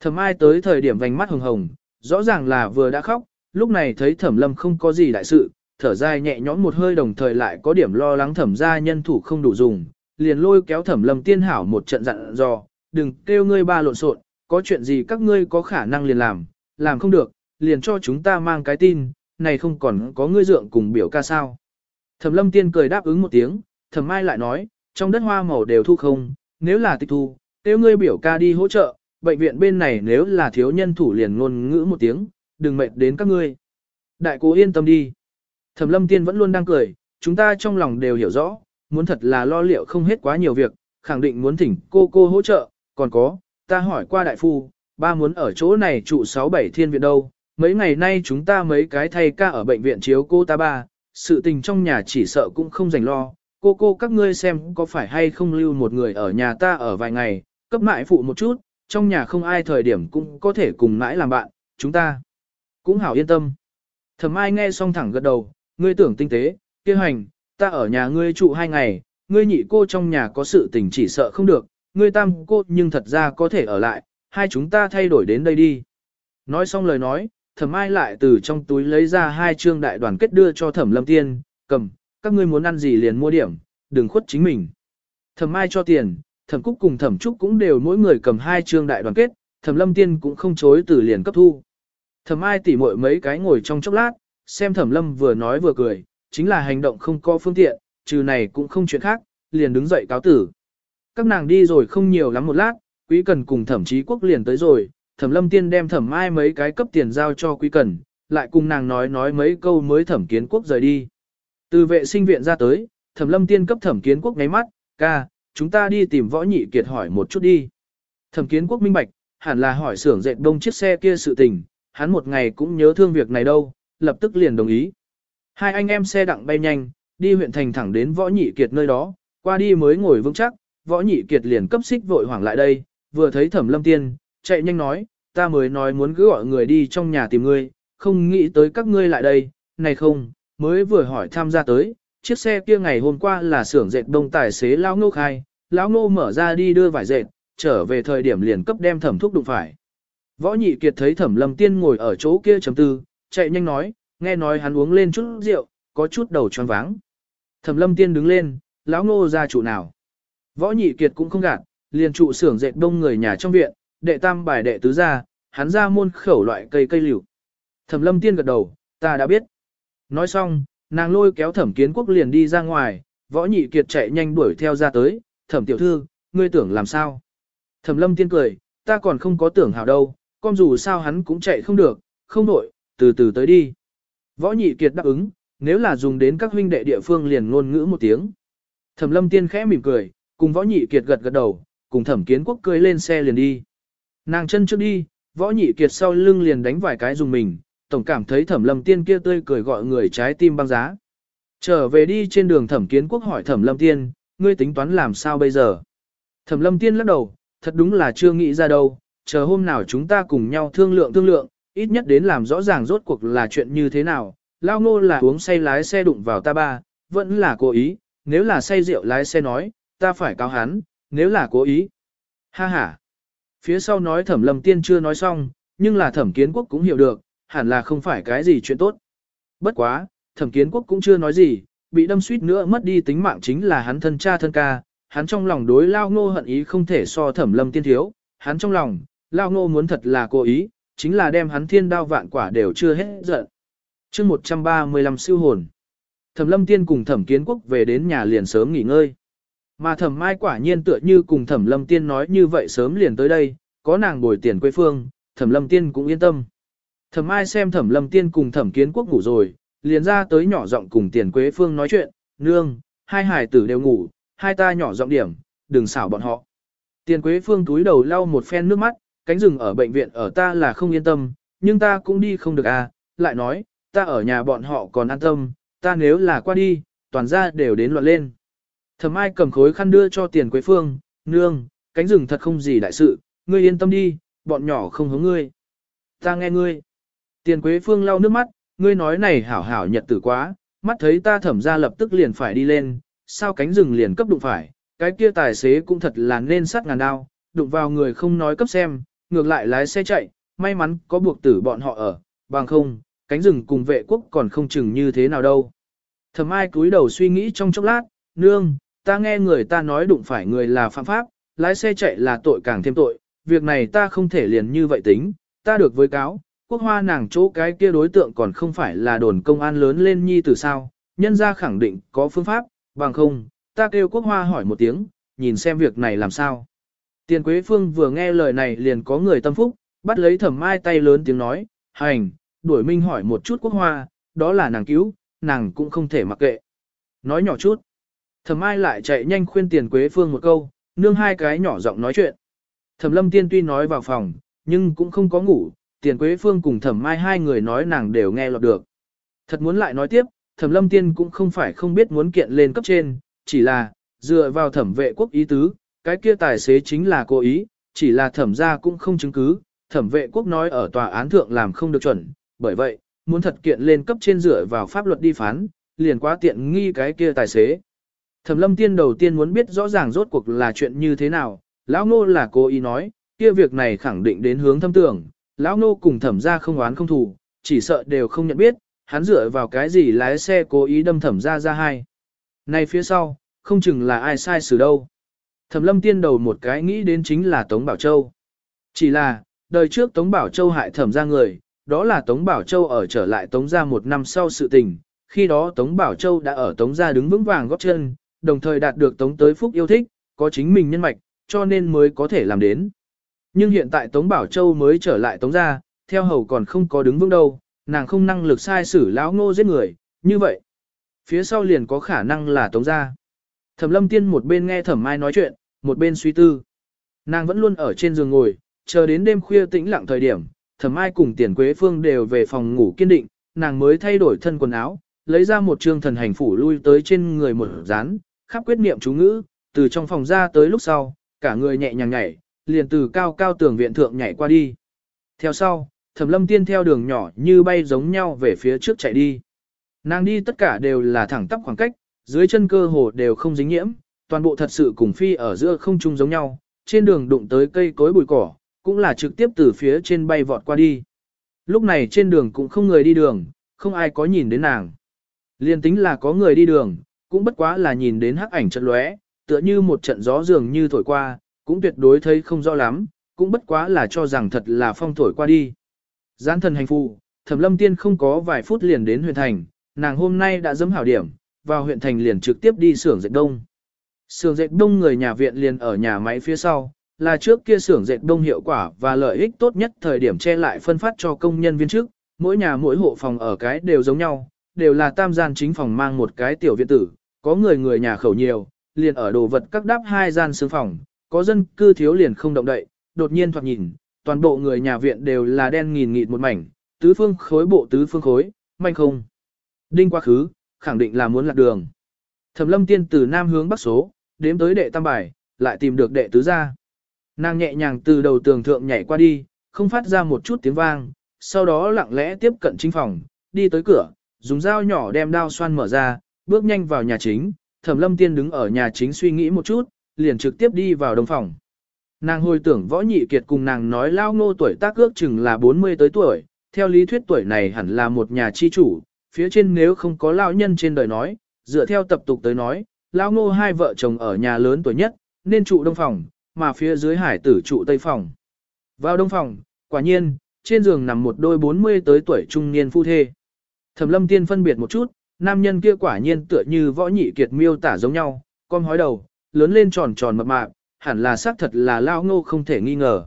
Thẩm ai tới thời điểm vành mắt hồng hồng, rõ ràng là vừa đã khóc, lúc này thấy thẩm lâm không có gì đại sự, thở dài nhẹ nhõm một hơi đồng thời lại có điểm lo lắng thẩm gia nhân thủ không đủ dùng, liền lôi kéo thẩm lâm tiên hảo một trận dặn dò, đừng kêu ngươi ba lộn xộn, có chuyện gì các ngươi có khả năng liền làm, làm không được, liền cho chúng ta mang cái tin, này không còn có ngươi dượng cùng biểu ca sao. Thẩm lâm tiên cười đáp ứng một tiếng, thẩm mai lại nói, trong đất hoa màu đều thu không, nếu là tịch thu, kêu ngươi biểu ca đi hỗ trợ, bệnh viện bên này nếu là thiếu nhân thủ liền ngôn ngữ một tiếng, đừng mệt đến các ngươi. Đại cố yên tâm đi. Thẩm lâm tiên vẫn luôn đang cười, chúng ta trong lòng đều hiểu rõ, muốn thật là lo liệu không hết quá nhiều việc, khẳng định muốn thỉnh cô cô hỗ trợ, còn có, ta hỏi qua đại phu, ba muốn ở chỗ này trụ 6-7 thiên viện đâu, mấy ngày nay chúng ta mấy cái thay ca ở bệnh viện chiếu cô ta ba, sự tình trong nhà chỉ sợ cũng không dành lo, cô cô các ngươi xem có phải hay không lưu một người ở nhà ta ở vài ngày, cấp mãi phụ một chút, trong nhà không ai thời điểm cũng có thể cùng mãi làm bạn, chúng ta cũng hảo yên tâm. Thẩm ai nghe xong thẳng gật đầu, ngươi tưởng tinh tế, kia hành, ta ở nhà ngươi trụ hai ngày, ngươi nhị cô trong nhà có sự tình chỉ sợ không được, ngươi tam cô nhưng thật ra có thể ở lại, hai chúng ta thay đổi đến đây đi. Nói xong lời nói, thẩm ai lại từ trong túi lấy ra hai trương đại đoàn kết đưa cho thẩm lâm tiên, cầm, các ngươi muốn ăn gì liền mua điểm, đừng khuất chính mình. Thẩm ai cho tiền, thẩm cúc cùng thẩm trúc cũng đều mỗi người cầm hai trương đại đoàn kết, thẩm lâm tiên cũng không chối từ liền cấp thu. Thẩm ai tỉ mội mấy cái ngồi trong chốc lát, xem thẩm lâm vừa nói vừa cười, chính là hành động không có phương tiện, trừ này cũng không chuyện khác, liền đứng dậy cáo tử. Các nàng đi rồi không nhiều lắm một lát, quý cần cùng thẩm chí quốc liền tới rồi, thẩm lâm tiên đem thẩm ai mấy cái cấp tiền giao cho quý cần, lại cùng nàng nói nói mấy câu mới thẩm kiến quốc rời đi. Từ vệ sinh viện ra tới, thẩm lâm tiên cấp thẩm kiến quốc ngáy mắt, ca, chúng ta đi tìm võ nhị kiệt hỏi một chút đi. Thẩm kiến quốc minh bạch, hẳn là hỏi xưởng dệt đông chiếc xe kia sự tình, hắn một ngày cũng nhớ thương việc này đâu, lập tức liền đồng ý. Hai anh em xe đặng bay nhanh, đi huyện thành thẳng đến võ nhị kiệt nơi đó, qua đi mới ngồi vững chắc, võ nhị kiệt liền cấp xích vội hoảng lại đây, vừa thấy thẩm lâm tiên, chạy nhanh nói, ta mới nói muốn cứ gọi người đi trong nhà tìm ngươi, không nghĩ tới các ngươi lại đây, này không, mới vừa hỏi tham gia tới, chiếc xe kia ngày hôm qua là xưởng dệt đông tài xế lão ngô khai, lão ngô mở ra đi đưa vải dệt, trở về thời điểm liền cấp đem thẩm thuốc đụng phải. Võ nhị kiệt thấy thẩm lâm tiên ngồi ở chỗ kia chấm tư, chạy nhanh nói, nghe nói hắn uống lên chút rượu, có chút đầu tròn váng. Thẩm lâm tiên đứng lên, lão ngô ra trụ nào. Võ nhị kiệt cũng không gạt, liền trụ xưởng dệt đông người nhà trong viện, đệ tam bài đệ tứ ra, hắn ra môn khẩu loại cây cây liễu. Thẩm lâm tiên gật đầu, ta đã biết. Nói xong, nàng lôi kéo thẩm kiến quốc liền đi ra ngoài, võ nhị kiệt chạy nhanh đuổi theo ra tới, thẩm tiểu thư, ngươi tưởng làm sao? Thẩm lâm tiên cười, ta còn không có tưởng hảo đâu, con dù sao hắn cũng chạy không được, không nổi, từ từ tới đi. Võ nhị kiệt đáp ứng, nếu là dùng đến các huynh đệ địa phương liền ngôn ngữ một tiếng. Thẩm lâm tiên khẽ mỉm cười, cùng võ nhị kiệt gật gật đầu, cùng thẩm kiến quốc cười lên xe liền đi. Nàng chân trước đi, võ nhị kiệt sau lưng liền đánh vài cái dùng mình, tổng cảm thấy thẩm lâm tiên kia tươi cười gọi người trái tim băng giá. Trở về đi trên đường thẩm kiến quốc hỏi thẩm lâm tiên, ngươi tính toán làm sao bây giờ? Thẩm lâm tiên lắc đầu, thật đúng là chưa nghĩ ra đâu, chờ hôm nào chúng ta cùng nhau thương lượng thương lượng, ít nhất đến làm rõ ràng rốt cuộc là chuyện như thế nào. Lao ngô là uống say lái xe đụng vào ta ba, vẫn là cố ý, nếu là say rượu lái xe nói, ta phải cáo hắn, nếu là cố ý. Ha ha. Phía sau nói thẩm lâm tiên chưa nói xong, nhưng là thẩm kiến quốc cũng hiểu được, hẳn là không phải cái gì chuyện tốt. Bất quá, thẩm kiến quốc cũng chưa nói gì, bị đâm suýt nữa mất đi tính mạng chính là hắn thân cha thân ca, hắn trong lòng đối lao ngô hận ý không thể so thẩm lâm tiên thiếu, hắn trong lòng, lao ngô muốn thật là cố ý, chính là đem hắn thiên đao vạn quả đều chưa hết giận. chương 135 siêu hồn, thẩm lâm tiên cùng thẩm kiến quốc về đến nhà liền sớm nghỉ ngơi. Mà thẩm mai quả nhiên tựa như cùng thẩm lâm tiên nói như vậy sớm liền tới đây, có nàng bồi tiền quê phương, thẩm lâm tiên cũng yên tâm. Thẩm mai xem thẩm lâm tiên cùng thẩm kiến quốc ngủ rồi, liền ra tới nhỏ giọng cùng tiền quế phương nói chuyện, nương, hai hải tử đều ngủ, hai ta nhỏ giọng điểm, đừng xảo bọn họ. Tiền quế phương túi đầu lau một phen nước mắt, cánh rừng ở bệnh viện ở ta là không yên tâm, nhưng ta cũng đi không được à, lại nói, ta ở nhà bọn họ còn an tâm, ta nếu là qua đi, toàn ra đều đến loạn lên. Thẩm ai cầm khối khăn đưa cho tiền quế phương, nương, cánh rừng thật không gì đại sự, ngươi yên tâm đi, bọn nhỏ không hướng ngươi. Ta nghe ngươi. Tiền quế phương lau nước mắt, ngươi nói này hảo hảo nhật tử quá, mắt thấy ta thẩm ra lập tức liền phải đi lên, sao cánh rừng liền cấp đụng phải, cái kia tài xế cũng thật là nên sát ngàn đao, đụng vào người không nói cấp xem, ngược lại lái xe chạy, may mắn có buộc tử bọn họ ở, bằng không, cánh rừng cùng vệ quốc còn không chừng như thế nào đâu. Thẩm ai cúi đầu suy nghĩ trong chốc lát, nương, ta nghe người ta nói đụng phải người là phạm pháp, lái xe chạy là tội càng thêm tội, việc này ta không thể liền như vậy tính, ta được với cáo, quốc hoa nàng chỗ cái kia đối tượng còn không phải là đồn công an lớn lên nhi từ sao, nhân ra khẳng định có phương pháp, bằng không, ta kêu quốc hoa hỏi một tiếng, nhìn xem việc này làm sao. Tiền Quế Phương vừa nghe lời này liền có người tâm phúc, bắt lấy thẩm mai tay lớn tiếng nói, hành, đuổi minh hỏi một chút quốc hoa, đó là nàng cứu, nàng cũng không thể mặc kệ. Nói nhỏ chút. Thẩm mai lại chạy nhanh khuyên tiền Quế Phương một câu, nương hai cái nhỏ giọng nói chuyện. Thẩm lâm tiên tuy nói vào phòng, nhưng cũng không có ngủ, tiền Quế Phương cùng thẩm mai hai người nói nàng đều nghe lọt được. Thật muốn lại nói tiếp, thẩm lâm tiên cũng không phải không biết muốn kiện lên cấp trên, chỉ là, dựa vào thẩm vệ quốc ý tứ, cái kia tài xế chính là cố ý, chỉ là thẩm ra cũng không chứng cứ, thẩm vệ quốc nói ở tòa án thượng làm không được chuẩn, bởi vậy, muốn thật kiện lên cấp trên dựa vào pháp luật đi phán, liền quá tiện nghi cái kia tài xế. Thẩm lâm tiên đầu tiên muốn biết rõ ràng rốt cuộc là chuyện như thế nào, lão ngô là cố ý nói, kia việc này khẳng định đến hướng thâm tưởng, lão ngô cùng thẩm ra không oán không thù, chỉ sợ đều không nhận biết, hắn dựa vào cái gì lái xe cố ý đâm thẩm ra ra hai. Này phía sau, không chừng là ai sai xử đâu. Thẩm lâm tiên đầu một cái nghĩ đến chính là Tống Bảo Châu. Chỉ là, đời trước Tống Bảo Châu hại thẩm ra người, đó là Tống Bảo Châu ở trở lại Tống ra một năm sau sự tình. Khi đó Tống Bảo Châu đã ở Tống ra đứng vững vàng góp chân, đồng thời đạt được Tống tới phúc yêu thích, có chính mình nhân mạch, cho nên mới có thể làm đến. Nhưng hiện tại Tống Bảo Châu mới trở lại Tống ra, theo hầu còn không có đứng vững đâu, nàng không năng lực sai xử lão ngô giết người, như vậy. Phía sau liền có khả năng là Tống ra. Thẩm lâm tiên một bên nghe thẩm mai nói chuyện, một bên suy tư. Nàng vẫn luôn ở trên giường ngồi, chờ đến đêm khuya tĩnh lặng thời điểm, thẩm mai cùng tiền quế phương đều về phòng ngủ kiên định, nàng mới thay đổi thân quần áo, lấy ra một trương thần hành phủ lui tới trên người một dán, khắp quyết niệm chú ngữ, từ trong phòng ra tới lúc sau, cả người nhẹ nhàng nhảy, liền từ cao cao tường viện thượng nhảy qua đi. Theo sau, thẩm lâm tiên theo đường nhỏ như bay giống nhau về phía trước chạy đi. Nàng đi tất cả đều là thẳng tắp khoảng cách, dưới chân cơ hồ đều không dính nhiễm, toàn bộ thật sự cùng phi ở giữa không trung giống nhau, trên đường đụng tới cây cối bụi cỏ, cũng là trực tiếp từ phía trên bay vọt qua đi. Lúc này trên đường cũng không người đi đường, không ai có nhìn đến nàng. Liên tính là có người đi đường, cũng bất quá là nhìn đến hắc ảnh trận lóe, tựa như một trận gió dường như thổi qua, cũng tuyệt đối thấy không rõ lắm, cũng bất quá là cho rằng thật là phong thổi qua đi. Gián thần hành phụ, Thẩm Lâm Tiên không có vài phút liền đến huyện thành, nàng hôm nay đã dấm hảo điểm, vào huyện thành liền trực tiếp đi xưởng dệt đông. Xưởng dệt đông người nhà viện liền ở nhà máy phía sau, là trước kia xưởng dệt đông hiệu quả và lợi ích tốt nhất thời điểm che lại phân phát cho công nhân viên trước, mỗi nhà mỗi hộ phòng ở cái đều giống nhau, đều là tam gian chính phòng mang một cái tiểu viện tử, có người người nhà khẩu nhiều, liền ở đồ vật các đáp hai gian xương phòng, có dân cư thiếu liền không động đậy, đột nhiên thoạt nhìn, toàn bộ người nhà viện đều là đen nghìn nghịt một mảnh, tứ phương khối bộ tứ phương khối, manh không. Đinh quá khứ, khẳng định là muốn lạc đường. Thẩm lâm tiên từ nam hướng bắc số, đếm tới đệ tam bài, lại tìm được đệ tứ gia. Nàng nhẹ nhàng từ đầu tường thượng nhảy qua đi, không phát ra một chút tiếng vang, sau đó lặng lẽ tiếp cận chính phòng, đi tới cửa, dùng dao nhỏ đem đao xoan mở ra, bước nhanh vào nhà chính, Thẩm Lâm Tiên đứng ở nhà chính suy nghĩ một chút, liền trực tiếp đi vào đồng phòng. Nàng hồi tưởng võ nhị kiệt cùng nàng nói lao ngô tuổi tác ước chừng là 40 tới tuổi, theo lý thuyết tuổi này hẳn là một nhà chi chủ, phía trên nếu không có lão nhân trên đời nói, dựa theo tập tục tới nói, lao ngô hai vợ chồng ở nhà lớn tuổi nhất, nên trụ đông phòng, mà phía dưới hải tử trụ tây phòng. Vào đông phòng, quả nhiên, trên giường nằm một đôi 40 tới tuổi trung niên phu thê. Thẩm lâm tiên phân biệt một chút, nam nhân kia quả nhiên tựa như võ nhị kiệt miêu tả giống nhau, con hói đầu, lớn lên tròn tròn mập mạp, hẳn là xác thật là lão ngô không thể nghi ngờ.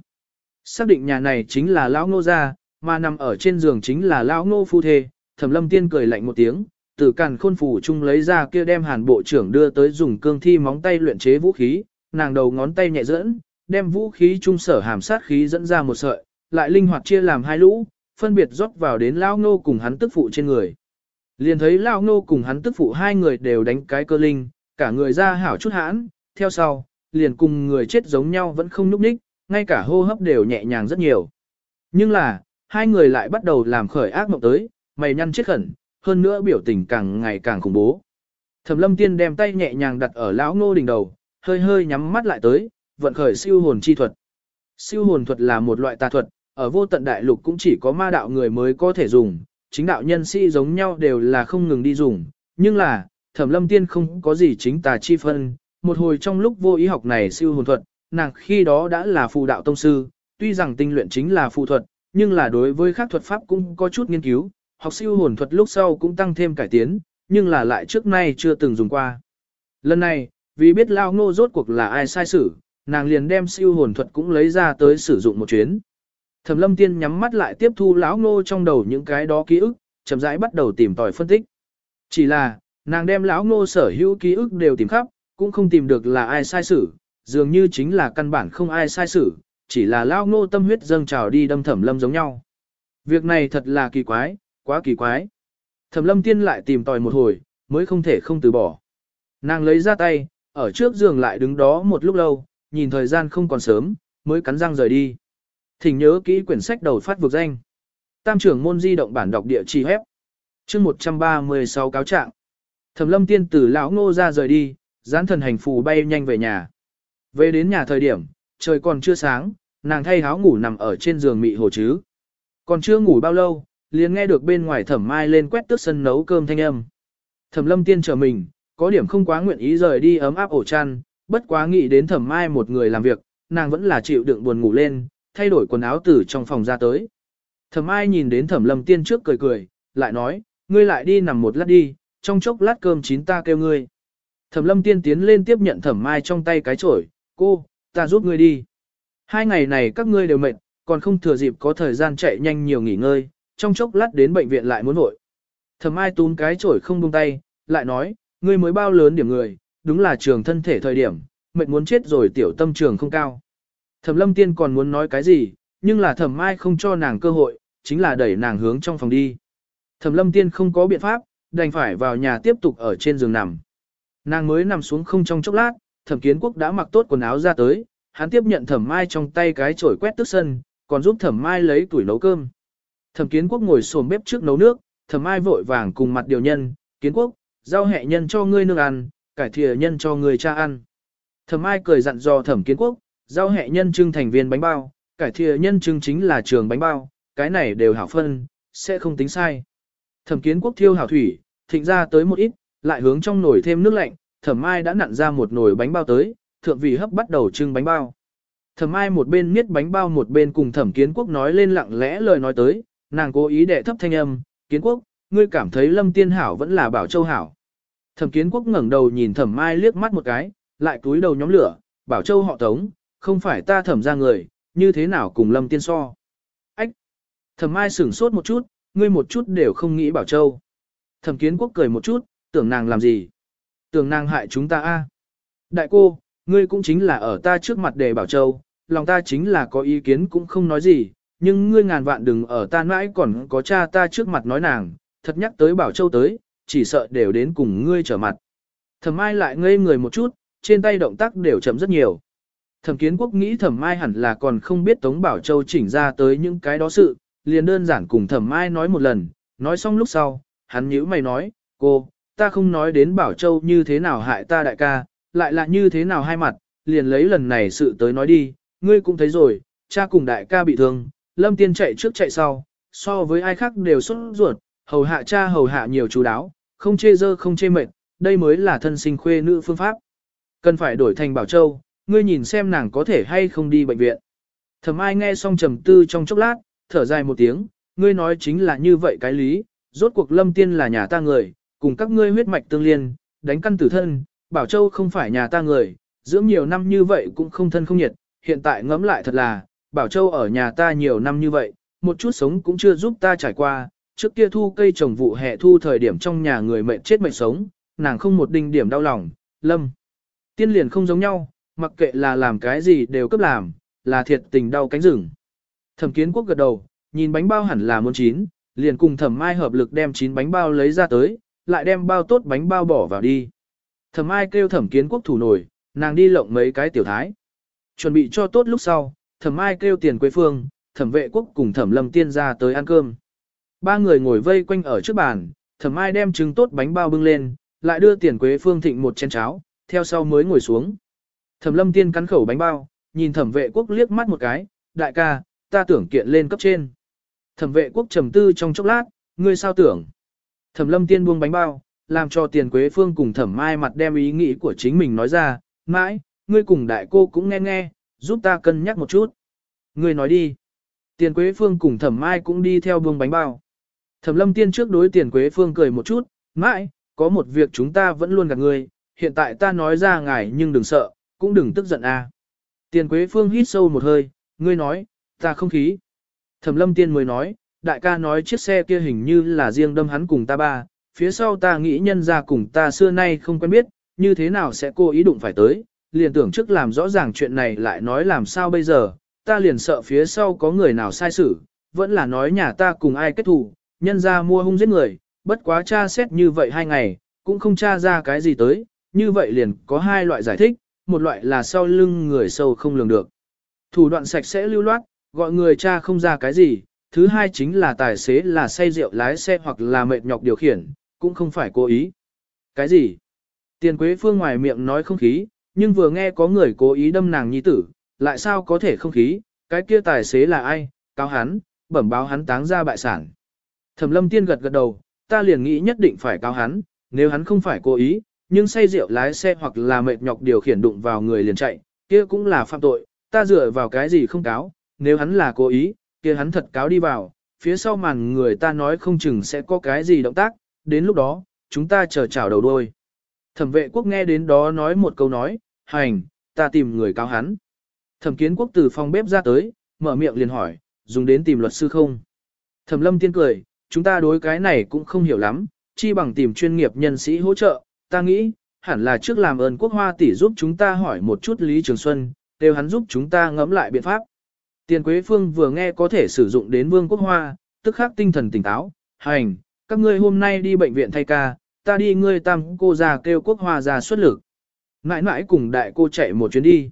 Xác định nhà này chính là lão ngô gia, mà nằm ở trên giường chính là lão ngô phu thê, thẩm lâm tiên cười lạnh một tiếng, từ càn khôn phủ chung lấy ra kia đem hàn bộ trưởng đưa tới dùng cương thi móng tay luyện chế vũ khí, nàng đầu ngón tay nhẹ dẫn, đem vũ khí trung sở hàm sát khí dẫn ra một sợi, lại linh hoạt chia làm hai lũ, phân biệt rót vào đến lão ngô cùng hắn tức phụ trên người. Liền thấy lão ngô cùng hắn tức phụ hai người đều đánh cái cơ linh, cả người ra hảo chút hãn, theo sau, liền cùng người chết giống nhau vẫn không núp ních, ngay cả hô hấp đều nhẹ nhàng rất nhiều. Nhưng là, hai người lại bắt đầu làm khởi ác mộng tới, mày nhăn chết khẩn, hơn nữa biểu tình càng ngày càng khủng bố. Thẩm lâm tiên đem tay nhẹ nhàng đặt ở lão ngô đỉnh đầu, hơi hơi nhắm mắt lại tới, vận khởi siêu hồn chi thuật. Siêu hồn thuật là một loại tà thuật, ở vô tận đại lục cũng chỉ có ma đạo người mới có thể dùng, chính đạo nhân sĩ giống nhau đều là không ngừng đi dùng, nhưng là, thẩm lâm tiên không có gì chính tà chi phân, một hồi trong lúc vô ý học này siêu hồn thuật, nàng khi đó đã là phù đạo tông sư, tuy rằng tinh luyện chính là phù thuật, nhưng là đối với các thuật pháp cũng có chút nghiên cứu, học siêu hồn thuật lúc sau cũng tăng thêm cải tiến, nhưng là lại trước nay chưa từng dùng qua. Lần này, vì biết lao ngô rốt cuộc là ai sai sử, nàng liền đem siêu hồn thuật cũng lấy ra tới sử dụng một chuyến. Thẩm lâm tiên nhắm mắt lại tiếp thu lão ngô trong đầu những cái đó ký ức, chậm rãi bắt đầu tìm tòi phân tích. Chỉ là, nàng đem lão ngô sở hữu ký ức đều tìm khắp, cũng không tìm được là ai sai sử, dường như chính là căn bản không ai sai sử, chỉ là lão ngô tâm huyết dâng trào đi đâm thẩm lâm giống nhau. Việc này thật là kỳ quái, quá kỳ quái. Thẩm lâm tiên lại tìm tòi một hồi, mới không thể không từ bỏ. Nàng lấy ra tay, ở trước giường lại đứng đó một lúc lâu, nhìn thời gian không còn sớm, mới cắn răng rời đi. Thỉnh nhớ kỹ quyển sách đầu phát vực danh. Tam trưởng môn di động bản đọc địa chỉ hép. chương 136 cáo trạng. Thẩm lâm tiên tử lão ngô ra rời đi, gián thần hành phù bay nhanh về nhà. Về đến nhà thời điểm, trời còn chưa sáng, nàng thay áo ngủ nằm ở trên giường mị hồ chứ. Còn chưa ngủ bao lâu, liền nghe được bên ngoài thẩm mai lên quét tước sân nấu cơm thanh âm. Thẩm lâm tiên chờ mình, có điểm không quá nguyện ý rời đi ấm áp ổ chăn, bất quá nghĩ đến thẩm mai một người làm việc, nàng vẫn là chịu đựng buồn ngủ lên, thay đổi quần áo từ trong phòng ra tới. Thẩm ai nhìn đến thẩm lâm tiên trước cười cười, lại nói, ngươi lại đi nằm một lát đi, trong chốc lát cơm chín ta kêu ngươi. Thẩm lâm tiên tiến lên tiếp nhận thẩm mai trong tay cái chổi, cô, ta giúp ngươi đi. Hai ngày này các ngươi đều mệt, còn không thừa dịp có thời gian chạy nhanh nhiều nghỉ ngơi, trong chốc lát đến bệnh viện lại muốn vội. Thẩm ai túm cái chổi không buông tay, lại nói, ngươi mới bao lớn điểm người, đúng là trường thân thể thời điểm, mệt muốn chết rồi tiểu tâm trường không cao. Thẩm lâm tiên còn muốn nói cái gì, nhưng là thẩm mai không cho nàng cơ hội, chính là đẩy nàng hướng trong phòng đi. Thẩm lâm tiên không có biện pháp, đành phải vào nhà tiếp tục ở trên giường nằm. Nàng mới nằm xuống không trong chốc lát, thẩm kiến quốc đã mặc tốt quần áo ra tới, hắn tiếp nhận thẩm mai trong tay cái chổi quét tức sân, còn giúp thẩm mai lấy tuổi nấu cơm. Thẩm kiến quốc ngồi xổm bếp trước nấu nước, thẩm mai vội vàng cùng mặt điều nhân, kiến quốc, rau hẹ nhân cho ngươi nương ăn, cải thìa nhân cho ngươi cha ăn. Thẩm mai cười dặn dò thẩm kiến quốc, rau hẹ nhân trưng thành viên bánh bao, cải thìa nhân trưng chính là trường bánh bao, cái này đều hảo phân, sẽ không tính sai. Thẩm kiến quốc thiêu hảo thủy, thịnh ra tới một ít, lại hướng trong nồi thêm nước lạnh, thẩm mai đã nặn ra một nồi bánh bao tới, thượng vị hấp bắt đầu trưng bánh bao. Thẩm ai một bên miết bánh bao một bên cùng thẩm kiến quốc nói lên lặng lẽ lời nói tới, nàng cố ý đệ thấp thanh âm, kiến quốc, ngươi cảm thấy lâm tiên hảo vẫn là bảo châu hảo. Thẩm kiến quốc ngẩng đầu nhìn thẩm mai liếc mắt một cái, lại túi đầu nhóm lửa, bảo châu họ tống, không phải ta thẩm ra người, như thế nào cùng lâm tiên so. Ách! Thẩm ai sửng sốt một chút, ngươi một chút đều không nghĩ bảo châu. Thẩm kiến quốc cười một chút, tưởng nàng làm gì? Tưởng nàng hại chúng ta a? Đại cô, ngươi cũng chính là ở ta trước mặt để bảo châu, lòng ta chính là có ý kiến cũng không nói gì, nhưng ngươi ngàn vạn đừng ở ta mãi còn có cha ta trước mặt nói nàng, thật nhắc tới Bảo Châu tới, chỉ sợ đều đến cùng ngươi trở mặt. Thẩm ai lại ngây người một chút, trên tay động tác đều chậm rất nhiều. Thẩm Kiến Quốc nghĩ Thẩm Mai hẳn là còn không biết Tống Bảo Châu chỉnh ra tới những cái đó sự, liền đơn giản cùng Thẩm Mai nói một lần, nói xong lúc sau, hắn nhữ mày nói, cô, ta không nói đến Bảo Châu như thế nào hại ta đại ca, lại là như thế nào hai mặt, liền lấy lần này sự tới nói đi, ngươi cũng thấy rồi, cha cùng đại ca bị thương, lâm tiên chạy trước chạy sau, so với ai khác đều xuất ruột, hầu hạ cha hầu hạ nhiều chú đáo, không chê dơ không chê mệt, đây mới là thân sinh khuê nữ phương pháp. Cần phải đổi thành Bảo Châu, ngươi nhìn xem nàng có thể hay không đi bệnh viện. Thẩm ai nghe xong trầm tư trong chốc lát, thở dài một tiếng, ngươi nói chính là như vậy cái lý, rốt cuộc lâm tiên là nhà ta người, cùng các ngươi huyết mạch tương liên, đánh căn tử thân, Bảo Châu không phải nhà ta người, dưỡng nhiều năm như vậy cũng không thân không nhiệt, hiện tại ngẫm lại thật là, Bảo Châu ở nhà ta nhiều năm như vậy, một chút sống cũng chưa giúp ta trải qua, trước kia thu cây trồng vụ hè thu thời điểm trong nhà người mệnh chết mệnh sống, nàng không một đinh điểm đau lòng, lâm. Tiên liền không giống nhau, mặc kệ là làm cái gì đều cấp làm, là thiệt tình đau cánh rừng. Thẩm kiến quốc gật đầu, nhìn bánh bao hẳn là muốn chín, liền cùng thẩm mai hợp lực đem chín bánh bao lấy ra tới, lại đem bao tốt bánh bao bỏ vào đi. Thẩm mai kêu thẩm kiến quốc thủ nổi, nàng đi lộng mấy cái tiểu thái. Chuẩn bị cho tốt lúc sau, thẩm mai kêu tiền quế phương, thẩm vệ quốc cùng thẩm lâm tiên ra tới ăn cơm. Ba người ngồi vây quanh ở trước bàn, thẩm mai đem trứng tốt bánh bao bưng lên, lại đưa tiền quế phương thịnh một chén cháo, theo sau mới ngồi xuống. Thẩm lâm tiên cắn khẩu bánh bao, nhìn thẩm vệ quốc liếc mắt một cái, đại ca, ta tưởng kiện lên cấp trên. Thẩm vệ quốc trầm tư trong chốc lát, ngươi sao tưởng. Thẩm lâm tiên buông bánh bao, làm cho tiền quế phương cùng thẩm mai mặt đem ý nghĩ của chính mình nói ra, mãi, ngươi cùng đại cô cũng nghe nghe, giúp ta cân nhắc một chút. Ngươi nói đi. Tiền Quế Phương cùng Thẩm Mai cũng đi theo buông bánh bao. Thẩm Lâm Tiên trước đối Tiền Quế Phương cười một chút, mãi, có một việc chúng ta vẫn luôn gặp ngươi, hiện tại ta nói ra ngài nhưng đừng sợ, cũng đừng tức giận a. Tiền Quế Phương hít sâu một hơi, ngươi nói, ta không khí. Thẩm Lâm Tiên mới nói, đại ca nói chiếc xe kia hình như là riêng đâm hắn cùng ta ba, phía sau ta nghĩ nhân ra cùng ta xưa nay không quen biết, như thế nào sẽ cô ý đụng phải tới, liền tưởng trước làm rõ ràng chuyện này lại nói làm sao bây giờ, ta liền sợ phía sau có người nào sai xử, vẫn là nói nhà ta cùng ai kết thù, nhân ra mua hung giết người, bất quá tra xét như vậy hai ngày, cũng không tra ra cái gì tới, như vậy liền có hai loại giải thích, một loại là sau lưng người sâu không lường được. Thủ đoạn sạch sẽ lưu loát, gọi người cha không ra cái gì, thứ hai chính là tài xế là say rượu lái xe hoặc là mệt nhọc điều khiển, cũng không phải cố ý. Cái gì? Tiền Quế Phương ngoài miệng nói không khí, nhưng vừa nghe có người cố ý đâm nàng nhi tử, lại sao có thể không khí, cái kia tài xế là ai, cáo hắn, bẩm báo hắn táng ra bại sản. Thẩm lâm tiên gật gật đầu, ta liền nghĩ nhất định phải cáo hắn, nếu hắn không phải cố ý, nhưng say rượu lái xe hoặc là mệt nhọc điều khiển đụng vào người liền chạy, kia cũng là phạm tội, ta dựa vào cái gì không cáo, nếu hắn là cố ý, kia hắn thật cáo đi vào, phía sau màn người ta nói không chừng sẽ có cái gì động tác, đến lúc đó, chúng ta chờ chào đầu đôi. Thẩm vệ quốc nghe đến đó nói một câu nói, hành, ta tìm người cáo hắn. Thẩm kiến quốc từ phòng bếp ra tới, mở miệng liền hỏi, dùng đến tìm luật sư không? Thẩm lâm tiên cười, chúng ta đối cái này cũng không hiểu lắm, chi bằng tìm chuyên nghiệp nhân sĩ hỗ trợ, ta nghĩ, hẳn là trước làm ơn quốc hoa tỷ giúp chúng ta hỏi một chút Lý Trường Xuân, đều hắn giúp chúng ta ngẫm lại biện pháp. Tiền Quế Phương vừa nghe có thể sử dụng đến Vương Quốc Hoa, tức khắc tinh thần tỉnh táo, hành, các ngươi hôm nay đi bệnh viện thay ca, ta đi ngươi tam cô già kêu quốc hoa ra xuất lực. Mãi mãi cùng đại cô chạy một chuyến đi.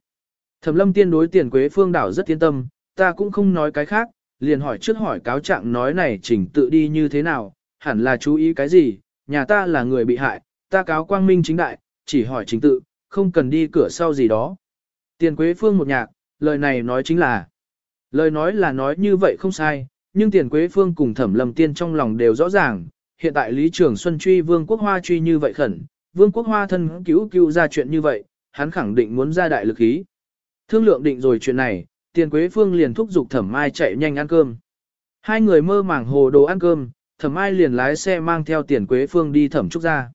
Thẩm lâm tiên đối tiền quế phương đảo rất yên tâm, ta cũng không nói cái khác, liền hỏi trước hỏi cáo trạng nói này chỉnh tự đi như thế nào, hẳn là chú ý cái gì, nhà ta là người bị hại, ta cáo quang minh chính đại, chỉ hỏi chính tự, không cần đi cửa sau gì đó. Tiền Quế Phương một nhạc, lời này nói chính là, lời nói là nói như vậy không sai, nhưng Tiền Quế Phương cùng Thẩm Lâm Tiên trong lòng đều rõ ràng, hiện tại Lý Trường Xuân truy Vương Quốc Hoa truy như vậy khẩn, Vương Quốc Hoa thân cứu cứu ra chuyện như vậy, hắn khẳng định muốn ra đại lực ý. Thương lượng định rồi chuyện này, Tiền Quế Phương liền thúc giục Thẩm Mai chạy nhanh ăn cơm. Hai người mơ màng hồ đồ ăn cơm, Thẩm Mai liền lái xe mang theo Tiền Quế Phương đi Thẩm Trúc ra.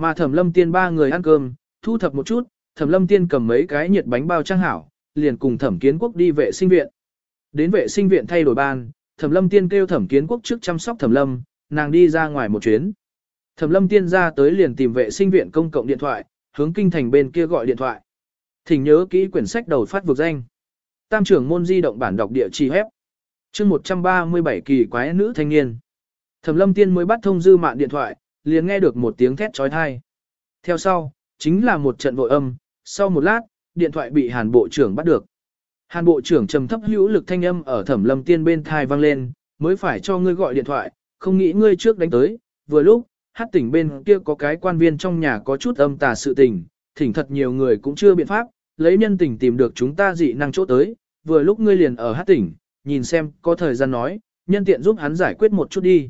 Mà Thẩm Lâm Tiên ba người ăn cơm, thu thập một chút, Thẩm Lâm Tiên cầm mấy cái nhiệt bánh bao trang hảo, liền cùng Thẩm Kiến Quốc đi vệ sinh viện. Đến vệ sinh viện thay đổi ban, Thẩm Lâm Tiên kêu Thẩm Kiến Quốc trước chăm sóc Thẩm Lâm, nàng đi ra ngoài một chuyến. Thẩm Lâm Tiên ra tới liền tìm vệ sinh viện công cộng điện thoại, hướng kinh thành bên kia gọi điện thoại. Thỉnh nhớ kỹ quyển sách đầu phát vực danh. Tam trưởng môn di động bản đọc địa chỉ hép. Chương 137 kỳ quái nữ thanh niên. Thẩm Lâm Tiên mới bắt thông dư mạng điện thoại, liền nghe được một tiếng thét chói tai. Theo sau, chính là một trận vội âm, sau một lát, điện thoại bị Hàn Bộ trưởng bắt được. Hàn Bộ trưởng trầm thấp hữu lực thanh âm ở Thẩm Lâm Tiên bên thai vang lên, mới phải cho ngươi gọi điện thoại, không nghĩ ngươi trước đánh tới, vừa lúc, hát tỉnh bên kia có cái quan viên trong nhà có chút âm tà sự tình, thỉnh thật nhiều người cũng chưa biện pháp, lấy nhân tình tìm được chúng ta dị năng chỗ tới, vừa lúc ngươi liền ở hát tỉnh, nhìn xem có thời gian nói, nhân tiện giúp hắn giải quyết một chút đi.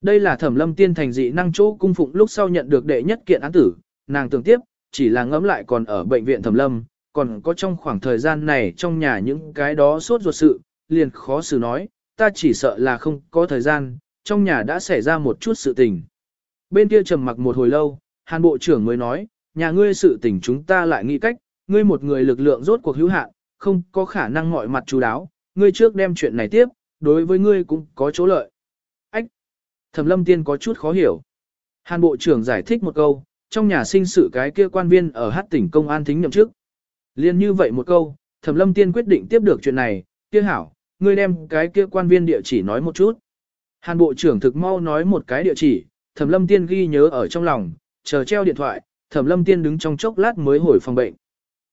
Đây là thẩm lâm tiên thành dị năng chỗ cung phụng lúc sau nhận được đệ nhất kiện án tử, nàng tưởng tiếp, chỉ là ngẫm lại còn ở bệnh viện thẩm lâm, còn có trong khoảng thời gian này trong nhà những cái đó sốt ruột sự, liền khó xử nói, ta chỉ sợ là không có thời gian, trong nhà đã xảy ra một chút sự tình. Bên kia trầm mặc một hồi lâu, hàn bộ trưởng mới nói, nhà ngươi sự tình chúng ta lại nghĩ cách, ngươi một người lực lượng rốt cuộc hữu hạn, không có khả năng mọi mặt chú đáo, ngươi trước đem chuyện này tiếp, đối với ngươi cũng có chỗ lợi. Thẩm lâm tiên có chút khó hiểu. Hàn bộ trưởng giải thích một câu, trong nhà sinh sự cái kia quan viên ở hát tỉnh công an thính nhậm chức. Liên như vậy một câu, Thẩm lâm tiên quyết định tiếp được chuyện này, kia hảo, ngươi đem cái kia quan viên địa chỉ nói một chút. Hàn bộ trưởng thực mau nói một cái địa chỉ, Thẩm lâm tiên ghi nhớ ở trong lòng, chờ treo điện thoại, Thẩm lâm tiên đứng trong chốc lát mới hồi phòng bệnh.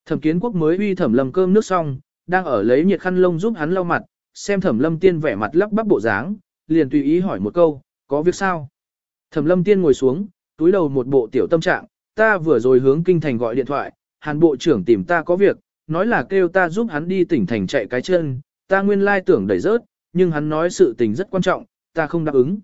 Thẩm kiến quốc mới uy Thẩm lâm cơm nước xong, đang ở lấy nhiệt khăn lông giúp hắn lau mặt, xem Thẩm lâm tiên vẻ mặt lắp bắp bộ dáng, liền tùy ý hỏi một câu, có việc sao? Thẩm lâm tiên ngồi xuống, túi đầu một bộ tiểu tâm trạng, ta vừa rồi hướng kinh thành gọi điện thoại, hàn bộ trưởng tìm ta có việc, nói là kêu ta giúp hắn đi tỉnh thành chạy cái chân, ta nguyên lai tưởng đẩy rớt, nhưng hắn nói sự tình rất quan trọng, ta không đáp ứng.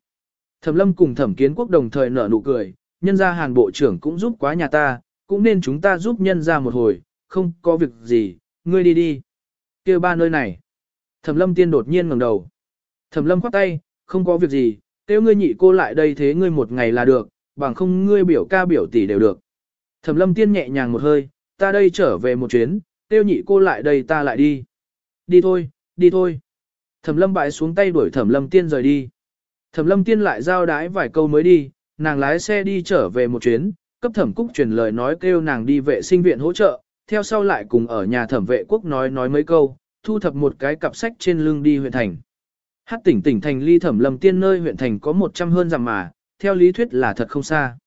Thẩm lâm cùng thẩm kiến quốc đồng thời nở nụ cười, nhân ra hàn bộ trưởng cũng giúp quá nhà ta, cũng nên chúng ta giúp nhân ra một hồi, không có việc gì, ngươi đi đi. kêu ba nơi này. Thẩm lâm tiên đột nhiên ngẩng đầu. Thẩm lâm khoát tay, không có việc gì, kêu ngươi nhị cô lại đây thế ngươi một ngày là được, bằng không ngươi biểu ca biểu tỷ đều được. Thẩm lâm tiên nhẹ nhàng một hơi, ta đây trở về một chuyến, kêu nhị cô lại đây ta lại đi. Đi thôi, đi thôi. Thẩm lâm bại xuống tay đuổi thẩm lâm tiên rời đi. Thẩm lâm tiên lại giao đái vài câu mới đi, nàng lái xe đi trở về một chuyến, cấp thẩm cúc truyền lời nói kêu nàng đi vệ sinh viện hỗ trợ, theo sau lại cùng ở nhà thẩm vệ quốc nói nói mấy câu, thu thập một cái cặp sách trên lưng đi huyện thành. Hát tỉnh tỉnh thành ly thẩm lâm tiên nơi huyện thành có 100 hơn dặm mà, theo lý thuyết là thật không xa.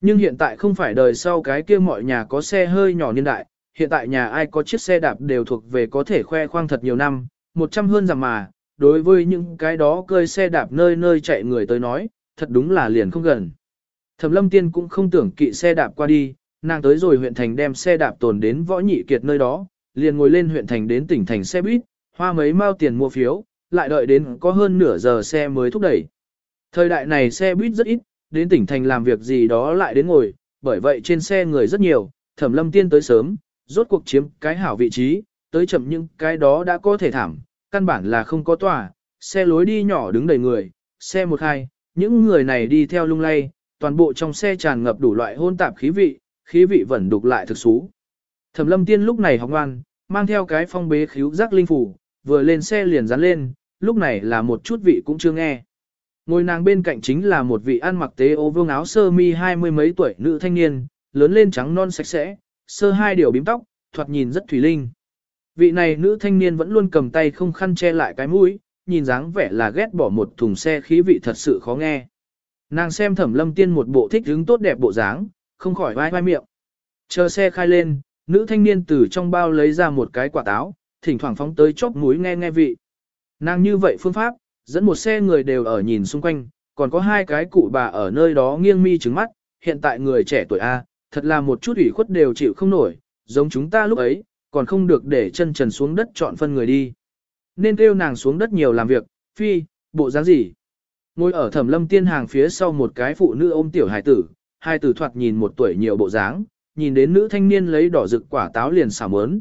Nhưng hiện tại không phải đời sau cái kia mọi nhà có xe hơi nhỏ niên đại, hiện tại nhà ai có chiếc xe đạp đều thuộc về có thể khoe khoang thật nhiều năm, 100 hơn dặm mà, đối với những cái đó cơi xe đạp nơi nơi chạy người tới nói, thật đúng là liền không gần. Thẩm lâm tiên cũng không tưởng kỵ xe đạp qua đi, nàng tới rồi huyện thành đem xe đạp tồn đến võ nhị kiệt nơi đó, liền ngồi lên huyện thành đến tỉnh thành xe buýt, hoa mấy mao tiền mua phiếu, lại đợi đến có hơn nửa giờ xe mới thúc đẩy. Thời đại này xe buýt rất ít, đến tỉnh thành làm việc gì đó lại đến ngồi, bởi vậy trên xe người rất nhiều, thẩm lâm tiên tới sớm, rốt cuộc chiếm cái hảo vị trí, tới chậm nhưng cái đó đã có thể thảm, căn bản là không có tòa, xe lối đi nhỏ đứng đầy người, xe một hai, những người này đi theo lung lay, toàn bộ trong xe tràn ngập đủ loại hôn tạp khí vị, khí vị vẫn đục lại thực xú. Thẩm lâm tiên lúc này học ngoan, mang theo cái phong bế khíu giác linh phủ, vừa lên xe liền dán lên, lúc này là một chút vị cũng chưa nghe. Ngồi nàng bên cạnh chính là một vị ăn mặc tế ô vương áo sơ mi hai mươi mấy tuổi nữ thanh niên, lớn lên trắng non sạch sẽ, sơ hai điều bím tóc, thoạt nhìn rất thủy linh. Vị này nữ thanh niên vẫn luôn cầm tay không khăn che lại cái mũi, nhìn dáng vẻ là ghét bỏ một thùng xe khí vị thật sự khó nghe. Nàng xem thẩm lâm tiên một bộ thích hứng tốt đẹp bộ dáng, không khỏi vai vai miệng. Chờ xe khai lên, nữ thanh niên từ trong bao lấy ra một cái quả táo, thỉnh thoảng phóng tới chóp mũi nghe nghe vị. Nàng như vậy phương pháp, dẫn một xe người đều ở nhìn xung quanh, còn có hai cái cụ bà ở nơi đó nghiêng mi trứng mắt, hiện tại người trẻ tuổi A, thật là một chút ủy khuất đều chịu không nổi, giống chúng ta lúc ấy, còn không được để chân trần xuống đất chọn phân người đi. Nên kêu nàng xuống đất nhiều làm việc, phi, bộ dáng gì. Ngồi ở thẩm lâm tiên hàng phía sau một cái phụ nữ ôm tiểu hài tử, hai tử thoạt nhìn một tuổi nhiều bộ dáng, nhìn đến nữ thanh niên lấy đỏ rực quả táo liền xả mớn.